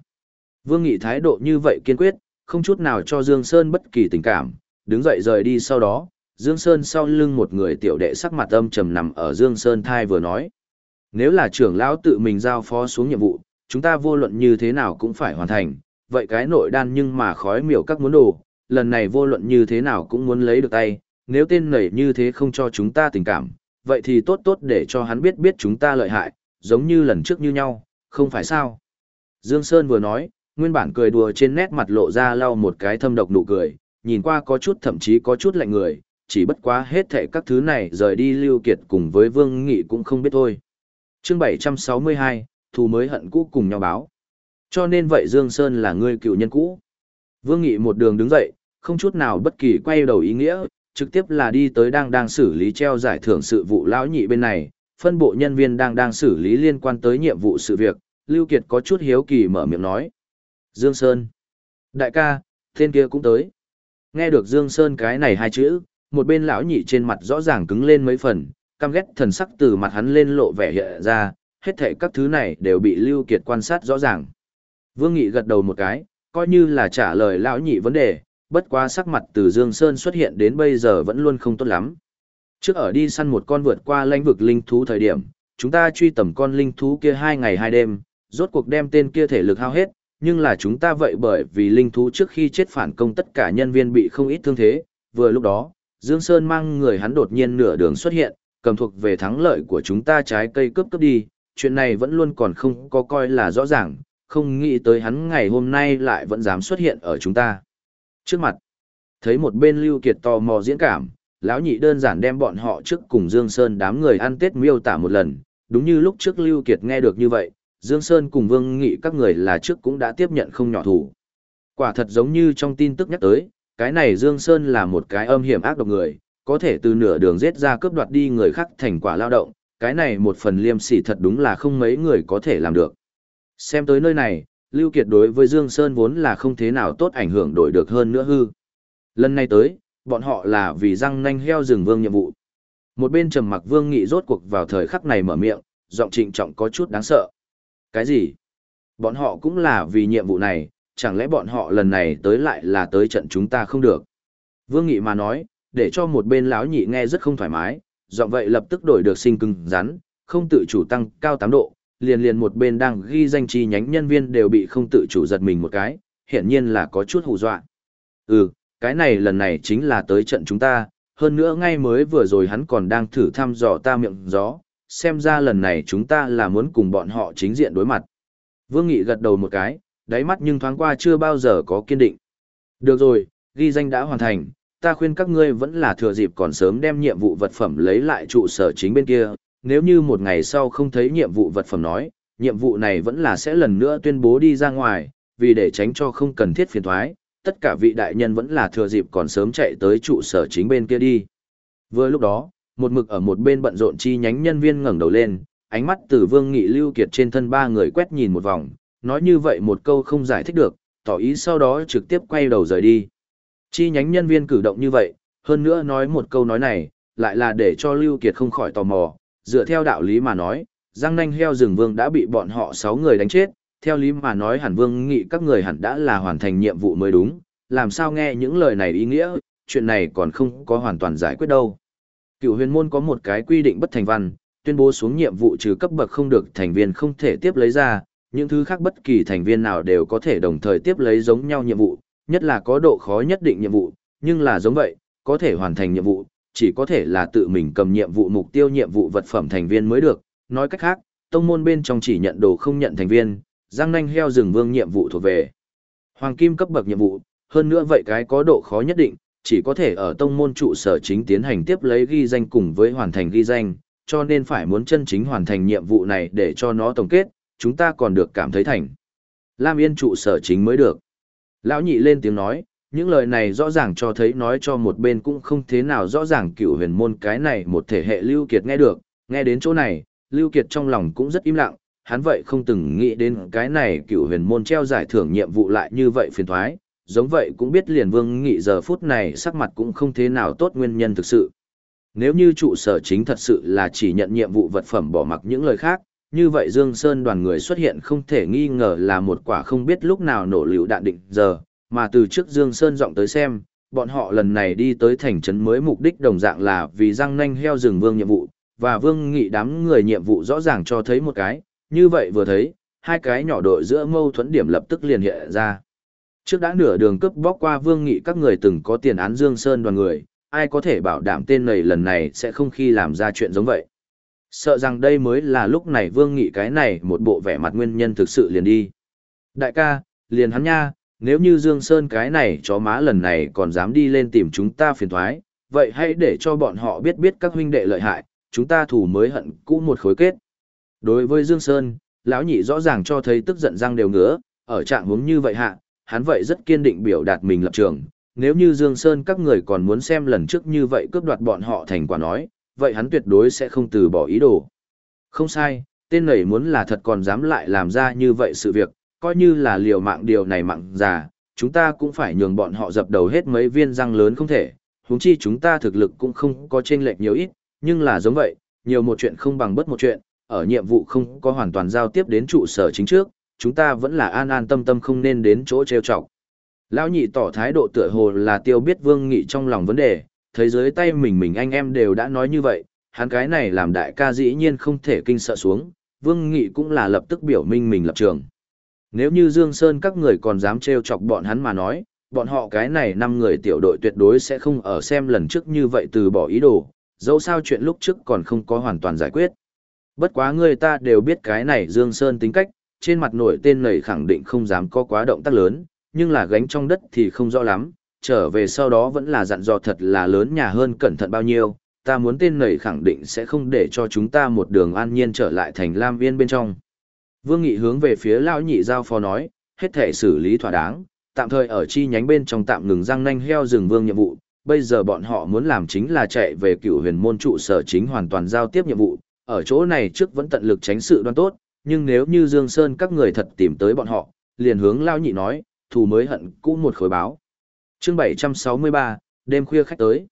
Vương Nghị thái độ như vậy kiên quyết, không chút nào cho Dương Sơn bất kỳ tình cảm, đứng dậy rời đi sau đó, Dương Sơn sau lưng một người tiểu đệ sắc mặt âm trầm nằm ở Dương Sơn thai vừa nói. Nếu là trưởng lão tự mình giao phó xuống nhiệm vụ, chúng ta vô luận như thế nào cũng phải hoàn thành, vậy cái nội đan nhưng mà khói miểu các muốn đồ, lần này vô luận như thế nào cũng muốn lấy được tay, nếu tên nảy như thế không cho chúng ta tình cảm, vậy thì tốt tốt để cho hắn biết biết chúng ta lợi hại, giống như lần trước như nhau, không phải sao. Dương Sơn vừa nói, nguyên bản cười đùa trên nét mặt lộ ra lau một cái thâm độc nụ cười, nhìn qua có chút thậm chí có chút lạnh người, chỉ bất quá hết thệ các thứ này rời đi lưu kiệt cùng với Vương Nghị cũng không biết thôi. Chương 762, thù mới hận cũ cùng nhau báo. Cho nên vậy Dương Sơn là người cựu nhân cũ. Vương Nghị một đường đứng dậy, không chút nào bất kỳ quay đầu ý nghĩa, trực tiếp là đi tới đang đang xử lý treo giải thưởng sự vụ lão nhị bên này, phân bộ nhân viên đang đang xử lý liên quan tới nhiệm vụ sự việc, Lưu Kiệt có chút hiếu kỳ mở miệng nói. Dương Sơn. Đại ca, tên kia cũng tới. Nghe được Dương Sơn cái này hai chữ, một bên lão nhị trên mặt rõ ràng cứng lên mấy phần, căm ghét thần sắc từ mặt hắn lên lộ vẻ hiện ra, hết thảy các thứ này đều bị Lưu Kiệt quan sát rõ ràng. Vương Nghị gật đầu một cái, coi như là trả lời lão nhị vấn đề, bất quá sắc mặt từ Dương Sơn xuất hiện đến bây giờ vẫn luôn không tốt lắm. Trước ở đi săn một con vượt qua lãnh vực linh thú thời điểm, chúng ta truy tầm con linh thú kia hai ngày hai đêm, rốt cuộc đem tên kia thể lực hao hết, nhưng là chúng ta vậy bởi vì linh thú trước khi chết phản công tất cả nhân viên bị không ít thương thế, vừa lúc đó, Dương Sơn mang người hắn đột nhiên nửa đường xuất hiện, cầm thuộc về thắng lợi của chúng ta trái cây cướp cướp đi, chuyện này vẫn luôn còn không có coi là rõ ràng, không nghĩ tới hắn ngày hôm nay lại vẫn dám xuất hiện ở chúng ta. Trước mặt, thấy một bên Lưu Kiệt tò mò diễn cảm, lão nhị đơn giản đem bọn họ trước cùng Dương Sơn đám người ăn Tết miêu tả một lần, đúng như lúc trước Lưu Kiệt nghe được như vậy, Dương Sơn cùng Vương Nghị các người là trước cũng đã tiếp nhận không nhỏ thủ. Quả thật giống như trong tin tức nhắc tới, cái này Dương Sơn là một cái âm hiểm ác độc người, có thể từ nửa đường giết ra cướp đoạt đi người khác thành quả lao động, cái này một phần liêm sỉ thật đúng là không mấy người có thể làm được. Xem tới nơi này, Lưu Kiệt đối với Dương Sơn vốn là không thế nào tốt ảnh hưởng đổi được hơn nữa hư. Lần này tới, bọn họ là vì răng nanh heo rừng vương nhiệm vụ. Một bên trầm mặc vương nghị rốt cuộc vào thời khắc này mở miệng, giọng trịnh trọng có chút đáng sợ. Cái gì? Bọn họ cũng là vì nhiệm vụ này, chẳng lẽ bọn họ lần này tới lại là tới trận chúng ta không được? Vương nghị mà nói, để cho một bên lão nhị nghe rất không thoải mái, giọng vậy lập tức đổi được sinh cứng rắn, không tự chủ tăng cao 8 độ, liền liền một bên đang ghi danh chi nhánh nhân viên đều bị không tự chủ giật mình một cái, hiển nhiên là có chút hù dọa. Ừ, cái này lần này chính là tới trận chúng ta, hơn nữa ngay mới vừa rồi hắn còn đang thử thăm dò ta miệng gió, xem ra lần này chúng ta là muốn cùng bọn họ chính diện đối mặt. Vương Nghị gật đầu một cái, đáy mắt nhưng thoáng qua chưa bao giờ có kiên định. Được rồi, ghi danh đã hoàn thành, ta khuyên các ngươi vẫn là thừa dịp còn sớm đem nhiệm vụ vật phẩm lấy lại trụ sở chính bên kia, nếu như một ngày sau không thấy nhiệm vụ vật phẩm nói, nhiệm vụ này vẫn là sẽ lần nữa tuyên bố đi ra ngoài, vì để tránh cho không cần thiết phiền thoái, tất cả vị đại nhân vẫn là thừa dịp còn sớm chạy tới trụ sở chính bên kia đi. Vừa lúc đó, một mực ở một bên bận rộn chi nhánh nhân viên ngẩng đầu lên, ánh mắt từ Vương Nghị Lưu Kiệt trên thân ba người quét nhìn một vòng, nói như vậy một câu không giải thích được, tỏ ý sau đó trực tiếp quay đầu rời đi. Chi nhánh nhân viên cử động như vậy, hơn nữa nói một câu nói này, lại là để cho Lưu Kiệt không khỏi tò mò, dựa theo đạo lý mà nói, Giang Nanh Heo rừng vương đã bị bọn họ sáu người đánh chết, theo lý mà nói hẳn vương nghị các người hẳn đã là hoàn thành nhiệm vụ mới đúng, làm sao nghe những lời này ý nghĩa, chuyện này còn không có hoàn toàn giải quyết đâu. Cựu huyền môn có một cái quy định bất thành văn, tuyên bố xuống nhiệm vụ trừ cấp bậc không được thành viên không thể tiếp lấy ra, những thứ khác bất kỳ thành viên nào đều có thể đồng thời tiếp lấy giống nhau nhiệm vụ, nhất là có độ khó nhất định nhiệm vụ, nhưng là giống vậy, có thể hoàn thành nhiệm vụ, chỉ có thể là tự mình cầm nhiệm vụ mục tiêu nhiệm vụ vật phẩm thành viên mới được, nói cách khác, tông môn bên trong chỉ nhận đồ không nhận thành viên, giang nanh heo rừng vương nhiệm vụ thuộc về. Hoàng kim cấp bậc nhiệm vụ, hơn nữa vậy cái có độ khó nhất định, chỉ có thể ở tông môn trụ sở chính tiến hành tiếp lấy ghi danh cùng với hoàn thành ghi danh, cho nên phải muốn chân chính hoàn thành nhiệm vụ này để cho nó tổng kết, chúng ta còn được cảm thấy thành. Lam Yên trụ sở chính mới được. Lão nhị lên tiếng nói, những lời này rõ ràng cho thấy nói cho một bên cũng không thế nào rõ ràng cựu huyền môn cái này một thể hệ Lưu Kiệt nghe được, nghe đến chỗ này, Lưu Kiệt trong lòng cũng rất im lặng, hắn vậy không từng nghĩ đến cái này cựu huyền môn treo giải thưởng nhiệm vụ lại như vậy phiền thoái, giống vậy cũng biết liền vương nghị giờ phút này sắc mặt cũng không thế nào tốt nguyên nhân thực sự. Nếu như trụ sở chính thật sự là chỉ nhận nhiệm vụ vật phẩm bỏ mặc những lời khác, như vậy Dương Sơn đoàn người xuất hiện không thể nghi ngờ là một quả không biết lúc nào nổ liều đạn định giờ, mà từ trước Dương Sơn giọng tới xem, bọn họ lần này đi tới thành trấn mới mục đích đồng dạng là vì răng nanh heo rừng vương nhiệm vụ, và vương nghị đám người nhiệm vụ rõ ràng cho thấy một cái, như vậy vừa thấy, hai cái nhỏ đội giữa mâu thuẫn điểm lập tức liền hiện ra. Trước đã nửa đường cướp bóc qua vương nghị các người từng có tiền án Dương Sơn đoàn người, ai có thể bảo đảm tên này lần này sẽ không khi làm ra chuyện giống vậy. Sợ rằng đây mới là lúc này vương nghị cái này một bộ vẻ mặt nguyên nhân thực sự liền đi. Đại ca, liền hắn nha, nếu như Dương Sơn cái này chó má lần này còn dám đi lên tìm chúng ta phiền thoái, vậy hãy để cho bọn họ biết biết các huynh đệ lợi hại, chúng ta thủ mới hận cũ một khối kết. Đối với Dương Sơn, lão nhị rõ ràng cho thấy tức giận răng đều ngứa, ở trạng huống như vậy hạ, hắn vậy rất kiên định biểu đạt mình lập trường, nếu như Dương Sơn các người còn muốn xem lần trước như vậy cướp đoạt bọn họ thành quả nói, vậy hắn tuyệt đối sẽ không từ bỏ ý đồ. Không sai, tên này muốn là thật còn dám lại làm ra như vậy sự việc, coi như là liều mạng điều này mạng già, chúng ta cũng phải nhường bọn họ dập đầu hết mấy viên răng lớn không thể, huống chi chúng ta thực lực cũng không có chênh lệch nhiều ít, nhưng là giống vậy, nhiều một chuyện không bằng bất một chuyện, ở nhiệm vụ không có hoàn toàn giao tiếp đến trụ sở chính trước, chúng ta vẫn là an an tâm tâm không nên đến chỗ trêu chọc. Lão nhị tỏ thái độ tựa hồ là tiêu biết vương nghị trong lòng vấn đề, thấy dưới tay mình mình anh em đều đã nói như vậy, hắn cái này làm đại ca dĩ nhiên không thể kinh sợ xuống, vương nghị cũng là lập tức biểu minh mình lập trường. Nếu như Dương Sơn các người còn dám trêu chọc bọn hắn mà nói, bọn họ cái này năm người tiểu đội tuyệt đối sẽ không ở xem lần trước như vậy từ bỏ ý đồ, dẫu sao chuyện lúc trước còn không có hoàn toàn giải quyết. Bất quá người ta đều biết cái này Dương Sơn tính cách, trên mặt nổi tên này khẳng định không dám có quá động tác lớn, nhưng là gánh trong đất thì không rõ lắm, trở về sau đó vẫn là dặn dò thật là lớn nhà hơn cẩn thận bao nhiêu, ta muốn tên này khẳng định sẽ không để cho chúng ta một đường an nhiên trở lại thành Lam Viên bên trong. Vương Nghị hướng về phía lão nhị giao phó nói, hết thể xử lý thỏa đáng, tạm thời ở chi nhánh bên trong tạm ngừng răng nanh heo rừng vương nhiệm vụ, bây giờ bọn họ muốn làm chính là chạy về cựu huyền môn trụ sở chính hoàn toàn giao tiếp nhiệm vụ, ở chỗ này trước vẫn tận lực tránh sự đoan tốt, nhưng nếu như Dương Sơn các người thật tìm tới bọn họ, liền hướng lao nhị nói, thù mới hận cũ một khối báo. Chương 763, đêm khuya khách tới.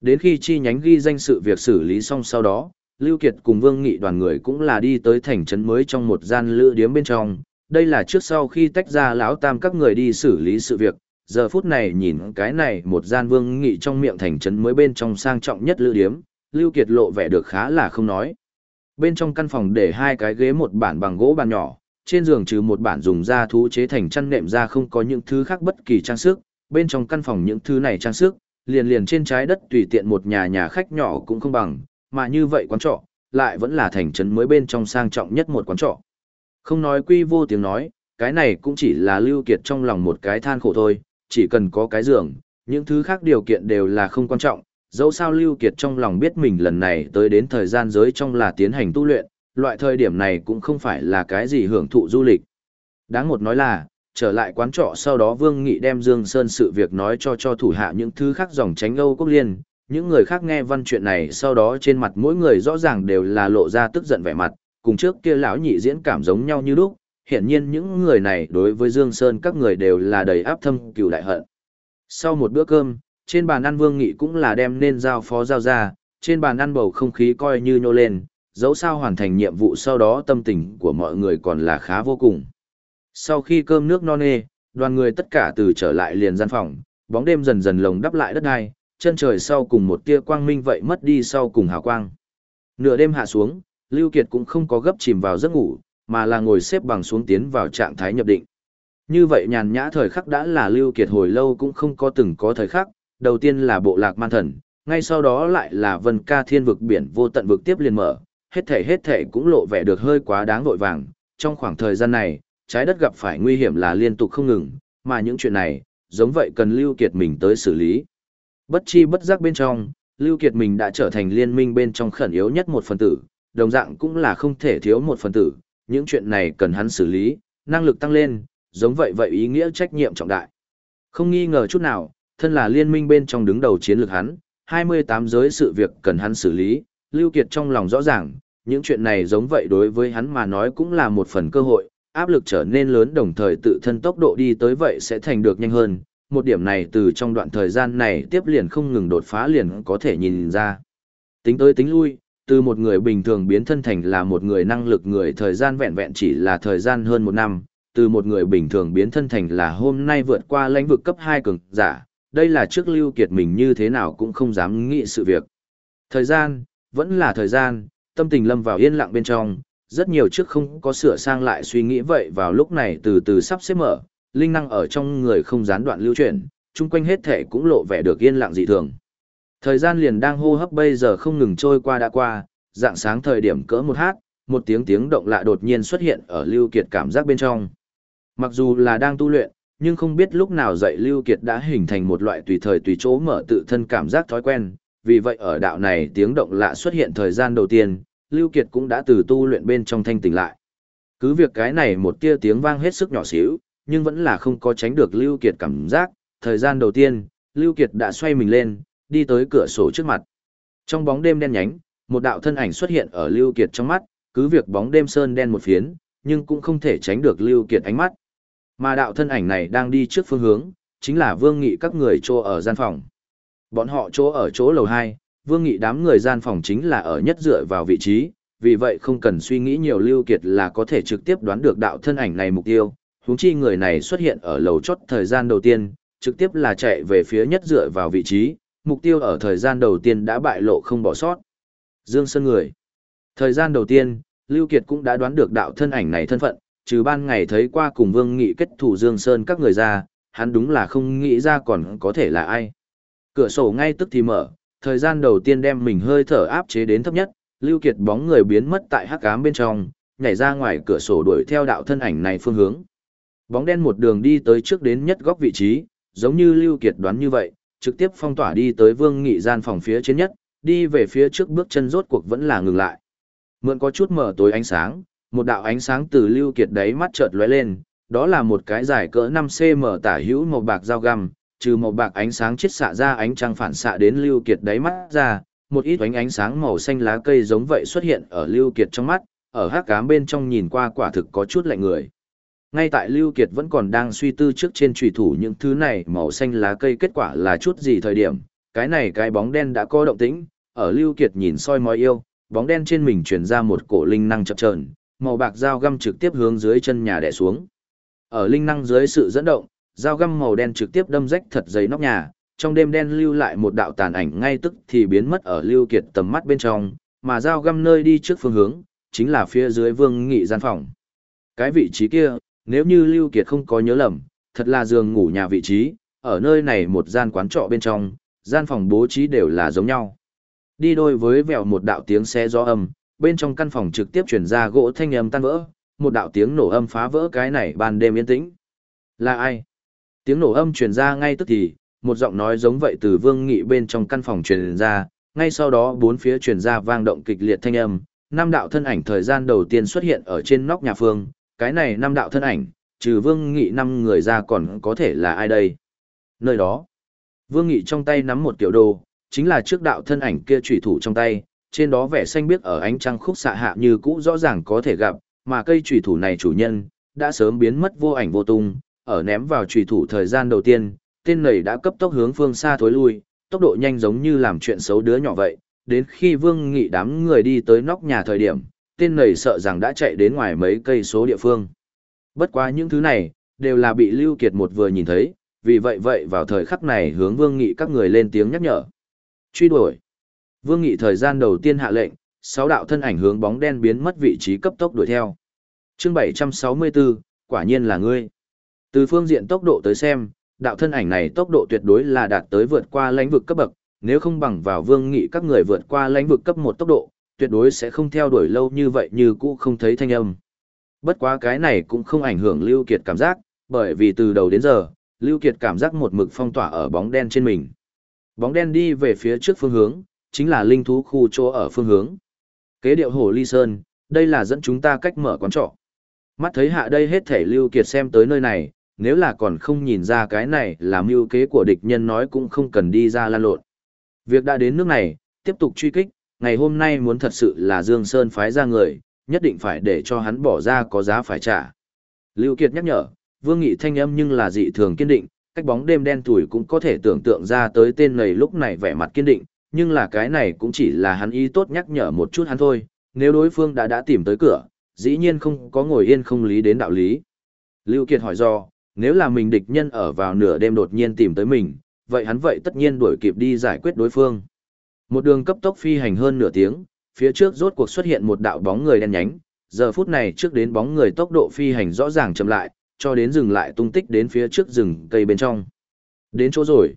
Đến khi chi nhánh ghi danh sự việc xử lý xong sau đó, Lưu Kiệt cùng Vương Nghị đoàn người cũng là đi tới thành trấn mới trong một gian lữ điếm bên trong. Đây là trước sau khi tách ra lão tam các người đi xử lý sự việc, giờ phút này nhìn cái này một gian Vương Nghị trong miệng thành trấn mới bên trong sang trọng nhất lữ điếm, Lưu Kiệt lộ vẻ được khá là không nói. Bên trong căn phòng để hai cái ghế một bản bằng gỗ bàn nhỏ, trên giường trừ một bản dùng da thú chế thành chăn nệm ra không có những thứ khác bất kỳ trang sức, bên trong căn phòng những thứ này trang sức, liền liền trên trái đất tùy tiện một nhà nhà khách nhỏ cũng không bằng, mà như vậy quán trọ, lại vẫn là thành trấn mới bên trong sang trọng nhất một quán trọ. Không nói quy vô tiếng nói, cái này cũng chỉ là lưu kiệt trong lòng một cái than khổ thôi, chỉ cần có cái giường, những thứ khác điều kiện đều là không quan trọng, dẫu sao Lưu Kiệt trong lòng biết mình lần này tới đến thời gian giới trong là tiến hành tu luyện, loại thời điểm này cũng không phải là cái gì hưởng thụ du lịch. Đáng một nói là, trở lại quán trọ sau đó Vương Nghị đem Dương Sơn sự việc nói cho cho thủ hạ những thứ khác dòng tránh Âu Quốc Liên, những người khác nghe văn chuyện này sau đó trên mặt mỗi người rõ ràng đều là lộ ra tức giận vẻ mặt, cùng trước kia lão nhị diễn cảm giống nhau như lúc, hiện nhiên những người này đối với Dương Sơn các người đều là đầy áp thâm cừu đại hận. Sau một bữa cơm, trên bàn ăn Vương Nghị cũng là đem nên giao phó giao ra, trên bàn ăn bầu không khí coi như nhô lên, dẫu sao hoàn thành nhiệm vụ sau đó tâm tình của mọi người còn là khá vô cùng. Sau khi cơm nước no nê, đoàn người tất cả từ trở lại liền gian phòng, bóng đêm dần dần lồng đắp lại đất đai, chân trời sau cùng một tia quang minh vậy mất đi sau cùng hào quang. Nửa đêm hạ xuống, Lưu Kiệt cũng không có gấp chìm vào giấc ngủ, mà là ngồi xếp bằng xuống tiến vào trạng thái nhập định. Như vậy nhàn nhã thời khắc đã là Lưu Kiệt hồi lâu cũng không có từng có thời khắc, đầu tiên là bộ lạc man thần, ngay sau đó lại là vân ca thiên vực biển vô tận vực tiếp liền mở, hết thể hết thể cũng lộ vẻ được hơi quá đáng vội vàng, trong khoảng thời gian này, trái đất gặp phải nguy hiểm là liên tục không ngừng, mà những chuyện này, giống vậy cần Lưu Kiệt mình tới xử lý. Bất chi bất giác bên trong, Lưu Kiệt mình đã trở thành liên minh bên trong khẩn yếu nhất một phần tử, đồng dạng cũng là không thể thiếu một phần tử, những chuyện này cần hắn xử lý, năng lực tăng lên, giống vậy vậy ý nghĩa trách nhiệm trọng đại. Không nghi ngờ chút nào, thân là liên minh bên trong đứng đầu chiến lược hắn, 28 giới sự việc cần hắn xử lý, Lưu Kiệt trong lòng rõ ràng, những chuyện này giống vậy đối với hắn mà nói cũng là một phần cơ hội, áp lực trở nên lớn đồng thời tự thân tốc độ đi tới vậy sẽ thành được nhanh hơn, một điểm này từ trong đoạn thời gian này tiếp liền không ngừng đột phá liền có thể nhìn ra. Tính tới tính lui, từ một người bình thường biến thân thành là một người năng lực người thời gian vẹn vẹn chỉ là thời gian hơn một năm, từ một người bình thường biến thân thành là hôm nay vượt qua lãnh vực cấp 2 cường giả, đây là trước lưu kiệt mình như thế nào cũng không dám nghĩ sự việc. Thời gian, vẫn là thời gian, tâm tình lâm vào yên lặng bên trong, rất nhiều trước không có sửa sang lại suy nghĩ vậy vào lúc này từ từ sắp xếp mở, linh năng ở trong người không gián đoạn lưu chuyển, chung quanh hết thể cũng lộ vẻ được yên lặng dị thường. Thời gian liền đang hô hấp bây giờ không ngừng trôi qua đã qua, dạng sáng thời điểm cỡ một hát, một tiếng tiếng động lạ đột nhiên xuất hiện ở lưu kiệt cảm giác bên trong. Mặc dù là đang tu luyện, nhưng không biết lúc nào dậy Lưu Kiệt đã hình thành một loại tùy thời tùy chỗ mở tự thân cảm giác thói quen, vì vậy ở đạo này tiếng động lạ xuất hiện thời gian đầu tiên, Lưu Kiệt cũng đã từ tu luyện bên trong thanh tỉnh lại. Cứ việc cái này một tia tiếng vang hết sức nhỏ xíu, nhưng vẫn là không có tránh được Lưu Kiệt cảm giác, thời gian đầu tiên, Lưu Kiệt đã xoay mình lên, đi tới cửa sổ trước mặt. Trong bóng đêm đen nhánh, một đạo thân ảnh xuất hiện ở Lưu Kiệt trong mắt, cứ việc bóng đêm sơn đen một phiến, nhưng cũng không thể tránh được Lưu Kiệt ánh mắt. Mà đạo thân ảnh này đang đi trước phương hướng, chính là Vương Nghị các người chỗ ở gian phòng. Bọn họ chỗ ở chỗ lầu 2, Vương Nghị đám người gian phòng chính là ở nhất dựa vào vị trí, vì vậy không cần suy nghĩ nhiều Lưu Kiệt là có thể trực tiếp đoán được đạo thân ảnh này mục tiêu. Huống chi người này xuất hiện ở lầu chốt thời gian đầu tiên, trực tiếp là chạy về phía nhất dựa vào vị trí, mục tiêu ở thời gian đầu tiên đã bại lộ không bỏ sót. Dương Sơn người. Thời gian đầu tiên, Lưu Kiệt cũng đã đoán được đạo thân ảnh này thân phận, trừ ban ngày thấy qua cùng Vương Nghị kết thủ Dương Sơn các người ra, hắn đúng là không nghĩ ra còn có thể là ai. Cửa sổ ngay tức thì mở, thời gian đầu tiên đem mình hơi thở áp chế đến thấp nhất, Lưu Kiệt bóng người biến mất tại hắc ám bên trong, nhảy ra ngoài cửa sổ đuổi theo đạo thân ảnh này phương hướng. Bóng đen một đường đi tới trước đến nhất góc vị trí, giống như Lưu Kiệt đoán như vậy, trực tiếp phong tỏa đi tới Vương Nghị gian phòng phía trên nhất, đi về phía trước bước chân rốt cuộc vẫn là ngừng lại. Mượn có chút mở tối ánh sáng, một đạo ánh sáng từ Lưu Kiệt đấy mắt chợt lóe lên, đó là một cái dài cỡ 5cm tả hữu màu bạc dao găm, trừ màu bạc ánh sáng chiết xạ ra ánh trăng phản xạ đến Lưu Kiệt đáy mắt ra, một ít ánh ánh sáng màu xanh lá cây giống vậy xuất hiện ở Lưu Kiệt trong mắt, ở hắc ám bên trong nhìn qua quả thực có chút lạnh người. Ngay tại Lưu Kiệt vẫn còn đang suy tư trước trên trùy thủ những thứ này màu xanh lá cây kết quả là chút gì thời điểm, cái này cái bóng đen đã có động tĩnh, ở Lưu Kiệt nhìn soi mói yêu, bóng đen trên mình truyền ra một cổ linh năng chập chờn, màu bạc dao găm trực tiếp hướng dưới chân nhà đè xuống. Ở linh năng dưới sự dẫn động, dao găm màu đen trực tiếp đâm rách thật dày nóc nhà, trong đêm đen lưu lại một đạo tàn ảnh ngay tức thì biến mất ở Lưu Kiệt tầm mắt bên trong, mà dao găm nơi đi trước phương hướng, chính là phía dưới Vương Nghị gian phòng. Cái vị trí kia, nếu như Lưu Kiệt không có nhớ lầm, thật là giường ngủ nhà vị trí, ở nơi này một gian quán trọ bên trong, gian phòng bố trí đều là giống nhau. Đi đôi với vèo một đạo tiếng xe gió âm, bên trong căn phòng trực tiếp truyền ra gỗ thanh âm tan vỡ, một đạo tiếng nổ âm phá vỡ cái này ban đêm yên tĩnh. Là ai? Tiếng nổ âm truyền ra ngay tức thì, một giọng nói giống vậy từ Vương Nghị bên trong căn phòng truyền ra, ngay sau đó bốn phía truyền ra vang động kịch liệt thanh âm, năm đạo thân ảnh thời gian đầu tiên xuất hiện ở trên nóc nhà phương, cái này năm đạo thân ảnh, trừ Vương Nghị năm người ra còn có thể là ai đây? Nơi đó, Vương Nghị trong tay nắm một tiểu đồ, chính là trước đạo thân ảnh kia trùy thủ trong tay, trên đó vẻ xanh biếc ở ánh trăng khúc xạ hạ như cũ rõ ràng có thể gặp, mà cây trùy thủ này chủ nhân, đã sớm biến mất vô ảnh vô tung, ở ném vào trùy thủ thời gian đầu tiên, tên này đã cấp tốc hướng phương xa thối lui, tốc độ nhanh giống như làm chuyện xấu đứa nhỏ vậy, đến khi Vương Nghị đám người đi tới nóc nhà thời điểm, tên này sợ rằng đã chạy đến ngoài mấy cây số địa phương. Bất quá những thứ này, đều là bị Lưu Kiệt một vừa nhìn thấy, vì vậy vậy vào thời khắc này hướng Vương Nghị các người lên tiếng nhắc nhở. Truy đuổi. Vương Nghị thời gian đầu tiên hạ lệnh, sáu đạo thân ảnh hướng bóng đen biến mất vị trí cấp tốc đuổi theo. Chương 764, quả nhiên là ngươi. Từ phương diện tốc độ tới xem, đạo thân ảnh này tốc độ tuyệt đối là đạt tới vượt qua lãnh vực cấp bậc, nếu không bằng vào Vương Nghị các người vượt qua lãnh vực cấp một tốc độ, tuyệt đối sẽ không theo đuổi lâu như vậy như cũ không thấy thanh âm. Bất quá cái này cũng không ảnh hưởng Lưu Kiệt cảm giác, bởi vì từ đầu đến giờ, Lưu Kiệt cảm giác một mực phong tỏa ở bóng đen trên mình. Bóng đen đi về phía trước phương hướng, chính là linh thú khu chỗ ở phương hướng. Kế điệu hồ ly sơn, đây là dẫn chúng ta cách mở quán trọ. Mắt thấy hạ đây hết thể Lưu Kiệt xem tới nơi này, nếu là còn không nhìn ra cái này là mưu kế của địch nhân nói cũng không cần đi ra lan lộn. Việc đã đến nước này, tiếp tục truy kích, ngày hôm nay muốn thật sự là Dương Sơn phái ra người, nhất định phải để cho hắn bỏ ra có giá phải trả. Lưu Kiệt nhắc nhở, Vương Nghị thanh âm nhưng là dị thường kiên định, cách bóng đêm đen tuổi cũng có thể tưởng tượng ra tới tên này lúc này vẻ mặt kiên định, nhưng là cái này cũng chỉ là hắn ý tốt nhắc nhở một chút hắn thôi, nếu đối phương đã đã tìm tới cửa, dĩ nhiên không có ngồi yên không lý đến đạo lý. Lưu Kiệt hỏi do, nếu là mình địch nhân ở vào nửa đêm đột nhiên tìm tới mình, vậy hắn vậy tất nhiên đuổi kịp đi giải quyết đối phương. Một đường cấp tốc phi hành hơn nửa tiếng, phía trước rốt cuộc xuất hiện một đạo bóng người đen nhánh, giờ phút này trước đến bóng người tốc độ phi hành rõ ràng chậm lại, cho đến dừng lại tung tích đến phía trước rừng cây bên trong. Đến chỗ rồi.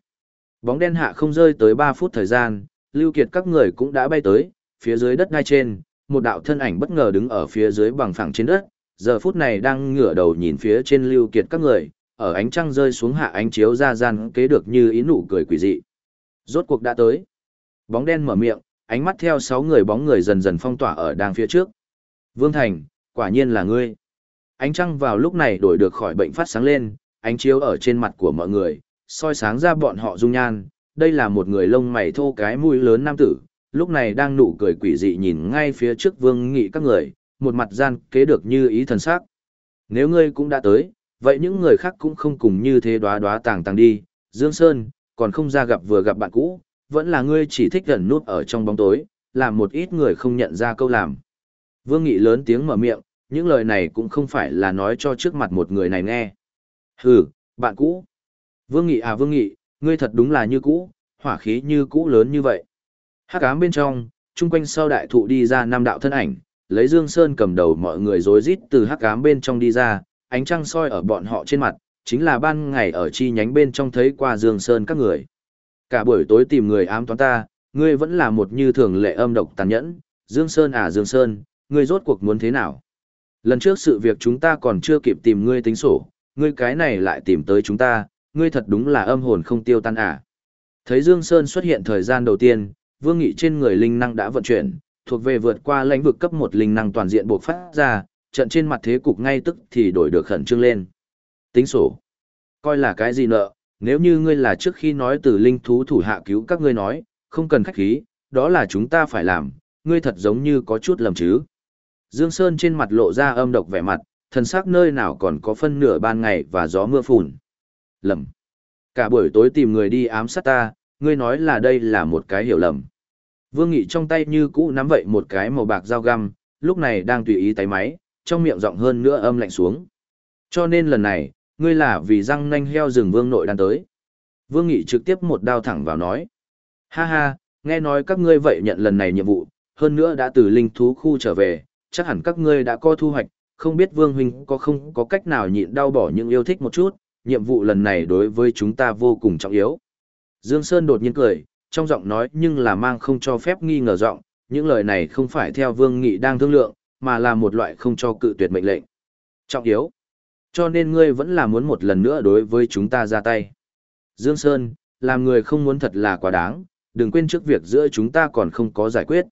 Bóng đen hạ không rơi tới 3 phút thời gian, Lưu Kiệt các người cũng đã bay tới, phía dưới đất ngay trên, một đạo thân ảnh bất ngờ đứng ở phía dưới bằng phẳng trên đất, giờ phút này đang ngửa đầu nhìn phía trên Lưu Kiệt các người, ở ánh trăng rơi xuống hạ ánh chiếu ra gian kế được như ý nụ cười quỷ dị. Rốt cuộc đã tới. Bóng đen mở miệng, ánh mắt theo sáu người bóng người dần dần phong tỏa ở đang phía trước. Vương Thành, quả nhiên là ngươi. Ánh trăng vào lúc này đổi được khỏi bệnh phát sáng lên, ánh chiếu ở trên mặt của mọi người, soi sáng ra bọn họ dung nhan, đây là một người lông mày thô cái mũi lớn nam tử, lúc này đang nụ cười quỷ dị nhìn ngay phía trước vương nghị các người, một mặt gian kế được như ý thần sắc. Nếu ngươi cũng đã tới, vậy những người khác cũng không cùng như thế đoá đoá tàng tàng đi, Dương Sơn, còn không ra gặp vừa gặp bạn cũ, vẫn là ngươi chỉ thích gần nút ở trong bóng tối, làm một ít người không nhận ra câu làm. Vương Nghị lớn tiếng mở miệng, những lời này cũng không phải là nói cho trước mặt một người này nghe. Hừ, bạn cũ. Vương Nghị à Vương Nghị, ngươi thật đúng là như cũ, hỏa khí như cũ lớn như vậy. Hắc ám bên trong, chung quanh sau đại thụ đi ra năm đạo thân ảnh, lấy Dương Sơn cầm đầu mọi người rối rít từ hắc ám bên trong đi ra, ánh trăng soi ở bọn họ trên mặt, chính là ban ngày ở chi nhánh bên trong thấy qua Dương Sơn các người. Cả buổi tối tìm người ám toán ta, ngươi vẫn là một như thường lệ âm độc tàn nhẫn, Dương Sơn à Dương Sơn, ngươi rốt cuộc muốn thế nào? Lần trước sự việc chúng ta còn chưa kịp tìm ngươi tính sổ, ngươi cái này lại tìm tới chúng ta, ngươi thật đúng là âm hồn không tiêu tan à. Thấy Dương Sơn xuất hiện thời gian đầu tiên, Vương Nghị trên người linh năng đã vận chuyển, thuộc về vượt qua lãnh vực cấp một linh năng toàn diện buộc phát ra, trận trên mặt thế cục ngay tức thì đổi được khẩn trương lên. Tính sổ. Coi là cái gì nợ, nếu như ngươi là trước khi nói từ linh thú thủ hạ cứu các ngươi nói, không cần khách khí, đó là chúng ta phải làm, ngươi thật giống như có chút lầm chứ. Dương Sơn trên mặt lộ ra âm độc vẻ mặt, thần sắc nơi nào còn có phân nửa ban ngày và gió mưa phùn. Lầm. Cả buổi tối tìm người đi ám sát ta, ngươi nói là đây là một cái hiểu lầm. Vương Nghị trong tay như cũ nắm vậy một cái màu bạc dao găm, lúc này đang tùy ý tay máy, trong miệng giọng hơn nữa âm lạnh xuống. Cho nên lần này, ngươi là vì răng nanh heo rừng vương nội đan tới. Vương Nghị trực tiếp một đao thẳng vào nói. Ha ha, nghe nói các ngươi vậy nhận lần này nhiệm vụ, hơn nữa đã từ linh thú khu trở về, chắc hẳn các ngươi đã có thu hoạch, không biết Vương Huynh có không có cách nào nhịn đau bỏ những yêu thích một chút, nhiệm vụ lần này đối với chúng ta vô cùng trọng yếu. Dương Sơn đột nhiên cười, trong giọng nói nhưng là mang không cho phép nghi ngờ giọng, những lời này không phải theo Vương Nghị đang thương lượng, mà là một loại không cho cự tuyệt mệnh lệnh. Trọng yếu. Cho nên ngươi vẫn là muốn một lần nữa đối với chúng ta ra tay. Dương Sơn, làm người không muốn thật là quá đáng, đừng quên trước việc giữa chúng ta còn không có giải quyết.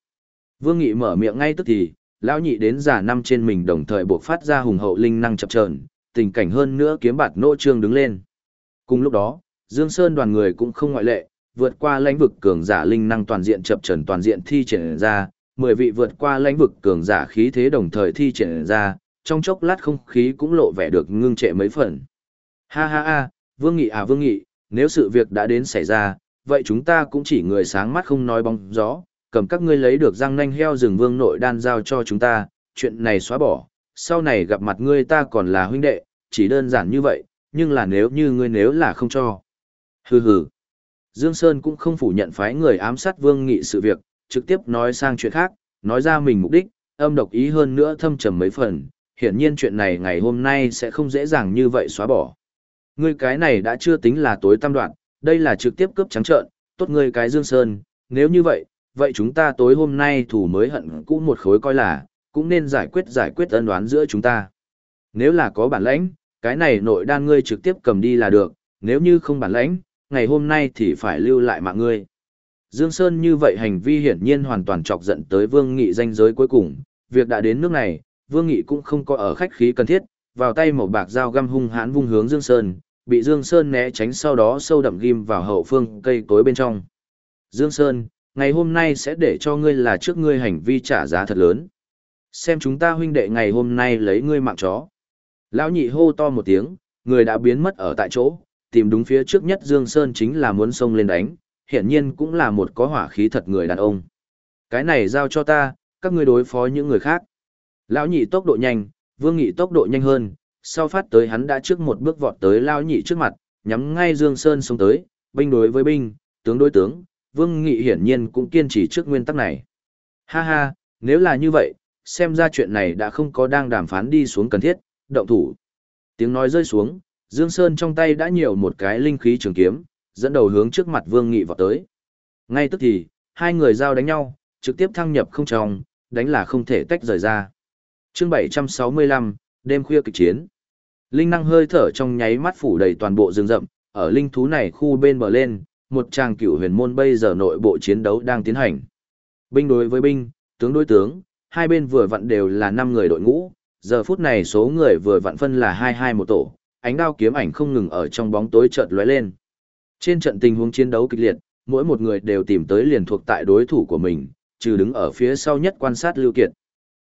Vương Nghị mở miệng ngay tức thì, lão nhị đến giả năm trên mình đồng thời buộc phát ra hùng hậu linh năng chập chờn, tình cảnh hơn nữa kiếm bạt nỗ trương đứng lên. Cùng lúc đó, Dương Sơn đoàn người cũng không ngoại lệ, vượt qua lãnh vực cường giả linh năng toàn diện chập trần toàn diện thi triển ra, mười vị vượt qua lãnh vực cường giả khí thế đồng thời thi triển ra, trong chốc lát không khí cũng lộ vẻ được ngưng trệ mấy phần. Ha ha ha, Vương Nghị à Vương Nghị, nếu sự việc đã đến xảy ra, vậy chúng ta cũng chỉ người sáng mắt không nói bóng gió, cầm các ngươi lấy được răng nanh heo rừng vương nội đan giao cho chúng ta, chuyện này xóa bỏ, sau này gặp mặt ngươi ta còn là huynh đệ, chỉ đơn giản như vậy, nhưng là nếu như ngươi nếu là không cho. Hừ hừ. Dương Sơn cũng không phủ nhận phái người ám sát vương nghị sự việc, trực tiếp nói sang chuyện khác, nói ra mình mục đích, âm độc ý hơn nữa thâm trầm mấy phần, hiển nhiên chuyện này ngày hôm nay sẽ không dễ dàng như vậy xóa bỏ. Ngươi cái này đã chưa tính là tối tam đoạn, đây là trực tiếp cướp trắng trợn, tốt ngươi cái Dương Sơn, nếu như vậy, vậy chúng ta tối hôm nay thủ mới hận cũ một khối coi là, cũng nên giải quyết giải quyết ân đoán giữa chúng ta. Nếu là có bản lãnh, cái này nội đan ngươi trực tiếp cầm đi là được, nếu như không bản lãnh, ngày hôm nay thì phải lưu lại mạng ngươi. Dương Sơn như vậy hành vi hiển nhiên hoàn toàn chọc giận tới Vương Nghị danh giới cuối cùng, việc đã đến nước này, Vương Nghị cũng không có ở khách khí cần thiết, vào tay một bạc dao găm hung hãn vung hướng Dương Sơn, bị Dương Sơn né tránh sau đó sâu đậm ghim vào hậu phương cây tối bên trong. Dương Sơn, ngày hôm nay sẽ để cho ngươi là trước ngươi hành vi trả giá thật lớn. Xem chúng ta huynh đệ ngày hôm nay lấy ngươi mạng chó. Lão nhị hô to một tiếng, người đã biến mất ở tại chỗ, tìm đúng phía trước nhất Dương Sơn chính là muốn xông lên đánh, hiển nhiên cũng là một có hỏa khí thật người đàn ông. Cái này giao cho ta, các ngươi đối phó những người khác. Lão nhị tốc độ nhanh, Vương Nghị tốc độ nhanh hơn, sau phát tới hắn đã trước một bước vọt tới lão nhị trước mặt, nhắm ngay Dương Sơn xông tới, binh đối với binh, tướng đối tướng, Vương Nghị hiển nhiên cũng kiên trì trước nguyên tắc này. Ha ha, nếu là như vậy, xem ra chuyện này đã không có đang đàm phán đi xuống cần thiết, động thủ. Tiếng nói rơi xuống, Dương Sơn trong tay đã nhiều một cái linh khí trường kiếm, dẫn đầu hướng trước mặt Vương Nghị vọt tới. Ngay tức thì, hai người giao đánh nhau, trực tiếp thăng nhập không trong, đánh là không thể tách rời ra. Chương 765, đêm khuya kịch chiến. Linh năng hơi thở trong nháy mắt phủ đầy toàn bộ rừng rậm, ở linh thú này khu bên bờ lên, một tràng cửu huyền môn bây giờ nội bộ chiến đấu đang tiến hành. Binh đối với binh, tướng đối tướng, hai bên vừa vặn đều là 5 người đội ngũ, giờ phút này số người vừa vặn phân là hai hai một tổ, ánh đao kiếm ảnh không ngừng ở trong bóng tối chợt lóe lên. Trên trận tình huống chiến đấu kịch liệt, mỗi một người đều tìm tới liền thuộc tại đối thủ của mình, trừ đứng ở phía sau nhất quan sát Lưu Kiệt.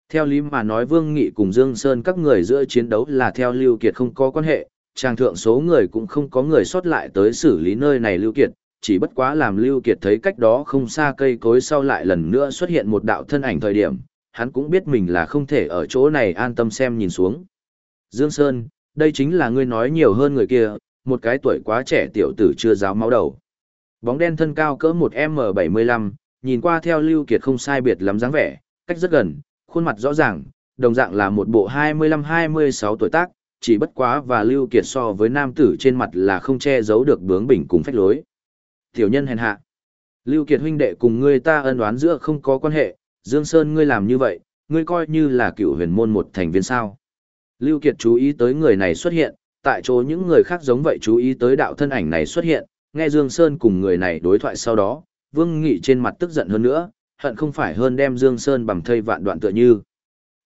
Theo lý mà nói Vương Nghị cùng Dương Sơn các người giữa chiến đấu là theo Lưu Kiệt không có quan hệ, trang thượng số người cũng không có người sót lại tới xử lý nơi này Lưu Kiệt, chỉ bất quá làm Lưu Kiệt thấy cách đó không xa cây cối sau lại lần nữa xuất hiện một đạo thân ảnh thời điểm, hắn cũng biết mình là không thể ở chỗ này an tâm xem nhìn xuống. Dương Sơn, đây chính là ngươi nói nhiều hơn người kia, một cái tuổi quá trẻ tiểu tử chưa giáo máu đầu. Bóng đen thân cao cỡ một M75, nhìn qua theo Lưu Kiệt không sai biệt lắm dáng vẻ, cách rất gần, khuôn mặt rõ ràng, đồng dạng là một bộ 25-26 tuổi tác, chỉ bất quá và Lưu Kiệt so với nam tử trên mặt là không che giấu được bướng bỉnh cùng phách lối. Tiểu nhân hèn hạ. Lưu Kiệt huynh đệ cùng ngươi ta ân oán giữa không có quan hệ, Dương Sơn ngươi làm như vậy, ngươi coi như là cựu huyền môn một thành viên sao. Lưu Kiệt chú ý tới người này xuất hiện, tại chỗ những người khác giống vậy chú ý tới đạo thân ảnh này xuất hiện, nghe Dương Sơn cùng người này đối thoại sau đó, Vương Nghị trên mặt tức giận hơn nữa, hận không phải hơn đem Dương Sơn bằng thây vạn đoạn tựa như.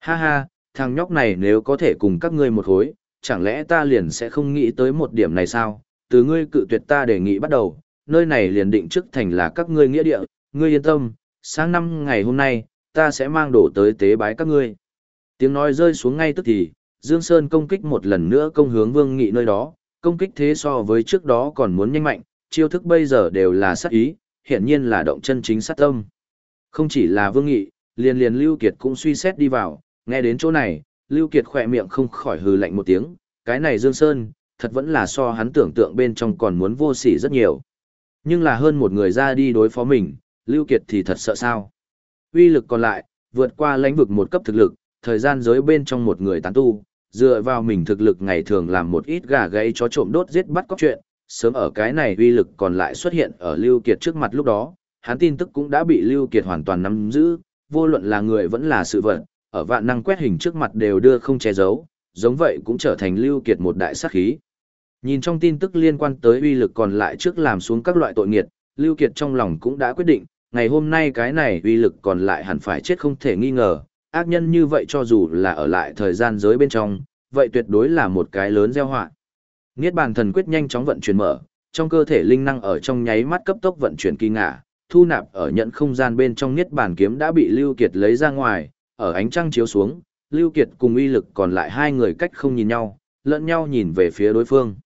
Ha ha, thằng nhóc này nếu có thể cùng các ngươi một hối, chẳng lẽ ta liền sẽ không nghĩ tới một điểm này sao? Từ ngươi cự tuyệt ta đề nghị bắt đầu, nơi này liền định trước thành là các ngươi nghĩa địa, ngươi yên tâm, sáng năm ngày hôm nay, ta sẽ mang đổ tới tế bái các ngươi. Tiếng nói rơi xuống ngay tức thì, Dương Sơn công kích một lần nữa công hướng Vương Nghị nơi đó, công kích thế so với trước đó còn muốn nhanh mạnh, chiêu thức bây giờ đều là sát ý, hiện nhiên là động chân chính sát tâm. Không chỉ là Vương Nghị, liền liền Lưu Kiệt cũng suy xét đi vào, nghe đến chỗ này, Lưu Kiệt khỏe miệng không khỏi hừ lạnh một tiếng, cái này Dương Sơn, thật vẫn là so hắn tưởng tượng bên trong còn muốn vô sỉ rất nhiều. Nhưng là hơn một người ra đi đối phó mình, Lưu Kiệt thì thật sợ sao. Uy lực còn lại, vượt qua lãnh vực một cấp thực lực, thời gian giới bên trong một người tán tu, dựa vào mình thực lực ngày thường làm một ít gà gáy chó trộm đốt giết bắt cóc chuyện, sớm ở cái này uy lực còn lại xuất hiện ở Lưu Kiệt trước mặt lúc đó, hắn tin tức cũng đã bị Lưu Kiệt hoàn toàn nắm giữ, vô luận là người vẫn là sự vật, ở vạn năng quét hình trước mặt đều đưa không che giấu, giống vậy cũng trở thành Lưu Kiệt một đại sát khí. Nhìn trong tin tức liên quan tới uy lực còn lại trước làm xuống các loại tội nghiệt, Lưu Kiệt trong lòng cũng đã quyết định, ngày hôm nay cái này uy lực còn lại hẳn phải chết không thể nghi ngờ, ác nhân như vậy cho dù là ở lại thời gian giới bên trong, vậy tuyệt đối là một cái lớn gieo họa. Niết bàn thần quyết nhanh chóng vận chuyển mở, trong cơ thể linh năng ở trong nháy mắt cấp tốc vận chuyển kỳ ngả, thu nạp ở nhận không gian bên trong niết bàn kiếm đã bị Lưu Kiệt lấy ra ngoài, ở ánh trăng chiếu xuống, Lưu Kiệt cùng uy lực còn lại hai người cách không nhìn nhau, lẫn nhau nhìn về phía đối phương.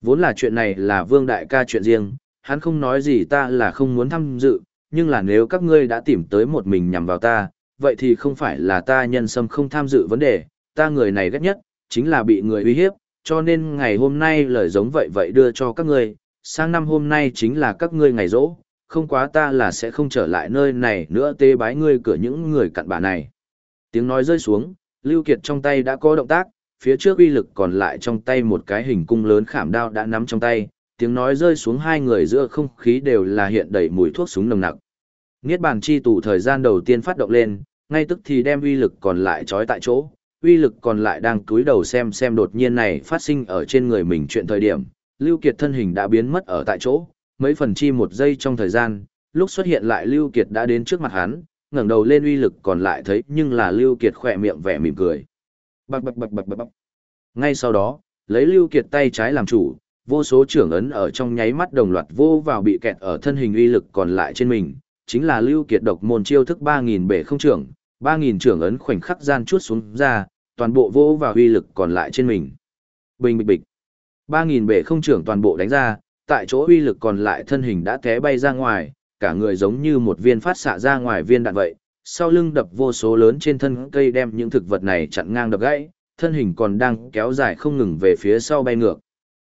Vốn là chuyện này là Vương Đại ca chuyện riêng, hắn không nói gì ta là không muốn tham dự, nhưng là nếu các ngươi đã tìm tới một mình nhằm vào ta, vậy thì không phải là ta nhân sâm không tham dự vấn đề, ta người này ghét nhất, chính là bị người uy hiếp, cho nên ngày hôm nay lời giống vậy vậy đưa cho các ngươi, sang năm hôm nay chính là các ngươi ngày rỗ, không quá ta là sẽ không trở lại nơi này nữa tê bái ngươi cửa những người cặn bà này. Tiếng nói rơi xuống, Lưu Kiệt trong tay đã có động tác, phía trước uy lực còn lại trong tay một cái hình cung lớn khảm đao đã nắm trong tay, tiếng nói rơi xuống hai người giữa không khí đều là hiện đầy mùi thuốc súng nồng nặc. Niết bàn chi tủ thời gian đầu tiên phát động lên, ngay tức thì đem uy lực còn lại trói tại chỗ, uy lực còn lại đang cúi đầu xem xem đột nhiên này phát sinh ở trên người mình chuyện thời điểm, Lưu Kiệt thân hình đã biến mất ở tại chỗ, mấy phần chi một giây trong thời gian, lúc xuất hiện lại Lưu Kiệt đã đến trước mặt hắn, ngẩng đầu lên uy lực còn lại thấy nhưng là Lưu Kiệt khỏe miệng vẻ mỉm cười. Bập bập bập bập bập. Ngay sau đó, lấy Lưu Kiệt tay trái làm chủ, vô số trưởng ấn ở trong nháy mắt đồng loạt vô vào bị kẹt ở thân hình uy lực còn lại trên mình, chính là Lưu Kiệt độc môn chiêu thức 3000 bể không trưởng, 3000 trưởng ấn khoảnh khắc gian chuốt xuống ra, toàn bộ vô vào uy lực còn lại trên mình. Bình bịch bịch. 3000 bể không trưởng toàn bộ đánh ra, tại chỗ uy lực còn lại thân hình đã té bay ra ngoài, cả người giống như một viên phát xạ ra ngoài viên đạn vậy, sau lưng đập vô số lớn trên thân cây đem những thực vật này chặn ngang đập gãy, thân hình còn đang kéo dài không ngừng về phía sau bay ngược.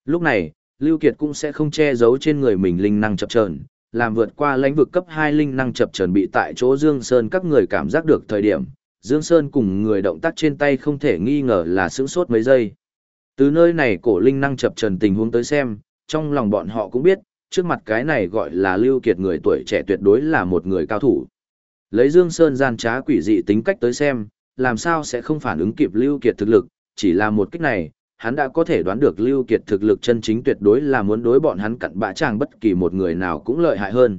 Lúc này, Lưu Kiệt cũng sẽ không che giấu trên người mình linh năng chập chờn, làm vượt qua lãnh vực cấp 2 linh năng chập chờn bị tại chỗ Dương Sơn các người cảm giác được thời điểm, Dương Sơn cùng người động tác trên tay không thể nghi ngờ là sững sốt mấy giây. Từ nơi này cổ linh năng chập chờn tình huống tới xem, trong lòng bọn họ cũng biết, trước mặt cái này gọi là Lưu Kiệt người tuổi trẻ tuyệt đối là một người cao thủ. Lấy Dương Sơn gian trá quỷ dị tính cách tới xem, làm sao sẽ không phản ứng kịp Lưu Kiệt thực lực, chỉ là một kích này, hắn đã có thể đoán được Lưu Kiệt thực lực chân chính tuyệt đối là muốn đối bọn hắn cặn bã chàng bất kỳ một người nào cũng lợi hại hơn.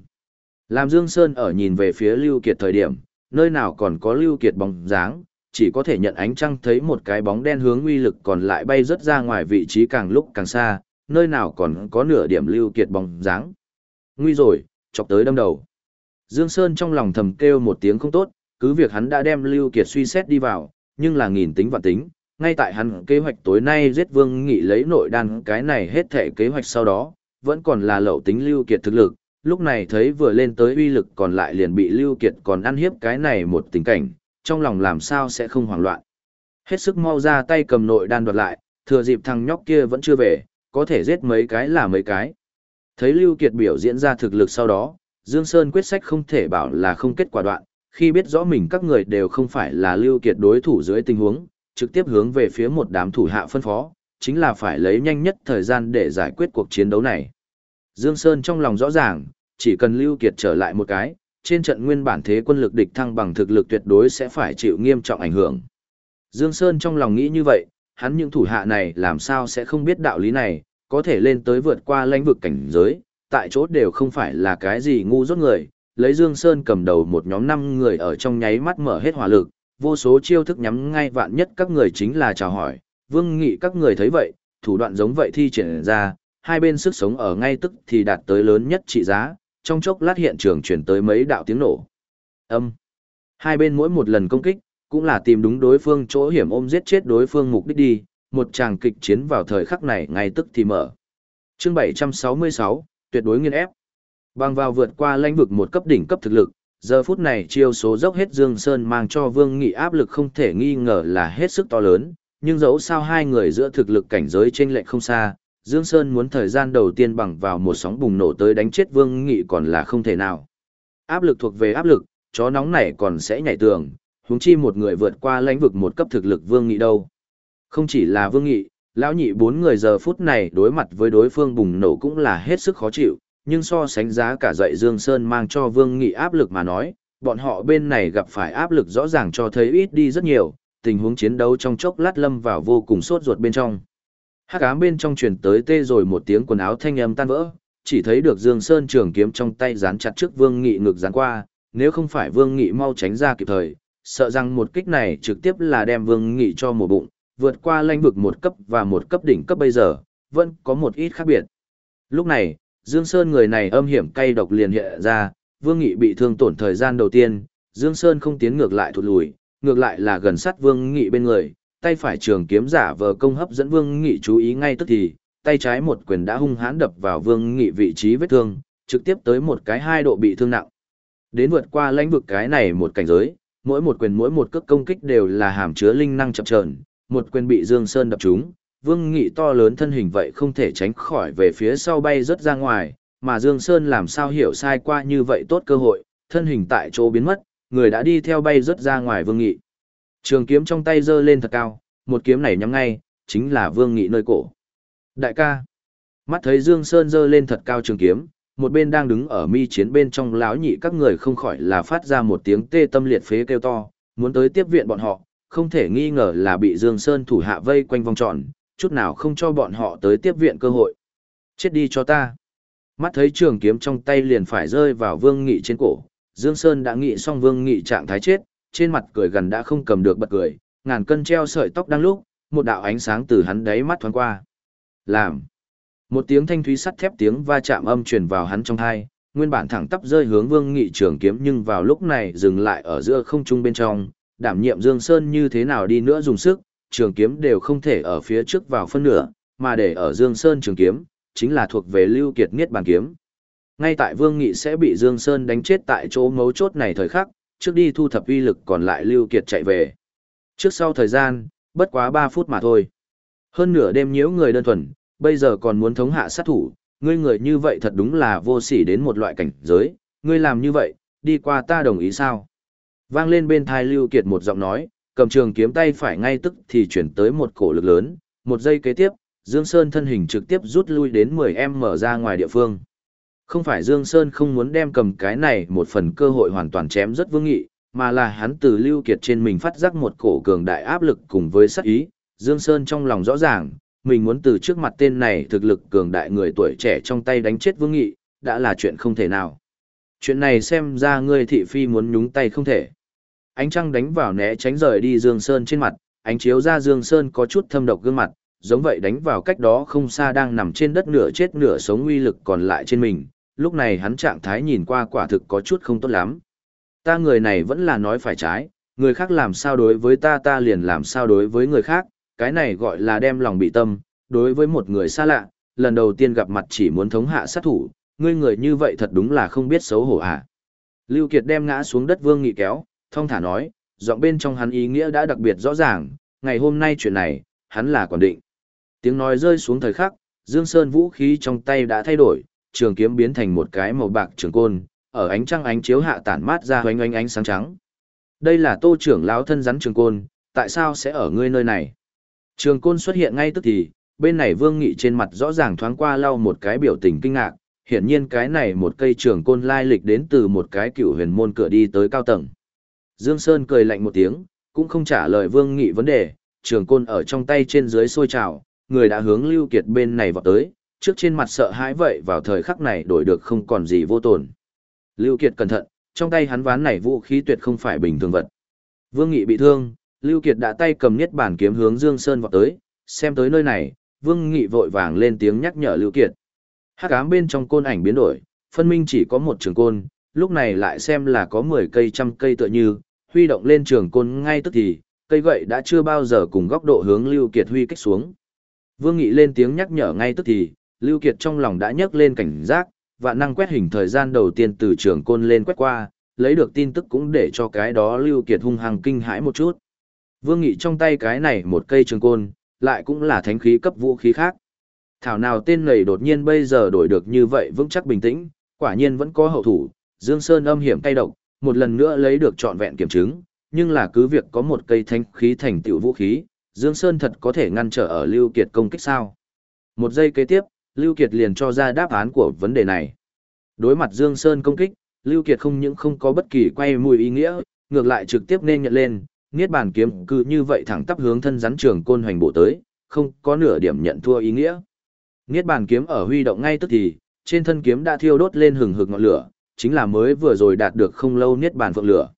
Làm Dương Sơn ở nhìn về phía Lưu Kiệt thời điểm, nơi nào còn có Lưu Kiệt bóng dáng, chỉ có thể nhận ánh trăng thấy một cái bóng đen hướng uy lực còn lại bay rất ra ngoài vị trí càng lúc càng xa, nơi nào còn có nửa điểm Lưu Kiệt bóng dáng. Nguy rồi, chọc tới đâm đầu. Dương Sơn trong lòng thầm kêu một tiếng không tốt, cứ việc hắn đã đem Lưu Kiệt suy xét đi vào, nhưng là nghìn tính vạn tính, ngay tại hắn kế hoạch tối nay giết Vương Nghị lấy nội đan cái này hết thể kế hoạch sau đó, vẫn còn là lậu tính Lưu Kiệt thực lực, lúc này thấy vừa lên tới uy lực còn lại liền bị Lưu Kiệt còn ăn hiếp cái này một tình cảnh, trong lòng làm sao sẽ không hoảng loạn. Hết sức mau ra tay cầm nội đan đoạt lại, thừa dịp thằng nhóc kia vẫn chưa về, có thể giết mấy cái là mấy cái. Thấy Lưu Kiệt biểu diễn ra thực lực sau đó, Dương Sơn quyết sách không thể bảo là không kết quả đoạn, khi biết rõ mình các người đều không phải là Lưu Kiệt đối thủ dưới tình huống, trực tiếp hướng về phía một đám thủ hạ phân phó, chính là phải lấy nhanh nhất thời gian để giải quyết cuộc chiến đấu này. Dương Sơn trong lòng rõ ràng, chỉ cần Lưu Kiệt trở lại một cái, trên trận nguyên bản thế quân lực địch thăng bằng thực lực tuyệt đối sẽ phải chịu nghiêm trọng ảnh hưởng. Dương Sơn trong lòng nghĩ như vậy, hắn những thủ hạ này làm sao sẽ không biết đạo lý này, có thể lên tới vượt qua lãnh vực cảnh giới, tại chỗ đều không phải là cái gì ngu dốt người, lấy Dương Sơn cầm đầu một nhóm năm người ở trong nháy mắt mở hết hỏa lực, vô số chiêu thức nhắm ngay vạn nhất các người chính là chào hỏi, vương nghị các người thấy vậy, thủ đoạn giống vậy thi triển ra, hai bên sức sống ở ngay tức thì đạt tới lớn nhất trị giá, trong chốc lát hiện trường chuyển tới mấy đạo tiếng nổ. Âm. Hai bên mỗi một lần công kích, cũng là tìm đúng đối phương chỗ hiểm ôm giết chết đối phương mục đích đi, một tràng kịch chiến vào thời khắc này ngay tức thì mở. Chương 766, tuyệt đối nghiên ép. Bằng vào vượt qua lãnh vực một cấp đỉnh cấp thực lực, giờ phút này chiêu số dốc hết Dương Sơn mang cho Vương Nghị áp lực không thể nghi ngờ là hết sức to lớn, nhưng dẫu sao hai người giữa thực lực cảnh giới chênh lệch không xa, Dương Sơn muốn thời gian đầu tiên bằng vào một sóng bùng nổ tới đánh chết Vương Nghị còn là không thể nào. Áp lực thuộc về áp lực, chó nóng này còn sẽ nhảy tường, huống chi một người vượt qua lãnh vực một cấp thực lực Vương Nghị đâu. Không chỉ là Vương Nghị, lão nhị bốn người giờ phút này đối mặt với đối phương bùng nổ cũng là hết sức khó chịu, nhưng so sánh giá cả dậy Dương Sơn mang cho Vương Nghị áp lực mà nói, bọn họ bên này gặp phải áp lực rõ ràng cho thấy ít đi rất nhiều, tình huống chiến đấu trong chốc lát lâm vào vô cùng sốt ruột bên trong. Hắc ám bên trong truyền tới tê rồi một tiếng quần áo thanh âm tan vỡ, chỉ thấy được Dương Sơn trường kiếm trong tay dán chặt trước Vương Nghị ngực dán qua, nếu không phải Vương Nghị mau tránh ra kịp thời, sợ rằng một kích này trực tiếp là đem Vương Nghị cho một bụng, vượt qua lãnh vực một cấp và một cấp đỉnh cấp bây giờ, vẫn có một ít khác biệt. Lúc này, Dương Sơn người này âm hiểm cay độc liền hiện ra, Vương Nghị bị thương tổn thời gian đầu tiên, Dương Sơn không tiến ngược lại thụt lùi, ngược lại là gần sát Vương Nghị bên người, tay phải trường kiếm giả vờ công hấp dẫn Vương Nghị chú ý ngay tức thì, tay trái một quyền đã hung hãn đập vào Vương Nghị vị trí vết thương, trực tiếp tới một cái hai độ bị thương nặng. Đến vượt qua lãnh vực cái này một cảnh giới, mỗi một quyền mỗi một cước công kích đều là hàm chứa linh năng chậm chờn, một quyền bị Dương Sơn đập trúng, Vương Nghị to lớn thân hình vậy không thể tránh khỏi về phía sau bay rất ra ngoài, mà Dương Sơn làm sao hiểu sai qua như vậy tốt cơ hội, thân hình tại chỗ biến mất, người đã đi theo bay rất ra ngoài Vương Nghị. Trường kiếm trong tay giơ lên thật cao, một kiếm này nhắm ngay, chính là Vương Nghị nơi cổ. Đại ca, mắt thấy Dương Sơn giơ lên thật cao trường kiếm, một bên đang đứng ở mi chiến bên trong láo nhị các người không khỏi là phát ra một tiếng tê tâm liệt phế kêu to, muốn tới tiếp viện bọn họ, không thể nghi ngờ là bị Dương Sơn thủ hạ vây quanh vòng tròn, chút nào không cho bọn họ tới tiếp viện cơ hội. Chết đi cho ta. Mắt thấy trường kiếm trong tay liền phải rơi vào Vương Nghị trên cổ, Dương Sơn đã nghĩ xong Vương Nghị trạng thái chết, trên mặt cười gần đã không cầm được bật cười, ngàn cân treo sợi tóc đang lúc, một đạo ánh sáng từ hắn đáy mắt thoáng qua. Làm. Một tiếng thanh thúy sắt thép tiếng va chạm âm truyền vào hắn trong tai, nguyên bản thẳng tắp rơi hướng Vương Nghị trường kiếm nhưng vào lúc này dừng lại ở giữa không trung bên trong, đảm nhiệm Dương Sơn như thế nào đi nữa dùng sức, trường kiếm đều không thể ở phía trước vào phân nửa, mà để ở Dương Sơn trường kiếm, chính là thuộc về Lưu Kiệt Niết Bàn kiếm. Ngay tại Vương Nghị sẽ bị Dương Sơn đánh chết tại chỗ mấu chốt này thời khắc, trước đi thu thập uy lực còn lại Lưu Kiệt chạy về. Trước sau thời gian, bất quá 3 phút mà thôi. Hơn nửa đêm nhiễu người đơn thuần, bây giờ còn muốn thống hạ sát thủ, ngươi người như vậy thật đúng là vô sỉ đến một loại cảnh giới, ngươi làm như vậy, đi qua ta đồng ý sao? Vang lên bên thai Lưu Kiệt một giọng nói, cầm trường kiếm tay phải ngay tức thì chuyển tới một cổ lực lớn, một giây kế tiếp, Dương Sơn thân hình trực tiếp rút lui đến 10m mở ra ngoài địa phương. Không phải Dương Sơn không muốn đem cầm cái này một phần cơ hội hoàn toàn chém rất vương nghị, mà là hắn từ Lưu Kiệt trên mình phát giác một cổ cường đại áp lực cùng với sát ý. Dương Sơn trong lòng rõ ràng, mình muốn từ trước mặt tên này thực lực cường đại người tuổi trẻ trong tay đánh chết vương nghị, đã là chuyện không thể nào. Chuyện này xem ra ngươi thị phi muốn nhúng tay không thể ánh trăng đánh vào né tránh rời đi Dương Sơn trên mặt, ánh chiếu ra Dương Sơn có chút thâm độc gương mặt, giống vậy đánh vào cách đó không xa đang nằm trên đất nửa chết nửa sống uy lực còn lại trên mình, lúc này hắn trạng thái nhìn qua quả thực có chút không tốt lắm. Ta người này vẫn là nói phải trái, người khác làm sao đối với ta ta liền làm sao đối với người khác, cái này gọi là đem lòng bị tâm, đối với một người xa lạ, lần đầu tiên gặp mặt chỉ muốn thống hạ sát thủ, ngươi người như vậy thật đúng là không biết xấu hổ à. Lưu Kiệt đem ngã xuống đất Vương Nghị kéo, thông thả nói, giọng bên trong hắn ý nghĩa đã đặc biệt rõ ràng, ngày hôm nay chuyện này, hắn là quản định. Tiếng nói rơi xuống thời khắc, Dương Sơn vũ khí trong tay đã thay đổi, trường kiếm biến thành một cái màu bạc trường côn, ở ánh trăng ánh chiếu hạ tản mát ra hoành ánh ánh sáng trắng. Đây là Tô trưởng lão thân rắn trường côn, tại sao sẽ ở ngươi nơi này? Trường côn xuất hiện ngay tức thì, bên này Vương Nghị trên mặt rõ ràng thoáng qua lau một cái biểu tình kinh ngạc, hiển nhiên cái này một cây trường côn lai lịch đến từ một cái cựu huyền môn cửa đi tới cao tầng. Dương Sơn cười lạnh một tiếng, cũng không trả lời Vương Nghị vấn đề, trường côn ở trong tay trên dưới sôi trào, người đã hướng Lưu Kiệt bên này vọt tới, trước trên mặt sợ hãi vậy vào thời khắc này đổi được không còn gì vô tổn. Lưu Kiệt cẩn thận, trong tay hắn ván này vũ khí tuyệt không phải bình thường vật. Vương Nghị bị thương, Lưu Kiệt đã tay cầm niết bản kiếm hướng Dương Sơn vọt tới, xem tới nơi này, Vương Nghị vội vàng lên tiếng nhắc nhở Lưu Kiệt. Hắc ám bên trong côn ảnh biến đổi, phân minh chỉ có một trường côn, lúc này lại xem là có 10 cây trăm cây tựa như, huy động lên trường côn ngay tức thì, cây gậy đã chưa bao giờ cùng góc độ hướng Lưu Kiệt huy kích xuống. Vương Nghị lên tiếng nhắc nhở ngay tức thì, Lưu Kiệt trong lòng đã nhấc lên cảnh giác, và năng quét hình thời gian đầu tiên từ trường côn lên quét qua, lấy được tin tức cũng để cho cái đó Lưu Kiệt hung hăng kinh hãi một chút. Vương Nghị trong tay cái này một cây trường côn, lại cũng là thánh khí cấp vũ khí khác. Thảo nào tên này đột nhiên bây giờ đổi được như vậy vững chắc bình tĩnh, quả nhiên vẫn có hậu thủ, Dương Sơn âm hiểm cay độc, một lần nữa lấy được trọn vẹn kiểm chứng, nhưng là cứ việc có một cây thanh khí thành tựu vũ khí, Dương Sơn thật có thể ngăn trở ở Lưu Kiệt công kích sao? Một giây kế tiếp, Lưu Kiệt liền cho ra đáp án của vấn đề này. Đối mặt Dương Sơn công kích, Lưu Kiệt không những không có bất kỳ quay mùi ý nghĩa, ngược lại trực tiếp nên nhận lên, niết bàn kiếm cứ như vậy thẳng tắp hướng thân rắn trường côn hoành bộ tới, không có nửa điểm nhận thua ý nghĩa. Niết bàn kiếm ở huy động ngay tức thì, trên thân kiếm đã thiêu đốt lên hừng hực ngọn lửa, chính là mới vừa rồi đạt được không lâu niết bàn phượng lửa.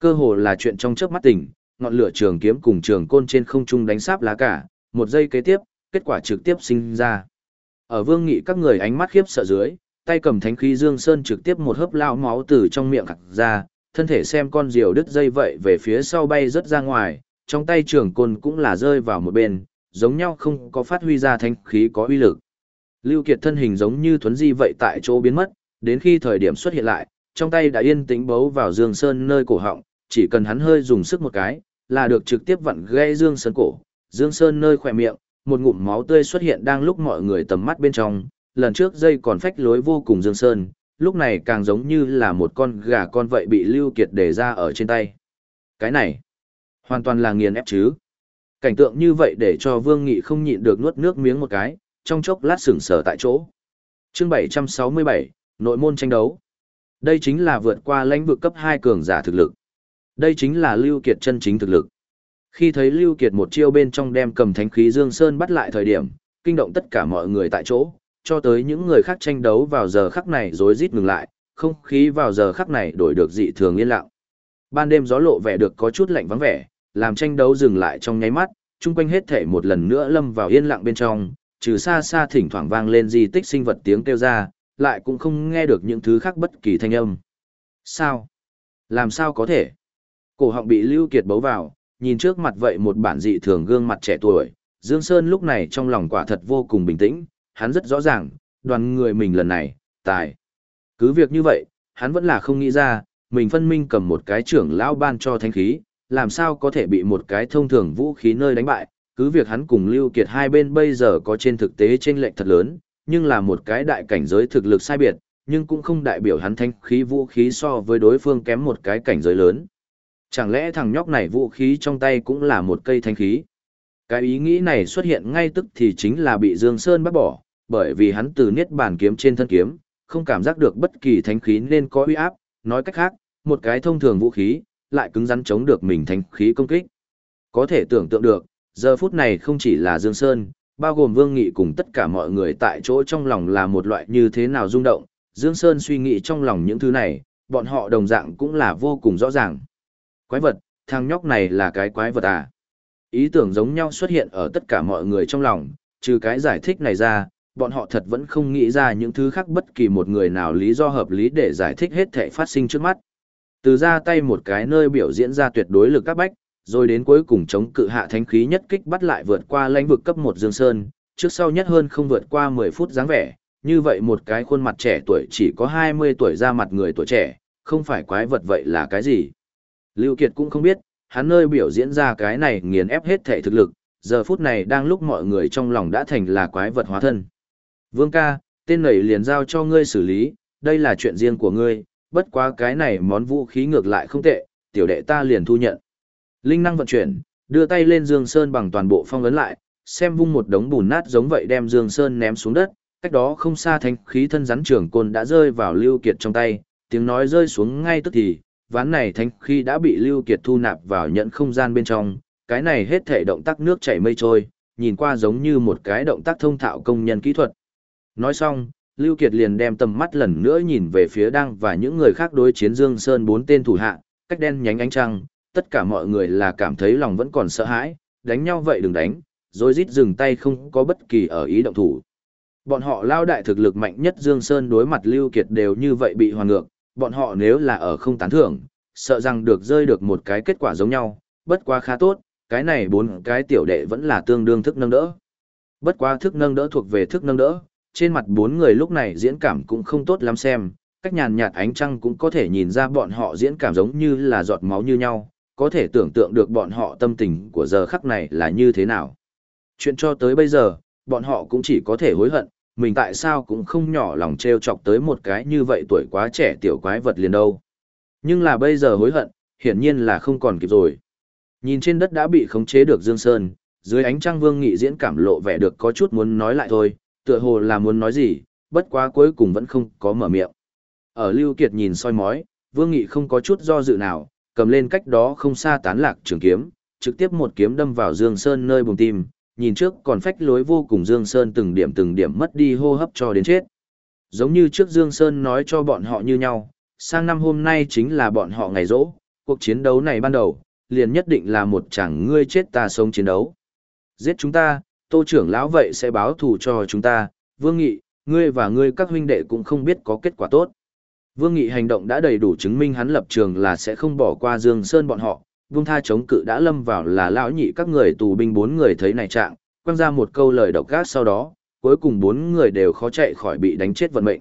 Cơ hồ là chuyện trong chớp mắt tỉnh, ngọn lửa trường kiếm cùng trường côn trên không trung đánh sáp lá cả, một giây kế tiếp, kết quả trực tiếp sinh ra. Ở vương nghị các người ánh mắt khiếp sợ dưới, tay cầm thánh khí dương sơn trực tiếp một hớp lao máu từ trong miệng khặt ra, thân thể xem con diều đứt dây vậy về phía sau bay rất ra ngoài, trong tay trường côn cũng là rơi vào một bên, giống nhau không có phát huy ra thánh khí có uy lực. Lưu Kiệt thân hình giống như thuấn di vậy tại chỗ biến mất, đến khi thời điểm xuất hiện lại, trong tay đã yên tĩnh bấu vào Dương Sơn nơi cổ họng, chỉ cần hắn hơi dùng sức một cái, là được trực tiếp vặn gãy Dương Sơn cổ. Dương Sơn nơi khỏe miệng, một ngụm máu tươi xuất hiện đang lúc mọi người tầm mắt bên trong, lần trước dây còn phách lối vô cùng Dương Sơn, lúc này càng giống như là một con gà con vậy bị Lưu Kiệt để ra ở trên tay. Cái này, hoàn toàn là nghiền ép chứ. Cảnh tượng như vậy để cho Vương Nghị không nhịn được nuốt nước miếng một cái, trong chốc lát sững sờ tại chỗ. Chương 767, nội môn tranh đấu. Đây chính là vượt qua lãnh vực cấp 2 cường giả thực lực. Đây chính là Lưu Kiệt chân chính thực lực. Khi thấy Lưu Kiệt một chiêu bên trong đem cầm thánh khí Dương Sơn bắt lại thời điểm, kinh động tất cả mọi người tại chỗ, cho tới những người khác tranh đấu vào giờ khắc này rối rít ngừng lại, không khí vào giờ khắc này đổi được dị thường yên lặng. Ban đêm gió lộ vẻ được có chút lạnh vắng vẻ, làm tranh đấu dừng lại trong nháy mắt, chung quanh hết thể một lần nữa lâm vào yên lặng bên trong, trừ xa xa thỉnh thoảng vang lên di tích sinh vật tiếng kêu ra, lại cũng không nghe được những thứ khác bất kỳ thanh âm. Sao? Làm sao có thể? Cổ họng bị Lưu Kiệt bấu vào, nhìn trước mặt vậy một bản dị thường gương mặt trẻ tuổi, Dương Sơn lúc này trong lòng quả thật vô cùng bình tĩnh, hắn rất rõ ràng, đoàn người mình lần này, tài. Cứ việc như vậy, hắn vẫn là không nghĩ ra, mình phân minh cầm một cái trưởng lão ban cho thanh khí, làm sao có thể bị một cái thông thường vũ khí nơi đánh bại, cứ việc hắn cùng Lưu Kiệt hai bên bây giờ có trên thực tế chênh lệch thật lớn, nhưng là một cái đại cảnh giới thực lực sai biệt, nhưng cũng không đại biểu hắn thanh khí vũ khí so với đối phương kém một cái cảnh giới lớn. Chẳng lẽ thằng nhóc này vũ khí trong tay cũng là một cây thanh khí? Cái ý nghĩ này xuất hiện ngay tức thì chính là bị Dương Sơn bắt bỏ, bởi vì hắn từ niết bàn kiếm trên thân kiếm, không cảm giác được bất kỳ thanh khí nên có uy áp, nói cách khác, một cái thông thường vũ khí, lại cứng rắn chống được mình thanh khí công kích. Có thể tưởng tượng được, giờ phút này không chỉ là Dương Sơn, bao gồm Vương Nghị cùng tất cả mọi người tại chỗ trong lòng là một loại như thế nào rung động, Dương Sơn suy nghĩ trong lòng những thứ này, bọn họ đồng dạng cũng là vô cùng rõ ràng. Quái vật, thằng nhóc này là cái quái vật à? Ý tưởng giống nhau xuất hiện ở tất cả mọi người trong lòng, trừ cái giải thích này ra, bọn họ thật vẫn không nghĩ ra những thứ khác bất kỳ một người nào lý do hợp lý để giải thích hết thể phát sinh trước mắt. Từ ra tay một cái nơi biểu diễn ra tuyệt đối lực các bách, rồi đến cuối cùng chống cự hạ thánh khí nhất kích bắt lại vượt qua lãnh vực cấp một Dương Sơn, trước sau nhất hơn không vượt qua 10 phút dáng vẻ, như vậy một cái khuôn mặt trẻ tuổi chỉ có 20 tuổi ra mặt người tuổi trẻ, không phải quái vật vậy là cái gì. Lưu Kiệt cũng không biết, hắn nơi biểu diễn ra cái này nghiền ép hết thể thực lực, giờ phút này đang lúc mọi người trong lòng đã thành là quái vật hóa thân. Vương ca, tên này liền giao cho ngươi xử lý, đây là chuyện riêng của ngươi, bất quá cái này món vũ khí ngược lại không tệ, tiểu đệ ta liền thu nhận. Linh năng vận chuyển, đưa tay lên Dương Sơn bằng toàn bộ phong ấn lại, xem vung một đống bùn nát giống vậy đem Dương Sơn ném xuống đất, cách đó không xa thanh khí thân rắn trưởng côn đã rơi vào Lưu Kiệt trong tay, tiếng nói rơi xuống ngay tức thì, ván này thanh khí đã bị Lưu Kiệt thu nạp vào nhận không gian bên trong, cái này hết thể động tác nước chảy mây trôi, nhìn qua giống như một cái động tác thông thạo công nhân kỹ thuật. Nói xong, Lưu Kiệt liền đem tầm mắt lần nữa nhìn về phía đang và những người khác đối chiến Dương Sơn bốn tên thủ hạ, cách đen nhánh ánh trăng, tất cả mọi người là cảm thấy lòng vẫn còn sợ hãi, đánh nhau vậy đừng đánh, rồi rít dừng tay không có bất kỳ ở ý động thủ. Bọn họ lao đại thực lực mạnh nhất Dương Sơn đối mặt Lưu Kiệt đều như vậy bị hoàn ngược, bọn họ nếu là ở không tán thưởng, sợ rằng được rơi được một cái kết quả giống nhau, bất quá khá tốt, cái này bốn cái tiểu đệ vẫn là tương đương thức nâng đỡ. Bất quá thức nâng đỡ thuộc về thức nâng đỡ, trên mặt bốn người lúc này diễn cảm cũng không tốt lắm xem, cách nhàn nhạt ánh trăng cũng có thể nhìn ra bọn họ diễn cảm giống như là giọt máu như nhau, có thể tưởng tượng được bọn họ tâm tình của giờ khắc này là như thế nào. Chuyện cho tới bây giờ, bọn họ cũng chỉ có thể hối hận, mình tại sao cũng không nhỏ lòng treo chọc tới một cái như vậy tuổi quá trẻ tiểu quái vật liền đâu. Nhưng là bây giờ hối hận, hiển nhiên là không còn kịp rồi. Nhìn trên đất đã bị khống chế được Dương Sơn, dưới ánh trăng Vương Nghị diễn cảm lộ vẻ được có chút muốn nói lại thôi, tựa hồ là muốn nói gì, bất quá cuối cùng vẫn không có mở miệng. Ở Lưu Kiệt nhìn soi mói, Vương Nghị không có chút do dự nào, cầm lên cách đó không xa tán lạc trường kiếm, trực tiếp một kiếm đâm vào Dương Sơn nơi bùng tim, nhìn trước còn phách lối vô cùng Dương Sơn từng điểm từng điểm mất đi hô hấp cho đến chết. Giống như trước Dương Sơn nói cho bọn họ như nhau, sang năm hôm nay chính là bọn họ ngày rỗ, cuộc chiến đấu này ban đầu, liền nhất định là một chẳng ngươi chết ta sống chiến đấu. Giết chúng ta, tô trưởng lão vậy sẽ báo thù cho chúng ta, Vương Nghị, ngươi và ngươi các huynh đệ cũng không biết có kết quả tốt. Vương Nghị hành động đã đầy đủ chứng minh hắn lập trường là sẽ không bỏ qua Dương Sơn bọn họ, Vương Tha chống cự đã lâm vào là lão nhị các người tù binh bốn người thấy này trạng, quăng ra một câu lời độc ác sau đó, cuối cùng bốn người đều khó chạy khỏi bị đánh chết vận mệnh.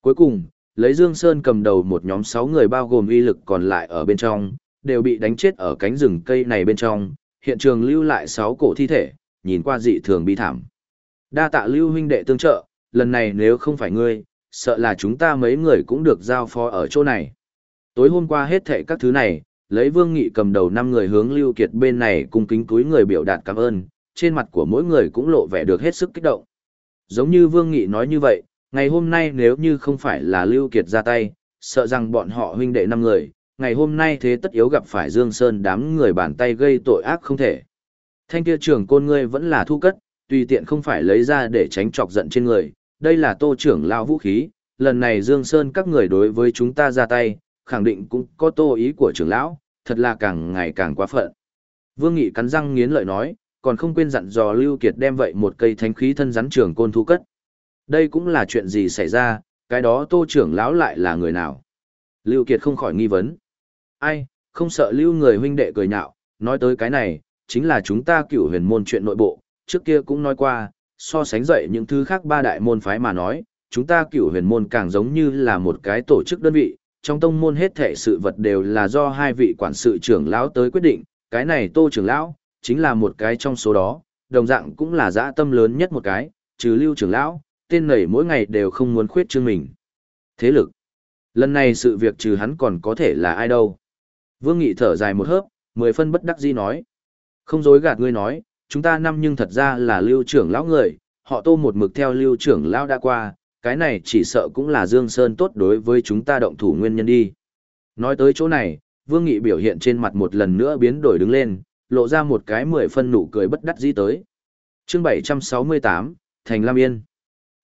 Cuối cùng, lấy Dương Sơn cầm đầu một nhóm sáu người bao gồm uy lực còn lại ở bên trong, đều bị đánh chết ở cánh rừng cây này bên trong, hiện trường lưu lại sáu cổ thi thể, nhìn qua dị thường bi thảm. Đa tạ lưu huynh đệ tương trợ, lần này nếu không phải ngươi, sợ là chúng ta mấy người cũng được giao phó ở chỗ này. Tối hôm qua hết thệ các thứ này, lấy Vương Nghị cầm đầu năm người hướng Lưu Kiệt bên này cung kính túi người biểu đạt cảm ơn, trên mặt của mỗi người cũng lộ vẻ được hết sức kích động. Giống như Vương Nghị nói như vậy, ngày hôm nay nếu như không phải là Lưu Kiệt ra tay, sợ rằng bọn họ huynh đệ năm người, ngày hôm nay thế tất yếu gặp phải Dương Sơn đám người bàn tay gây tội ác không thể. Thanh kia trưởng côn ngươi vẫn là thu cất, tùy tiện không phải lấy ra để tránh chọc giận trên người, đây là tô trưởng lao vũ khí, lần này Dương Sơn các người đối với chúng ta ra tay, khẳng định cũng có tô ý của trưởng lão, thật là càng ngày càng quá phận. Vương Nghị cắn răng nghiến lợi nói, còn không quên dặn dò Lưu Kiệt đem vậy một cây thánh khí thân rắn trưởng côn thu cất. Đây cũng là chuyện gì xảy ra, cái đó tô trưởng lão lại là người nào? Lưu Kiệt không khỏi nghi vấn. Ai, không sợ Lưu người huynh đệ cười nhạo, nói tới cái này, chính là chúng ta cửu huyền môn chuyện nội bộ, trước kia cũng nói qua, so sánh dậy những thứ khác ba đại môn phái mà nói, chúng ta cửu huyền môn càng giống như là một cái tổ chức đơn vị, trong tông môn hết thể sự vật đều là do hai vị quản sự trưởng lão tới quyết định, cái này tô trưởng lão, chính là một cái trong số đó, đồng dạng cũng là dã tâm lớn nhất một cái, trừ lưu trưởng lão, tên nảy mỗi ngày đều không muốn khuyết chương mình. Thế lực. Lần này sự việc trừ hắn còn có thể là ai đâu. Vương Nghị thở dài một hớp, mười phân bất đắc dĩ nói. Không dối gạt ngươi nói, chúng ta năm nhưng thật ra là lưu trưởng lão người, họ tô một mực theo lưu trưởng lão đã qua, cái này chỉ sợ cũng là Dương Sơn tốt đối với chúng ta động thủ nguyên nhân đi. Nói tới chỗ này, Vương Nghị biểu hiện trên mặt một lần nữa biến đổi đứng lên, lộ ra một cái mười phân nụ cười bất đắc dĩ tới. Chương 768, Thành Lam Yên.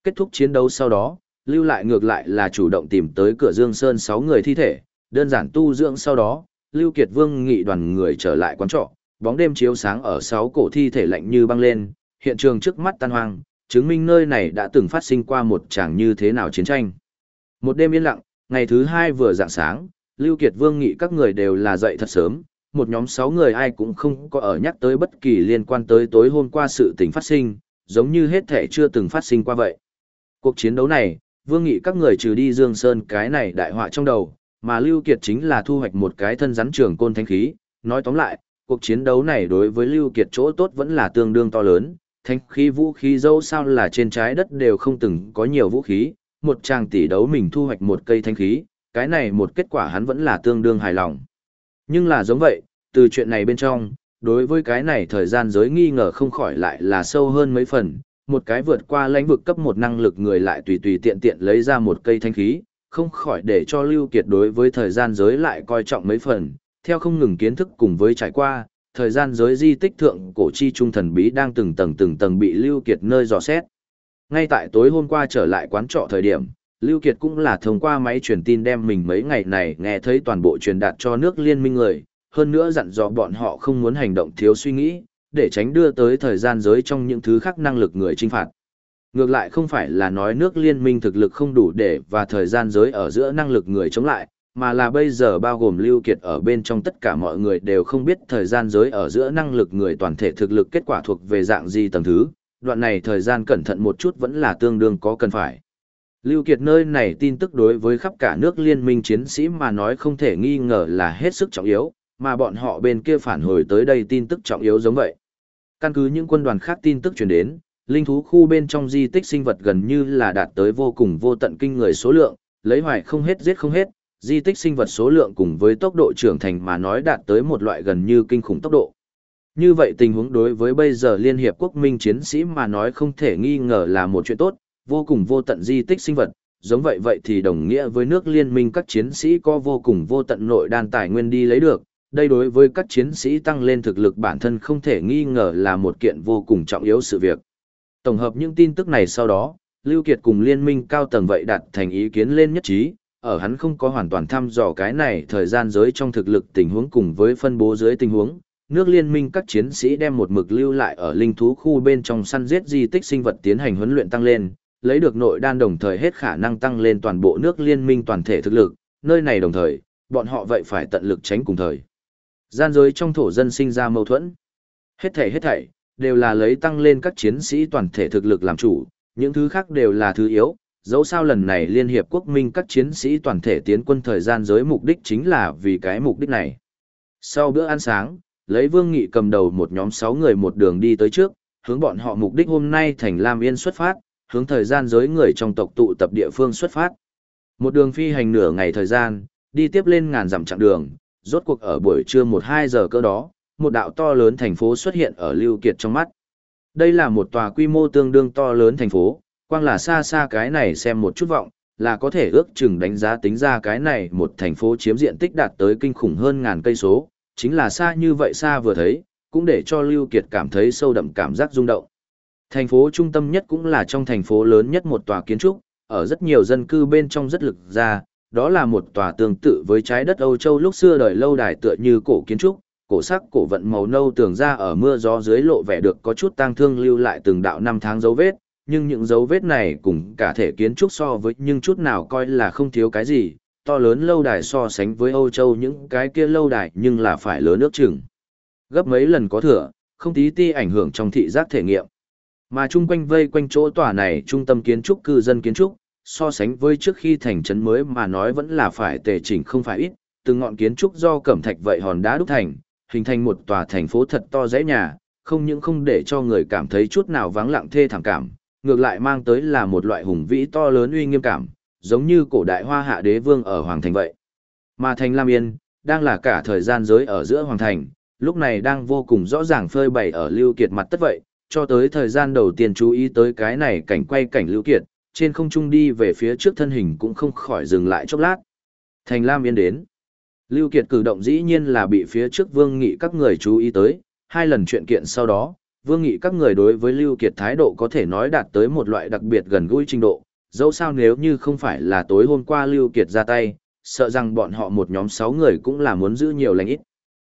Kết thúc chiến đấu sau đó, lưu lại ngược lại là chủ động tìm tới cửa Dương Sơn 6 người thi thể, đơn giản tu dưỡng sau đó, Lưu Kiệt Vương Nghị đoàn người trở lại quán trọ, bóng đêm chiếu sáng ở sáu cổ thi thể lạnh như băng lên, hiện trường trước mắt tan hoang, chứng minh nơi này đã từng phát sinh qua một tràng như thế nào chiến tranh. Một đêm yên lặng, ngày thứ hai vừa dạng sáng, Lưu Kiệt Vương nghị các người đều là dậy thật sớm, một nhóm sáu người ai cũng không có ở nhắc tới bất kỳ liên quan tới tối hôm qua sự tình phát sinh, giống như hết thể chưa từng phát sinh qua vậy. Cuộc chiến đấu này, Vương nghị các người trừ đi Dương Sơn cái này đại họa trong đầu, mà Lưu Kiệt chính là thu hoạch một cái thân rắn trường côn thanh khí, nói tóm lại, cuộc chiến đấu này đối với Lưu Kiệt chỗ tốt vẫn là tương đương to lớn, thanh khí vũ khí dâu sao là trên trái đất đều không từng có nhiều vũ khí, một chàng tỷ đấu mình thu hoạch một cây thanh khí, cái này một kết quả hắn vẫn là tương đương hài lòng. Nhưng là giống vậy, từ chuyện này bên trong, đối với cái này thời gian giới nghi ngờ không khỏi lại là sâu hơn mấy phần, một cái vượt qua lãnh vực cấp một năng lực người lại tùy tùy tiện tiện lấy ra một cây thanh khí, không khỏi để cho Lưu Kiệt đối với thời gian giới lại coi trọng mấy phần, theo không ngừng kiến thức cùng với trải qua, thời gian giới di tích thượng cổ chi trung thần bí đang từng tầng từng tầng bị Lưu Kiệt nơi dò xét. Ngay tại tối hôm qua trở lại quán trọ thời điểm, Lưu Kiệt cũng là thông qua máy truyền tin đem mình mấy ngày này nghe thấy toàn bộ truyền đạt cho nước liên minh người, hơn nữa dặn dò bọn họ không muốn hành động thiếu suy nghĩ, để tránh đưa tới thời gian giới trong những thứ khác năng lực người trinh phạt. Ngược lại không phải là nói nước liên minh thực lực không đủ để và thời gian giới ở giữa năng lực người chống lại, mà là bây giờ bao gồm lưu kiệt ở bên trong tất cả mọi người đều không biết thời gian giới ở giữa năng lực người toàn thể thực lực kết quả thuộc về dạng gì tầng thứ, đoạn này thời gian cẩn thận một chút vẫn là tương đương có cần phải. Lưu Kiệt nơi này tin tức đối với khắp cả nước liên minh chiến sĩ mà nói không thể nghi ngờ là hết sức trọng yếu, mà bọn họ bên kia phản hồi tới đây tin tức trọng yếu giống vậy. Căn cứ những quân đoàn khác tin tức truyền đến, linh thú khu bên trong di tích sinh vật gần như là đạt tới vô cùng vô tận kinh người số lượng, lấy hoài không hết giết không hết, di tích sinh vật số lượng cùng với tốc độ trưởng thành mà nói đạt tới một loại gần như kinh khủng tốc độ. Như vậy tình huống đối với bây giờ Liên Hiệp Quốc Minh chiến sĩ mà nói không thể nghi ngờ là một chuyện tốt, vô cùng vô tận di tích sinh vật, giống vậy vậy thì đồng nghĩa với nước liên minh các chiến sĩ có vô cùng vô tận nội đan tài nguyên đi lấy được, đây đối với các chiến sĩ tăng lên thực lực bản thân không thể nghi ngờ là một kiện vô cùng trọng yếu sự việc. Tổng hợp những tin tức này sau đó, Lưu Kiệt cùng liên minh cao tầng vậy đặt thành ý kiến lên nhất trí, ở hắn không có hoàn toàn thăm dò cái này thời gian giới trong thực lực tình huống cùng với phân bố dưới tình huống, nước liên minh các chiến sĩ đem một mực lưu lại ở linh thú khu bên trong săn giết di tích sinh vật tiến hành huấn luyện tăng lên, lấy được nội đan đồng thời hết khả năng tăng lên toàn bộ nước liên minh toàn thể thực lực, nơi này đồng thời, bọn họ vậy phải tận lực tránh cùng thời. Gian giới trong thổ dân sinh ra mâu thuẫn. Hết thảy hết thảy, đều là lấy tăng lên các chiến sĩ toàn thể thực lực làm chủ, những thứ khác đều là thứ yếu. Dẫu sao lần này Liên Hiệp Quốc minh các chiến sĩ toàn thể tiến quân thời gian giới mục đích chính là vì cái mục đích này. Sau bữa ăn sáng, lấy Vương Nghị cầm đầu một nhóm 6 người một đường đi tới trước, hướng bọn họ mục đích hôm nay thành Lam Yên xuất phát, hướng thời gian giới người trong tộc tụ tập địa phương xuất phát. Một đường phi hành nửa ngày thời gian, đi tiếp lên ngàn dặm chặng đường, rốt cuộc ở buổi trưa 1-2 giờ cơ đó, một đạo to lớn thành phố xuất hiện ở Lưu Kiệt trong mắt. Đây là một tòa quy mô tương đương to lớn thành phố, quang là xa xa cái này xem một chút vọng, là có thể ước chừng đánh giá tính ra cái này một thành phố chiếm diện tích đạt tới kinh khủng hơn ngàn cây số, chính là xa như vậy xa vừa thấy, cũng để cho Lưu Kiệt cảm thấy sâu đậm cảm giác rung động. Thành phố trung tâm nhất cũng là trong thành phố lớn nhất một tòa kiến trúc, ở rất nhiều dân cư bên trong rất lực ra, đó là một tòa tương tự với trái đất Âu Châu lúc xưa đời lâu đài tựa như cổ kiến trúc, cổ sắc cổ vận màu nâu tường ra ở mưa gió dưới lộ vẻ được có chút tang thương lưu lại từng đạo năm tháng dấu vết, nhưng những dấu vết này cùng cả thể kiến trúc so với nhưng chút nào coi là không thiếu cái gì, to lớn lâu đài so sánh với Âu Châu những cái kia lâu đài nhưng là phải lớn nước chừng. Gấp mấy lần có thừa, không tí ti ảnh hưởng trong thị giác thể nghiệm. Mà chung quanh vây quanh chỗ tòa này trung tâm kiến trúc cư dân kiến trúc, so sánh với trước khi thành trấn mới mà nói vẫn là phải tề chỉnh không phải ít, từng ngọn kiến trúc do cẩm thạch vậy hòn đá đúc thành, hình thành một tòa thành phố thật to dễ nhà, không những không để cho người cảm thấy chút nào vắng lặng thê thảm cảm, ngược lại mang tới là một loại hùng vĩ to lớn uy nghiêm cảm, giống như cổ đại hoa hạ đế vương ở Hoàng Thành vậy. Mà thành Lam Yên, đang là cả thời gian giới ở giữa Hoàng Thành, lúc này đang vô cùng rõ ràng phơi bày ở Lưu Kiệt mặt tất vậy, cho tới thời gian đầu tiên chú ý tới cái này cảnh quay cảnh Lưu Kiệt, trên không trung đi về phía trước thân hình cũng không khỏi dừng lại chốc lát. Thành Lam Yên đến. Lưu Kiệt cử động dĩ nhiên là bị phía trước Vương Nghị các người chú ý tới, hai lần chuyện kiện sau đó, Vương Nghị các người đối với Lưu Kiệt thái độ có thể nói đạt tới một loại đặc biệt gần gũi trình độ, dẫu sao nếu như không phải là tối hôm qua Lưu Kiệt ra tay, sợ rằng bọn họ một nhóm sáu người cũng là muốn giữ nhiều lành ít.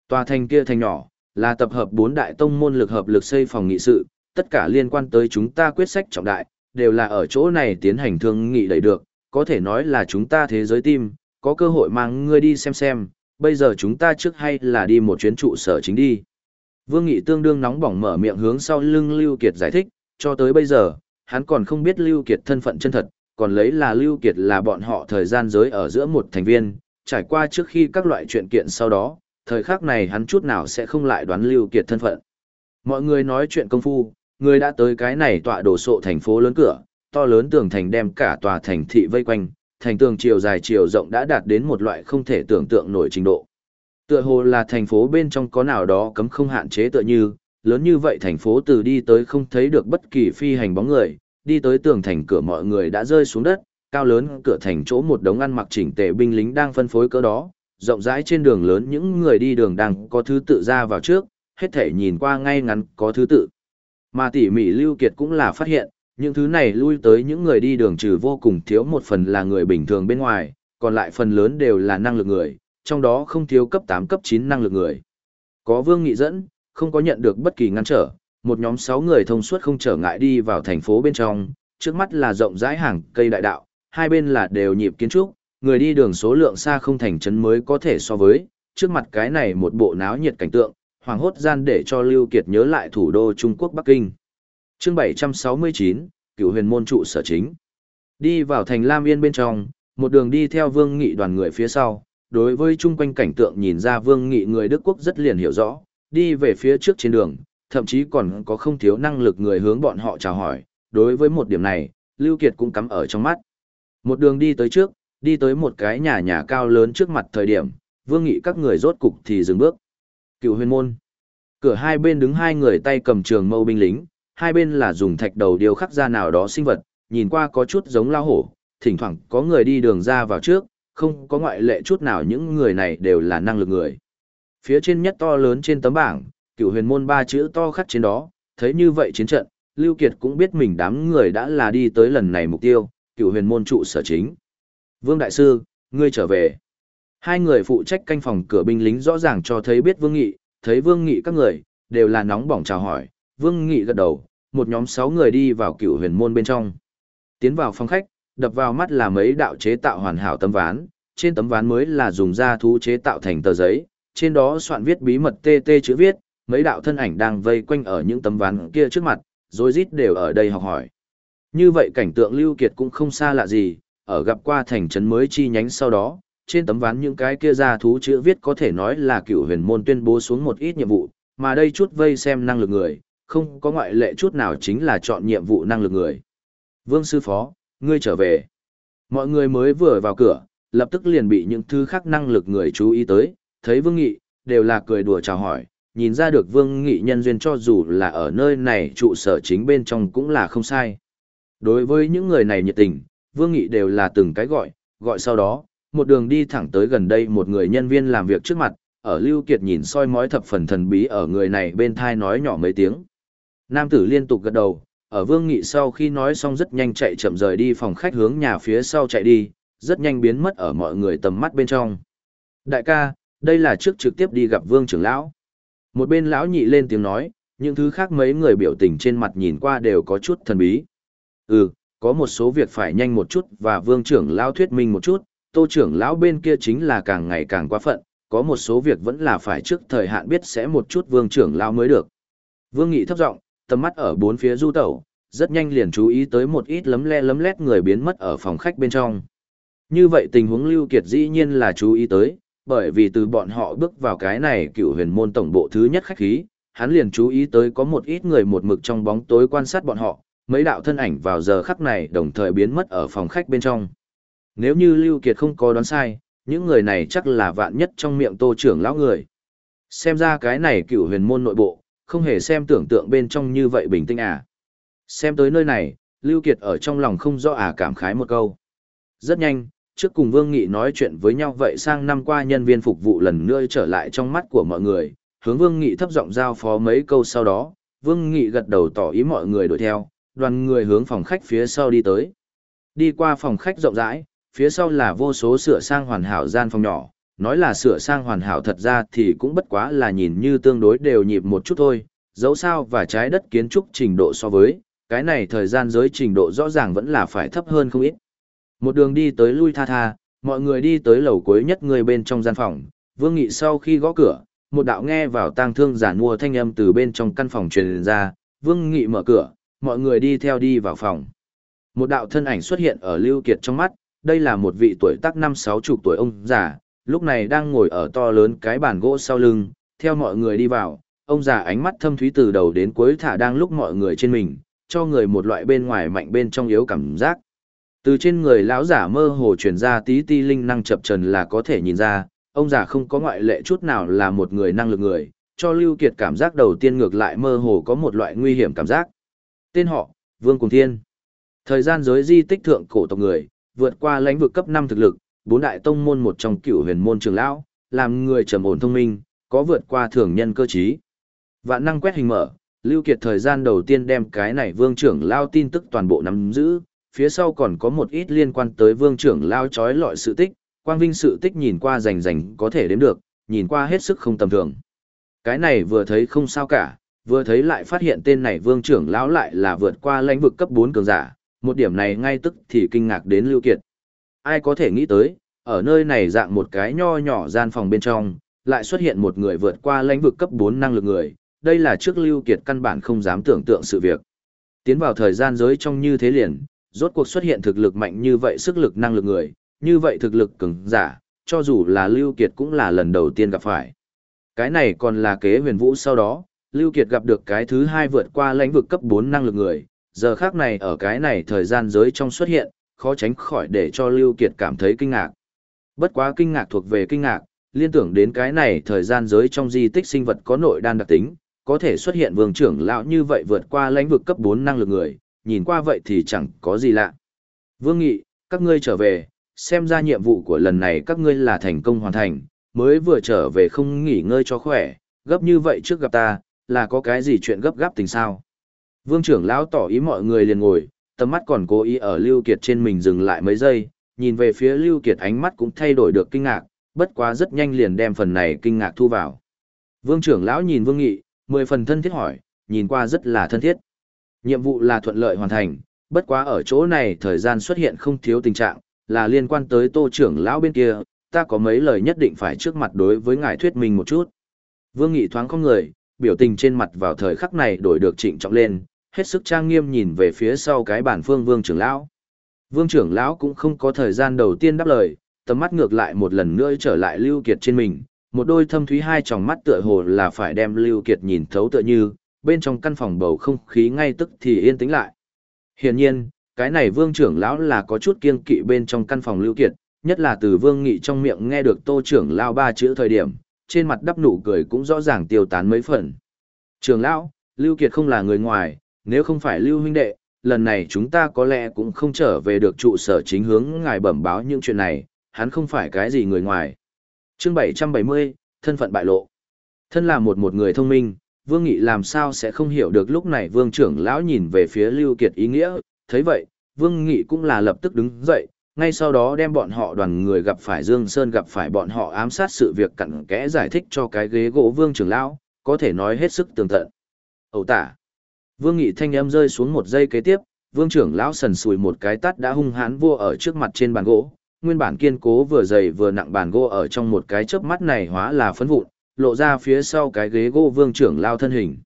Tòa thành kia thành nhỏ, là tập hợp bốn đại tông môn lực hợp lực xây phòng nghị sự, tất cả liên quan tới chúng ta quyết sách trọng đại, đều là ở chỗ này tiến hành thương nghị đẩy được, có thể nói là chúng ta thế giới tim, có cơ hội mang ngươi đi xem xem, bây giờ chúng ta trước hay là đi một chuyến trụ sở chính đi. Vương Nghị tương đương nóng bỏng mở miệng hướng sau lưng Lưu Kiệt giải thích, cho tới bây giờ, hắn còn không biết Lưu Kiệt thân phận chân thật, còn lấy là Lưu Kiệt là bọn họ thời gian giới ở giữa một thành viên, trải qua trước khi các loại chuyện kiện sau đó, thời khắc này hắn chút nào sẽ không lại đoán Lưu Kiệt thân phận. Mọi người nói chuyện công phu, người đã tới cái này tọa đổ sộ thành phố lớn cửa, to lớn tường thành đem cả tòa thành thị vây quanh, thành tường chiều dài chiều rộng đã đạt đến một loại không thể tưởng tượng nổi trình độ. Tựa hồ là thành phố bên trong có nào đó cấm không hạn chế tựa như, lớn như vậy thành phố từ đi tới không thấy được bất kỳ phi hành bóng người, đi tới tường thành cửa mọi người đã rơi xuống đất, cao lớn cửa thành chỗ một đống ăn mặc chỉnh tề binh lính đang phân phối cỡ đó, rộng rãi trên đường lớn những người đi đường đang có thứ tự ra vào trước, hết thể nhìn qua ngay ngắn có thứ tự. Mà tỉ mỉ Lưu Kiệt cũng là phát hiện, những thứ này lui tới những người đi đường trừ vô cùng thiếu một phần là người bình thường bên ngoài, còn lại phần lớn đều là năng lực người, trong đó không thiếu cấp 8 cấp 9 năng lực người. Có Vương Nghị dẫn, không có nhận được bất kỳ ngăn trở, một nhóm 6 người thông suốt không trở ngại đi vào thành phố bên trong, trước mắt là rộng rãi hàng cây đại đạo, hai bên là đều nhịp kiến trúc, người đi đường số lượng xa không thành trấn mới có thể so với, trước mặt cái này một bộ náo nhiệt cảnh tượng, hoàng hốt gian để cho Lưu Kiệt nhớ lại thủ đô Trung Quốc Bắc Kinh. Chương 769, Cửu Huyền môn trụ sở chính. Đi vào thành Lam Yên bên trong, một đường đi theo Vương Nghị đoàn người phía sau, đối với chung quanh cảnh tượng nhìn ra Vương Nghị người Đức Quốc rất liền hiểu rõ, đi về phía trước trên đường, thậm chí còn có không thiếu năng lực người hướng bọn họ chào hỏi, đối với một điểm này, Lưu Kiệt cũng cắm ở trong mắt. Một đường đi tới trước, đi tới một cái nhà nhà cao lớn trước mặt thời điểm, Vương Nghị các người rốt cục thì dừng bước. Cựu huyền môn. Cửa hai bên đứng hai người tay cầm trường mâu binh lính, hai bên là dùng thạch đầu điêu khắc ra nào đó sinh vật, nhìn qua có chút giống lao hổ, thỉnh thoảng có người đi đường ra vào trước, không có ngoại lệ chút nào những người này đều là năng lực người. Phía trên nhất to lớn trên tấm bảng, cựu huyền môn ba chữ to khắc trên đó, thấy như vậy chiến trận, Lưu Kiệt cũng biết mình đám người đã là đi tới lần này mục tiêu, cựu huyền môn trụ sở chính. Vương Đại Sư, ngươi trở về. Hai người phụ trách canh phòng cửa binh lính rõ ràng cho thấy biết Vương Nghị, thấy Vương Nghị các người, đều là nóng bỏng chào hỏi, Vương Nghị gật đầu, một nhóm sáu người đi vào cựu huyền môn bên trong. Tiến vào phòng khách, đập vào mắt là mấy đạo chế tạo hoàn hảo tấm ván, trên tấm ván mới là dùng da thú chế tạo thành tờ giấy, trên đó soạn viết bí mật TT chữ viết, mấy đạo thân ảnh đang vây quanh ở những tấm ván kia trước mặt, rồi rít đều ở đây học hỏi. Như vậy cảnh tượng Lưu Kiệt cũng không xa lạ gì, ở gặp qua thành trấn mới chi nhánh sau đó, trên tấm ván những cái kia ra thú chữ viết có thể nói là cựu huyền môn tuyên bố xuống một ít nhiệm vụ, mà đây chút vây xem năng lực người, không có ngoại lệ chút nào chính là chọn nhiệm vụ năng lực người. Vương sư phó, ngươi trở về. Mọi người mới vừa vào cửa, lập tức liền bị những thứ khác năng lực người chú ý tới, thấy Vương Nghị, đều là cười đùa chào hỏi, nhìn ra được Vương Nghị nhân duyên cho dù là ở nơi này trụ sở chính bên trong cũng là không sai. Đối với những người này nhiệt tình, Vương Nghị đều là từng cái gọi, gọi sau đó, một đường đi thẳng tới gần đây một người nhân viên làm việc trước mặt, ở Lưu Kiệt nhìn soi mói thập phần thần bí ở người này bên thai nói nhỏ mấy tiếng. Nam tử liên tục gật đầu, ở Vương Nghị sau khi nói xong rất nhanh chạy chậm rời đi phòng khách hướng nhà phía sau chạy đi, rất nhanh biến mất ở mọi người tầm mắt bên trong. Đại ca, đây là trước trực tiếp đi gặp Vương trưởng lão. Một bên lão nhị lên tiếng nói, những thứ khác mấy người biểu tình trên mặt nhìn qua đều có chút thần bí. Ừ, có một số việc phải nhanh một chút và Vương trưởng lão thuyết minh một chút, Tô trưởng lão bên kia chính là càng ngày càng quá phận, có một số việc vẫn là phải trước thời hạn biết sẽ một chút Vương trưởng lão mới được. Vương Nghị thấp giọng, tầm mắt ở bốn phía du tẩu, rất nhanh liền chú ý tới một ít lấm le lấm lét người biến mất ở phòng khách bên trong. Như vậy tình huống Lưu Kiệt dĩ nhiên là chú ý tới, bởi vì từ bọn họ bước vào cái này cựu huyền môn tổng bộ thứ nhất khách khí, hắn liền chú ý tới có một ít người một mực trong bóng tối quan sát bọn họ, mấy đạo thân ảnh vào giờ khắc này đồng thời biến mất ở phòng khách bên trong. Nếu như Lưu Kiệt không có đoán sai, những người này chắc là vạn nhất trong miệng tô trưởng lão người. Xem ra cái này cựu huyền môn nội bộ, không hề xem tưởng tượng bên trong như vậy bình tĩnh à. Xem tới nơi này, Lưu Kiệt ở trong lòng không rõ à cảm khái một câu. Rất nhanh, trước cùng Vương Nghị nói chuyện với nhau vậy sang năm qua nhân viên phục vụ lần nữa trở lại trong mắt của mọi người, hướng Vương Nghị thấp giọng giao phó mấy câu sau đó, Vương Nghị gật đầu tỏ ý mọi người đuổi theo, đoàn người hướng phòng khách phía sau đi tới. Đi qua phòng khách rộng rãi, phía sau là vô số sửa sang hoàn hảo gian phòng nhỏ, nói là sửa sang hoàn hảo thật ra thì cũng bất quá là nhìn như tương đối đều nhịp một chút thôi, dẫu sao và trái đất kiến trúc trình độ so với, cái này thời gian giới trình độ rõ ràng vẫn là phải thấp hơn không ít. Một đường đi tới lui tha tha, mọi người đi tới lầu cuối nhất người bên trong gian phòng, Vương Nghị sau khi gõ cửa, một đạo nghe vào tang thương giả mua thanh âm từ bên trong căn phòng truyền ra, Vương Nghị mở cửa, mọi người đi theo đi vào phòng. Một đạo thân ảnh xuất hiện ở Lưu Kiệt trong mắt, đây là một vị tuổi tác năm sáu chục tuổi ông già, lúc này đang ngồi ở to lớn cái bàn gỗ sau lưng, theo mọi người đi vào, ông già ánh mắt thâm thúy từ đầu đến cuối thả đang lúc mọi người trên mình, cho người một loại bên ngoài mạnh bên trong yếu cảm giác. Từ trên người lão giả mơ hồ truyền ra tí ti linh năng chập trần là có thể nhìn ra, ông già không có ngoại lệ chút nào là một người năng lực người, cho Lưu Kiệt cảm giác đầu tiên ngược lại mơ hồ có một loại nguy hiểm cảm giác. Tên họ, Vương Cùng Thiên. Thời gian giới di tích thượng cổ tộc người, vượt qua lãnh vực cấp 5 thực lực, bốn đại tông môn một trong cửu huyền môn trường lão, làm người trầm ổn thông minh, có vượt qua thường nhân cơ trí. Vạn năng quét hình mở, Lưu Kiệt thời gian đầu tiên đem cái này vương trưởng lao tin tức toàn bộ nắm giữ, phía sau còn có một ít liên quan tới vương trưởng lao chói lọi sự tích, quang vinh sự tích nhìn qua rành rành có thể đếm được, nhìn qua hết sức không tầm thường. Cái này vừa thấy không sao cả, vừa thấy lại phát hiện tên này vương trưởng lão lại là vượt qua lãnh vực cấp 4 cường giả, một điểm này ngay tức thì kinh ngạc đến Lưu Kiệt. Ai có thể nghĩ tới, ở nơi này dạng một cái nho nhỏ gian phòng bên trong, lại xuất hiện một người vượt qua lãnh vực cấp 4 năng lực người, đây là trước Lưu Kiệt căn bản không dám tưởng tượng sự việc. Tiến vào thời gian giới trong như thế liền, rốt cuộc xuất hiện thực lực mạnh như vậy sức lực năng lực người, như vậy thực lực cường giả, cho dù là Lưu Kiệt cũng là lần đầu tiên gặp phải. Cái này còn là kế huyền vũ sau đó, Lưu Kiệt gặp được cái thứ hai vượt qua lãnh vực cấp 4 năng lực người, giờ khác này ở cái này thời gian giới trong xuất hiện, khó tránh khỏi để cho Lưu Kiệt cảm thấy kinh ngạc. Bất quá kinh ngạc thuộc về kinh ngạc, liên tưởng đến cái này thời gian giới trong di tích sinh vật có nội đan đặc tính, có thể xuất hiện vương trưởng lão như vậy vượt qua lãnh vực cấp 4 năng lực người, nhìn qua vậy thì chẳng có gì lạ. Vương Nghị, các ngươi trở về, xem ra nhiệm vụ của lần này các ngươi là thành công hoàn thành, mới vừa trở về không nghỉ ngơi cho khỏe, gấp như vậy trước gặp ta, là có cái gì chuyện gấp gáp tình sao? Vương trưởng lão tỏ ý mọi người liền ngồi, tầm mắt còn cố ý ở Lưu Kiệt trên mình dừng lại mấy giây, nhìn về phía Lưu Kiệt ánh mắt cũng thay đổi được kinh ngạc, bất quá rất nhanh liền đem phần này kinh ngạc thu vào. Vương trưởng lão nhìn Vương Nghị, mười phần thân thiết hỏi, nhìn qua rất là thân thiết. Nhiệm vụ là thuận lợi hoàn thành, bất quá ở chỗ này thời gian xuất hiện không thiếu tình trạng, là liên quan tới tô trưởng lão bên kia, ta có mấy lời nhất định phải trước mặt đối với ngài thuyết minh một chút. Vương Nghị thoáng không người, biểu tình trên mặt vào thời khắc này đổi được trịnh trọng lên, hết sức trang nghiêm nhìn về phía sau cái bản phương Vương trưởng lão. Vương trưởng lão cũng không có thời gian đầu tiên đáp lời, tầm mắt ngược lại một lần nữa trở lại Lưu Kiệt trên mình, một đôi thâm thúy hai tròng mắt tựa hồ là phải đem Lưu Kiệt nhìn thấu tựa như, bên trong căn phòng bầu không khí ngay tức thì yên tĩnh lại. Hiển nhiên, cái này Vương trưởng lão là có chút kiêng kỵ bên trong căn phòng Lưu Kiệt, nhất là từ Vương Nghị trong miệng nghe được Tô trưởng lão ba chữ thời điểm, trên mặt đắp nụ cười cũng rõ ràng tiêu tán mấy phần. Trưởng lão, Lưu Kiệt không là người ngoài, nếu không phải Lưu huynh đệ, lần này chúng ta có lẽ cũng không trở về được trụ sở chính hướng ngài bẩm báo những chuyện này, hắn không phải cái gì người ngoài. Chương 770, thân phận bại lộ. Thân là một một người thông minh, Vương Nghị làm sao sẽ không hiểu được lúc này Vương trưởng lão nhìn về phía Lưu Kiệt ý nghĩa, thấy vậy, Vương Nghị cũng là lập tức đứng dậy, ngay sau đó đem bọn họ đoàn người gặp phải Dương Sơn gặp phải bọn họ ám sát sự việc cặn kẽ giải thích cho cái ghế gỗ Vương trưởng lão, có thể nói hết sức tường tận. Ẩu tả. Vương Nghị thanh âm rơi xuống một giây kế tiếp, Vương trưởng lão sần sùi một cái tát đã hung hãn vua ở trước mặt trên bàn gỗ, nguyên bản kiên cố vừa dày vừa nặng bàn gỗ ở trong một cái chớp mắt này hóa là phấn vụn, lộ ra phía sau cái ghế gỗ Vương trưởng lão thân hình.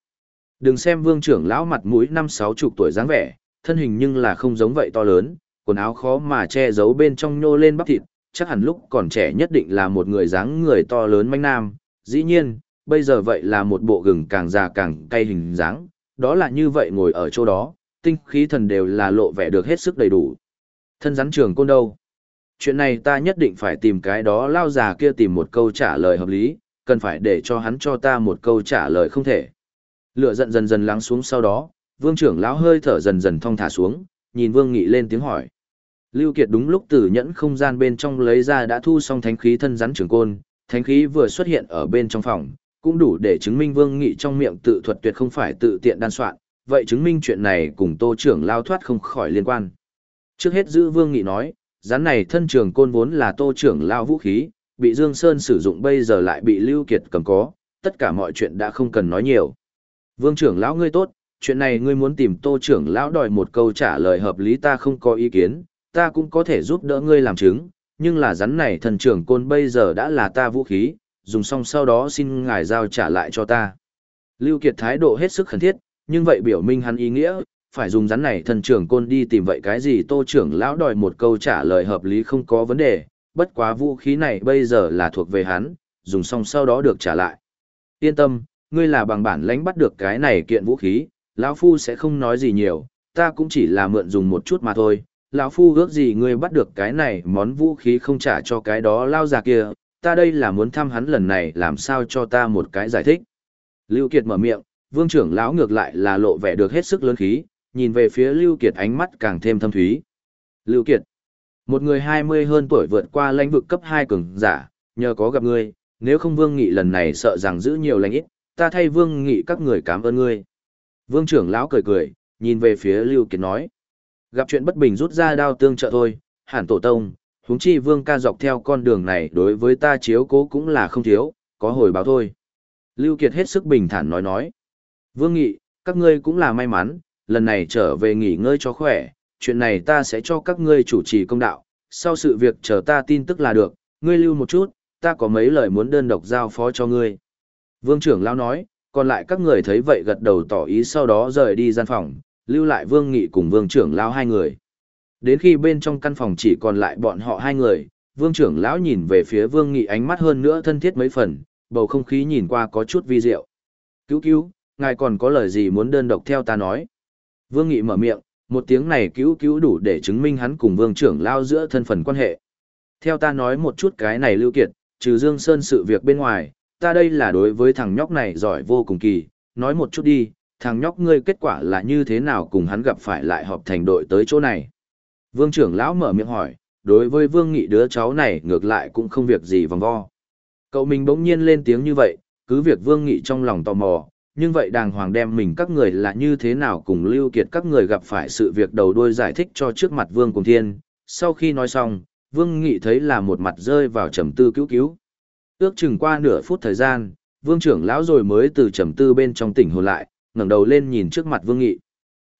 Đừng xem Vương trưởng lão mặt mũi năm sáu chục tuổi dáng vẻ, thân hình nhưng là không giống vậy to lớn, quần áo khó mà che giấu bên trong nhô lên bắp thịt, chắc hẳn lúc còn trẻ nhất định là một người dáng người to lớn manh nam, dĩ nhiên, bây giờ vậy là một bộ gừng càng già càng cay hình dáng, đó là như vậy ngồi ở chỗ đó, tinh khí thần đều là lộ vẻ được hết sức đầy đủ. Thân rắn trường côn đâu? Chuyện này ta nhất định phải tìm cái đó lao già kia tìm một câu trả lời hợp lý, cần phải để cho hắn cho ta một câu trả lời không thể. Lửa giận dần dần lắng xuống sau đó, vương trưởng lão hơi thở dần dần thong thả xuống, nhìn vương nghị lên tiếng hỏi. Lưu Kiệt đúng lúc từ nhẫn không gian bên trong lấy ra đã thu xong thánh khí thân rắn trường côn, thánh khí vừa xuất hiện ở bên trong phòng, cũng đủ để chứng minh Vương Nghị trong miệng tự thuật tuyệt không phải tự tiện đan soạn, vậy chứng minh chuyện này cùng Tô trưởng lao thoát không khỏi liên quan. Trước hết giữ Vương Nghị nói, rắn này thân trường côn vốn là Tô trưởng lao vũ khí, bị Dương Sơn sử dụng bây giờ lại bị Lưu Kiệt cầm có, tất cả mọi chuyện đã không cần nói nhiều. Vương trưởng lão ngươi tốt, chuyện này ngươi muốn tìm Tô trưởng lão đòi một câu trả lời hợp lý ta không có ý kiến, ta cũng có thể giúp đỡ ngươi làm chứng, nhưng là rắn này thần trưởng côn bây giờ đã là ta vũ khí, dùng xong sau đó xin ngài giao trả lại cho ta. Lưu Kiệt thái độ hết sức khẩn thiết, nhưng vậy biểu minh hắn ý nghĩa, phải dùng rắn này thần trưởng côn đi tìm vậy cái gì tô trưởng lão đòi một câu trả lời hợp lý không có vấn đề, bất quá vũ khí này bây giờ là thuộc về hắn, dùng xong sau đó được trả lại. Yên tâm, ngươi là bằng bản lãnh bắt được cái này kiện vũ khí, lão phu sẽ không nói gì nhiều, ta cũng chỉ là mượn dùng một chút mà thôi. Lão phu ước gì ngươi bắt được cái này món vũ khí không trả cho cái đó lao già kia, ta đây là muốn thăm hắn lần này làm sao cho ta một cái giải thích. Lưu Kiệt mở miệng, vương trưởng lão ngược lại là lộ vẻ được hết sức lớn khí, nhìn về phía Lưu Kiệt ánh mắt càng thêm thâm thúy. Lưu Kiệt, một người 20 hơn tuổi vượt qua lãnh vực cấp 2 cường giả, nhờ có gặp ngươi, nếu không vương nghị lần này sợ rằng giữ nhiều lãnh ít, ta thay vương nghị các người cảm ơn ngươi. Vương trưởng lão cười cười, nhìn về phía Lưu Kiệt nói. Gặp chuyện bất bình rút ra đao tương trợ thôi, hẳn tổ tông, huống chi vương ca dọc theo con đường này đối với ta chiếu cố cũng là không thiếu, có hồi báo thôi. Lưu Kiệt hết sức bình thản nói nói. Vương Nghị, các ngươi cũng là may mắn, lần này trở về nghỉ ngơi cho khỏe, chuyện này ta sẽ cho các ngươi chủ trì công đạo, sau sự việc chờ ta tin tức là được, ngươi lưu một chút, ta có mấy lời muốn đơn độc giao phó cho ngươi. Vương trưởng lão nói, còn lại các người thấy vậy gật đầu tỏ ý sau đó rời đi gian phòng, lưu lại Vương Nghị cùng Vương trưởng lão hai người. Đến khi bên trong căn phòng chỉ còn lại bọn họ hai người, Vương trưởng lão nhìn về phía Vương Nghị ánh mắt hơn nữa thân thiết mấy phần, bầu không khí nhìn qua có chút vi diệu. Cứu cứu, ngài còn có lời gì muốn đơn độc theo ta nói? Vương Nghị mở miệng, một tiếng này cứu cứu đủ để chứng minh hắn cùng Vương trưởng lao giữa thân phần quan hệ. Theo ta nói một chút cái này lưu kiệt, trừ Dương Sơn sự việc bên ngoài, ta đây là đối với thằng nhóc này giỏi vô cùng kỳ, nói một chút đi, thằng nhóc ngươi kết quả là như thế nào cùng hắn gặp phải lại họp thành đội tới chỗ này. Vương trưởng lão mở miệng hỏi, đối với Vương Nghị đứa cháu này ngược lại cũng không việc gì vòng vo. Cậu mình bỗng nhiên lên tiếng như vậy, cứ việc Vương Nghị trong lòng tò mò, nhưng vậy đàng hoàng đem mình các người là như thế nào cùng Lưu Kiệt các người gặp phải sự việc đầu đuôi giải thích cho trước mặt Vương Cùng Thiên. Sau khi nói xong, Vương Nghị thấy là một mặt rơi vào trầm tư cứu cứu. Ước chừng qua nửa phút thời gian, Vương trưởng lão rồi mới từ trầm tư bên trong tỉnh hồn lại, ngẩng đầu lên nhìn trước mặt Vương Nghị.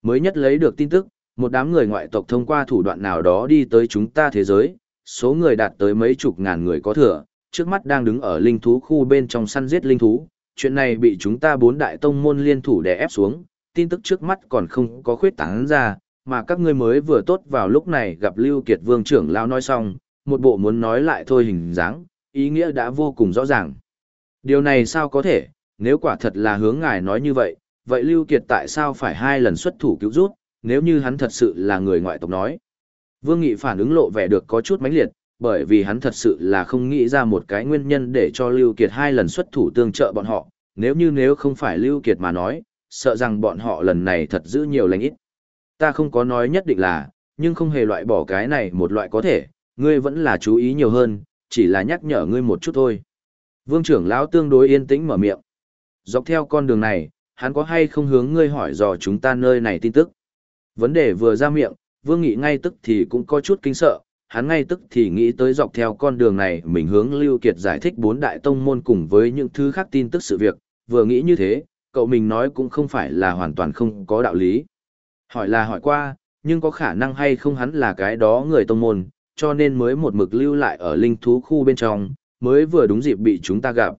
Mới nhất lấy được tin tức, một đám người ngoại tộc thông qua thủ đoạn nào đó đi tới chúng ta thế giới, số người đạt tới mấy chục ngàn người có thừa, trước mắt đang đứng ở linh thú khu bên trong săn giết linh thú. Chuyện này bị chúng ta bốn đại tông môn liên thủ đè ép xuống, tin tức trước mắt còn không có khuyết tán ra, mà các ngươi mới vừa tốt vào lúc này gặp Lưu Kiệt Vương trưởng lão nói xong, một bộ muốn nói lại thôi hình dáng, ý nghĩa đã vô cùng rõ ràng. Điều này sao có thể, nếu quả thật là hướng ngài nói như vậy, vậy Lưu Kiệt tại sao phải hai lần xuất thủ cứu rút, nếu như hắn thật sự là người ngoại tộc nói. Vương Nghị phản ứng lộ vẻ được có chút mãnh liệt, bởi vì hắn thật sự là không nghĩ ra một cái nguyên nhân để cho Lưu Kiệt hai lần xuất thủ tương trợ bọn họ, nếu như nếu không phải Lưu Kiệt mà nói, sợ rằng bọn họ lần này thật giữ nhiều lành ít. Ta không có nói nhất định là, nhưng không hề loại bỏ cái này một loại có thể, ngươi vẫn là chú ý nhiều hơn, chỉ là nhắc nhở ngươi một chút thôi. Vương trưởng lão tương đối yên tĩnh mở miệng. Dọc theo con đường này, hắn có hay không hướng ngươi hỏi dò chúng ta nơi này tin tức. Vấn đề vừa ra miệng, Vương Nghị ngay tức thì cũng có chút kinh sợ, hắn ngay tức thì nghĩ tới dọc theo con đường này mình hướng Lưu Kiệt giải thích bốn đại tông môn cùng với những thứ khác tin tức sự việc, vừa nghĩ như thế, cậu mình nói cũng không phải là hoàn toàn không có đạo lý. Hỏi là hỏi qua, nhưng có khả năng hay không hắn là cái đó người tông môn, cho nên mới một mực lưu lại ở linh thú khu bên trong, mới vừa đúng dịp bị chúng ta gặp.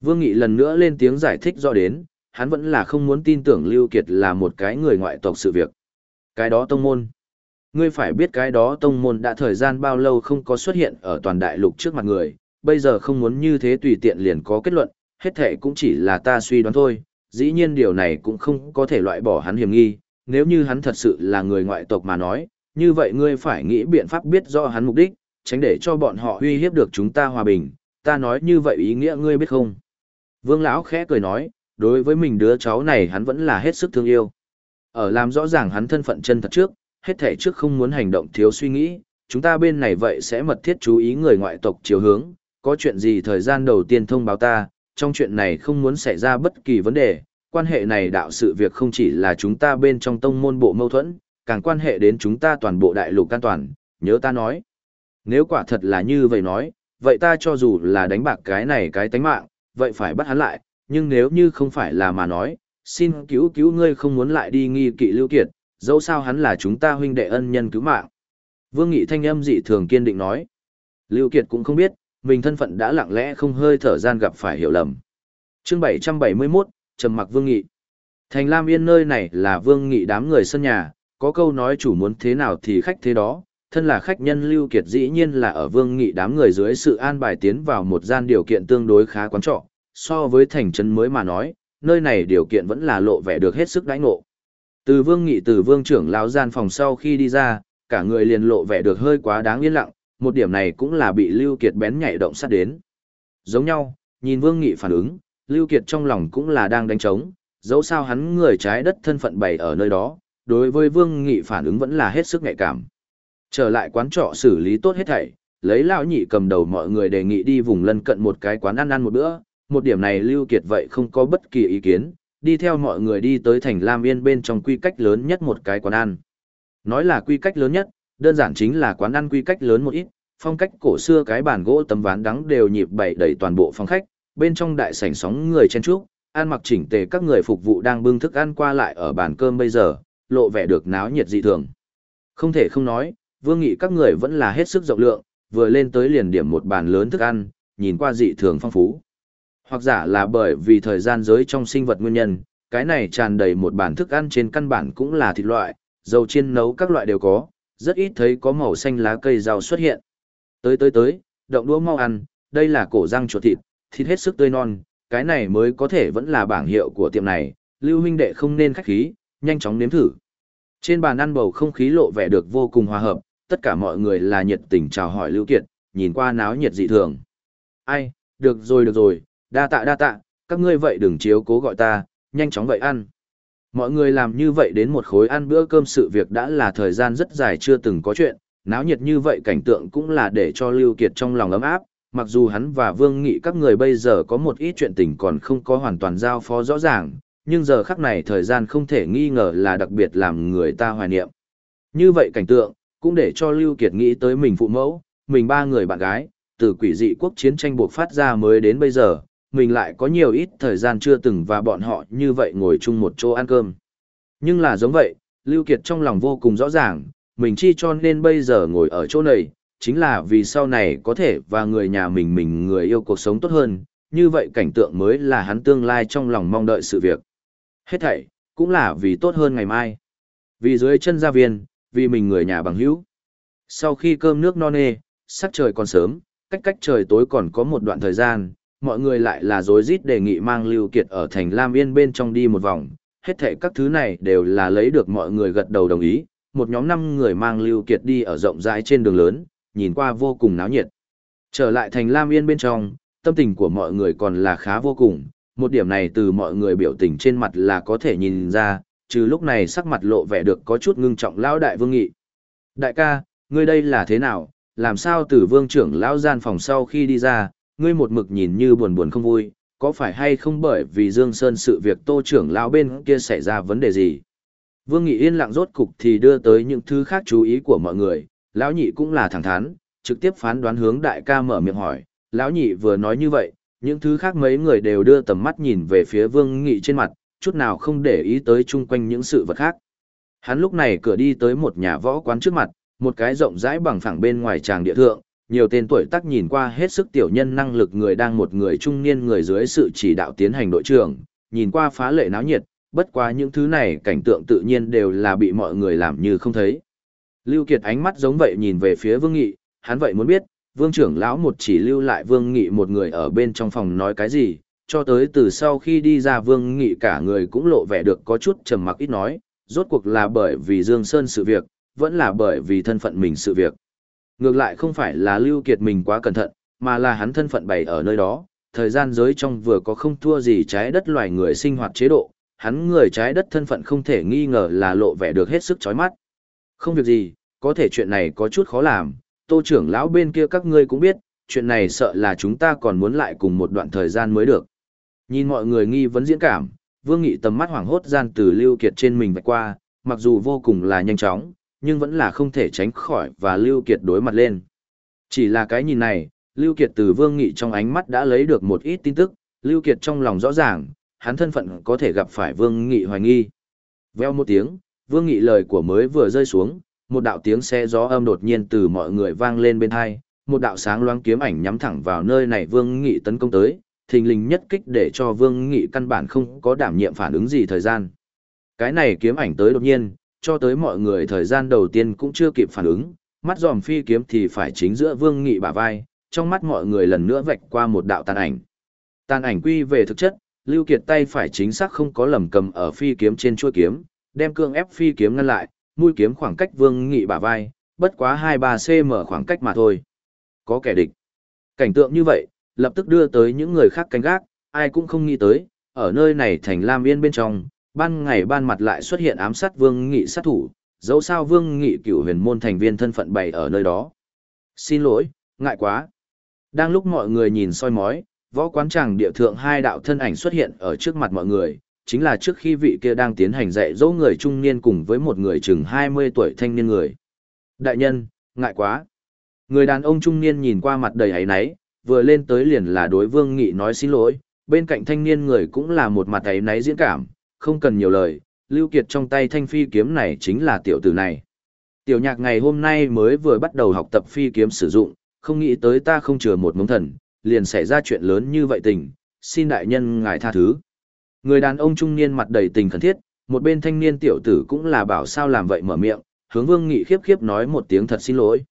Vương Nghị lần nữa lên tiếng giải thích do đến, hắn vẫn là không muốn tin tưởng Lưu Kiệt là một cái người ngoại tộc sự việc. Cái đó tông môn. Ngươi phải biết cái đó tông môn đã thời gian bao lâu không có xuất hiện ở toàn đại lục trước mặt người, bây giờ không muốn như thế tùy tiện liền có kết luận, hết thể cũng chỉ là ta suy đoán thôi, dĩ nhiên điều này cũng không có thể loại bỏ hắn hiểm nghi, nếu như hắn thật sự là người ngoại tộc mà nói, như vậy ngươi phải nghĩ biện pháp biết rõ hắn mục đích, tránh để cho bọn họ uy hiếp được chúng ta hòa bình, ta nói như vậy ý nghĩa ngươi biết không? Vương lão khẽ cười nói, đối với mình đứa cháu này hắn vẫn là hết sức thương yêu. Ở làm rõ ràng hắn thân phận chân thật trước, hết thể trước không muốn hành động thiếu suy nghĩ, chúng ta bên này vậy sẽ mật thiết chú ý người ngoại tộc chiều hướng, có chuyện gì thời gian đầu tiên thông báo ta, trong chuyện này không muốn xảy ra bất kỳ vấn đề, quan hệ này đạo sự việc không chỉ là chúng ta bên trong tông môn bộ mâu thuẫn, càng quan hệ đến chúng ta toàn bộ đại lục an toàn, nhớ ta nói. Nếu quả thật là như vậy nói, vậy ta cho dù là đánh bạc cái này cái tánh mạng, vậy phải bắt hắn lại, nhưng nếu như không phải là mà nói, xin cứu cứu ngươi không muốn lại đi nghi kỵ Lưu Kiệt, dẫu sao hắn là chúng ta huynh đệ ân nhân cứu mạng. Vương Nghị thanh âm dị thường kiên định nói. Lưu Kiệt cũng không biết, mình thân phận đã lặng lẽ không hơi thở gian gặp phải hiểu lầm. Chương 771, trầm mặc Vương Nghị. Thành Lam Yên nơi này là Vương Nghị đám người sân nhà, có câu nói chủ muốn thế nào thì khách thế đó, thân là khách nhân Lưu Kiệt dĩ nhiên là ở Vương Nghị đám người dưới sự an bài tiến vào một gian điều kiện tương đối khá quan trọ, so với thành trấn mới mà nói, nơi này điều kiện vẫn là lộ vẻ được hết sức đãi ngộ. Từ Vương Nghị từ Vương trưởng lão gian phòng sau khi đi ra, cả người liền lộ vẻ được hơi quá đáng yên lặng, một điểm này cũng là bị Lưu Kiệt bén nhạy động sát đến. Giống nhau, nhìn Vương Nghị phản ứng, Lưu Kiệt trong lòng cũng là đang đánh trống, dẫu sao hắn người trái đất thân phận bày ở nơi đó, đối với Vương Nghị phản ứng vẫn là hết sức nhạy cảm. Trở lại quán trọ xử lý tốt hết thảy, lấy lão nhị cầm đầu mọi người đề nghị đi vùng lân cận một cái quán ăn ăn một bữa, một điểm này Lưu Kiệt vậy không có bất kỳ ý kiến, đi theo mọi người đi tới thành Lam Yên bên trong quy cách lớn nhất một cái quán ăn. Nói là quy cách lớn nhất, đơn giản chính là quán ăn quy cách lớn một ít, phong cách cổ xưa cái bàn gỗ tấm ván đắng đều nhịp bày đầy toàn bộ phòng khách, bên trong đại sảnh sóng người chen chúc, ăn mặc chỉnh tề các người phục vụ đang bưng thức ăn qua lại ở bàn cơm bây giờ, lộ vẻ được náo nhiệt dị thường. Không thể không nói, vương nghị các người vẫn là hết sức rộng lượng, vừa lên tới liền điểm một bàn lớn thức ăn, nhìn qua dị thường phong phú. Hoặc giả là bởi vì thời gian giới trong sinh vật nguyên nhân, cái này tràn đầy một bản thức ăn trên căn bản cũng là thịt loại, dầu chiên nấu các loại đều có, rất ít thấy có màu xanh lá cây rau xuất hiện. Tới tới tới, động đũa mau ăn, đây là cổ răng chuột thịt, thịt hết sức tươi non, cái này mới có thể vẫn là bảng hiệu của tiệm này, lưu huynh đệ không nên khách khí, nhanh chóng nếm thử. Trên bàn ăn bầu không khí lộ vẻ được vô cùng hòa hợp, tất cả mọi người là nhiệt tình chào hỏi Lưu Kiệt, nhìn qua náo nhiệt dị thường. Ai, được rồi được rồi, đa tạ đa tạ, các ngươi vậy đừng chiếu cố gọi ta, nhanh chóng vậy ăn. Mọi người làm như vậy đến một khối ăn bữa cơm sự việc đã là thời gian rất dài chưa từng có chuyện, náo nhiệt như vậy cảnh tượng cũng là để cho Lưu Kiệt trong lòng ấm áp, mặc dù hắn và Vương Nghị các người bây giờ có một ít chuyện tình còn không có hoàn toàn giao phó rõ ràng, nhưng giờ khắc này thời gian không thể nghi ngờ là đặc biệt làm người ta hoài niệm. Như vậy cảnh tượng, cũng để cho Lưu Kiệt nghĩ tới mình phụ mẫu, mình ba người bạn gái, từ quỷ dị quốc chiến tranh buộc phát ra mới đến bây giờ, mình lại có nhiều ít thời gian chưa từng và bọn họ như vậy ngồi chung một chỗ ăn cơm. Nhưng là giống vậy, Lưu Kiệt trong lòng vô cùng rõ ràng, mình chi cho nên bây giờ ngồi ở chỗ này, chính là vì sau này có thể và người nhà mình mình người yêu cuộc sống tốt hơn, như vậy cảnh tượng mới là hắn tương lai trong lòng mong đợi sự việc. Hết thảy, cũng là vì tốt hơn ngày mai. Vì dưới chân gia viên, vì mình người nhà bằng hữu. Sau khi cơm nước no nê, sắc trời còn sớm, cách cách trời tối còn có một đoạn thời gian, mọi người lại là dối rít đề nghị mang Lưu Kiệt ở thành Lam Yên bên trong đi một vòng. Hết thảy các thứ này đều là lấy được mọi người gật đầu đồng ý, một nhóm năm người mang Lưu Kiệt đi ở rộng rãi trên đường lớn, nhìn qua vô cùng náo nhiệt. Trở lại thành Lam Yên bên trong, tâm tình của mọi người còn là khá vô cùng, một điểm này từ mọi người biểu tình trên mặt là có thể nhìn ra, trừ lúc này sắc mặt lộ vẻ được có chút ngưng trọng lão đại vương nghị. Đại ca, ngươi đây là thế nào, làm sao từ vương trưởng lão gian phòng sau khi đi ra, ngươi một mực nhìn như buồn buồn không vui, có phải hay không bởi vì Dương Sơn sự việc tô trưởng lão bên kia xảy ra vấn đề gì? Vương Nghị yên lặng rốt cục thì đưa tới những thứ khác chú ý của mọi người, lão nhị cũng là thẳng thắn, trực tiếp phán đoán hướng đại ca mở miệng hỏi, lão nhị vừa nói như vậy, những thứ khác mấy người đều đưa tầm mắt nhìn về phía Vương Nghị trên mặt, chút nào không để ý tới chung quanh những sự vật khác. Hắn lúc này cửa đi tới một nhà võ quán trước mặt, một cái rộng rãi bằng phẳng bên ngoài tràng địa thượng, nhiều tên tuổi tác nhìn qua hết sức tiểu nhân năng lực người đang một người trung niên người dưới sự chỉ đạo tiến hành đội trưởng, nhìn qua phá lệ náo nhiệt, bất quá những thứ này cảnh tượng tự nhiên đều là bị mọi người làm như không thấy. Lưu Kiệt ánh mắt giống vậy nhìn về phía Vương Nghị, hắn vậy muốn biết, Vương trưởng lão một chỉ lưu lại Vương Nghị một người ở bên trong phòng nói cái gì, cho tới từ sau khi đi ra Vương Nghị cả người cũng lộ vẻ được có chút trầm mặc ít nói, rốt cuộc là bởi vì Dương Sơn sự việc, vẫn là bởi vì thân phận mình sự việc. Ngược lại không phải là Lưu Kiệt mình quá cẩn thận, mà là hắn thân phận bày ở nơi đó, thời gian giới trong vừa có không thua gì trái đất loài người sinh hoạt chế độ, hắn người trái đất thân phận không thể nghi ngờ là lộ vẻ được hết sức chói mắt. Không việc gì, có thể chuyện này có chút khó làm, tô trưởng lão bên kia các ngươi cũng biết, chuyện này sợ là chúng ta còn muốn lại cùng một đoạn thời gian mới được. Nhìn mọi người nghi vấn diễn cảm, Vương Nghị tầm mắt hoảng hốt gian từ Lưu Kiệt trên mình vạch qua, mặc dù vô cùng là nhanh chóng, nhưng vẫn là không thể tránh khỏi và Lưu Kiệt đối mặt lên. Chỉ là cái nhìn này, Lưu Kiệt từ Vương Nghị trong ánh mắt đã lấy được một ít tin tức, Lưu Kiệt trong lòng rõ ràng, hắn thân phận có thể gặp phải Vương Nghị hoài nghi. Veo một tiếng, Vương Nghị lời của mới vừa rơi xuống, một đạo tiếng xe gió âm đột nhiên từ mọi người vang lên bên hai, một đạo sáng loáng kiếm ảnh nhắm thẳng vào nơi này Vương Nghị tấn công tới, thình lình nhất kích để cho Vương Nghị căn bản không có đảm nhiệm phản ứng gì thời gian. Cái này kiếm ảnh tới đột nhiên, cho tới mọi người thời gian đầu tiên cũng chưa kịp phản ứng, mắt giòm phi kiếm thì phải chính giữa Vương Nghị bả vai, trong mắt mọi người lần nữa vạch qua một đạo tàn ảnh. Tàn ảnh quy về thực chất, Lưu Kiệt tay phải chính xác không có lầm cầm ở phi kiếm trên chuôi kiếm, đem cương ép phi kiếm ngăn lại, mũi kiếm khoảng cách Vương Nghị bả vai, bất quá 2-3 cm khoảng cách mà thôi. Có kẻ địch. Cảnh tượng như vậy, lập tức đưa tới những người khác canh gác, ai cũng không nghĩ tới, ở nơi này thành Lam Yên bên trong, ban ngày ban mặt lại xuất hiện ám sát Vương Nghị sát thủ, dẫu sao Vương Nghị cựu huyền môn thành viên thân phận bày ở nơi đó. Xin lỗi, ngại quá. Đang lúc mọi người nhìn soi mói, võ quán tràng địa thượng hai đạo thân ảnh xuất hiện ở trước mặt mọi người, chính là trước khi vị kia đang tiến hành dạy dỗ người trung niên cùng với một người chừng 20 tuổi thanh niên người. Đại nhân, ngại quá. Người đàn ông trung niên nhìn qua mặt đầy ấy náy, vừa lên tới liền là đối vương nghị nói xin lỗi, bên cạnh thanh niên người cũng là một mặt ấy náy diễn cảm, không cần nhiều lời, lưu kiệt trong tay thanh phi kiếm này chính là tiểu tử này. Tiểu nhạc ngày hôm nay mới vừa bắt đầu học tập phi kiếm sử dụng, không nghĩ tới ta không chừa một mống thần, liền xảy ra chuyện lớn như vậy tình, xin đại nhân ngài tha thứ. Người đàn ông trung niên mặt đầy tình khẩn thiết, một bên thanh niên tiểu tử cũng là bảo sao làm vậy mở miệng, hướng vương nghị khiếp khiếp nói một tiếng thật xin lỗi.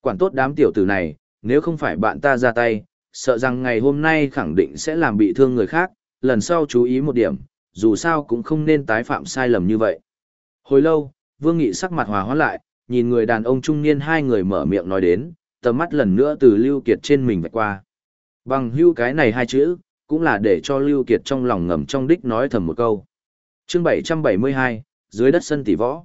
Quản tốt đám tiểu tử này, nếu không phải bạn ta ra tay, sợ rằng ngày hôm nay khẳng định sẽ làm bị thương người khác, lần sau chú ý một điểm, dù sao cũng không nên tái phạm sai lầm như vậy. Hồi lâu, Vương Nghị sắc mặt hòa hoãn lại, nhìn người đàn ông trung niên hai người mở miệng nói đến, tầm mắt lần nữa từ Lưu Kiệt trên mình vạch qua. Bằng hưu cái này hai chữ, cũng là để cho Lưu Kiệt trong lòng ngầm trong đích nói thầm một câu. Chương 772, dưới đất sân tỷ võ.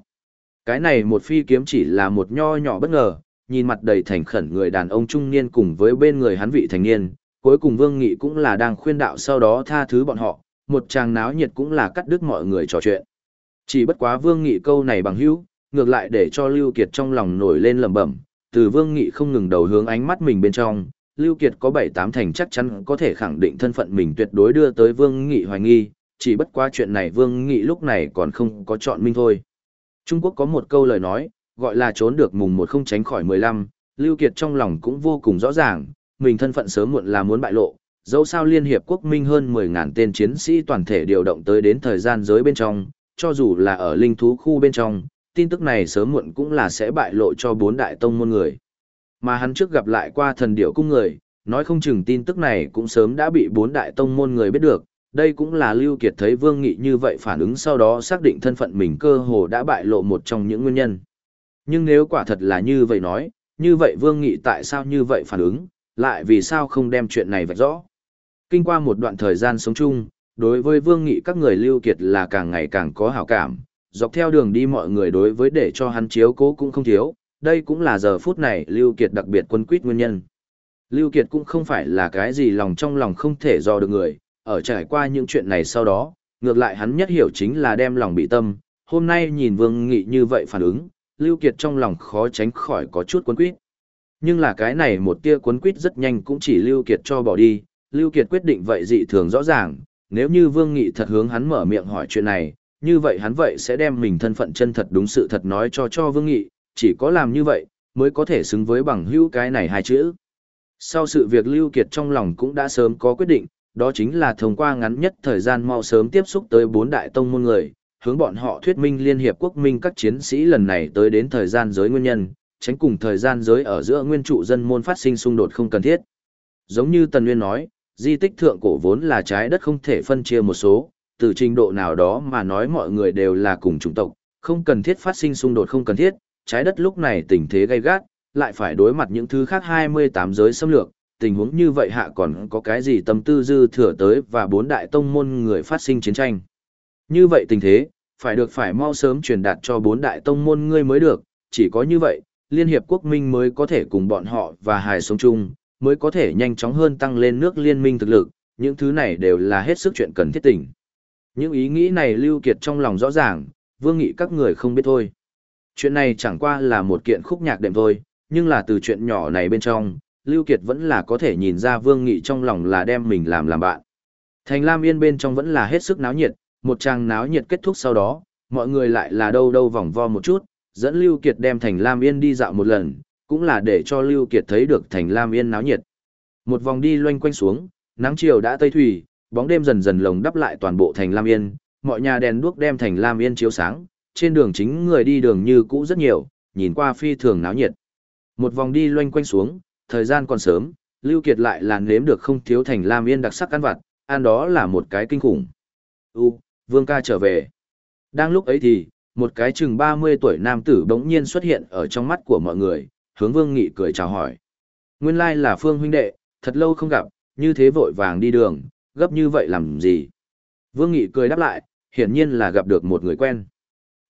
Cái này một phi kiếm chỉ là một nho nhỏ bất ngờ, nhìn mặt đầy thành khẩn người đàn ông trung niên cùng với bên người hắn vị thành niên, cuối cùng Vương Nghị cũng là đang khuyên đạo sau đó tha thứ bọn họ, một chàng náo nhiệt cũng là cắt đứt mọi người trò chuyện. Chỉ bất quá Vương Nghị câu này bằng hữu, ngược lại để cho Lưu Kiệt trong lòng nổi lên lẩm bẩm, từ Vương Nghị không ngừng đầu hướng ánh mắt mình bên trong, Lưu Kiệt có bảy tám thành chắc chắn có thể khẳng định thân phận mình tuyệt đối đưa tới Vương Nghị hoài nghi, chỉ bất quá chuyện này Vương Nghị lúc này còn không có chọn minh thôi. Trung Quốc có một câu lời nói, gọi là trốn được mùng một không tránh khỏi mười lăm, Lưu Kiệt trong lòng cũng vô cùng rõ ràng, mình thân phận sớm muộn là muốn bại lộ, dẫu sao Liên Hiệp Quốc Minh hơn 10.000 tên chiến sĩ toàn thể điều động tới đến thời gian giới bên trong, cho dù là ở linh thú khu bên trong, tin tức này sớm muộn cũng là sẽ bại lộ cho bốn đại tông môn người. Mà hắn trước gặp lại qua thần điệu cung người, nói không chừng tin tức này cũng sớm đã bị bốn đại tông môn người biết được, đây cũng là Lưu Kiệt thấy Vương Nghị như vậy phản ứng sau đó xác định thân phận mình cơ hồ đã bại lộ một trong những nguyên nhân. Nhưng nếu quả thật là như vậy nói, như vậy Vương Nghị tại sao như vậy phản ứng, lại vì sao không đem chuyện này vạch rõ? Kinh qua một đoạn thời gian sống chung, đối với Vương Nghị các người Lưu Kiệt là càng ngày càng có hảo cảm, dọc theo đường đi mọi người đối với để cho hắn chiếu cố cũng không thiếu, đây cũng là giờ phút này Lưu Kiệt đặc biệt quân quyết nguyên nhân. Lưu Kiệt cũng không phải là cái gì lòng trong lòng không thể do được người, ở trải qua những chuyện này sau đó, ngược lại hắn nhất hiểu chính là đem lòng bị tâm, hôm nay nhìn Vương Nghị như vậy phản ứng, Lưu Kiệt trong lòng khó tránh khỏi có chút cuốn quýt. Nhưng là cái này một tia cuốn quýt rất nhanh cũng chỉ Lưu Kiệt cho bỏ đi, Lưu Kiệt quyết định vậy dị thường rõ ràng, nếu như Vương Nghị thật hướng hắn mở miệng hỏi chuyện này, như vậy hắn vậy sẽ đem mình thân phận chân thật đúng sự thật nói cho cho Vương Nghị, chỉ có làm như vậy, mới có thể xứng với bằng hữu cái này hai chữ. Sau sự việc Lưu Kiệt trong lòng cũng đã sớm có quyết định, đó chính là thông qua ngắn nhất thời gian mau sớm tiếp xúc tới bốn đại tông môn người, hướng bọn họ thuyết minh Liên Hiệp Quốc minh các chiến sĩ lần này tới đến thời gian giới nguyên nhân, tránh cùng thời gian giới ở giữa nguyên trụ dân môn phát sinh xung đột không cần thiết. Giống như Tần Nguyên nói, di tích thượng cổ vốn là trái đất không thể phân chia một số, từ trình độ nào đó mà nói mọi người đều là cùng chủng tộc, không cần thiết phát sinh xung đột không cần thiết, trái đất lúc này tình thế gay gắt, lại phải đối mặt những thứ khác 28 giới xâm lược, tình huống như vậy hạ còn có cái gì tâm tư dư thừa tới và bốn đại tông môn người phát sinh chiến tranh. Như vậy tình thế, phải được phải mau sớm truyền đạt cho bốn đại tông môn ngươi mới được, chỉ có như vậy, Liên Hiệp Quốc minh mới có thể cùng bọn họ và hài sống chung, mới có thể nhanh chóng hơn tăng lên nước liên minh thực lực, những thứ này đều là hết sức chuyện cần thiết tình. Những ý nghĩ này Lưu Kiệt trong lòng rõ ràng, vương nghị các người không biết thôi. Chuyện này chẳng qua là một kiện khúc nhạc đệm thôi, nhưng là từ chuyện nhỏ này bên trong, Lưu Kiệt vẫn là có thể nhìn ra Vương Nghị trong lòng là đem mình làm làm bạn. Thành Lam Yên bên trong vẫn là hết sức náo nhiệt, một tràng náo nhiệt kết thúc sau đó, mọi người lại là đâu đâu vòng vo một chút, dẫn Lưu Kiệt đem Thành Lam Yên đi dạo một lần, cũng là để cho Lưu Kiệt thấy được Thành Lam Yên náo nhiệt. Một vòng đi loanh quanh xuống, nắng chiều đã tây thủy, bóng đêm dần dần lồng đắp lại toàn bộ Thành Lam Yên, mọi nhà đèn đuốc đem Thành Lam Yên chiếu sáng, trên đường chính người đi đường như cũ rất nhiều, nhìn qua phi thường náo nhiệt. Một vòng đi loanh quanh xuống, thời gian còn sớm, Lưu Kiệt lại là nếm được không thiếu Thành Lam Yên đặc sắc ăn vặt, ăn đó là một cái kinh khủng. U, Vương ca trở về. Đang lúc ấy thì, một cái chừng 30 tuổi nam tử bỗng nhiên xuất hiện ở trong mắt của mọi người, hướng Vương Nghị cười chào hỏi. Nguyên lai là Phương huynh đệ, thật lâu không gặp, như thế vội vàng đi đường, gấp như vậy làm gì? Vương Nghị cười đáp lại, hiển nhiên là gặp được một người quen.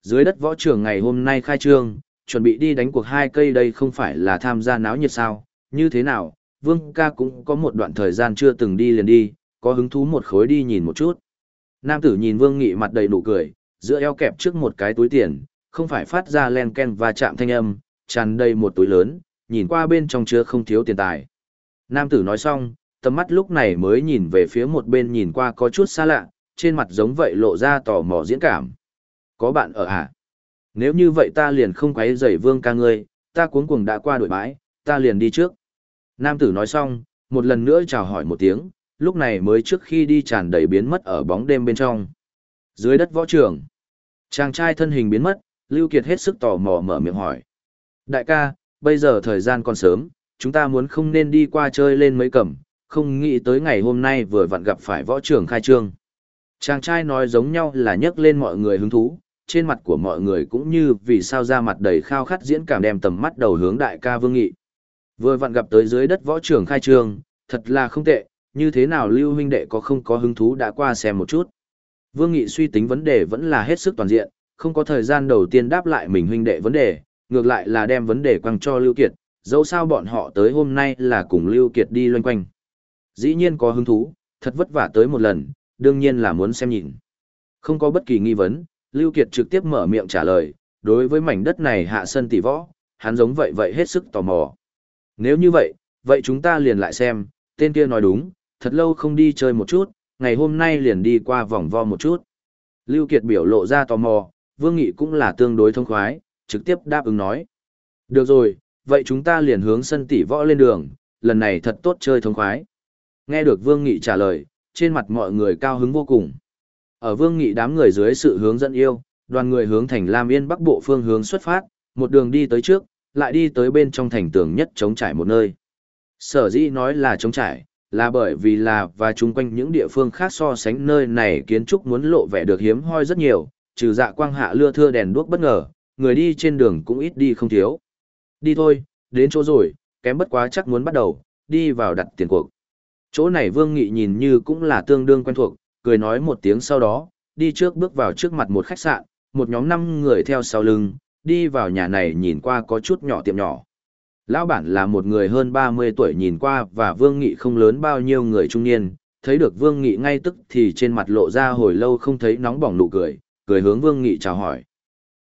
Dưới đất võ trường ngày hôm nay khai trương, chuẩn bị đi đánh cuộc hai cây đây không phải là tham gia náo nhiệt sao, như thế nào, Vương ca cũng có một đoạn thời gian chưa từng đi liền đi, có hứng thú một khối đi nhìn một chút. Nam tử nhìn Vương Nghị mặt đầy nụ cười, giữa eo kẹp trước một cái túi tiền, không phải phát ra len ken và chạm thanh âm, tràn đầy một túi lớn, nhìn qua bên trong chứa không thiếu tiền tài. Nam tử nói xong, tầm mắt lúc này mới nhìn về phía một bên nhìn qua có chút xa lạ, trên mặt giống vậy lộ ra tò mò diễn cảm. Có bạn ở hả? Nếu như vậy ta liền không quấy rầy vương ca ngươi, ta cuống cuồng đã qua đổi bãi, ta liền đi trước. Nam tử nói xong, một lần nữa chào hỏi một tiếng, lúc này mới trước khi đi tràn đầy biến mất ở bóng đêm bên trong. Dưới đất võ trường, chàng trai thân hình biến mất, Lưu Kiệt hết sức tò mò mở miệng hỏi. Đại ca, bây giờ thời gian còn sớm, chúng ta muốn không nên đi qua chơi lên mấy cẩm, không nghĩ tới ngày hôm nay vừa vặn gặp phải võ trưởng khai trương. Chàng trai nói giống nhau là nhấc lên mọi người hứng thú, trên mặt của mọi người cũng như vì sao ra mặt đầy khao khát diễn cảm đem tầm mắt đầu hướng đại ca Vương Nghị. Vừa vặn gặp tới dưới đất võ trưởng khai trương, thật là không tệ, như thế nào Lưu huynh đệ có không có hứng thú đã qua xem một chút. Vương Nghị suy tính vấn đề vẫn là hết sức toàn diện, không có thời gian đầu tiên đáp lại mình huynh đệ vấn đề, ngược lại là đem vấn đề quăng cho Lưu Kiệt, dẫu sao bọn họ tới hôm nay là cùng Lưu Kiệt đi loanh quanh. Dĩ nhiên có hứng thú, thật vất vả tới một lần, đương nhiên là muốn xem nhìn. Không có bất kỳ nghi vấn, Lưu Kiệt trực tiếp mở miệng trả lời, đối với mảnh đất này hạ sân tỷ võ, hắn giống vậy vậy hết sức tò mò. Nếu như vậy, vậy chúng ta liền lại xem, tên kia nói đúng, thật lâu không đi chơi một chút, ngày hôm nay liền đi qua vòng vo một chút. Lưu Kiệt biểu lộ ra tò mò, Vương Nghị cũng là tương đối thông khoái, trực tiếp đáp ứng nói. Được rồi, vậy chúng ta liền hướng sân tỷ võ lên đường, lần này thật tốt chơi thông khoái. Nghe được Vương Nghị trả lời, trên mặt mọi người cao hứng vô cùng. Ở Vương Nghị đám người dưới sự hướng dẫn yêu, đoàn người hướng thành Lam Yên Bắc Bộ phương hướng xuất phát, một đường đi tới trước, lại đi tới bên trong thành tường nhất chống trải một nơi. Sở dĩ nói là chống trải, là bởi vì là và chung quanh những địa phương khác so sánh nơi này kiến trúc muốn lộ vẻ được hiếm hoi rất nhiều, trừ dạ quang hạ lưa thưa đèn đuốc bất ngờ, người đi trên đường cũng ít đi không thiếu. Đi thôi, đến chỗ rồi, kém bất quá chắc muốn bắt đầu, đi vào đặt tiền cuộc. Chỗ này Vương Nghị nhìn như cũng là tương đương quen thuộc, cười nói một tiếng sau đó, đi trước bước vào trước mặt một khách sạn, một nhóm năm người theo sau lưng, đi vào nhà này nhìn qua có chút nhỏ tiệm nhỏ. Lão bản là một người hơn 30 tuổi nhìn qua và Vương Nghị không lớn bao nhiêu người trung niên, thấy được Vương Nghị ngay tức thì trên mặt lộ ra hồi lâu không thấy nóng bỏng nụ cười, cười hướng Vương Nghị chào hỏi.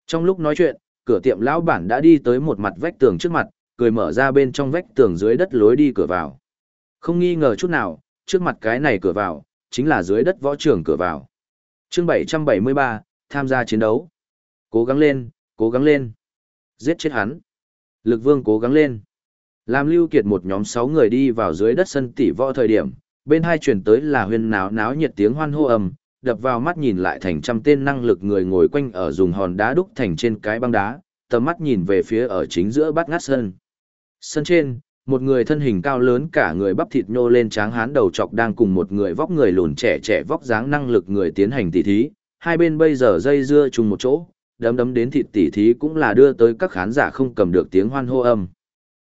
Trong lúc nói chuyện, cửa tiệm lão bản đã đi tới một mặt vách tường trước mặt, cười mở ra bên trong vách tường dưới đất lối đi cửa vào. Không nghi ngờ chút nào, trước mặt cái này cửa vào, chính là dưới đất võ trường cửa vào. chương 773, tham gia chiến đấu. Cố gắng lên, cố gắng lên. Giết chết hắn. Lực vương cố gắng lên. Làm lưu kiệt một nhóm 6 người đi vào dưới đất sân tỷ võ thời điểm, bên hai chuyển tới là huyên náo náo nhiệt tiếng hoan hô ầm, đập vào mắt nhìn lại thành trăm tên năng lực người ngồi quanh ở dùng hòn đá đúc thành trên cái băng đá, tầm mắt nhìn về phía ở chính giữa bát ngát sân. Sân trên, một người thân hình cao lớn cả người bắp thịt nhô lên tráng hán đầu chọc đang cùng một người vóc người lùn trẻ trẻ vóc dáng năng lực người tiến hành tỉ thí, hai bên bây giờ dây dưa chung một chỗ, đấm đấm đến thịt tỉ thí cũng là đưa tới các khán giả không cầm được tiếng hoan hô âm.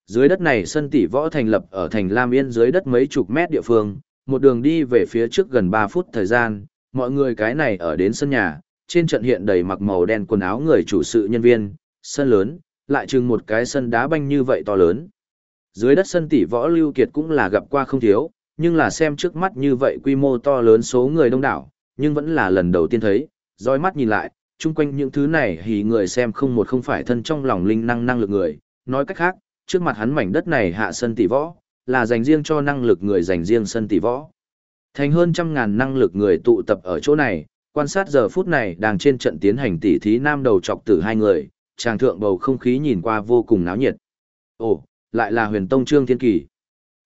Dưới đất này sân tỷ võ thành lập ở thành Lam Yên dưới đất mấy chục mét địa phương, một đường đi về phía trước gần 3 phút thời gian, mọi người cái này ở đến sân nhà, trên trận hiện đầy mặc màu đen quần áo người chủ sự nhân viên, sân lớn, lại chừng một cái sân đá banh như vậy to lớn. Dưới đất sân tỷ võ Lưu Kiệt cũng là gặp qua không thiếu, nhưng là xem trước mắt như vậy quy mô to lớn số người đông đảo, nhưng vẫn là lần đầu tiên thấy, dõi mắt nhìn lại, chung quanh những thứ này thì người xem không một không phải thân trong lòng linh năng năng lực người, nói cách khác, trước mặt hắn mảnh đất này hạ sân tỷ võ, là dành riêng cho năng lực người dành riêng sân tỷ võ. Thành hơn trăm ngàn năng lực người tụ tập ở chỗ này, quan sát giờ phút này đang trên trận tiến hành tỷ thí nam đầu chọc tử hai người, tràng thượng bầu không khí nhìn qua vô cùng náo nhiệt. Ồ, lại là huyền tông trương thiên kỳ.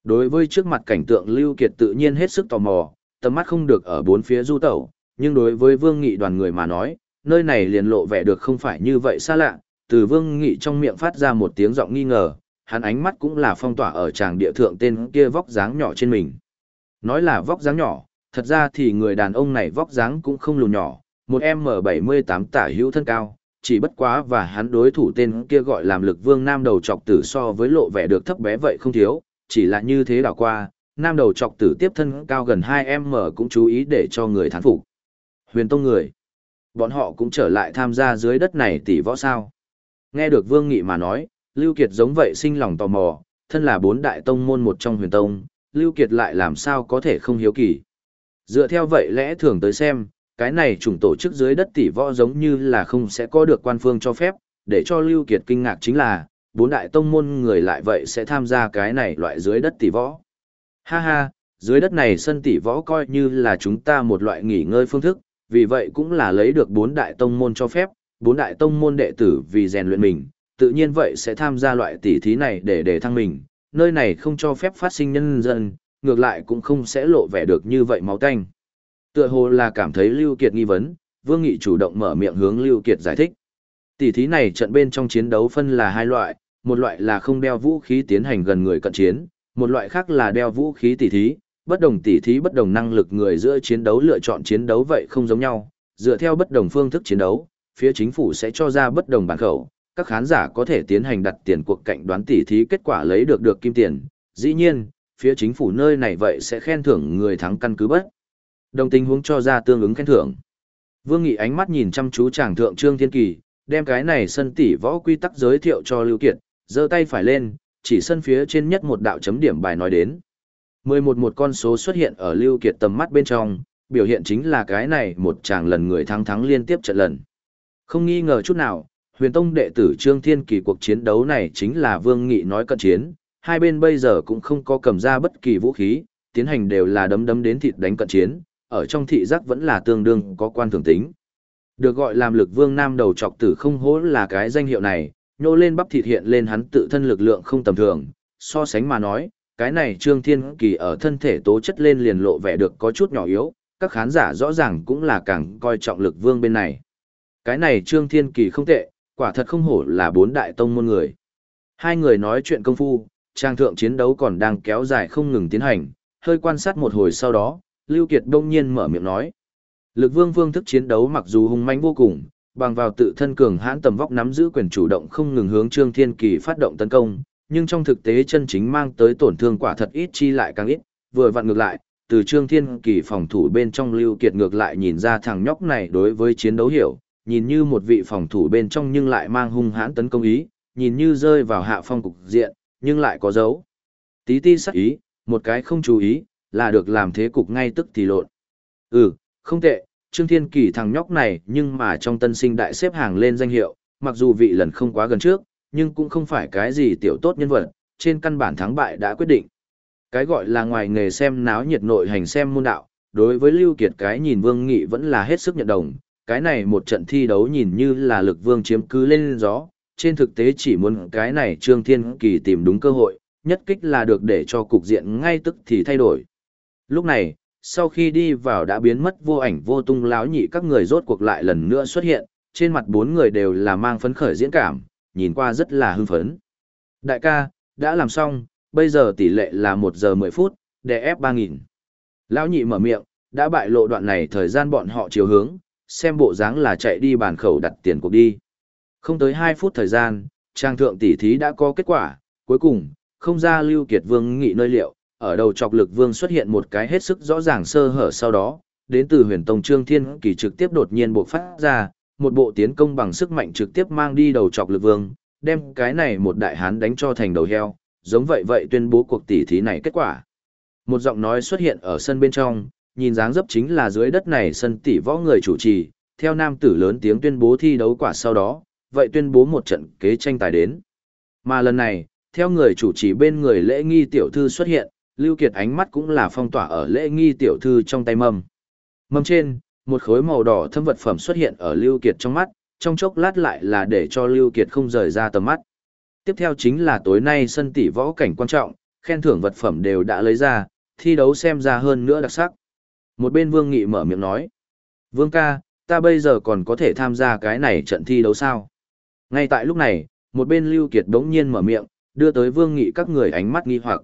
Đối với trước mặt cảnh tượng Lưu Kiệt tự nhiên hết sức tò mò, tầm mắt không được ở bốn phía du tẩu, nhưng đối với vương nghị đoàn người mà nói, nơi này liền lộ vẻ được không phải như vậy xa lạ, từ vương nghị trong miệng phát ra một tiếng giọng nghi ngờ, hắn ánh mắt cũng là phong tỏa ở tràng địa thượng tên kia vóc dáng nhỏ trên mình. Nói là vóc dáng nhỏ, thật ra thì người đàn ông này vóc dáng cũng không lùn nhỏ, một M78 tả hữu thân cao, chỉ bất quá và hắn đối thủ tên kia gọi làm lực vương nam đầu trọc tử so với lộ vẻ được thấp bé vậy không thiếu, chỉ là như thế đảo qua, nam đầu trọc tử tiếp thân cao gần 2M cũng chú ý để cho người thán phục. Huyền tông người, bọn họ cũng trở lại tham gia dưới đất này tỷ võ sao. Nghe được Vương Nghị mà nói, Lưu Kiệt giống vậy sinh lòng tò mò, thân là bốn đại tông môn một trong huyền tông, Lưu Kiệt lại làm sao có thể không hiếu kỳ. Dựa theo vậy lẽ thường tới xem, cái này chủng tổ chức dưới đất tỷ võ giống như là không sẽ có được quan phương cho phép, để cho Lưu Kiệt kinh ngạc chính là, bốn đại tông môn người lại vậy sẽ tham gia cái này loại dưới đất tỷ võ. Ha ha, dưới đất này sân tỷ võ coi như là chúng ta một loại nghỉ ngơi phương thức, vì vậy cũng là lấy được bốn đại tông môn cho phép, bốn đại tông môn đệ tử vì rèn luyện mình, tự nhiên vậy sẽ tham gia loại tỷ thí này để để thăng mình, nơi này không cho phép phát sinh nhân dân, ngược lại cũng không sẽ lộ vẻ được như vậy máu tanh. Tựa hồ là cảm thấy Lưu Kiệt nghi vấn, Vương Nghị chủ động mở miệng hướng Lưu Kiệt giải thích. Tỷ thí này trận bên trong chiến đấu phân là hai loại, một loại là không đeo vũ khí tiến hành gần người cận chiến, một loại khác là đeo vũ khí tỷ thí, bất đồng tỷ thí bất đồng năng lực người giữa chiến đấu lựa chọn chiến đấu vậy không giống nhau, dựa theo bất đồng phương thức chiến đấu, phía chính phủ sẽ cho ra bất đồng bản khẩu, các khán giả có thể tiến hành đặt tiền cuộc cạnh đoán tỷ thí kết quả lấy được được kim tiền. Dĩ nhiên, phía chính phủ nơi này vậy sẽ khen thưởng người thắng căn cứ bất. Đồng tình huống cho ra tương ứng khen thưởng. Vương Nghị ánh mắt nhìn chăm chú chàng thượng Trương Thiên Kỳ, đem cái này sân tỷ võ quy tắc giới thiệu cho Lưu Kiệt, giơ tay phải lên, chỉ sân phía trên nhất một đạo chấm điểm bài nói đến. 11 một con số xuất hiện ở Lưu Kiệt tầm mắt bên trong, biểu hiện chính là cái này một chàng lần người thắng thắng liên tiếp trận lần. Không nghi ngờ chút nào, huyền tông đệ tử Trương Thiên Kỳ cuộc chiến đấu này chính là Vương Nghị nói cận chiến, hai bên bây giờ cũng không có cầm ra bất kỳ vũ khí, tiến hành đều là đấm đấm đến thịt đánh cận chiến, ở trong thị giác vẫn là tương đương có quan thường tính. Được gọi làm lực vương nam đầu chọc tử không hố là cái danh hiệu này, nhô lên bắp thịt hiện lên hắn tự thân lực lượng không tầm thường, so sánh mà nói, cái này Trương Thiên Kỳ ở thân thể tố chất lên liền lộ vẻ được có chút nhỏ yếu, các khán giả rõ ràng cũng là càng coi trọng lực vương bên này. Cái này Trương Thiên Kỳ không tệ, quả thật không hổ là bốn đại tông môn người. Hai người nói chuyện công phu, trang thượng chiến đấu còn đang kéo dài không ngừng tiến hành, hơi quan sát một hồi sau đó, Lưu Kiệt đông nhiên mở miệng nói. Lực vương vương thức chiến đấu mặc dù hung mãnh vô cùng, bằng vào tự thân cường hãn tầm vóc nắm giữ quyền chủ động không ngừng hướng Trương Thiên Kỳ phát động tấn công, nhưng trong thực tế chân chính mang tới tổn thương quả thật ít chi lại càng ít, vừa vặn ngược lại, từ Trương Thiên Kỳ phòng thủ bên trong Lưu Kiệt ngược lại nhìn ra thằng nhóc này đối với chiến đấu hiểu, nhìn như một vị phòng thủ bên trong nhưng lại mang hung hãn tấn công ý, nhìn như rơi vào hạ phong cục diện, nhưng lại có dấu. Tí ti sắc ý, một cái không chú ý, là được làm thế cục ngay tức thì lộn. Ừ, không tệ, Trương Thiên Kỳ thằng nhóc này nhưng mà trong tân sinh đại xếp hàng lên danh hiệu, mặc dù vị lần không quá gần trước, nhưng cũng không phải cái gì tiểu tốt nhân vật, trên căn bản thắng bại đã quyết định. Cái gọi là ngoài nghề xem náo nhiệt nội hành xem môn đạo, đối với Lưu Kiệt cái nhìn Vương Nghị vẫn là hết sức nhận đồng, cái này một trận thi đấu nhìn như là lực vương chiếm cứ lên gió, trên thực tế chỉ muốn cái này Trương Thiên Kỳ tìm đúng cơ hội, nhất kích là được để cho cục diện ngay tức thì thay đổi. Lúc này, sau khi đi vào đã biến mất vô ảnh vô tung láo nhị các người rốt cuộc lại lần nữa xuất hiện, trên mặt bốn người đều là mang phấn khởi diễn cảm, nhìn qua rất là hưng phấn. Đại ca, đã làm xong, bây giờ tỷ lệ là 1 giờ 10 phút, để ép 3.000. Lão nhị mở miệng, đã bại lộ đoạn này thời gian bọn họ chiều hướng, xem bộ dáng là chạy đi bàn khẩu đặt tiền cuộc đi. Không tới 2 phút thời gian, trang thượng tỷ thí đã có kết quả, cuối cùng, không ra lưu kiệt vương nghị nơi liệu, ở đầu chọc lực vương xuất hiện một cái hết sức rõ ràng sơ hở sau đó, đến từ huyền tông trương thiên kỳ trực tiếp đột nhiên bộc phát ra, một bộ tiến công bằng sức mạnh trực tiếp mang đi đầu chọc lực vương, đem cái này một đại hán đánh cho thành đầu heo, giống vậy vậy tuyên bố cuộc tỷ thí này kết quả. Một giọng nói xuất hiện ở sân bên trong, nhìn dáng dấp chính là dưới đất này sân tỷ võ người chủ trì, theo nam tử lớn tiếng tuyên bố thi đấu quả sau đó, vậy tuyên bố một trận kế tranh tài đến. Mà lần này, theo người chủ trì bên người lễ nghi tiểu thư xuất hiện, Lưu Kiệt ánh mắt cũng là phong tỏa ở lễ nghi tiểu thư trong tay mâm. Mâm trên, một khối màu đỏ thâm vật phẩm xuất hiện ở Lưu Kiệt trong mắt, trong chốc lát lại là để cho Lưu Kiệt không rời ra tầm mắt. Tiếp theo chính là tối nay sân tỷ võ cảnh quan trọng, khen thưởng vật phẩm đều đã lấy ra, thi đấu xem ra hơn nữa đặc sắc. Một bên Vương Nghị mở miệng nói. Vương ca, ta bây giờ còn có thể tham gia cái này trận thi đấu sao? Ngay tại lúc này, một bên Lưu Kiệt đống nhiên mở miệng, đưa tới Vương Nghị các người ánh mắt nghi hoặc.